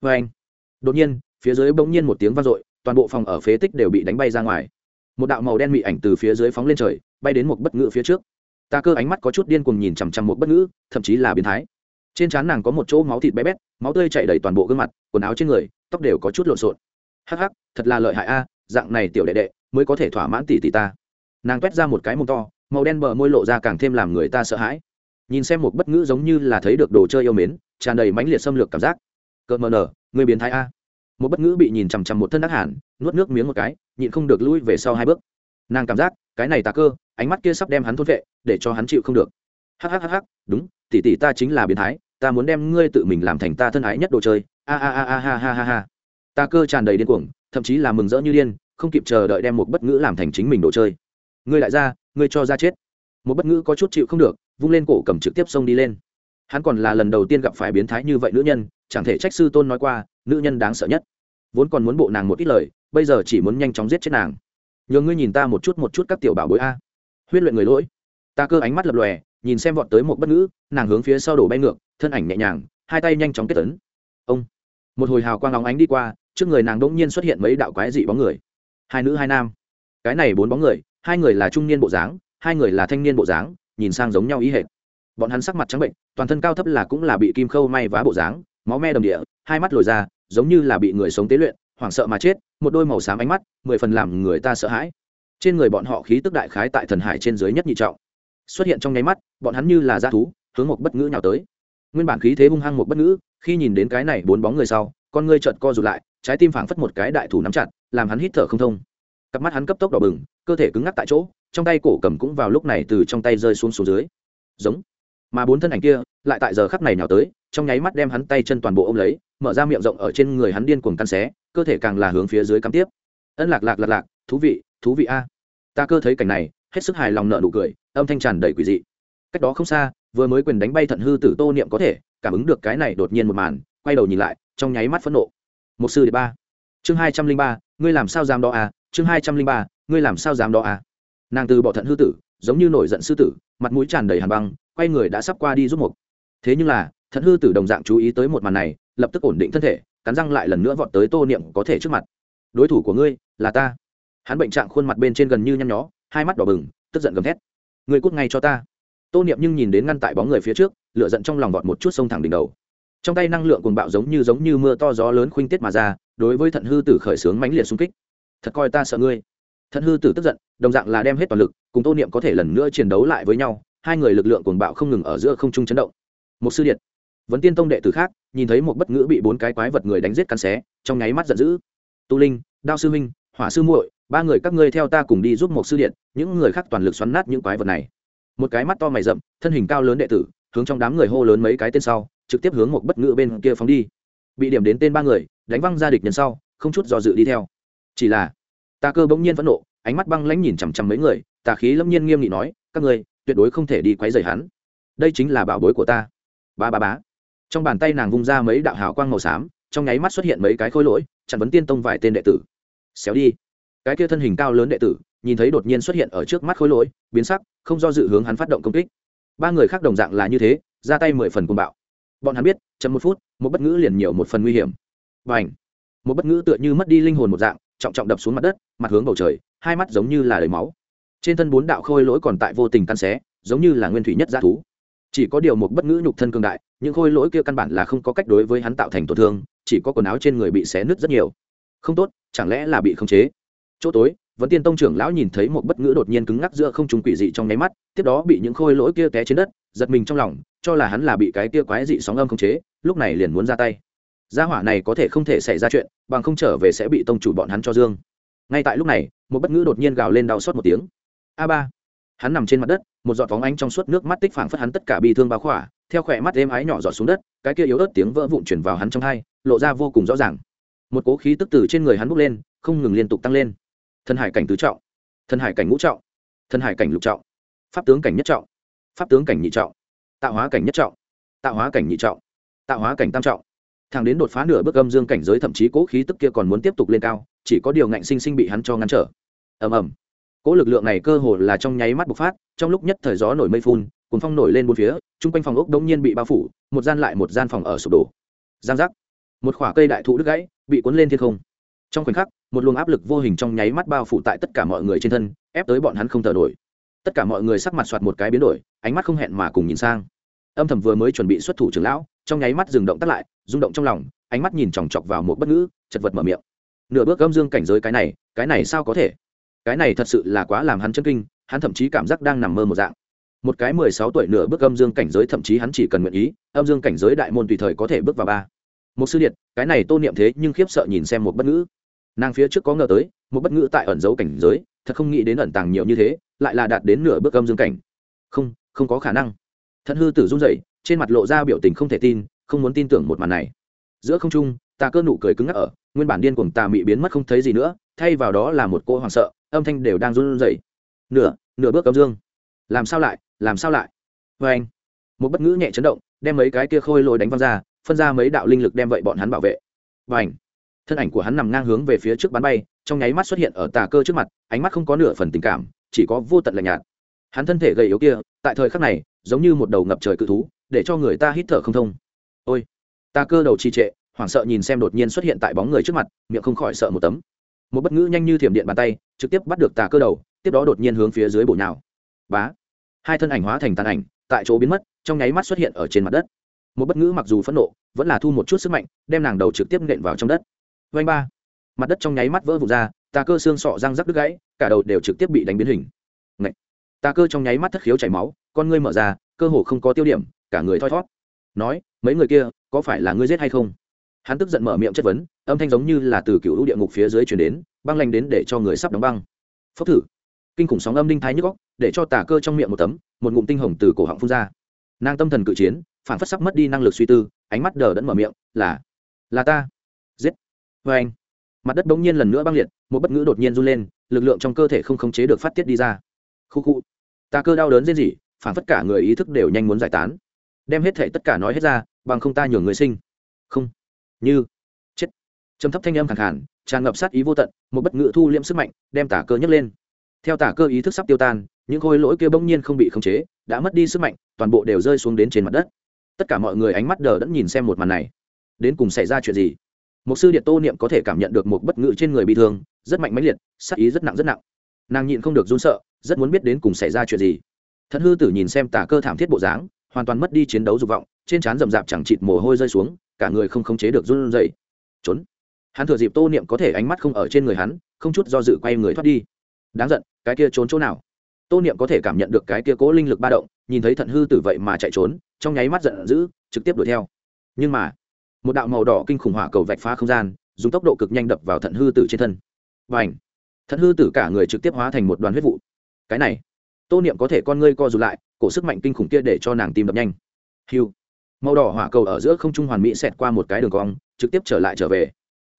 Speaker 1: Vê anh đột nhiên, phía dưới bỗng nhiên một tiếng vang dội, toàn bộ phòng ở phế tích đều bị đánh bay ra ngoài. Một đạo màu đen mị ảnh từ phía dưới phóng lên trời, bay đến một bất ngữ phía trước. Ta cơ ánh mắt có chút điên cuồng nhìn chằm chằm một bất ngữ, thậm chí là biến thái. Trên trán nàng có một chỗ máu thịt bé bét, máu tươi chảy đầy toàn bộ gương mặt, quần áo trên người, tóc đều có chút lộn xộn. Hắc hắc, thật là lợi hại a, dạng này tiểu đệ đệ mới có thể thỏa mãn tỷ tỷ ta. Nàng quét ra một cái mông to, màu đen bờ môi lộ ra càng thêm làm người ta sợ hãi. Nhìn xem một bất ngữ giống như là thấy được đồ chơi yêu mến, tràn đầy mãnh liệt xâm lược cảm giác. Cợt mờ nở người biến thái a. Một bất ngữ bị nhìn chằm chằm một thân đắc hẳn nuốt nước miếng một cái, nhịn không được lui về sau hai bước. Nàng cảm giác, cái này tà cơ, ánh mắt kia sắp đem hắn thốt vệ, để cho hắn chịu không được. Hhhh đúng, tỷ tỷ ta chính là biến thái, ta muốn đem ngươi tự mình làm thành ta thân ái nhất đồ chơi. A a a a ha ha ha ha. Ta cơ tràn đầy điên cuồng, thậm chí là mừng rỡ như điên, không kịp chờ đợi đem một bất ngữ làm thành chính mình đồ chơi. Ngươi lại ra ngươi cho ra chết. Một bất ngữ có chút chịu không được, vung lên cổ cầm trực tiếp xông đi lên. Hắn còn là lần đầu tiên gặp phải biến thái như vậy nữ nhân chẳng thể trách sư tôn nói qua, nữ nhân đáng sợ nhất. Vốn còn muốn bộ nàng một ít lời, bây giờ chỉ muốn nhanh chóng giết chết nàng. Nhờ ngươi nhìn ta một chút một chút các tiểu bảo bối a. Huyết luyện người lỗi. Ta cơ ánh mắt lập lòe, nhìn xem vọt tới một bất ngữ, nàng hướng phía sau đổ bay ngược, thân ảnh nhẹ nhàng, hai tay nhanh chóng kết tấn. Ông. Một hồi hào quang óng ánh đi qua, trước người nàng đỗng nhiên xuất hiện mấy đạo quái dị bóng người. Hai nữ hai nam. Cái này bốn bóng người, hai người là trung niên bộ dáng, hai người là thanh niên bộ dáng, nhìn sang giống nhau ý hệt. Bọn hắn sắc mặt trắng bệnh, toàn thân cao thấp là cũng là bị kim khâu may vá bộ dáng máu me đầm địa, hai mắt lồi ra, giống như là bị người sống tế luyện, hoảng sợ mà chết, một đôi màu xám ánh mắt, mười phần làm người ta sợ hãi. Trên người bọn họ khí tức đại khái tại thần hải trên dưới nhất nhị trọng. Xuất hiện trong nháy mắt, bọn hắn như là g thú, hướng một bất ngữ nhào tới. Nguyên bản khí thế hung hăng một bất ngữ, khi nhìn đến cái này bốn bóng người sau, con ngươi trợt co rụt lại, trái tim phảng phất một cái đại thủ nắm chặt, làm hắn hít thở không thông. Cặp mắt hắn cấp tốc đỏ bừng, cơ thể cứng ngắc tại chỗ, trong tay cổ cầm cũng vào lúc này từ trong tay rơi xuống xuống dưới. Giống mà bốn thân ảnh kia lại tại giờ khắc này nhào tới, trong nháy mắt đem hắn tay chân toàn bộ ôm lấy, mở ra miệng rộng ở trên người hắn điên cuồng căn xé, cơ thể càng là hướng phía dưới cắm tiếp. Ân lạc lạc lạc lạc, thú vị thú vị a. Ta cơ thấy cảnh này, hết sức hài lòng nợ nụ cười, âm thanh tràn đầy quỷ dị. Cách đó không xa, vừa mới quyền đánh bay thận hư tử tô niệm có thể cảm ứng được cái này đột nhiên một màn, quay đầu nhìn lại, trong nháy mắt phẫn nộ. Một sư đệ ba. Chương hai trăm linh ba, ngươi làm sao dám đó à? Chương hai trăm linh ba, ngươi làm sao dám đó à? Nàng từ bỏ thận hư tử giống như nổi giận sư tử, mặt mũi tràn đầy hàn băng, quay người đã sắp qua đi giúp một thế nhưng là, thận hư tử đồng dạng chú ý tới một màn này, lập tức ổn định thân thể, cắn răng lại lần nữa vọt tới tô niệm có thể trước mặt. Đối thủ của ngươi là ta. Hắn bệnh trạng khuôn mặt bên trên gần như nhăn nhó, hai mắt đỏ bừng, tức giận gầm thét. Ngươi cút ngay cho ta. Tô niệm nhưng nhìn đến ngăn tại bóng người phía trước lựa giận trong lòng vọt một chút sông thẳng đỉnh đầu. Trong tay năng lượng cuồng bạo giống như giống như mưa to gió lớn khuynh tiết mà ra, đối với thận hư tử khởi sướng mãnh liệt xung kích. Thật coi ta sợ ngươi thận hư tử tức giận, đồng dạng là đem hết toàn lực, cùng tô niệm có thể lần nữa chiến đấu lại với nhau, hai người lực lượng cuồng bạo không ngừng ở giữa không trung chấn động. Một sư điện vấn tiên tông đệ tử khác, nhìn thấy một bất ngữ bị bốn cái quái vật người đánh giết cắn xé, trong nháy mắt giận dữ. Tu linh, đao sư huynh hỏa sư muội, ba người các ngươi theo ta cùng đi giúp một sư điện những người khác toàn lực xoắn nát những quái vật này. Một cái mắt to mày rậm, thân hình cao lớn đệ tử, hướng trong đám người hô lớn mấy cái tên sau, trực tiếp hướng một bất ngữ bên kia phóng đi. Bị điểm đến tên ba người, đánh văng ra địch nhân sau, không chút do dự đi theo. Chỉ là Ta cơ bỗng nhiên phẫn nộ, ánh mắt băng lãnh nhìn chằm chằm mấy người, tà khí lâm nhiên nghiêm nghị nói, các ngươi, tuyệt đối không thể đi quấy rầy hắn. Đây chính là bảo bối của ta. Ba ba bá trong bàn tay nàng vung ra mấy đạo hào quang màu xám, trong nháy mắt xuất hiện mấy cái khối lỗi, chặn vấn tiên tông vài tên đệ tử. Xéo đi. Cái kia thân hình cao lớn đệ tử, nhìn thấy đột nhiên xuất hiện ở trước mắt khối lỗi, biến sắc, không do dự hướng hắn phát động công kích. Ba người khác đồng dạng là như thế, ra tay mười phần cùng bạo. Bọn hắn biết, chậm một phút, một bất ngữ liền nhiều một phần nguy hiểm. Và ảnh một bất ngữ tựa như mất đi linh hồn một dạng trọng trọng đập xuống mặt đất, mặt hướng bầu trời, hai mắt giống như là đầy máu. Trên thân bốn đạo khôi lỗi còn tại vô tình căn xé, giống như là nguyên thủy nhất g thú. Chỉ có điều một bất ngữ nhục thân cương đại, những khôi lỗi kia căn bản là không có cách đối với hắn tạo thành tổn thương, chỉ có quần áo trên người bị xé nứt rất nhiều. Không tốt, chẳng lẽ là bị khống chế? Chỗ tối vẫn tiên tông trưởng lão nhìn thấy một bất ngữ đột nhiên cứng ngắc giữa không trùng quỷ dị trong nháy mắt, tiếp đó bị những khôi lỗi kia té trên đất, giật mình trong lòng, cho là hắn là bị cái kia quái dị sóng âm khống chế, lúc này liền muốn ra tay gia hỏa này có thể không thể xảy ra chuyện, bằng không trở về sẽ bị tông chủ bọn hắn cho dương. Ngay tại lúc này, một bất ngữ đột nhiên gào lên đau xót một tiếng. A ba. Hắn nằm trên mặt đất, một giọt phóng ánh trong suốt nước mắt tích phảng phất hắn tất cả bị thương bao khỏa, theo khỏe mắt êm ái nhỏ giọt xuống đất, cái kia yếu ớt tiếng vỡ vụn chuyển vào hắn trong hai, lộ ra vô cùng rõ ràng. Một cố khí tức từ trên người hắn bốc lên, không ngừng liên tục tăng lên. Thân hải cảnh tứ trọng thân hải cảnh ngũ trọng thân hải cảnh lục trọng, pháp tướng cảnh nhất trọng, pháp tướng cảnh nhị trọng, tạo hóa cảnh nhất trọng, tạo hóa cảnh nhị trọng, tạo hóa cảnh tam trọng thằng đến đột phá nửa bước âm dương cảnh giới, thậm chí cố khí tức kia còn muốn tiếp tục lên cao, chỉ có điều ngạnh sinh sinh bị hắn cho ngăn trở. Ầm ầm. Cố lực lượng này cơ hồ là trong nháy mắt bộc phát, trong lúc nhất thời gió nổi mây phun cuốn phong nổi lên bốn phía, chung quanh phòng ốc đông nhiên bị bao phủ, một gian lại một gian phòng ở sụp đổ. Giang giác. Một khoả cây đại thụ đứt gãy, bị cuốn lên thiên không. Trong khoảnh khắc, một luồng áp lực vô hình trong nháy mắt bao phủ tại tất cả mọi người trên thân, ép tới bọn hắn không thở nổi. Tất cả mọi người sắc mặt soạt một cái biến đổi, ánh mắt không hẹn mà cùng nhìn sang. Âm thầm vừa mới chuẩn bị xuất thủ trưởng lão trong nháy mắt dừng động tắt lại, rung động trong lòng, ánh mắt nhìn chòng chọc vào một bất ngữ, chật vật mở miệng. Nửa bước âm dương cảnh giới cái này cái này sao có thể? Cái này thật sự là quá làm hắn chân kinh, hắn thậm chí cảm giác đang nằm mơ một dạng. Một cái mười sáu tuổi nửa bước âm dương cảnh giới thậm chí hắn chỉ cần nguyện ý, âm dương cảnh giới đại môn tùy thời có thể bước vào ba. Một sư điện cái này tô niệm thế nhưng khiếp sợ nhìn xem một bất ngữ. Nàng phía trước có ngờ tới, một bất ngữ tại ẩn dấu cảnh giới, thật không nghĩ đến ẩn tàng nhiều như thế, lại là đạt đến nửa bước âm dương cảnh. Không không có khả năng. Thận hư tử run rẩy trên mặt lộ ra biểu tình không thể tin, không muốn tin tưởng một màn này. Giữa không trung, tà cơ nụ cười cứng ngắc ở, nguyên bản điên cuồng tà mị biến mất không thấy gì nữa, thay vào đó là một cô hoảng sợ, âm thanh đều đang run rẩy. Nửa nửa bước âm dương. Làm sao lại, làm sao lại? Vê anh, một bất ngữ nhẹ chấn động, đem mấy cái kia khôi lỗi đánh văng ra, phân ra mấy đạo linh lực đem vậy bọn hắn bảo vệ. Và ảnh thân ảnh của hắn nằm ngang hướng về phía trước bắn bay, trong nháy mắt xuất hiện ở tà cơ trước mặt, ánh mắt không có nửa phần tình cảm, chỉ có vô tận lạnh nhạt. Hắn thân thể gầy yếu kia, tại thời khắc này, giống như một đầu ngập trời cự thú để cho người ta hít thở không thông. Ôi, ta cơ đầu trì trệ, hoảng sợ nhìn xem đột nhiên xuất hiện tại bóng người trước mặt, miệng không khỏi sợ một tấm. Một bất ngữ nhanh như thiểm điện bàn tay, trực tiếp bắt được tà cơ đầu, tiếp đó đột nhiên hướng phía dưới bổ nhào. Bá! Hai thân ảnh hóa thành tàn ảnh, tại chỗ biến mất, trong nháy mắt xuất hiện ở trên mặt đất. Một bất ngữ mặc dù phẫn nộ, vẫn là thu một chút sức mạnh, đem nàng đầu trực tiếp nện vào trong đất. Vanh ba! Mặt đất trong nháy mắt vỡ vụt ra tà cơ xương sọ răng rắc đứt gãy, cả đầu đều trực tiếp bị đánh biến hình. Ngậy. tà cơ trong nháy mắt thất khiếu chảy máu, con ngươi mở ra, cơ hồ không có tiêu điểm cả người thoi thót. Nói, mấy người kia, có phải là ngươi giết hay không? Hắn tức giận mở miệng chất vấn, âm thanh giống như là từ cựu lũ địa ngục phía dưới chuyển đến, băng lanh đến để cho người sắp đóng băng. Phốc thử. Kinh khủng sóng âm đinh thái nhức góc để cho tà cơ trong miệng một tấm, một ngụm tinh hồng từ cổ họng phun ra. Nàng tâm thần cự chiến phản phất sắp mất đi năng lực suy tư, ánh mắt đờ đẫn mở miệng, là là ta. Giết. Vê anh, mặt đất bỗng nhiên lần nữa băng liệt, một bất ngữ đột nhiên run lên, lực lượng trong cơ thể không khống chế được phát tiết đi ra. Khu khu. Ta cơ đau đớn dễ gì phản phất cả người ý thức đều nhanh muốn giải tán đem hết thể tất cả nói hết ra bằng không ta nhường người sinh. Không. Như. Chết. Trầm thấp thanh âm khẳng hẳn, tràn ngập sát ý vô tận một bất ngự thu liễm sức mạnh đem tả cơ nhấc lên. Theo tả cơ ý thức sắp tiêu tan những khối lỗi kia bỗng nhiên không bị khống chế đã mất đi sức mạnh toàn bộ đều rơi xuống đến trên mặt đất. Tất cả mọi người ánh mắt đờ đẫn nhìn xem một màn này. Đến cùng xảy ra chuyện gì? Một sư điện tô niệm có thể cảm nhận được một bất ngự trên người bị thương rất mạnh mãnh liệt sát ý rất nặng rất nặng. Nàng nhịn không được run sợ rất muốn biết đến cùng xảy ra chuyện gì. Thận hư tử nhìn xem tả cơ thảm thiết bộ dáng hoàn toàn mất đi chiến đấu dục vọng, trên trán rậm rạp chẳng chịt mồ hôi rơi xuống, cả người không khống chế được run rẩy. Trốn. Hắn thừa dịp tô niệm có thể ánh mắt không ở trên người hắn, không chút do dự quay người thoát đi. Đáng giận, cái kia trốn chỗ nào? Tô niệm có thể cảm nhận được cái kia cố linh lực ba động, nhìn thấy thận hư tử vậy mà chạy trốn, trong nháy mắt giận dữ, trực tiếp đuổi theo. Nhưng mà, một đạo màu đỏ kinh khủng hỏa cầu vạch phá không gian, dùng tốc độ cực nhanh đập vào thận hư tử trên thân. Và ảnh thận hư tử cả người trực tiếp hóa thành một đoàn huyết vụ. Cái này, tô niệm có thể con ngươi co rụt lại cổ sức mạnh kinh khủng kia để cho nàng tim đập nhanh. Hiu màu đỏ hỏa cầu ở giữa không trung hoàn mỹ xẹt qua một cái đường cong, trực tiếp trở lại trở về.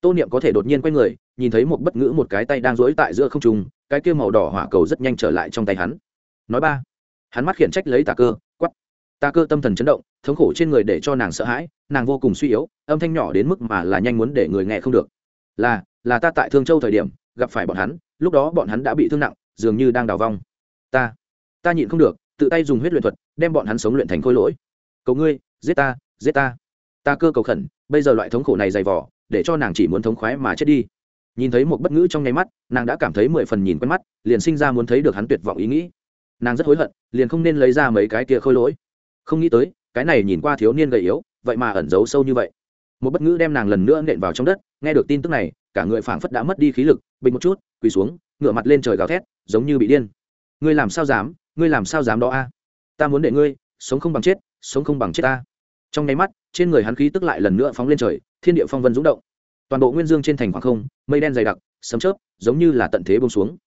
Speaker 1: Tô niệm có thể đột nhiên quay người, nhìn thấy một bất ngữ một cái tay đang rỗi tại giữa không trung, cái kia màu đỏ hỏa cầu rất nhanh trở lại trong tay hắn. Nói ba. Hắn mắt khiển trách lấy tà cơ quắp tà cơ tâm thần chấn động, thống khổ trên người để cho nàng sợ hãi, nàng vô cùng suy yếu, âm thanh nhỏ đến mức mà là nhanh muốn để người nghe không được. Là là ta tại thương châu thời điểm, gặp phải bọn hắn, lúc đó bọn hắn đã bị thương nặng, dường như đang đào vong. Ta ta nhịn không được tự tay dùng huyết luyện thuật, đem bọn hắn sống luyện thành khôi lỗi. Cầu ngươi, giết ta giết ta. Ta cơ cầu khẩn, bây giờ loại thống khổ này dày vỏ để cho nàng chỉ muốn thống khoái mà chết đi. Nhìn thấy một bất ngữ trong nháy mắt, nàng đã cảm thấy mười phần nhìn quen mắt, liền sinh ra muốn thấy được hắn tuyệt vọng ý nghĩ. Nàng rất hối hận, liền không nên lấy ra mấy cái kia khôi lỗi. Không nghĩ tới, cái này nhìn qua thiếu niên gầy yếu, vậy mà ẩn giấu sâu như vậy. Một bất ngữ đem nàng lần nữa nện vào trong đất, nghe được tin tức này, cả người phảng phất đã mất đi khí lực, bình một chút, quỳ xuống, ngửa mặt lên trời gào thét, giống như bị điên. Ngươi làm sao dám? Ngươi làm sao dám đó a? Ta muốn để ngươi sống không bằng chết, sống không bằng chết ta. Trong nháy mắt, trên người hắn khí tức lại lần nữa phóng lên trời, thiên địa phong vân rúng động. Toàn bộ nguyên dương trên thành khoảng không, mây đen dày đặc, sấm chớp, giống như là tận thế bông xuống.